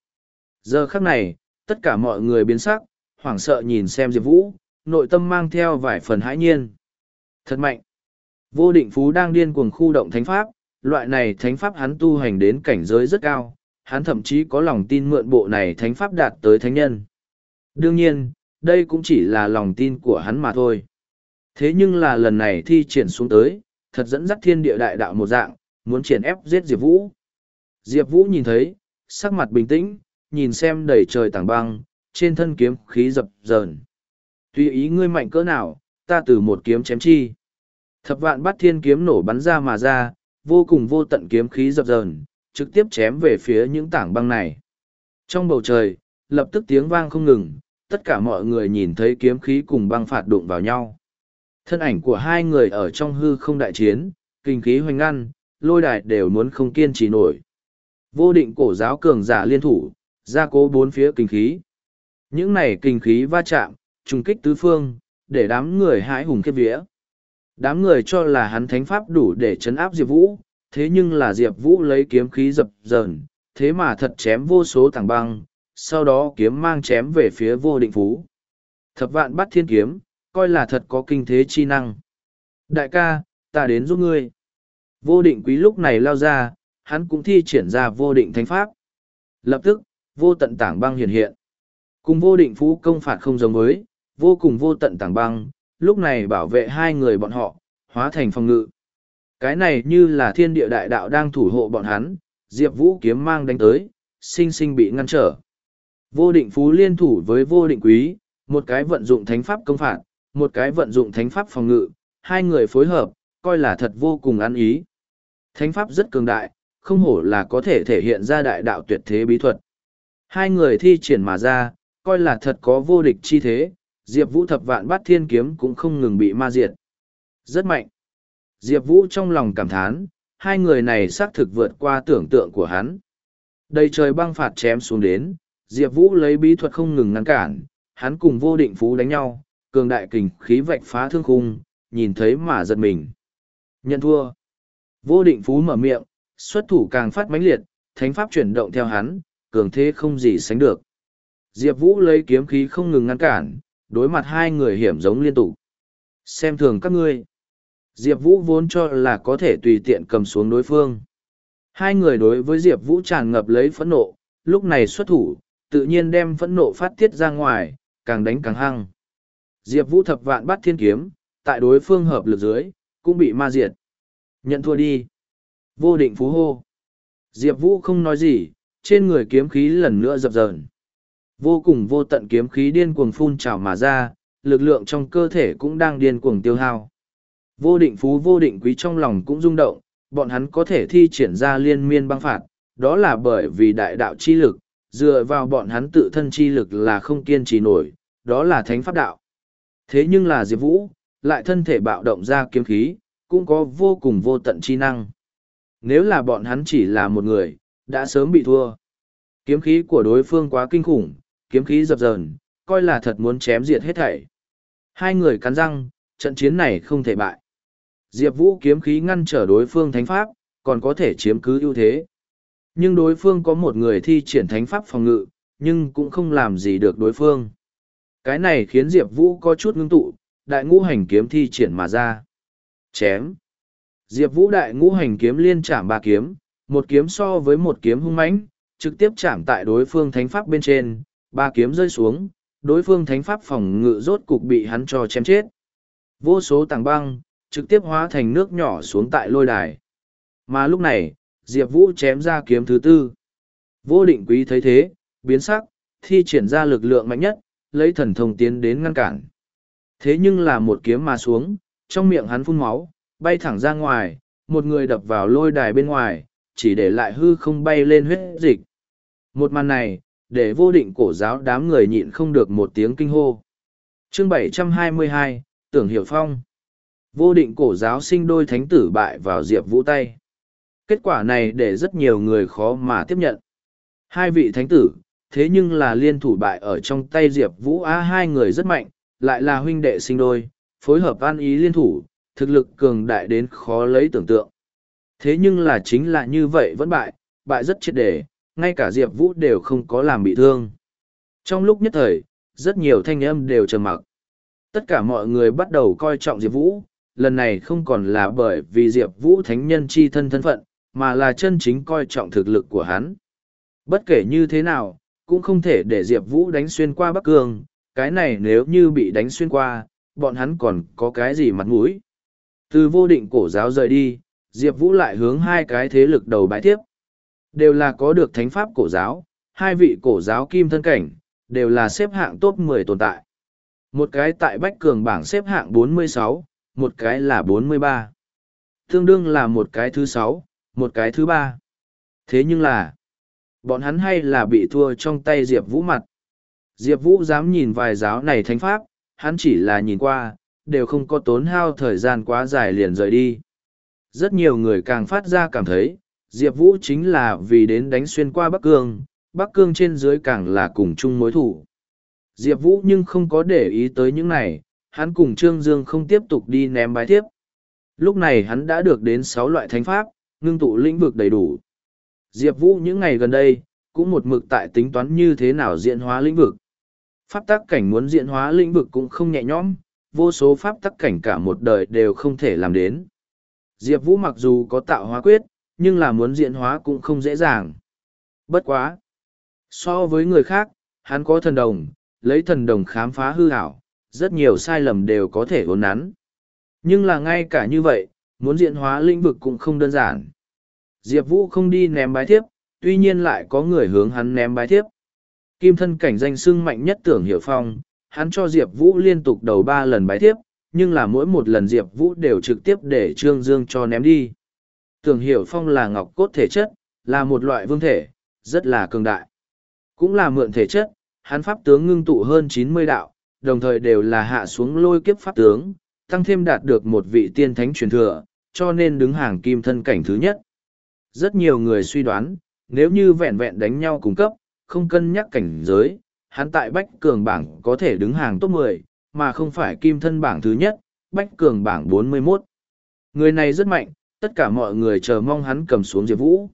[SPEAKER 1] Giờ khắc này, tất cả mọi người biến sắc, hoảng sợ nhìn xem Diệp Vũ, nội tâm mang theo vài phần hãi nhiên. Thật mạnh. Vô định phú đang điên cuồng khu động thánh pháp, loại này thánh pháp hắn tu hành đến cảnh giới rất cao, hắn thậm chí có lòng tin mượn bộ này thánh pháp đạt tới thánh nhân. Đương nhiên, đây cũng chỉ là lòng tin của hắn mà thôi. Thế nhưng là lần này thi triển xuống tới, thật dẫn dắt thiên địa đại đạo một dạng, muốn triển ép giết Diệp Vũ. Diệp Vũ nhìn thấy, sắc mặt bình tĩnh, nhìn xem đầy trời tảng băng, trên thân kiếm khí dập dờn. Tùy ý ngươi mạnh cỡ nào, ta từ một kiếm chém chi. Thập vạn bắt thiên kiếm nổ bắn ra mà ra, vô cùng vô tận kiếm khí dập dờn, trực tiếp chém về phía những tảng băng này. Trong bầu trời, lập tức tiếng vang không ngừng, tất cả mọi người nhìn thấy kiếm khí cùng băng phạt đụng vào nhau. Thân ảnh của hai người ở trong hư không đại chiến, kinh khí hoành ngăn, lôi đài đều muốn không kiên trì nổi. Vô định cổ giáo cường giả liên thủ, ra cố bốn phía kinh khí. Những này kinh khí va chạm, trùng kích tứ phương, để đám người hãi hùng kết vía. Đám người cho là hắn thánh pháp đủ để chấn áp Diệp Vũ, thế nhưng là Diệp Vũ lấy kiếm khí dập dờn, thế mà thật chém vô số tảng băng, sau đó kiếm mang chém về phía vô định phú. Thập vạn bắt thiên kiếm, coi là thật có kinh thế chi năng. Đại ca, ta đến giúp ngươi. Vô định quý lúc này lao ra, hắn cũng thi triển ra vô định thánh pháp. Lập tức, vô tận tảng băng hiện hiện. Cùng vô định phú công phạt không giống với, vô cùng vô tận tảng băng, lúc này bảo vệ hai người bọn họ, hóa thành phòng ngự. Cái này như là thiên địa đại đạo đang thủ hộ bọn hắn, Diệp Vũ kiếm mang đánh tới, sinh sinh bị ngăn trở. Vô định phú liên thủ với vô định quý, một cái vận dụng thánh pháp công phạt, một cái vận dụng thánh pháp phòng ngự, hai người phối hợp, coi là thật vô cùng ăn ý. Thánh pháp rất cường đại, không hổ là có thể thể hiện ra đại đạo tuyệt thế bí thuật. Hai người thi triển mà ra, coi là thật có vô địch chi thế, Diệp Vũ thập vạn bát thiên kiếm cũng không ngừng bị ma diệt. Rất mạnh. Diệp Vũ trong lòng cảm thán, hai người này xác thực vượt qua tưởng tượng của hắn. Đầy trời băng phạt chém xuống đến, Diệp Vũ lấy bí thuật không ngừng ngăn cản, hắn cùng vô định phú đánh nhau, cường đại kình khí vạch phá thương khung, nhìn thấy mà giật mình. Nhận thua. Vô định phú mở miệng, xuất thủ càng phát mãnh liệt, thánh pháp chuyển động theo hắn, cường thế không gì sánh được. Diệp Vũ lấy kiếm khí không ngừng ngăn cản, đối mặt hai người hiểm giống liên tục. Xem thường các ngươi. Diệp Vũ vốn cho là có thể tùy tiện cầm xuống đối phương. Hai người đối với Diệp Vũ tràn ngập lấy phẫn nộ, lúc này xuất thủ, tự nhiên đem phẫn nộ phát tiết ra ngoài, càng đánh càng hăng. Diệp Vũ thập vạn bắt thiên kiếm, tại đối phương hợp lực dưới, cũng bị ma diệt. Nhận thua đi. Vô định phú hô. Diệp Vũ không nói gì, trên người kiếm khí lần nữa dập dờn. Vô cùng vô tận kiếm khí điên cuồng phun trào mà ra, lực lượng trong cơ thể cũng đang điên cuồng tiêu hao. Vô định phú vô định quý trong lòng cũng rung động, bọn hắn có thể thi triển ra liên miên băng phạt, đó là bởi vì đại đạo chi lực, dựa vào bọn hắn tự thân chi lực là không kiên trì nổi, đó là thánh pháp đạo. Thế nhưng là Diệp Vũ, lại thân thể bạo động ra kiếm khí, cũng có vô cùng vô tận chi năng. Nếu là bọn hắn chỉ là một người, đã sớm bị thua. Kiếm khí của đối phương quá kinh khủng, kiếm khí dập dờn, coi là thật muốn chém diệt hết thảy. Hai người cắn răng, trận chiến này không thể bại. Diệp Vũ kiếm khí ngăn trở đối phương thánh pháp, còn có thể chiếm cứ ưu thế. Nhưng đối phương có một người thi triển thánh pháp phòng ngự, nhưng cũng không làm gì được đối phương. Cái này khiến Diệp Vũ có chút ngưng tụ, đại ngũ hành kiếm thi triển mà ra. Chém. Diệp Vũ đại ngũ hành kiếm liên chạm ba kiếm, một kiếm so với một kiếm hung mãnh, trực tiếp chạm tại đối phương thánh pháp bên trên, ba kiếm rơi xuống, đối phương thánh pháp phòng ngự rốt cục bị hắn cho chém chết. Vô số tảng băng, trực tiếp hóa thành nước nhỏ xuống tại lôi đài. Mà lúc này, Diệp Vũ chém ra kiếm thứ tư. Vô định quý thấy thế, biến sắc, thi triển ra lực lượng mạnh nhất, lấy thần thông tiến đến ngăn cản. Thế nhưng là một kiếm mà xuống, trong miệng hắn phun máu, bay thẳng ra ngoài, một người đập vào lôi đài bên ngoài, chỉ để lại hư không bay lên huyết dịch. Một màn này, để vô định cổ giáo đám người nhịn không được một tiếng kinh hô. chương 722, Tưởng Hiểu Phong. Vô định cổ giáo sinh đôi thánh tử bại vào Diệp Vũ tay. Kết quả này để rất nhiều người khó mà tiếp nhận. Hai vị thánh tử, thế nhưng là liên thủ bại ở trong tay Diệp Vũ Á hai người rất mạnh, lại là huynh đệ sinh đôi, phối hợp an ý liên thủ, thực lực cường đại đến khó lấy tưởng tượng. Thế nhưng là chính là như vậy vẫn bại, bại rất triệt đề, ngay cả Diệp Vũ đều không có làm bị thương. Trong lúc nhất thời, rất nhiều thanh âm đều trầm mặc. Tất cả mọi người bắt đầu coi trọng Diệp Vũ, lần này không còn là bởi vì Diệp Vũ thánh nhân chi thân thân phận, mà là chân chính coi trọng thực lực của hắn. Bất kể như thế nào, cũng không thể để Diệp Vũ đánh xuyên qua Bắc Cương, cái này nếu như bị đánh xuyên qua, bọn hắn còn có cái gì mặt mũi. Từ vô định cổ giáo rời đi, Diệp Vũ lại hướng hai cái thế lực đầu bãi tiếp. Đều là có được thánh pháp cổ giáo, hai vị cổ giáo kim thân cảnh, đều là xếp hạng top 10 tồn tại. Một cái tại Bách Cường bảng xếp hạng 46, một cái là 43. Tương đương là một cái thứ 6, một cái thứ ba. Thế nhưng là, bọn hắn hay là bị thua trong tay Diệp Vũ mặt. Diệp Vũ dám nhìn vài giáo này thánh pháp, hắn chỉ là nhìn qua, đều không có tốn hao thời gian quá dài liền rời đi. Rất nhiều người càng phát ra cảm thấy, Diệp Vũ chính là vì đến đánh xuyên qua Bắc Cương, Bắc Cương trên dưới càng là cùng chung mối thủ. Diệp Vũ nhưng không có để ý tới những này, hắn cùng Trương Dương không tiếp tục đi ném bái tiếp. Lúc này hắn đã được đến sáu loại thánh pháp, ngưng tụ lĩnh vực đầy đủ. Diệp Vũ những ngày gần đây, cũng một mực tại tính toán như thế nào diễn hóa lĩnh vực. Pháp tắc cảnh muốn diễn hóa lĩnh vực cũng không nhẹ nhõm, vô số pháp tắc cảnh cả một đời đều không thể làm đến. Diệp Vũ mặc dù có tạo hóa quyết, nhưng là muốn diễn hóa cũng không dễ dàng. Bất quá. So với người khác, hắn có thần đồng, lấy thần đồng khám phá hư hảo, rất nhiều sai lầm đều có thể ốn nắn. Nhưng là ngay cả như vậy, muốn diễn hóa lĩnh vực cũng không đơn giản. Diệp Vũ không đi ném bái thiếp, tuy nhiên lại có người hướng hắn ném bái thiếp. Kim thân cảnh danh xưng mạnh nhất tưởng hiểu phong, hắn cho Diệp Vũ liên tục đầu ba lần bái thiếp, nhưng là mỗi một lần Diệp Vũ đều trực tiếp để Trương Dương cho ném đi. Tưởng hiểu phong là ngọc cốt thể chất, là một loại vương thể, rất là cường đại. Cũng là mượn thể chất, hắn pháp tướng ngưng tụ hơn chín mươi đạo, đồng thời đều là hạ xuống lôi kiếp pháp tướng, tăng thêm đạt được một vị tiên thánh truyền thừa, cho nên đứng hàng kim thân cảnh thứ nhất. Rất nhiều người suy đoán, nếu như vẹn vẹn đánh nhau cung cấp, không cân nhắc cảnh giới, hắn tại Bách Cường bảng có thể đứng hàng top 10, mà không phải kim thân bảng thứ nhất, Bách Cường bảng 41. Người này rất mạnh, tất cả mọi người chờ mong hắn cầm xuống Diệp Vũ.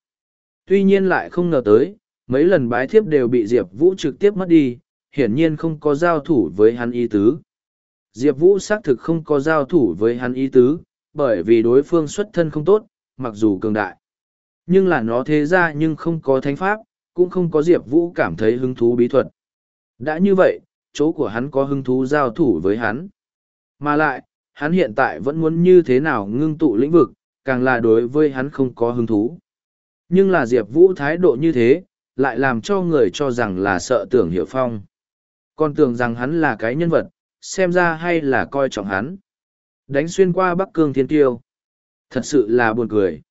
[SPEAKER 1] Tuy nhiên lại không ngờ tới, mấy lần bái thiếp đều bị Diệp Vũ trực tiếp mất đi, hiển nhiên không có giao thủ với hắn ý tứ. Diệp Vũ xác thực không có giao thủ với hắn ý tứ, bởi vì đối phương xuất thân không tốt, mặc dù cường đại. Nhưng là nó thế ra nhưng không có thánh pháp, cũng không có Diệp Vũ cảm thấy hứng thú bí thuật. Đã như vậy, chỗ của hắn có hứng thú giao thủ với hắn. Mà lại, hắn hiện tại vẫn muốn như thế nào ngưng tụ lĩnh vực, càng là đối với hắn không có hứng thú. Nhưng là Diệp Vũ thái độ như thế, lại làm cho người cho rằng là sợ tưởng hiểu phong. Còn tưởng rằng hắn là cái nhân vật, xem ra hay là coi trọng hắn. Đánh xuyên qua Bắc Cương Thiên Tiêu. Thật sự là buồn cười.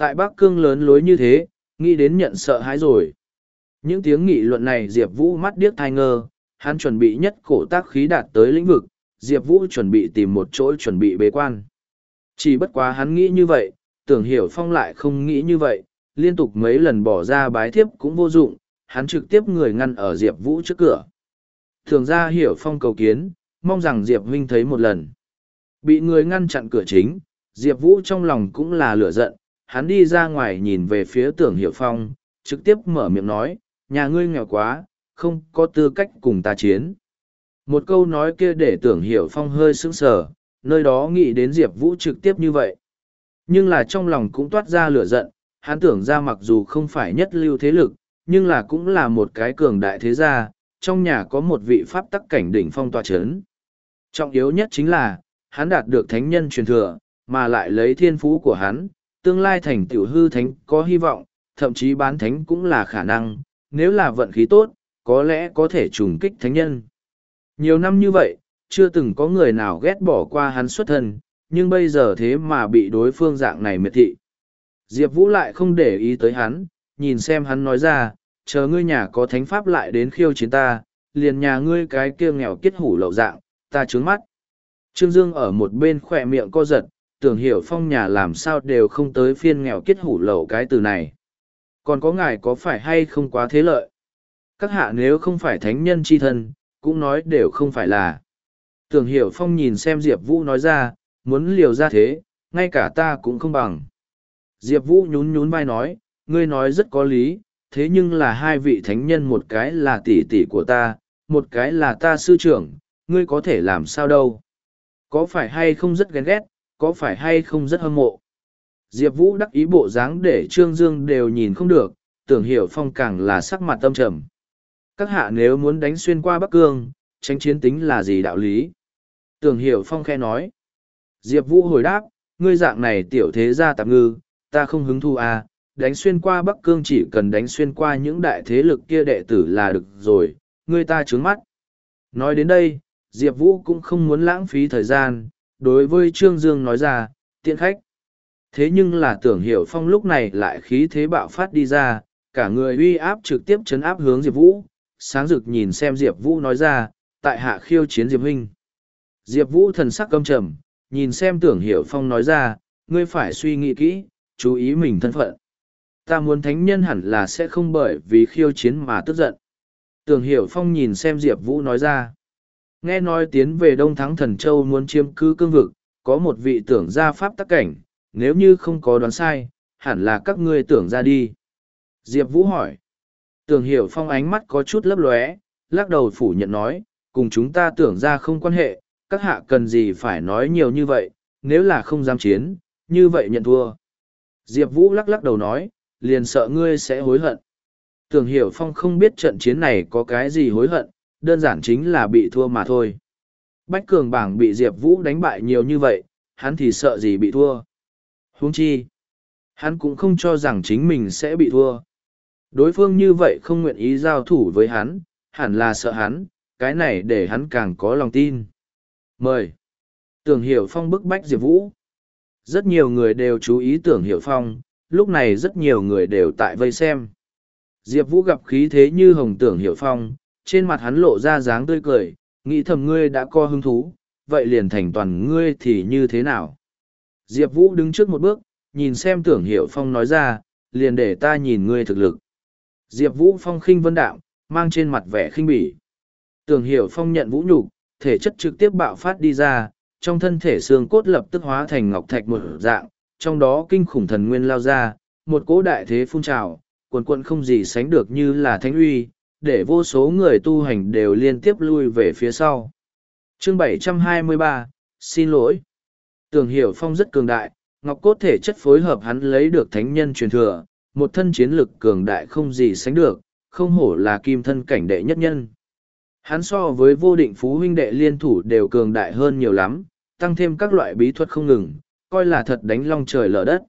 [SPEAKER 1] Tại Bắc Cương lớn lối như thế, nghĩ đến nhận sợ hãi rồi. Những tiếng nghị luận này Diệp Vũ mắt điếc thai ngơ, hắn chuẩn bị nhất cổ tác khí đạt tới lĩnh vực, Diệp Vũ chuẩn bị tìm một chỗ chuẩn bị bế quan. Chỉ bất quá hắn nghĩ như vậy, tưởng hiểu phong lại không nghĩ như vậy, liên tục mấy lần bỏ ra bái thiếp cũng vô dụng, hắn trực tiếp người ngăn ở Diệp Vũ trước cửa. Thường ra hiểu phong cầu kiến, mong rằng Diệp huynh thấy một lần. Bị người ngăn chặn cửa chính, Diệp Vũ trong lòng cũng là lửa giận, hắn đi ra ngoài nhìn về phía tưởng hiểu phong, trực tiếp mở miệng nói, nhà ngươi nghèo quá, không có tư cách cùng ta chiến. Một câu nói kia để tưởng hiểu phong hơi sững sờ, nơi đó nghĩ đến Diệp Vũ trực tiếp như vậy. Nhưng là trong lòng cũng toát ra lửa giận, hắn tưởng ra mặc dù không phải nhất lưu thế lực, nhưng là cũng là một cái cường đại thế gia, trong nhà có một vị pháp tắc cảnh đỉnh phong tòa chấn. Trọng yếu nhất chính là, hắn đạt được thánh nhân truyền thừa, mà lại lấy thiên phú của hắn, tương lai thành tiểu hư thánh có hy vọng, thậm chí bán thánh cũng là khả năng, nếu là vận khí tốt, có lẽ có thể trùng kích thánh nhân. Nhiều năm như vậy, chưa từng có người nào ghét bỏ qua hắn xuất thân, nhưng bây giờ thế mà bị đối phương dạng này miệt thị. Diệp Vũ lại không để ý tới hắn, nhìn xem hắn nói ra, chờ ngươi nhà có thánh pháp lại đến khiêu chiến ta, liền nhà ngươi cái kia nghèo kết hủ lậu dạng, ta trướng mắt. Trương Dương ở một bên khỏe miệng co giật, tưởng hiểu phong nhà làm sao đều không tới phiên nghèo kết hủ lậu cái từ này. Còn có ngài có phải hay không quá thế lợi? Các hạ nếu không phải thánh nhân chi thân, cũng nói đều không phải là. Tưởng hiểu phong nhìn xem Diệp Vũ nói ra, muốn liều ra thế, ngay cả ta cũng không bằng. Diệp Vũ nhún nhún vai nói, ngươi nói rất có lý, thế nhưng là hai vị thánh nhân một cái là tỷ tỷ của ta, một cái là ta sư trưởng, ngươi có thể làm sao đâu. Có phải hay không rất ghen ghét, có phải hay không rất hâm mộ. Diệp Vũ đắc ý bộ dáng để Trương Dương đều nhìn không được, tưởng hiểu phong càng là sắc mặt tâm trầm. Các hạ nếu muốn đánh xuyên qua Bắc Cương, tránh chiến tính là gì đạo lý? Tưởng hiểu phong khe nói. Diệp Vũ hồi đáp, ngươi dạng này tiểu thế gia tạp ngư, ta không hứng thu à, đánh xuyên qua Bắc Cương chỉ cần đánh xuyên qua những đại thế lực kia đệ tử là được rồi, ngươi ta trướng mắt. Nói đến đây, Diệp Vũ cũng không muốn lãng phí thời gian, đối với Trương Dương nói ra, tiện khách. Thế nhưng là tưởng hiểu phong lúc này lại khí thế bạo phát đi ra, cả người uy áp trực tiếp chấn áp hướng Diệp Vũ, sáng rực nhìn xem Diệp Vũ nói ra, tại hạ khiêu chiến Diệp Huynh. Diệp Vũ thần sắc căm trầm, nhìn xem tưởng hiểu phong nói ra, ngươi phải suy nghĩ kỹ, chú ý mình thân phận. Ta muốn thánh nhân hẳn là sẽ không bởi vì khiêu chiến mà tức giận. Tưởng hiểu phong nhìn xem Diệp Vũ nói ra. Nghe nói tiến về Đông Thắng Thần Châu muốn chiếm cứ cương vực, có một vị tưởng gia pháp tắc cảnh, nếu như không có đoán sai, hẳn là các ngươi tưởng ra đi. Diệp Vũ hỏi. Tưởng hiểu phong ánh mắt có chút lấp lóe, lắc đầu phủ nhận nói, cùng chúng ta tưởng ra không quan hệ, các hạ cần gì phải nói nhiều như vậy, nếu là không dám chiến, như vậy nhận thua. Diệp Vũ lắc lắc đầu nói, liền sợ ngươi sẽ hối hận. Tưởng hiểu phong không biết trận chiến này có cái gì hối hận, đơn giản chính là bị thua mà thôi. Bách cường bảng bị Diệp Vũ đánh bại nhiều như vậy, hắn thì sợ gì bị thua. Huống chi, hắn cũng không cho rằng chính mình sẽ bị thua. Đối phương như vậy không nguyện ý giao thủ với hắn, hẳn là sợ hắn, cái này để hắn càng có lòng tin. Mời. Tưởng Hiểu Phong bức bách Diệp Vũ. Rất nhiều người đều chú ý Tưởng Hiểu Phong, lúc này rất nhiều người đều tại vây xem. Diệp Vũ gặp khí thế như hồng Tưởng Hiểu Phong, trên mặt hắn lộ ra dáng tươi cười, nghĩ thầm ngươi đã co hứng thú, vậy liền thành toàn ngươi thì như thế nào? Diệp Vũ đứng trước một bước, nhìn xem Tưởng Hiểu Phong nói ra, liền để ta nhìn ngươi thực lực. Diệp Vũ Phong khinh vân đạm, mang trên mặt vẻ khinh bỉ. Tưởng Hiểu Phong nhận vũ nhục, thể chất trực tiếp bạo phát đi ra, trong thân thể xương cốt lập tức hóa thành ngọc thạch một dạng, trong đó kinh khủng thần nguyên lao ra, một cỗ đại thế phun trào, quần quận không gì sánh được như là thánh uy, để vô số người tu hành đều liên tiếp lui về phía sau. Chương 723, xin lỗi. Tưởng Hiểu Phong rất cường đại, ngọc cốt thể chất phối hợp hắn lấy được thánh nhân truyền thừa, một thân chiến lực cường đại không gì sánh được, không hổ là kim thân cảnh đệ nhất nhân. Hắn so với vô định phú huynh đệ liên thủ đều cường đại hơn nhiều lắm, tăng thêm các loại bí thuật không ngừng, coi là thật đánh long trời lở đất.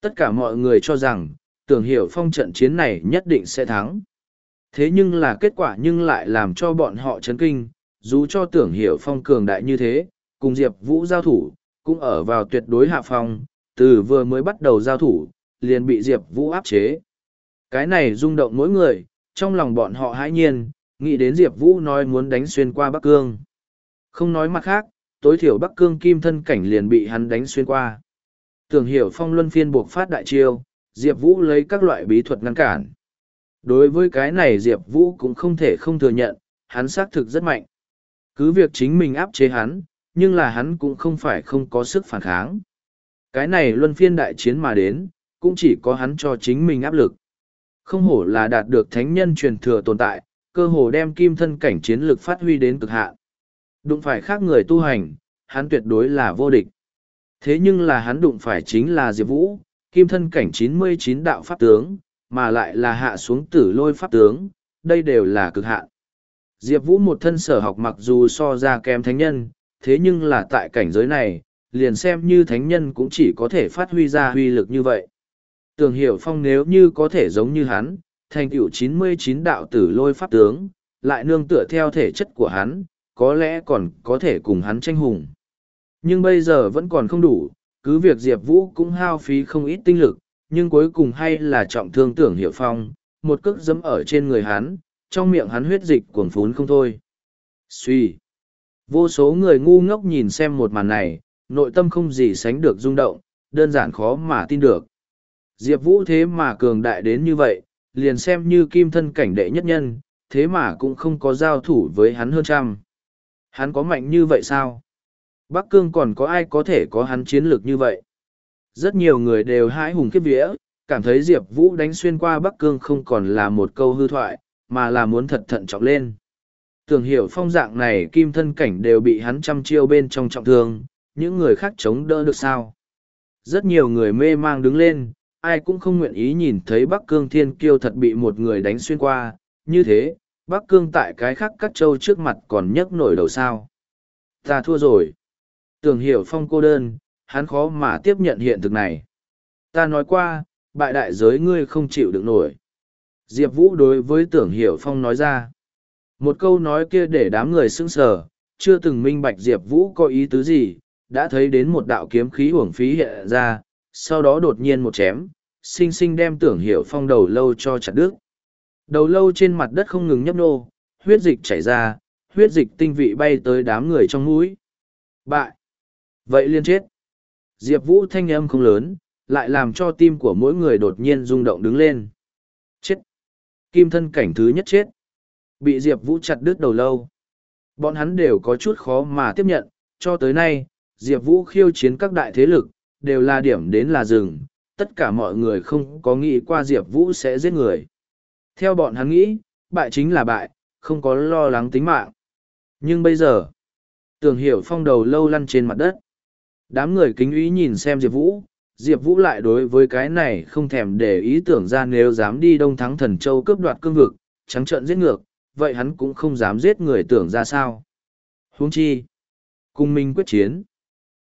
[SPEAKER 1] Tất cả mọi người cho rằng, tưởng hiểu phong trận chiến này nhất định sẽ thắng. Thế nhưng là kết quả nhưng lại làm cho bọn họ chấn kinh, dù cho tưởng hiểu phong cường đại như thế, cùng Diệp Vũ giao thủ, cũng ở vào tuyệt đối hạ phong, từ vừa mới bắt đầu giao thủ, liền bị Diệp Vũ áp chế. Cái này rung động mỗi người, trong lòng bọn họ hãi nhiên, nghĩ đến Diệp Vũ nói muốn đánh xuyên qua Bắc Cương. Không nói mặt khác, tối thiểu Bắc Cương kim thân cảnh liền bị hắn đánh xuyên qua. Tưởng hiểu phong luân phiên buộc phát đại chiêu, Diệp Vũ lấy các loại bí thuật ngăn cản. Đối với cái này Diệp Vũ cũng không thể không thừa nhận, hắn xác thực rất mạnh. Cứ việc chính mình áp chế hắn, nhưng là hắn cũng không phải không có sức phản kháng. Cái này luân phiên đại chiến mà đến, cũng chỉ có hắn cho chính mình áp lực. Không hổ là đạt được thánh nhân truyền thừa tồn tại, cơ hồ đem kim thân cảnh chiến lực phát huy đến cực hạn. Đụng phải khác người tu hành, hắn tuyệt đối là vô địch. Thế nhưng là hắn đụng phải chính là Diệp Vũ, kim thân cảnh chín mươi chín đạo pháp tướng, mà lại là hạ xuống tử lôi pháp tướng, đây đều là cực hạn. Diệp Vũ một thân sở học mặc dù so ra kém thánh nhân, thế nhưng là tại cảnh giới này, liền xem như thánh nhân cũng chỉ có thể phát huy ra huy lực như vậy. Tường hiểu phong nếu như có thể giống như hắn, thành tựu chín mươi chín đạo tử lôi pháp tướng, lại nương tựa theo thể chất của hắn, có lẽ còn có thể cùng hắn tranh hùng. Nhưng bây giờ vẫn còn không đủ, cứ việc Diệp Vũ cũng hao phí không ít tinh lực, nhưng cuối cùng hay là trọng thương tưởng hiểu phong, một cước dẫm ở trên người hắn, trong miệng hắn huyết dịch cuồng phún không thôi. Suy! Vô số người ngu ngốc nhìn xem một màn này, nội tâm không gì sánh được rung động, đơn giản khó mà tin được. Diệp Vũ thế mà cường đại đến như vậy, liền xem như kim thân cảnh đệ nhất nhân, thế mà cũng không có giao thủ với hắn hơn trăm. Hắn có mạnh như vậy sao? Bắc Cương còn có ai có thể có hắn chiến lược như vậy? Rất nhiều người đều hãi hùng kiếp vía, cảm thấy Diệp Vũ đánh xuyên qua Bắc Cương không còn là một câu hư thoại, mà là muốn thật thận trọng lên. Tưởng hiểu phong dạng này kim thân cảnh đều bị hắn trăm chiêu bên trong trọng thương, những người khác chống đỡ được sao? Rất nhiều người mê mang đứng lên, ai cũng không nguyện ý nhìn thấy Bắc Cương Thiên Kiêu thật bị một người đánh xuyên qua, như thế, Bắc Cương tại cái khác các châu trước mặt còn nhấc nổi đầu sao. Ta thua rồi. Tưởng hiểu phong cô đơn, hắn khó mà tiếp nhận hiện thực này. Ta nói qua, bại đại giới ngươi không chịu được nổi. Diệp Vũ đối với tưởng hiểu phong nói ra. Một câu nói kia để đám người sững sờ, chưa từng minh bạch Diệp Vũ có ý tứ gì, đã thấy đến một đạo kiếm khí uổng phí hiện ra, sau đó đột nhiên một chém, xinh xinh đem tưởng hiểu phong đầu lâu cho chặt đứt. Đầu lâu trên mặt đất không ngừng nhấp nô, huyết dịch chảy ra, huyết dịch tinh vị bay tới đám người trong mũi. Bại! Vậy liên chết! Diệp Vũ thanh âm không lớn, lại làm cho tim của mỗi người đột nhiên rung động đứng lên. Chết! Kim thân cảnh thứ nhất chết. Bị Diệp Vũ chặt đứt đầu lâu. Bọn hắn đều có chút khó mà tiếp nhận, cho tới nay, Diệp Vũ khiêu chiến các đại thế lực, đều là điểm đến là rừng, tất cả mọi người không có nghĩ qua Diệp Vũ sẽ giết người. Theo bọn hắn nghĩ, bại chính là bại, không có lo lắng tính mạng. Nhưng bây giờ, tưởng hiểu phong đầu lâu lăn trên mặt đất. Đám người kính ý nhìn xem Diệp Vũ, Diệp Vũ lại đối với cái này không thèm để ý tưởng ra nếu dám đi Đông Thắng Thần Châu cướp đoạt cương vực, trắng trợn giết ngược, vậy hắn cũng không dám giết người tưởng ra sao. Huống chi, cùng mình quyết chiến.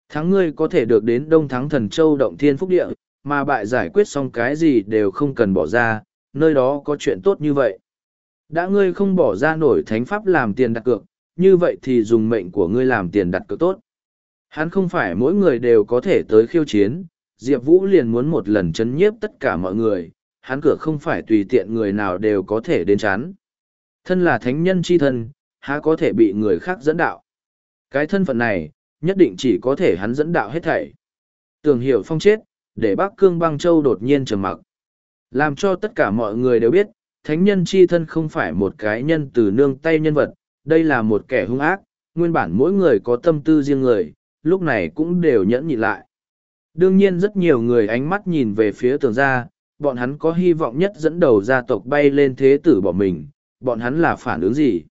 [SPEAKER 1] Thắng ngươi có thể được đến Đông Thắng Thần Châu động thiên phúc địa, mà bại giải quyết xong cái gì đều không cần bỏ ra, nơi đó có chuyện tốt như vậy. Đã ngươi không bỏ ra nổi thánh pháp làm tiền đặt cược, như vậy thì dùng mệnh của ngươi làm tiền đặt cược tốt. Hắn không phải mỗi người đều có thể tới khiêu chiến, Diệp Vũ liền muốn một lần chấn nhiếp tất cả mọi người, hắn cửa không phải tùy tiện người nào đều có thể đến chán. Thân là thánh nhân chi thân, há có thể bị người khác dẫn đạo. Cái thân phận này, nhất định chỉ có thể hắn dẫn đạo hết thảy. Tưởng hiểu phong chết, để bác cương băng châu đột nhiên trầm mặc. Làm cho tất cả mọi người đều biết, thánh nhân chi thân không phải một cái nhân từ nương tay nhân vật, đây là một kẻ hung ác, nguyên bản mỗi người có tâm tư riêng người, lúc này cũng đều nhẫn nhịn lại. Đương nhiên rất nhiều người ánh mắt nhìn về phía tường gia, bọn hắn có hy vọng nhất dẫn đầu gia tộc bay lên thế tử bỏ mình, bọn hắn là phản ứng gì?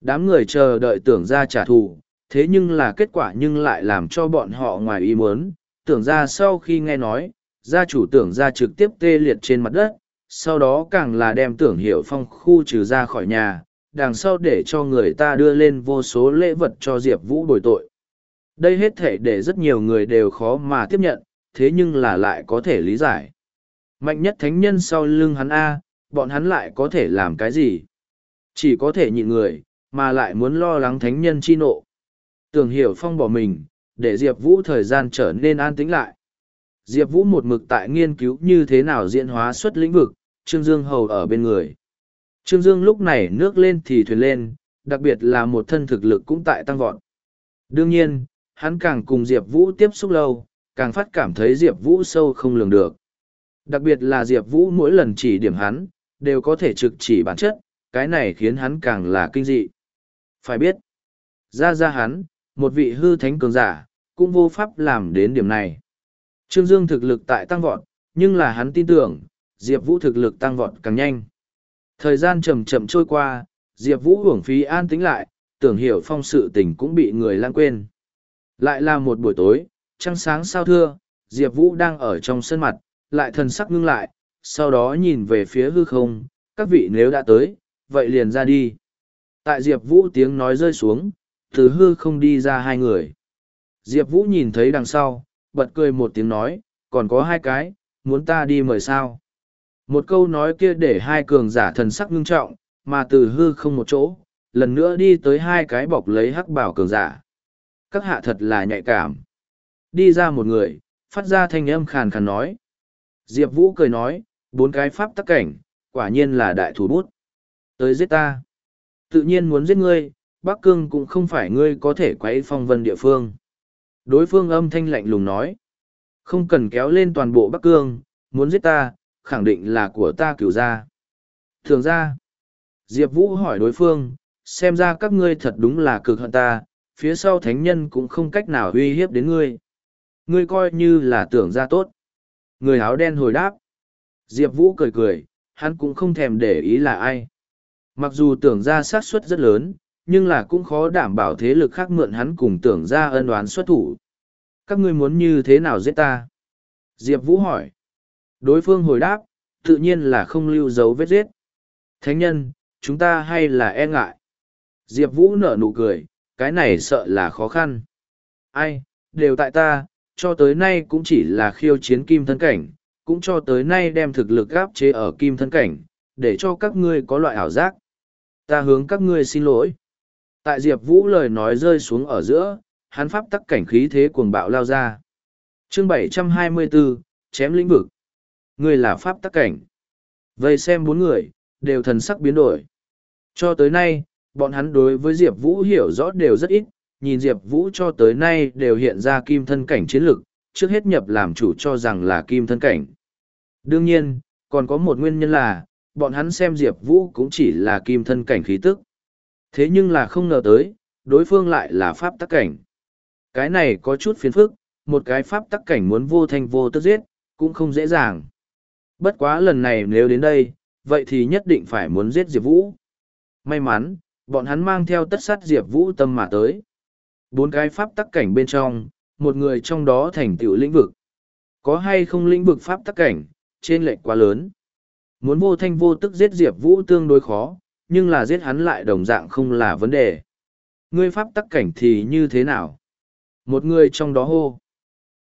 [SPEAKER 1] Đám người chờ đợi tưởng gia trả thù, thế nhưng là kết quả nhưng lại làm cho bọn họ ngoài ý muốn, tưởng gia sau khi nghe nói, gia chủ tưởng gia trực tiếp tê liệt trên mặt đất, sau đó càng là đem tưởng hiệu phong khu trừ ra khỏi nhà, đằng sau để cho người ta đưa lên vô số lễ vật cho Diệp Vũ bồi tội. Đây hết thể để rất nhiều người đều khó mà tiếp nhận, thế nhưng là lại có thể lý giải. Mạnh nhất thánh nhân sau lưng hắn A, bọn hắn lại có thể làm cái gì? Chỉ có thể nhịn người, mà lại muốn lo lắng thánh nhân chi nộ. Tưởng hiểu phong bỏ mình, để Diệp Vũ thời gian trở nên an tĩnh lại. Diệp Vũ một mực tại nghiên cứu như thế nào diễn hóa xuất lĩnh vực, Trương Dương hầu ở bên người. Trương Dương lúc này nước lên thì thuyền lên, đặc biệt là một thân thực lực cũng tại tăng vọt. Đương nhiên, hắn càng cùng Diệp Vũ tiếp xúc lâu, càng phát cảm thấy Diệp Vũ sâu không lường được. Đặc biệt là Diệp Vũ mỗi lần chỉ điểm hắn, đều có thể trực chỉ bản chất, cái này khiến hắn càng là kinh dị. Phải biết, ra ra hắn, một vị hư thánh cường giả, cũng vô pháp làm đến điểm này. Trương Dương thực lực tại tăng vọt, nhưng là hắn tin tưởng, Diệp Vũ thực lực tăng vọt càng nhanh. Thời gian chậm chậm trôi qua, Diệp Vũ hưởng phí an tĩnh lại, tưởng hiểu phong sự tình cũng bị người lãng quên. Lại là một buổi tối, trăng sáng sao thưa, Diệp Vũ đang ở trong sân mặt, lại thần sắc ngưng lại, sau đó nhìn về phía hư không, các vị nếu đã tới, vậy liền ra đi. Tại Diệp Vũ tiếng nói rơi xuống, từ hư không đi ra hai người. Diệp Vũ nhìn thấy đằng sau, bật cười một tiếng nói, còn có hai cái, muốn ta đi mời sao. Một câu nói kia để hai cường giả thần sắc ngưng trọng, mà từ hư không một chỗ, lần nữa đi tới hai cái bọc lấy hắc bảo cường giả. Các hạ thật là nhạy cảm. Đi ra một người, phát ra thanh âm khàn khàn nói. Diệp Vũ cười nói, bốn cái pháp tắc cảnh, quả nhiên là đại thủ bút. Tới giết ta. Tự nhiên muốn giết ngươi, Bắc Cương cũng không phải ngươi có thể quấy phong vân địa phương. Đối phương âm thanh lạnh lùng nói. Không cần kéo lên toàn bộ Bắc Cương, muốn giết ta, khẳng định là của ta cửu gia. Thường ra, Diệp Vũ hỏi đối phương, xem ra các ngươi thật đúng là cực hận ta, phía sau thánh nhân cũng không cách nào uy hiếp đến ngươi. Ngươi coi như là tưởng ra tốt. Người áo đen hồi đáp. Diệp Vũ cười cười, hắn cũng không thèm để ý là ai. Mặc dù tưởng ra sát suất rất lớn, nhưng là cũng khó đảm bảo thế lực khác mượn hắn cùng tưởng ra ân đoán xuất thủ. Các ngươi muốn như thế nào giết ta? Diệp Vũ hỏi. Đối phương hồi đáp, tự nhiên là không lưu dấu vết giết. Thánh nhân, chúng ta hay là e ngại? Diệp Vũ nở nụ cười, cái này sợ là khó khăn. Ai, đều tại ta, cho tới nay cũng chỉ là khiêu chiến kim thân cảnh, cũng cho tới nay đem thực lực gáp chế ở kim thân cảnh, để cho các ngươi có loại ảo giác. Ta hướng các ngươi xin lỗi. Tại Diệp Vũ lời nói rơi xuống ở giữa, hắn pháp tắc cảnh khí thế cuồng bạo lao ra. chương 724, chém lĩnh vực. Ngươi là pháp tắc cảnh. Vây xem bốn người, đều thần sắc biến đổi. Cho tới nay, bọn hắn đối với Diệp Vũ hiểu rõ đều rất ít, nhìn Diệp Vũ cho tới nay đều hiện ra kim thân cảnh chiến lực, trước hết nhập làm chủ cho rằng là kim thân cảnh. Đương nhiên, còn có một nguyên nhân là, bọn hắn xem Diệp Vũ cũng chỉ là kim thân cảnh khí tức. Thế nhưng là không ngờ tới, đối phương lại là pháp tắc cảnh. Cái này có chút phiền phức, một cái pháp tắc cảnh muốn vô thanh vô tức giết, cũng không dễ dàng. Bất quá lần này nếu đến đây, vậy thì nhất định phải muốn giết Diệp Vũ. May mắn, bọn hắn mang theo tất sát Diệp Vũ tâm mà tới. Bốn cái pháp tắc cảnh bên trong, một người trong đó thành tựu lĩnh vực. Có hay không lĩnh vực pháp tắc cảnh, trên lệch quá lớn. Muốn vô thanh vô tức giết Diệp Vũ tương đối khó, nhưng là giết hắn lại đồng dạng không là vấn đề. Ngươi pháp tắc cảnh thì như thế nào? Một người trong đó hô.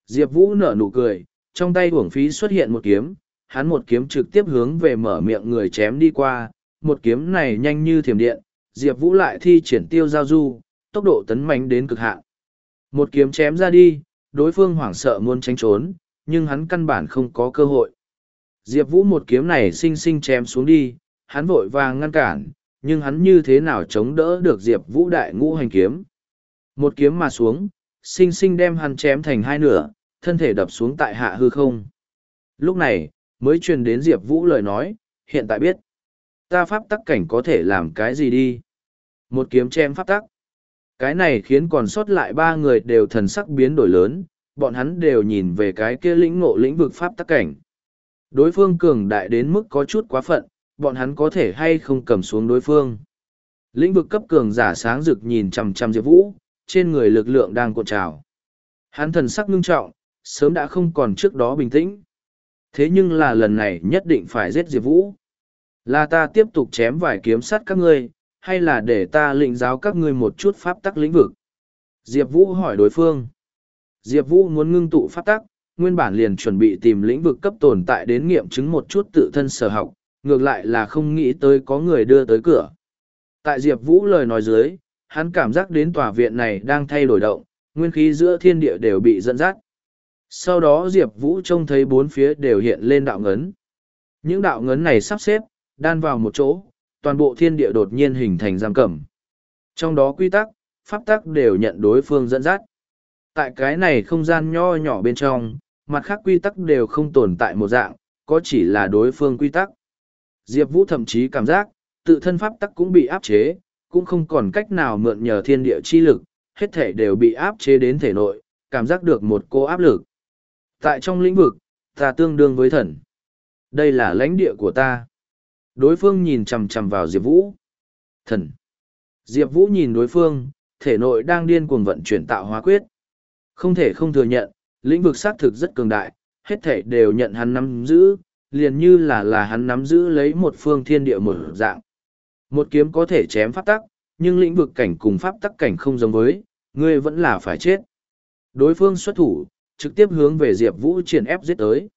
[SPEAKER 1] Diệp Vũ nở nụ cười, trong tay uổng phí xuất hiện một kiếm, hắn một kiếm trực tiếp hướng về mở miệng người chém đi qua, một kiếm này nhanh như thiểm điện, Diệp Vũ lại thi triển tiêu giao du, tốc độ tấn mạnh đến cực hạn. Một kiếm chém ra đi, đối phương hoảng sợ muốn tránh trốn, nhưng hắn căn bản không có cơ hội. Diệp Vũ một kiếm này xinh xinh chém xuống đi, hắn vội vàng ngăn cản, nhưng hắn như thế nào chống đỡ được Diệp Vũ đại ngũ hành kiếm. Một kiếm mà xuống, xinh xinh đem hắn chém thành hai nửa, thân thể đập xuống tại hạ hư không. Lúc này, mới truyền đến Diệp Vũ lời nói, hiện tại biết. Ta pháp tắc cảnh có thể làm cái gì đi? Một kiếm chém pháp tắc. Cái này khiến còn sót lại ba người đều thần sắc biến đổi lớn, bọn hắn đều nhìn về cái kia lĩnh ngộ lĩnh vực pháp tắc cảnh. Đối phương cường đại đến mức có chút quá phận, bọn hắn có thể hay không cầm xuống đối phương. Lĩnh vực cấp cường giả sáng rực nhìn chằm chằm Diệp Vũ, trên người lực lượng đang cuộn trào. Hắn thần sắc ngưng trọng, sớm đã không còn trước đó bình tĩnh. Thế nhưng là lần này nhất định phải giết Diệp Vũ. Là ta tiếp tục chém vài kiếm sắt các ngươi, hay là để ta lĩnh giáo các ngươi một chút pháp tắc lĩnh vực? Diệp Vũ hỏi đối phương. Diệp Vũ muốn ngưng tụ pháp tắc, nguyên bản liền chuẩn bị tìm lĩnh vực cấp tồn tại đến nghiệm chứng một chút tự thân sở học, ngược lại là không nghĩ tới có người đưa tới cửa. Tại Diệp Vũ lời nói dưới, hắn cảm giác đến tòa viện này đang thay đổi động, nguyên khí giữa thiên địa đều bị dẫn dắt. Sau đó Diệp Vũ trông thấy bốn phía đều hiện lên đạo ngấn. Những đạo ngấn này sắp xếp, đan vào một chỗ, toàn bộ thiên địa đột nhiên hình thành giam cẩm. Trong đó quy tắc, pháp tắc đều nhận đối phương dẫn dắt. Tại cái này không gian nho nhỏ bên trong, mặt khác quy tắc đều không tồn tại một dạng, có chỉ là đối phương quy tắc. Diệp Vũ thậm chí cảm giác, tự thân pháp tắc cũng bị áp chế, cũng không còn cách nào mượn nhờ thiên địa chi lực, hết thể đều bị áp chế đến thể nội, cảm giác được một cô áp lực. Tại trong lĩnh vực, ta tương đương với thần. Đây là lãnh địa của ta. Đối phương nhìn chằm chằm vào Diệp Vũ. Thần. Diệp Vũ nhìn đối phương, thể nội đang điên cuồng vận chuyển tạo hóa quyết. Không thể không thừa nhận, lĩnh vực xác thực rất cường đại, hết thể đều nhận hắn nắm giữ, liền như là là hắn nắm giữ lấy một phương thiên địa mở dạng. Một kiếm có thể chém pháp tắc, nhưng lĩnh vực cảnh cùng pháp tắc cảnh không giống với, ngươi vẫn là phải chết. Đối phương xuất thủ, trực tiếp hướng về Diệp Vũ triển ép giết tới.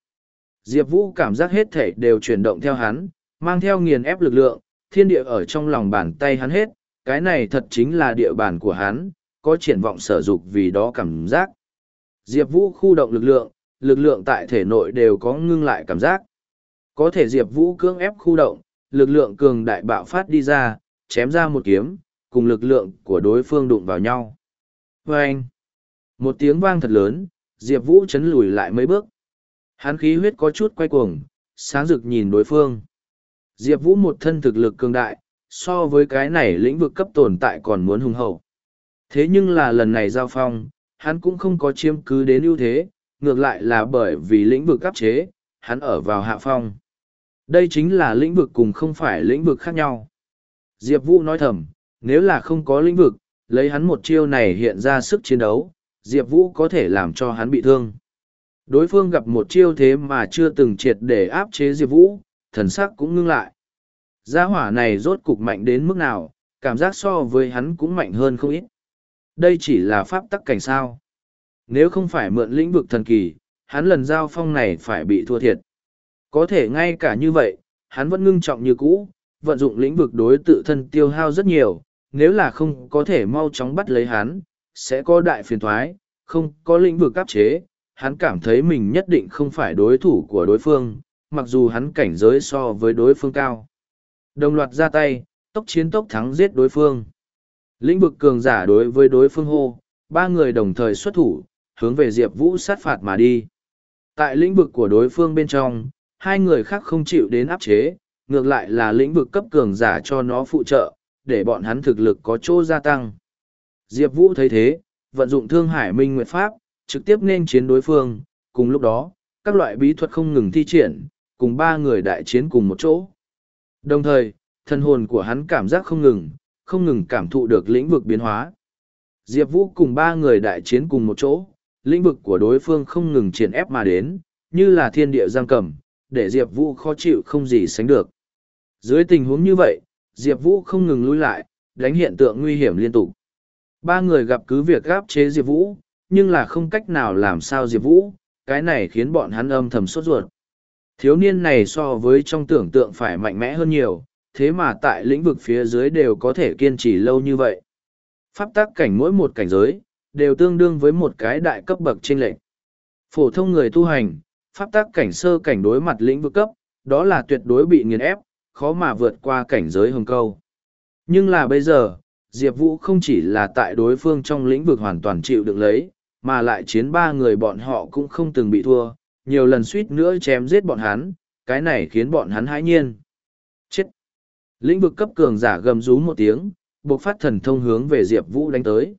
[SPEAKER 1] Diệp Vũ cảm giác hết thể đều chuyển động theo hắn, mang theo nghiền ép lực lượng, thiên địa ở trong lòng bàn tay hắn hết, cái này thật chính là địa bàn của hắn, có triển vọng sở dục vì đó cảm giác. Diệp Vũ khu động lực lượng, lực lượng tại thể nội đều có ngưng lại cảm giác. Có thể Diệp Vũ cưỡng ép khu động, lực lượng cường đại bạo phát đi ra, chém ra một kiếm, cùng lực lượng của đối phương đụng vào nhau. Vâng! Một tiếng vang thật lớn, Diệp Vũ chấn lùi lại mấy bước. Hán khí huyết có chút quay cuồng, sáng rực nhìn đối phương. Diệp Vũ một thân thực lực cường đại, so với cái này lĩnh vực cấp tồn tại còn muốn hùng hậu. Thế nhưng là lần này giao phong, hắn cũng không có chiếm cứ đến ưu thế, ngược lại là bởi vì lĩnh vực áp chế, hắn ở vào hạ phong. Đây chính là lĩnh vực cùng không phải lĩnh vực khác nhau. Diệp Vũ nói thầm, nếu là không có lĩnh vực, lấy hắn một chiêu này hiện ra sức chiến đấu, Diệp Vũ có thể làm cho hắn bị thương. Đối phương gặp một chiêu thế mà chưa từng triệt để áp chế Diệp Vũ, thần sắc cũng ngưng lại. Gia hỏa này rốt cục mạnh đến mức nào, cảm giác so với hắn cũng mạnh hơn không ít. Đây chỉ là pháp tắc cảnh sao. Nếu không phải mượn lĩnh vực thần kỳ, hắn lần giao phong này phải bị thua thiệt. Có thể ngay cả như vậy, hắn vẫn ngưng trọng như cũ, vận dụng lĩnh vực đối tự thân tiêu hao rất nhiều, nếu là không có thể mau chóng bắt lấy hắn, sẽ có đại phiền thoái, không có lĩnh vực áp chế, hắn cảm thấy mình nhất định không phải đối thủ của đối phương, mặc dù hắn cảnh giới so với đối phương cao. Đồng loạt ra tay, tốc chiến tốc thắng giết đối phương. Lĩnh vực cường giả đối với đối phương hô, ba người đồng thời xuất thủ, hướng về Diệp Vũ sát phạt mà đi. Tại lĩnh vực của đối phương bên trong, hai người khác không chịu đến áp chế, ngược lại là lĩnh vực cấp cường giả cho nó phụ trợ, để bọn hắn thực lực có chỗ gia tăng. Diệp Vũ thấy thế, vận dụng Thương Hải Minh Nguyệt Pháp, trực tiếp nên chiến đối phương, cùng lúc đó, các loại bí thuật không ngừng thi triển, cùng ba người đại chiến cùng một chỗ. Đồng thời, thân hồn của hắn cảm giác không ngừng, không ngừng cảm thụ được lĩnh vực biến hóa. Diệp Vũ cùng ba người đại chiến cùng một chỗ, lĩnh vực của đối phương không ngừng triển ép mà đến, như là thiên địa giang cầm, để Diệp Vũ khó chịu không gì sánh được. Dưới tình huống như vậy, Diệp Vũ không ngừng lùi lại, đánh hiện tượng nguy hiểm liên tục. Ba người gặp cứ việc gáp chế Diệp Vũ, nhưng là không cách nào làm sao Diệp Vũ, cái này khiến bọn hắn âm thầm sốt ruột. Thiếu niên này so với trong tưởng tượng phải mạnh mẽ hơn nhiều, thế mà tại lĩnh vực phía dưới đều có thể kiên trì lâu như vậy. Pháp tác cảnh mỗi một cảnh giới, đều tương đương với một cái đại cấp bậc trên lệnh. Phổ thông người tu hành, pháp tác cảnh sơ cảnh đối mặt lĩnh vực cấp, đó là tuyệt đối bị nghiền ép, khó mà vượt qua cảnh giới hồng câu. Nhưng là bây giờ, Diệp Vũ không chỉ là tại đối phương trong lĩnh vực hoàn toàn chịu được lấy, mà lại chiến ba người bọn họ cũng không từng bị thua, nhiều lần suýt nữa chém giết bọn hắn, cái này khiến bọn hắn hãi nhiên. Chết! Lĩnh vực cấp cường giả gầm rú một tiếng, buộc phát thần thông hướng về Diệp Vũ đánh tới.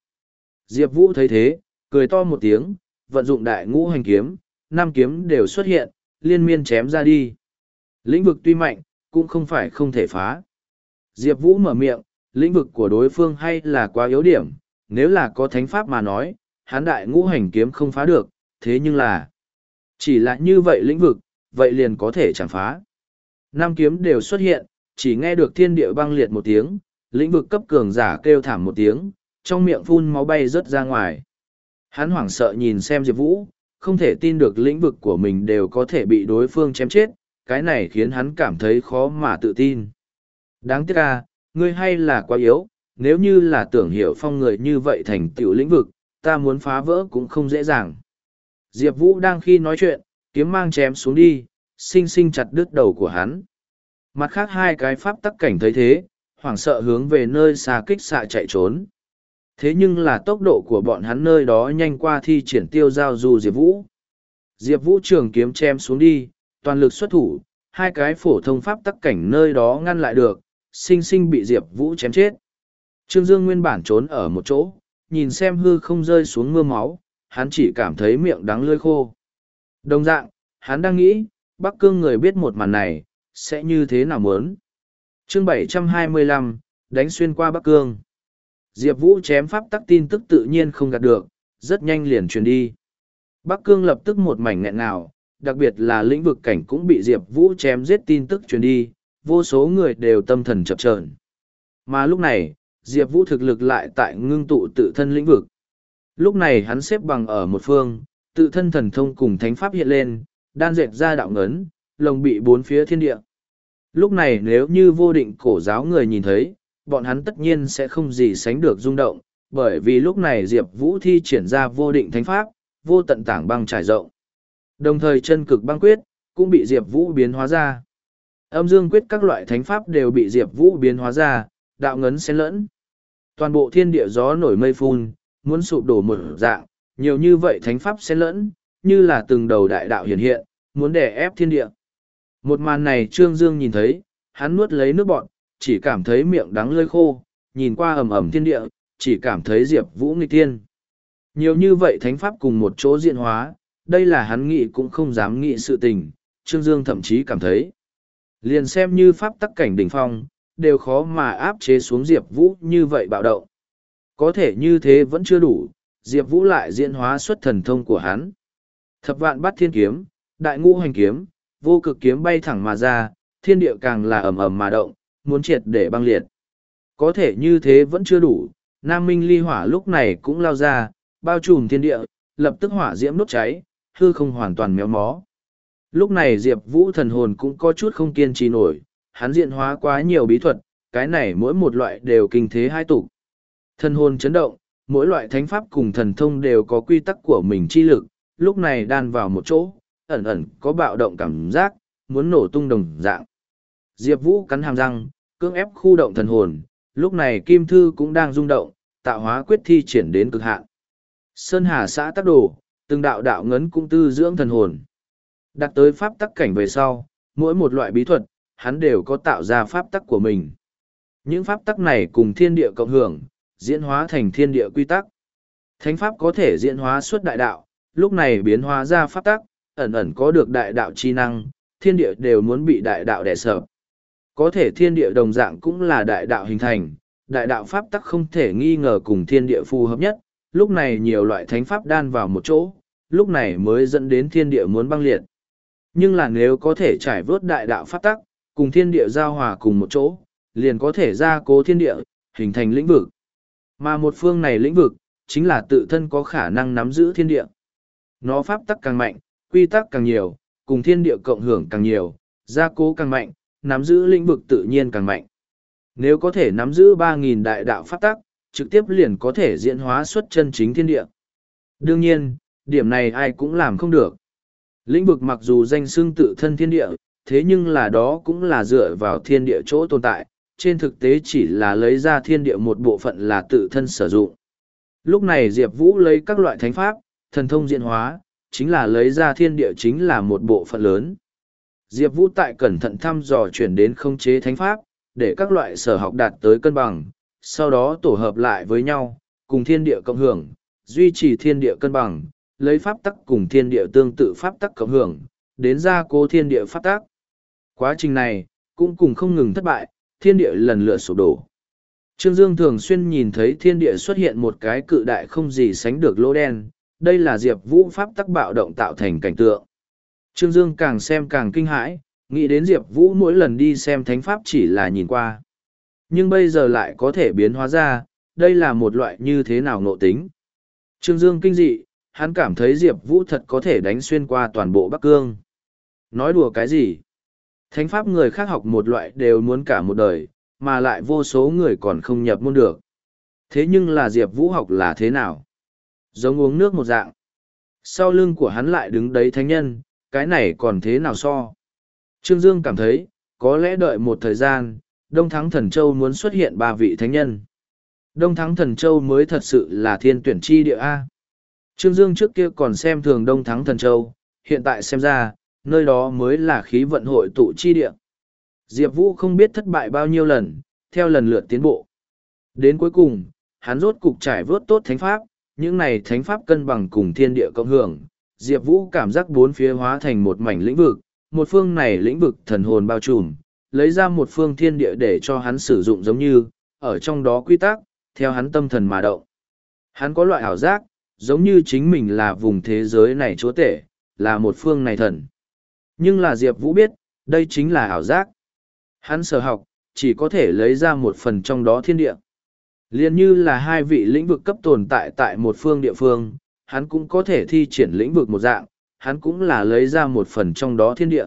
[SPEAKER 1] Diệp Vũ thấy thế, cười to một tiếng, vận dụng đại ngũ hành kiếm, năm kiếm đều xuất hiện, liên miên chém ra đi. Lĩnh vực tuy mạnh, cũng không phải không thể phá. Diệp Vũ mở miệng, lĩnh vực của đối phương hay là quá yếu điểm, nếu là có thánh pháp mà nói, hán đại ngũ hành kiếm không phá được, thế nhưng là chỉ là như vậy lĩnh vực, vậy liền có thể chẳng phá. Nam kiếm đều xuất hiện, chỉ nghe được thiên địa băng liệt một tiếng, lĩnh vực cấp cường giả kêu thảm một tiếng, trong miệng phun máu bay rớt ra ngoài. Hắn hoảng sợ nhìn xem Diệp Vũ, không thể tin được lĩnh vực của mình đều có thể bị đối phương chém chết, cái này khiến hắn cảm thấy khó mà tự tin. Đáng tiếc à, ngươi hay là quá yếu, nếu như là tưởng hiểu phong người như vậy thành tựu lĩnh vực, ta muốn phá vỡ cũng không dễ dàng. Diệp Vũ đang khi nói chuyện, kiếm mang chém xuống đi, xinh xinh chặt đứt đầu của hắn. Mặt khác hai cái pháp tắc cảnh thấy thế, hoảng sợ hướng về nơi xa kích xạ chạy trốn. Thế nhưng là tốc độ của bọn hắn nơi đó nhanh qua thi triển tiêu giao du Diệp Vũ. Diệp Vũ trường kiếm chém xuống đi, toàn lực xuất thủ, hai cái phổ thông pháp tắc cảnh nơi đó ngăn lại được, sinh sinh bị Diệp Vũ chém chết. Trương Dương nguyên bản trốn ở một chỗ, nhìn xem hư không rơi xuống mưa máu, hắn chỉ cảm thấy miệng đắng lưỡi khô. Đồng dạng, hắn đang nghĩ, Bắc Cương người biết một màn này, sẽ như thế nào muốn. chương 725, đánh xuyên qua Bắc Cương. Diệp Vũ chém pháp tắc tin tức tự nhiên không gạt được, rất nhanh liền truyền đi. Bắc Cương lập tức một mảnh nghẹn nào, đặc biệt là lĩnh vực cảnh cũng bị Diệp Vũ chém giết tin tức truyền đi, vô số người đều tâm thần chập chờn. Mà lúc này, Diệp Vũ thực lực lại tại ngưng tụ tự thân lĩnh vực. Lúc này hắn xếp bằng ở một phương, tự thân thần thông cùng thánh pháp hiện lên, đan dệt ra đạo ngấn, lồng bị bốn phía thiên địa. Lúc này nếu như vô định cổ giáo người nhìn thấy, bọn hắn tất nhiên sẽ không gì sánh được rung động, bởi vì lúc này Diệp Vũ thi triển ra vô định thánh pháp, vô tận tảng băng trải rộng. Đồng thời chân cực băng quyết, cũng bị Diệp Vũ biến hóa ra. Âm dương quyết các loại thánh pháp đều bị Diệp Vũ biến hóa ra, đạo ngấn xen lẫn. Toàn bộ thiên địa gió nổi mây phun, muốn sụp đổ một dạng, nhiều như vậy thánh pháp xen lẫn, như là từng đầu đại đạo hiện hiện, muốn đè ép thiên địa. Một màn này Trương Dương nhìn thấy, hắn nuốt lấy nước bọt, chỉ cảm thấy miệng đắng lơi khô, nhìn qua ầm ầm thiên địa, chỉ cảm thấy Diệp Vũ nghịch tiên. Nhiều như vậy thánh pháp cùng một chỗ diện hóa, đây là hắn nghĩ cũng không dám nghĩ sự tình, Trương Dương thậm chí cảm thấy. Liền xem như pháp tắc cảnh đỉnh phong, đều khó mà áp chế xuống Diệp Vũ như vậy bạo động. Có thể như thế vẫn chưa đủ, Diệp Vũ lại diễn hóa xuất thần thông của hắn. Thập vạn bắt thiên kiếm, đại ngũ hành kiếm, vô cực kiếm bay thẳng mà ra, thiên địa càng là ầm ầm mà động, muốn triệt để băng liệt. Có thể như thế vẫn chưa đủ, Nam Minh ly hỏa lúc này cũng lao ra, bao trùm thiên địa, lập tức hỏa diễm đốt cháy, hư không hoàn toàn méo mó. Lúc này Diệp Vũ thần hồn cũng có chút không kiên trì nổi, hắn diện hóa quá nhiều bí thuật, cái này mỗi một loại đều kinh thế hai tục. Thần hồn chấn động, mỗi loại thánh pháp cùng thần thông đều có quy tắc của mình chi lực, lúc này đan vào một chỗ, ẩn ẩn có bạo động cảm giác, muốn nổ tung đồng dạng. Diệp Vũ cắn hàm răng, cưỡng ép khu động thần hồn, lúc này Kim Thư cũng đang rung động, tạo hóa quyết thi triển đến cực hạn. Sơn Hà xã tác đồ, từng đạo đạo ngấn cũng tư dưỡng thần hồn. Đặt tới pháp tắc cảnh về sau, mỗi một loại bí thuật, hắn đều có tạo ra pháp tắc của mình. Những pháp tắc này cùng thiên địa cộng hưởng, diễn hóa thành thiên địa quy tắc. Thánh pháp có thể diễn hóa suốt đại đạo, lúc này biến hóa ra pháp tắc, ẩn ẩn có được đại đạo chi năng, thiên địa đều muốn bị đại đạo đè sợ. Có thể thiên địa đồng dạng cũng là đại đạo hình thành, đại đạo pháp tắc không thể nghi ngờ cùng thiên địa phù hợp nhất, lúc này nhiều loại thánh pháp đan vào một chỗ, lúc này mới dẫn đến thiên địa muốn băng liệt. Nhưng là nếu có thể trải vớt đại đạo pháp tắc, cùng thiên địa giao hòa cùng một chỗ, liền có thể ra cố thiên địa, hình thành lĩnh vực. Mà một phương này lĩnh vực, chính là tự thân có khả năng nắm giữ thiên địa. Nó pháp tắc càng mạnh, quy tắc càng nhiều, cùng thiên địa cộng hưởng càng nhiều, gia cố càng mạnh, nắm giữ lĩnh vực tự nhiên càng mạnh. Nếu có thể nắm giữ 3.000 đại đạo pháp tắc, trực tiếp liền có thể diễn hóa xuất chân chính thiên địa. Đương nhiên, điểm này ai cũng làm không được. Lĩnh vực mặc dù danh xưng tự thân thiên địa, thế nhưng là đó cũng là dựa vào thiên địa chỗ tồn tại, trên thực tế chỉ là lấy ra thiên địa một bộ phận là tự thân sử dụng. Lúc này Diệp Vũ lấy các loại thánh pháp, thần thông diễn hóa, chính là lấy ra thiên địa chính là một bộ phận lớn. Diệp Vũ tại cẩn thận thăm dò chuyển đến không chế thánh pháp, để các loại sở học đạt tới cân bằng, sau đó tổ hợp lại với nhau, cùng thiên địa cộng hưởng, duy trì thiên địa cân bằng, lấy pháp tắc cùng thiên địa tương tự pháp tắc cộng hưởng, đến ra cố thiên địa pháp tắc. Quá trình này, cũng cùng không ngừng thất bại, thiên địa lần lượt sụp đổ. Trương Dương thường xuyên nhìn thấy thiên địa xuất hiện một cái cự đại không gì sánh được lỗ đen, đây là Diệp Vũ pháp tắc bạo động tạo thành cảnh tượng. Trương Dương càng xem càng kinh hãi, nghĩ đến Diệp Vũ mỗi lần đi xem thánh pháp chỉ là nhìn qua. Nhưng bây giờ lại có thể biến hóa ra, đây là một loại như thế nào nộ tính. Trương Dương kinh dị, hắn cảm thấy Diệp Vũ thật có thể đánh xuyên qua toàn bộ Bắc Cương. Nói đùa cái gì? Thánh pháp người khác học một loại đều muốn cả một đời, mà lại vô số người còn không nhập môn được. Thế nhưng là Diệp Vũ học là thế nào? Giống uống nước một dạng. Sau lưng của hắn lại đứng đấy thánh nhân, cái này còn thế nào so? Trương Dương cảm thấy, có lẽ đợi một thời gian, Đông Thắng Thần Châu muốn xuất hiện ba vị thánh nhân. Đông Thắng Thần Châu mới thật sự là thiên tuyển chi địa A. Trương Dương trước kia còn xem thường Đông Thắng Thần Châu, hiện tại xem ra, nơi đó mới là khí vận hội tụ chi địa. Diệp Vũ không biết thất bại bao nhiêu lần, theo lần lượt tiến bộ. Đến cuối cùng, hắn rốt cục trải vớt tốt thánh pháp, những này thánh pháp cân bằng cùng thiên địa cộng hưởng. Diệp Vũ cảm giác bốn phía hóa thành một mảnh lĩnh vực, một phương này lĩnh vực thần hồn bao trùm, lấy ra một phương thiên địa để cho hắn sử dụng giống như, ở trong đó quy tắc, theo hắn tâm thần mà động. Hắn có loại ảo giác, giống như chính mình là vùng thế giới này chúa tể, là một phương này thần. Nhưng là Diệp Vũ biết, đây chính là ảo giác. Hắn sở học, chỉ có thể lấy ra một phần trong đó thiên địa. Liên như là hai vị lĩnh vực cấp tồn tại tại một phương địa phương, hắn cũng có thể thi triển lĩnh vực một dạng, hắn cũng là lấy ra một phần trong đó thiên địa.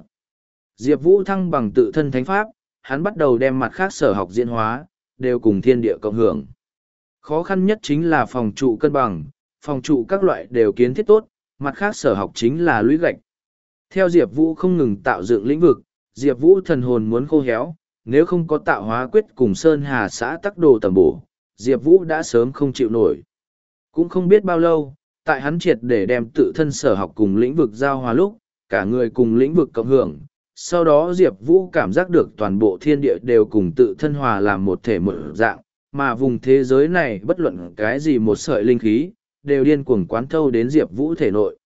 [SPEAKER 1] Diệp Vũ thăng bằng tự thân thánh pháp, hắn bắt đầu đem mặt khác sở học diễn hóa, đều cùng thiên địa cộng hưởng. Khó khăn nhất chính là phòng trụ cân bằng, phòng trụ các loại đều kiến thiết tốt, mặt khác sở học chính là lũy gạch. Theo Diệp Vũ không ngừng tạo dựng lĩnh vực, Diệp Vũ thần hồn muốn khô héo, nếu không có tạo hóa quyết cùng Sơn Hà xã tắc đồ tầm bổ, Diệp Vũ đã sớm không chịu nổi. Cũng không biết bao lâu, tại hắn triệt để đem tự thân sở học cùng lĩnh vực giao hòa lúc, cả người cùng lĩnh vực cộng hưởng. Sau đó Diệp Vũ cảm giác được toàn bộ thiên địa đều cùng tự thân hòa làm một thể một dạng, mà vùng thế giới này bất luận cái gì một sợi linh khí, đều điên cuồng quán thâu đến Diệp Vũ thể nội.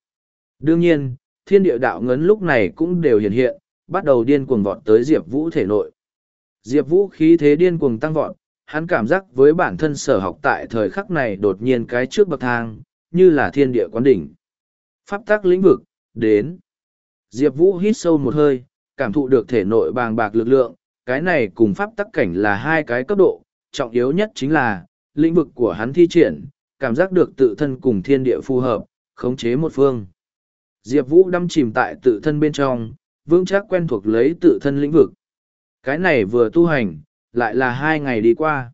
[SPEAKER 1] Đương nhiên, thiên địa đạo ngấn lúc này cũng đều hiện hiện, bắt đầu điên cuồng vọt tới Diệp Vũ thể nội. Diệp Vũ khí thế điên cuồng tăng vọt, hắn cảm giác với bản thân sở học tại thời khắc này đột nhiên cái trước bậc thang, như là thiên địa quán đỉnh. Pháp tắc lĩnh vực, đến. Diệp Vũ hít sâu một hơi, cảm thụ được thể nội bàng bạc lực lượng, cái này cùng pháp tắc cảnh là hai cái cấp độ, trọng yếu nhất chính là, lĩnh vực của hắn thi triển, cảm giác được tự thân cùng thiên địa phù hợp, khống chế một phương. Diệp Vũ đâm chìm tại tự thân bên trong, vững chắc quen thuộc lấy tự thân lĩnh vực. Cái này vừa tu hành, lại là hai ngày đi qua.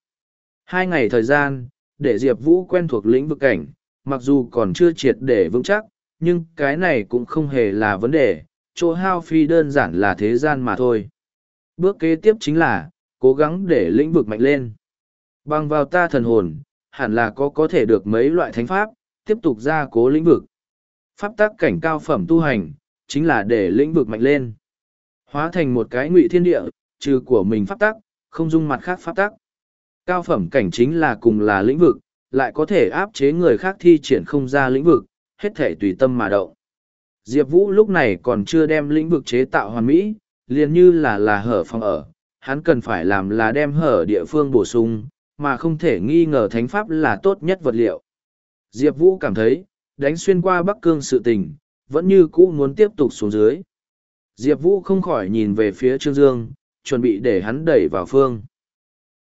[SPEAKER 1] Hai ngày thời gian, để Diệp Vũ quen thuộc lĩnh vực cảnh, mặc dù còn chưa triệt để vững chắc, nhưng cái này cũng không hề là vấn đề, chỗ hao phi đơn giản là thế gian mà thôi. Bước kế tiếp chính là, cố gắng để lĩnh vực mạnh lên. Bằng vào ta thần hồn, hẳn là có có thể được mấy loại thánh pháp, tiếp tục ra cố lĩnh vực. Pháp tác cảnh cao phẩm tu hành, chính là để lĩnh vực mạnh lên. Hóa thành một cái ngụy thiên địa, trừ của mình pháp tắc, không dung mặt khác pháp tắc. Cao phẩm cảnh chính là cùng là lĩnh vực, lại có thể áp chế người khác thi triển không ra lĩnh vực, hết thể tùy tâm mà động. Diệp Vũ lúc này còn chưa đem lĩnh vực chế tạo hoàn mỹ, liền như là là hở phòng ở, hắn cần phải làm là đem hở địa phương bổ sung, mà không thể nghi ngờ thánh pháp là tốt nhất vật liệu. Diệp Vũ cảm thấy, đánh xuyên qua Bắc Cương sự tình, vẫn như cũ muốn tiếp tục xuống dưới. Diệp Vũ không khỏi nhìn về phía Trương Dương, chuẩn bị để hắn đẩy vào phương.